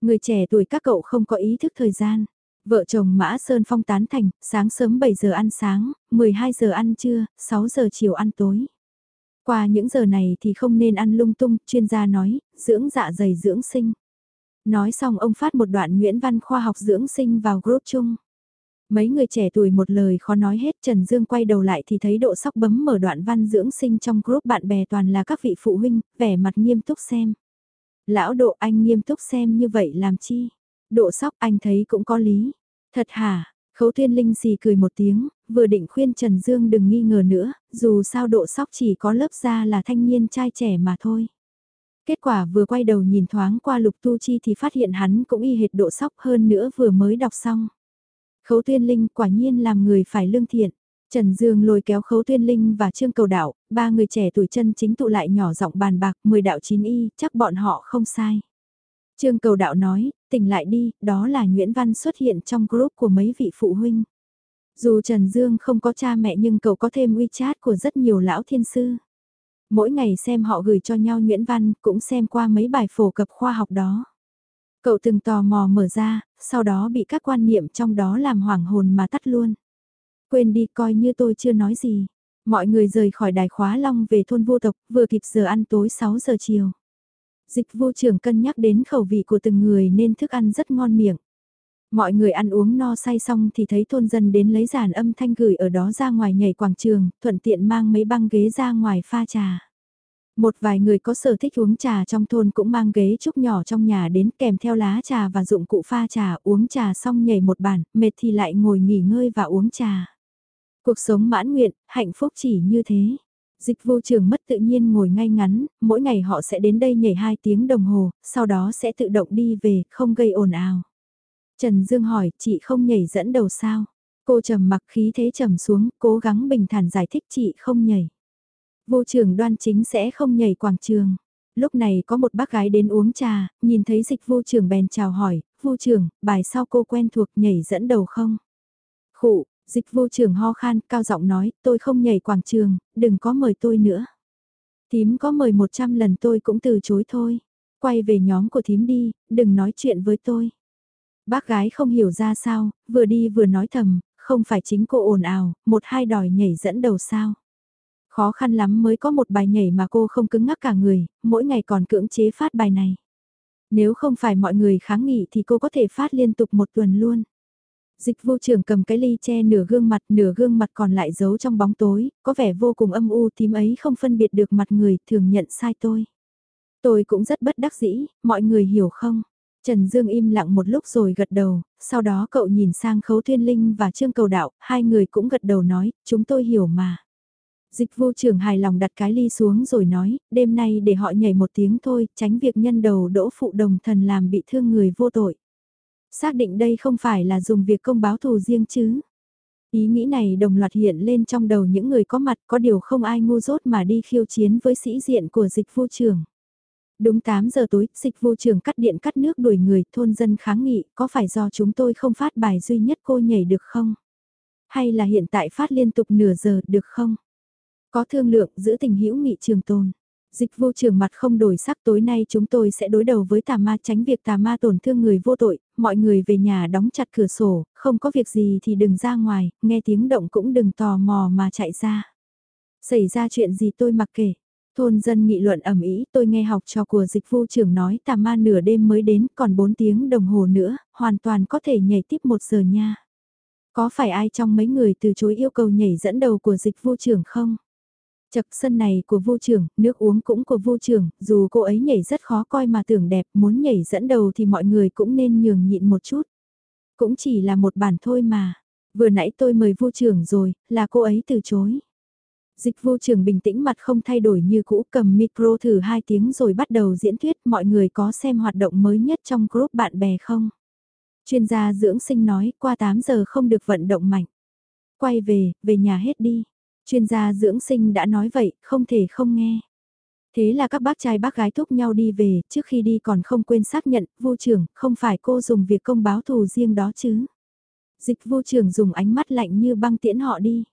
Người trẻ tuổi các cậu không có ý thức thời gian. Vợ chồng Mã Sơn Phong tán thành, sáng sớm 7 giờ ăn sáng, 12 giờ ăn trưa, 6 giờ chiều ăn tối. Qua những giờ này thì không nên ăn lung tung, chuyên gia nói, dưỡng dạ dày dưỡng sinh. Nói xong ông phát một đoạn Nguyễn Văn khoa học dưỡng sinh vào group chung. Mấy người trẻ tuổi một lời khó nói hết Trần Dương quay đầu lại thì thấy độ sóc bấm mở đoạn văn dưỡng sinh trong group bạn bè toàn là các vị phụ huynh, vẻ mặt nghiêm túc xem. Lão độ anh nghiêm túc xem như vậy làm chi? Độ sóc anh thấy cũng có lý. Thật hả? Khấu Thiên Linh xì cười một tiếng, vừa định khuyên Trần Dương đừng nghi ngờ nữa, dù sao độ sóc chỉ có lớp ra là thanh niên trai trẻ mà thôi. Kết quả vừa quay đầu nhìn thoáng qua lục tu chi thì phát hiện hắn cũng y hệt độ sóc hơn nữa vừa mới đọc xong. Khấu Tuyên Linh quả nhiên làm người phải lương thiện. Trần Dương lôi kéo Khấu Tuyên Linh và Trương Cầu Đạo, ba người trẻ tuổi chân chính tụ lại nhỏ giọng bàn bạc, mười đạo chín y, chắc bọn họ không sai. Trương Cầu Đạo nói, tỉnh lại đi, đó là Nguyễn Văn xuất hiện trong group của mấy vị phụ huynh. Dù Trần Dương không có cha mẹ nhưng cậu có thêm WeChat của rất nhiều lão thiên sư. Mỗi ngày xem họ gửi cho nhau Nguyễn Văn, cũng xem qua mấy bài phổ cập khoa học đó. Cậu từng tò mò mở ra, sau đó bị các quan niệm trong đó làm hoảng hồn mà tắt luôn. Quên đi coi như tôi chưa nói gì. Mọi người rời khỏi đài khóa long về thôn vô tộc, vừa kịp giờ ăn tối 6 giờ chiều. Dịch vô trưởng cân nhắc đến khẩu vị của từng người nên thức ăn rất ngon miệng. Mọi người ăn uống no say xong thì thấy thôn dân đến lấy giàn âm thanh gửi ở đó ra ngoài nhảy quảng trường, thuận tiện mang mấy băng ghế ra ngoài pha trà. Một vài người có sở thích uống trà trong thôn cũng mang ghế trúc nhỏ trong nhà đến kèm theo lá trà và dụng cụ pha trà uống trà xong nhảy một bản, mệt thì lại ngồi nghỉ ngơi và uống trà. Cuộc sống mãn nguyện, hạnh phúc chỉ như thế. Dịch vô trường mất tự nhiên ngồi ngay ngắn, mỗi ngày họ sẽ đến đây nhảy 2 tiếng đồng hồ, sau đó sẽ tự động đi về, không gây ồn ào. Trần Dương hỏi, chị không nhảy dẫn đầu sao? Cô trầm mặc khí thế trầm xuống, cố gắng bình thản giải thích chị không nhảy. Vô trường đoan chính sẽ không nhảy quảng trường. Lúc này có một bác gái đến uống trà, nhìn thấy dịch vô trường bèn chào hỏi, vô trường, bài sau cô quen thuộc nhảy dẫn đầu không? Khụ, dịch vô trường ho khan, cao giọng nói, tôi không nhảy quảng trường, đừng có mời tôi nữa. Thím có mời 100 lần tôi cũng từ chối thôi. Quay về nhóm của thím đi, đừng nói chuyện với tôi. Bác gái không hiểu ra sao, vừa đi vừa nói thầm, không phải chính cô ồn ào, một hai đòi nhảy dẫn đầu sao. Khó khăn lắm mới có một bài nhảy mà cô không cứng ngắc cả người, mỗi ngày còn cưỡng chế phát bài này. Nếu không phải mọi người kháng nghị thì cô có thể phát liên tục một tuần luôn. Dịch vô trưởng cầm cái ly che nửa gương mặt, nửa gương mặt còn lại giấu trong bóng tối, có vẻ vô cùng âm u tím ấy không phân biệt được mặt người, thường nhận sai tôi. Tôi cũng rất bất đắc dĩ, mọi người hiểu không? Trần Dương im lặng một lúc rồi gật đầu, sau đó cậu nhìn sang Khấu Thiên Linh và Trương Cầu Đạo, hai người cũng gật đầu nói, chúng tôi hiểu mà. Dịch vô trưởng hài lòng đặt cái ly xuống rồi nói, đêm nay để họ nhảy một tiếng thôi, tránh việc nhân đầu đỗ phụ đồng thần làm bị thương người vô tội. Xác định đây không phải là dùng việc công báo thù riêng chứ. Ý nghĩ này đồng loạt hiện lên trong đầu những người có mặt có điều không ai ngu dốt mà đi khiêu chiến với sĩ diện của dịch vô trưởng. Đúng 8 giờ tối, dịch vô trường cắt điện cắt nước đuổi người, thôn dân kháng nghị, có phải do chúng tôi không phát bài duy nhất cô nhảy được không? Hay là hiện tại phát liên tục nửa giờ, được không? Có thương lượng giữ tình hữu nghị trường tồn. Dịch vô trường mặt không đổi sắc tối nay chúng tôi sẽ đối đầu với tà ma tránh việc tà ma tổn thương người vô tội, mọi người về nhà đóng chặt cửa sổ, không có việc gì thì đừng ra ngoài, nghe tiếng động cũng đừng tò mò mà chạy ra. Xảy ra chuyện gì tôi mặc kệ, Thôn dân nghị luận ẩm ý tôi nghe học trò của dịch vu trưởng nói tà ma nửa đêm mới đến còn 4 tiếng đồng hồ nữa, hoàn toàn có thể nhảy tiếp một giờ nha. Có phải ai trong mấy người từ chối yêu cầu nhảy dẫn đầu của dịch vu trưởng không? Chật sân này của vu trưởng, nước uống cũng của vu trưởng, dù cô ấy nhảy rất khó coi mà tưởng đẹp, muốn nhảy dẫn đầu thì mọi người cũng nên nhường nhịn một chút. Cũng chỉ là một bản thôi mà. Vừa nãy tôi mời vu trưởng rồi, là cô ấy từ chối. Dịch vô trường bình tĩnh mặt không thay đổi như cũ cầm micro thử 2 tiếng rồi bắt đầu diễn thuyết mọi người có xem hoạt động mới nhất trong group bạn bè không? Chuyên gia dưỡng sinh nói qua 8 giờ không được vận động mạnh. Quay về, về nhà hết đi. Chuyên gia dưỡng sinh đã nói vậy, không thể không nghe. Thế là các bác trai bác gái thúc nhau đi về, trước khi đi còn không quên xác nhận, vô trưởng, không phải cô dùng việc công báo thù riêng đó chứ. Dịch vô trưởng dùng ánh mắt lạnh như băng tiễn họ đi.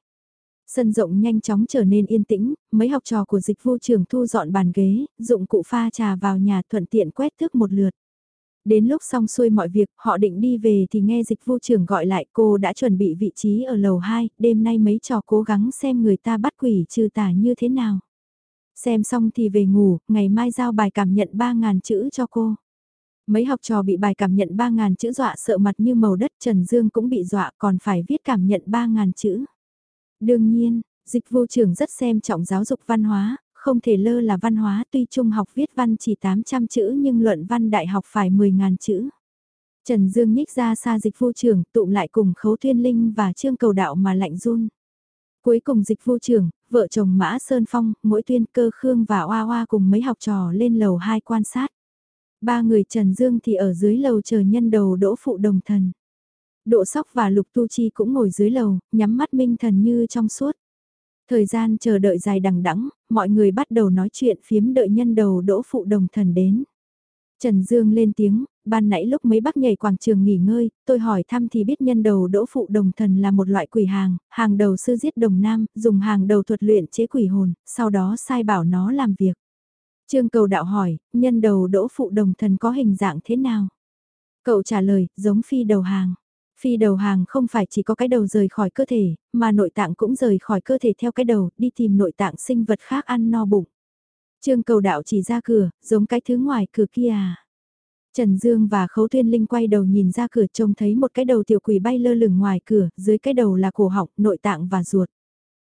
Sân rộng nhanh chóng trở nên yên tĩnh, mấy học trò của dịch vu trường thu dọn bàn ghế, dụng cụ pha trà vào nhà thuận tiện quét thước một lượt. Đến lúc xong xuôi mọi việc, họ định đi về thì nghe dịch vu trưởng gọi lại cô đã chuẩn bị vị trí ở lầu 2, đêm nay mấy trò cố gắng xem người ta bắt quỷ trừ tà như thế nào. Xem xong thì về ngủ, ngày mai giao bài cảm nhận 3.000 chữ cho cô. Mấy học trò bị bài cảm nhận 3.000 chữ dọa sợ mặt như màu đất Trần Dương cũng bị dọa còn phải viết cảm nhận 3.000 chữ. Đương nhiên, dịch vô trưởng rất xem trọng giáo dục văn hóa, không thể lơ là văn hóa tuy trung học viết văn chỉ 800 chữ nhưng luận văn đại học phải 10.000 chữ. Trần Dương nhích ra xa dịch vô trưởng tụm lại cùng khấu thiên linh và trương cầu đạo mà lạnh run. Cuối cùng dịch vô trưởng, vợ chồng Mã Sơn Phong, mỗi tuyên cơ Khương và oa oa cùng mấy học trò lên lầu 2 quan sát. Ba người Trần Dương thì ở dưới lầu chờ nhân đầu đỗ phụ đồng thần. Độ sóc và Lục Tu Chi cũng ngồi dưới lầu, nhắm mắt minh thần như trong suốt. Thời gian chờ đợi dài đằng đẵng, mọi người bắt đầu nói chuyện phiếm đợi nhân đầu đỗ phụ đồng thần đến. Trần Dương lên tiếng, ban nãy lúc mấy bác nhảy quảng trường nghỉ ngơi, tôi hỏi thăm thì biết nhân đầu đỗ phụ đồng thần là một loại quỷ hàng, hàng đầu sư giết đồng nam, dùng hàng đầu thuật luyện chế quỷ hồn, sau đó sai bảo nó làm việc. Trương cầu đạo hỏi, nhân đầu đỗ phụ đồng thần có hình dạng thế nào? Cậu trả lời, giống phi đầu hàng. Phi đầu hàng không phải chỉ có cái đầu rời khỏi cơ thể, mà nội tạng cũng rời khỏi cơ thể theo cái đầu, đi tìm nội tạng sinh vật khác ăn no bụng. Trương cầu đạo chỉ ra cửa, giống cái thứ ngoài cửa kia à. Trần Dương và Khấu Thiên Linh quay đầu nhìn ra cửa trông thấy một cái đầu tiểu quỷ bay lơ lửng ngoài cửa, dưới cái đầu là cổ họng, nội tạng và ruột.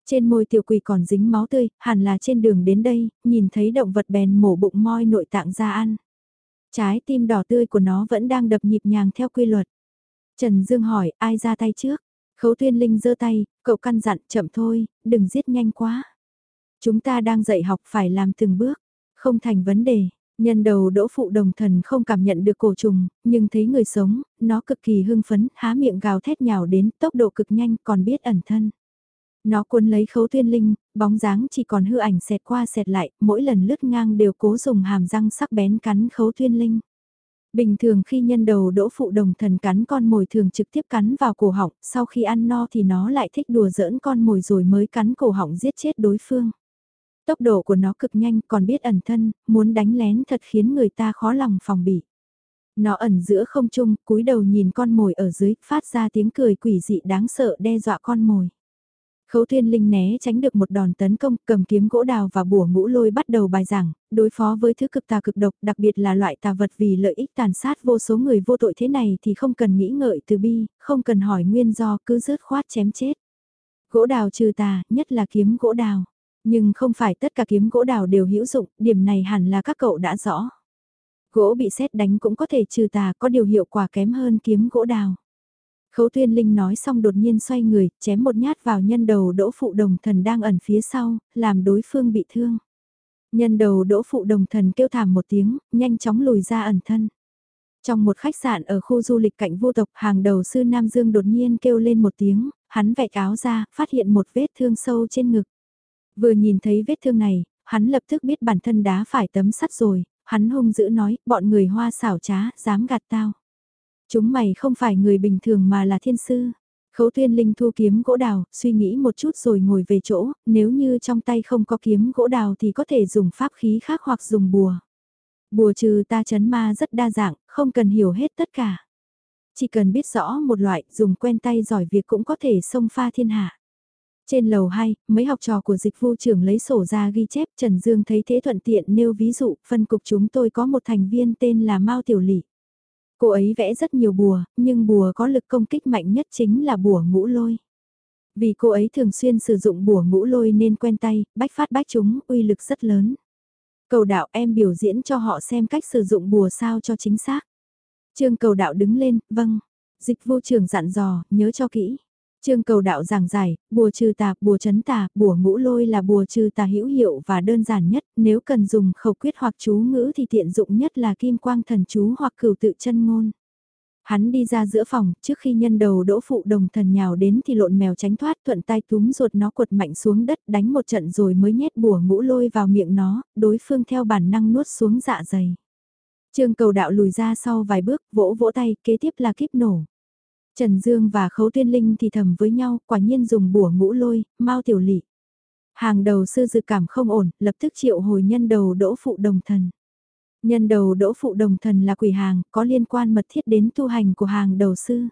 Trên môi tiểu quỷ còn dính máu tươi, hẳn là trên đường đến đây, nhìn thấy động vật bèn mổ bụng moi nội tạng ra ăn. Trái tim đỏ tươi của nó vẫn đang đập nhịp nhàng theo quy luật. Trần Dương hỏi, ai ra tay trước? Khấu Tuyên Linh giơ tay, cậu căn dặn chậm thôi, đừng giết nhanh quá. Chúng ta đang dạy học phải làm từng bước, không thành vấn đề. Nhân đầu đỗ phụ đồng thần không cảm nhận được cổ trùng, nhưng thấy người sống, nó cực kỳ hưng phấn, há miệng gào thét nhào đến, tốc độ cực nhanh còn biết ẩn thân. Nó cuốn lấy khấu tuyên linh, bóng dáng chỉ còn hư ảnh xẹt qua xẹt lại, mỗi lần lướt ngang đều cố dùng hàm răng sắc bén cắn khấu tuyên linh. Bình thường khi nhân đầu đỗ phụ đồng thần cắn con mồi thường trực tiếp cắn vào cổ họng, sau khi ăn no thì nó lại thích đùa giỡn con mồi rồi mới cắn cổ họng giết chết đối phương. Tốc độ của nó cực nhanh còn biết ẩn thân, muốn đánh lén thật khiến người ta khó lòng phòng bị. Nó ẩn giữa không trung, cúi đầu nhìn con mồi ở dưới, phát ra tiếng cười quỷ dị đáng sợ đe dọa con mồi. Khấu Thiên Linh né tránh được một đòn tấn công, cầm kiếm gỗ đào và bùa ngũ lôi bắt đầu bài giảng, đối phó với thứ cực tà cực độc, đặc biệt là loại tà vật vì lợi ích tàn sát vô số người vô tội thế này thì không cần nghĩ ngợi từ bi, không cần hỏi nguyên do cứ rớt khoát chém chết. Gỗ đào trừ tà, nhất là kiếm gỗ đào. Nhưng không phải tất cả kiếm gỗ đào đều hữu dụng, điểm này hẳn là các cậu đã rõ. Gỗ bị xét đánh cũng có thể trừ tà, có điều hiệu quả kém hơn kiếm gỗ đào. Khấu Tuyên Linh nói xong đột nhiên xoay người, chém một nhát vào nhân đầu đỗ phụ đồng thần đang ẩn phía sau, làm đối phương bị thương. Nhân đầu đỗ phụ đồng thần kêu thảm một tiếng, nhanh chóng lùi ra ẩn thân. Trong một khách sạn ở khu du lịch cạnh vô tộc hàng đầu sư Nam Dương đột nhiên kêu lên một tiếng, hắn vẹt áo ra, phát hiện một vết thương sâu trên ngực. Vừa nhìn thấy vết thương này, hắn lập tức biết bản thân đá phải tấm sắt rồi, hắn hung dữ nói, bọn người hoa xảo trá, dám gạt tao. Chúng mày không phải người bình thường mà là thiên sư. Khấu tuyên linh thu kiếm gỗ đào, suy nghĩ một chút rồi ngồi về chỗ, nếu như trong tay không có kiếm gỗ đào thì có thể dùng pháp khí khác hoặc dùng bùa. Bùa trừ ta chấn ma rất đa dạng, không cần hiểu hết tất cả. Chỉ cần biết rõ một loại, dùng quen tay giỏi việc cũng có thể xông pha thiên hạ. Trên lầu 2, mấy học trò của dịch vu trưởng lấy sổ ra ghi chép Trần Dương thấy thế thuận tiện nêu ví dụ, phân cục chúng tôi có một thành viên tên là Mao Tiểu Lỷ. Cô ấy vẽ rất nhiều bùa, nhưng bùa có lực công kích mạnh nhất chính là bùa ngũ lôi. Vì cô ấy thường xuyên sử dụng bùa ngũ lôi nên quen tay, bách phát bách chúng, uy lực rất lớn. Cầu đạo em biểu diễn cho họ xem cách sử dụng bùa sao cho chính xác. Trương cầu đạo đứng lên, vâng. Dịch vô trưởng dặn dò, nhớ cho kỹ. Trương cầu đạo giảng giải, bùa trừ tà, bùa chấn tà, bùa ngũ lôi là bùa trừ tà hữu hiệu và đơn giản nhất, nếu cần dùng khẩu quyết hoặc chú ngữ thì tiện dụng nhất là kim quang thần chú hoặc cửu tự chân ngôn. Hắn đi ra giữa phòng, trước khi nhân đầu đỗ phụ đồng thần nhào đến thì lộn mèo tránh thoát thuận tay túm ruột nó quật mạnh xuống đất đánh một trận rồi mới nhét bùa ngũ lôi vào miệng nó, đối phương theo bản năng nuốt xuống dạ dày. Trương cầu đạo lùi ra sau vài bước, vỗ vỗ tay, kế tiếp là kiếp nổ. Trần Dương và Khấu Tuyên Linh thì thầm với nhau, quả nhiên dùng bùa ngũ lôi, mau tiểu lị. Hàng đầu sư dự cảm không ổn, lập tức triệu hồi nhân đầu đỗ phụ đồng thần. Nhân đầu đỗ phụ đồng thần là quỷ hàng, có liên quan mật thiết đến tu hành của hàng đầu sư.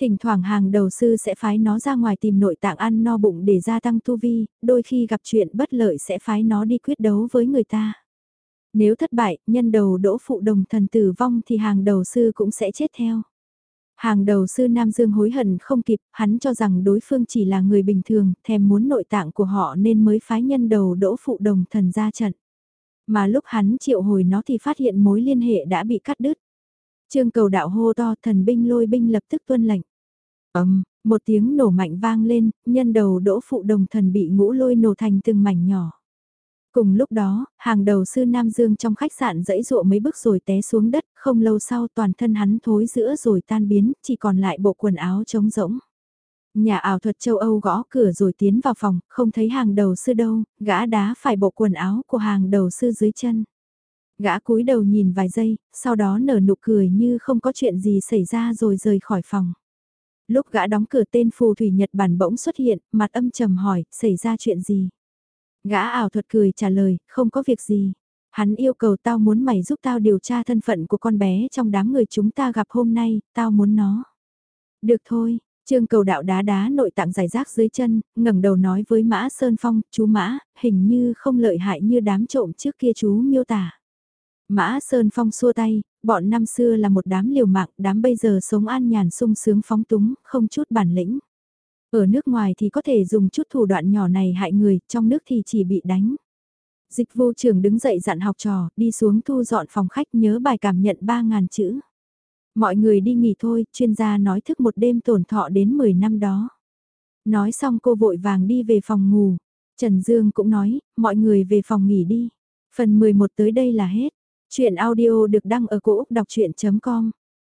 Thỉnh thoảng hàng đầu sư sẽ phái nó ra ngoài tìm nội tạng ăn no bụng để gia tăng tu vi, đôi khi gặp chuyện bất lợi sẽ phái nó đi quyết đấu với người ta. Nếu thất bại, nhân đầu đỗ phụ đồng thần tử vong thì hàng đầu sư cũng sẽ chết theo. Hàng đầu sư Nam Dương hối hận không kịp, hắn cho rằng đối phương chỉ là người bình thường, thèm muốn nội tạng của họ nên mới phái nhân đầu đỗ phụ đồng thần ra trận. Mà lúc hắn triệu hồi nó thì phát hiện mối liên hệ đã bị cắt đứt. Trương cầu đạo hô to thần binh lôi binh lập tức tuân lệnh. ầm một tiếng nổ mạnh vang lên, nhân đầu đỗ phụ đồng thần bị ngũ lôi nổ thành từng mảnh nhỏ. Cùng lúc đó, hàng đầu sư Nam Dương trong khách sạn dẫy dụa mấy bước rồi té xuống đất, không lâu sau toàn thân hắn thối giữa rồi tan biến, chỉ còn lại bộ quần áo trống rỗng. Nhà ảo thuật châu Âu gõ cửa rồi tiến vào phòng, không thấy hàng đầu sư đâu, gã đá phải bộ quần áo của hàng đầu sư dưới chân. Gã cúi đầu nhìn vài giây, sau đó nở nụ cười như không có chuyện gì xảy ra rồi rời khỏi phòng. Lúc gã đóng cửa tên phù thủy Nhật Bản bỗng xuất hiện, mặt âm trầm hỏi, xảy ra chuyện gì? Gã ảo thuật cười trả lời, không có việc gì. Hắn yêu cầu tao muốn mày giúp tao điều tra thân phận của con bé trong đám người chúng ta gặp hôm nay, tao muốn nó. Được thôi, Trương cầu đạo đá đá nội tạng giải rác dưới chân, ngẩng đầu nói với Mã Sơn Phong, chú Mã, hình như không lợi hại như đám trộm trước kia chú miêu tả. Mã Sơn Phong xua tay, Bọn năm xưa là một đám liều mạng, đám bây giờ sống an nhàn sung sướng phóng túng, không chút bản lĩnh. Ở nước ngoài thì có thể dùng chút thủ đoạn nhỏ này hại người, trong nước thì chỉ bị đánh. Dịch vô trưởng đứng dậy dặn học trò, đi xuống thu dọn phòng khách nhớ bài cảm nhận 3.000 chữ. Mọi người đi nghỉ thôi, chuyên gia nói thức một đêm tổn thọ đến 10 năm đó. Nói xong cô vội vàng đi về phòng ngủ. Trần Dương cũng nói, mọi người về phòng nghỉ đi. Phần 11 tới đây là hết. Chuyện audio được đăng ở cổ Úc đọc chuyện.com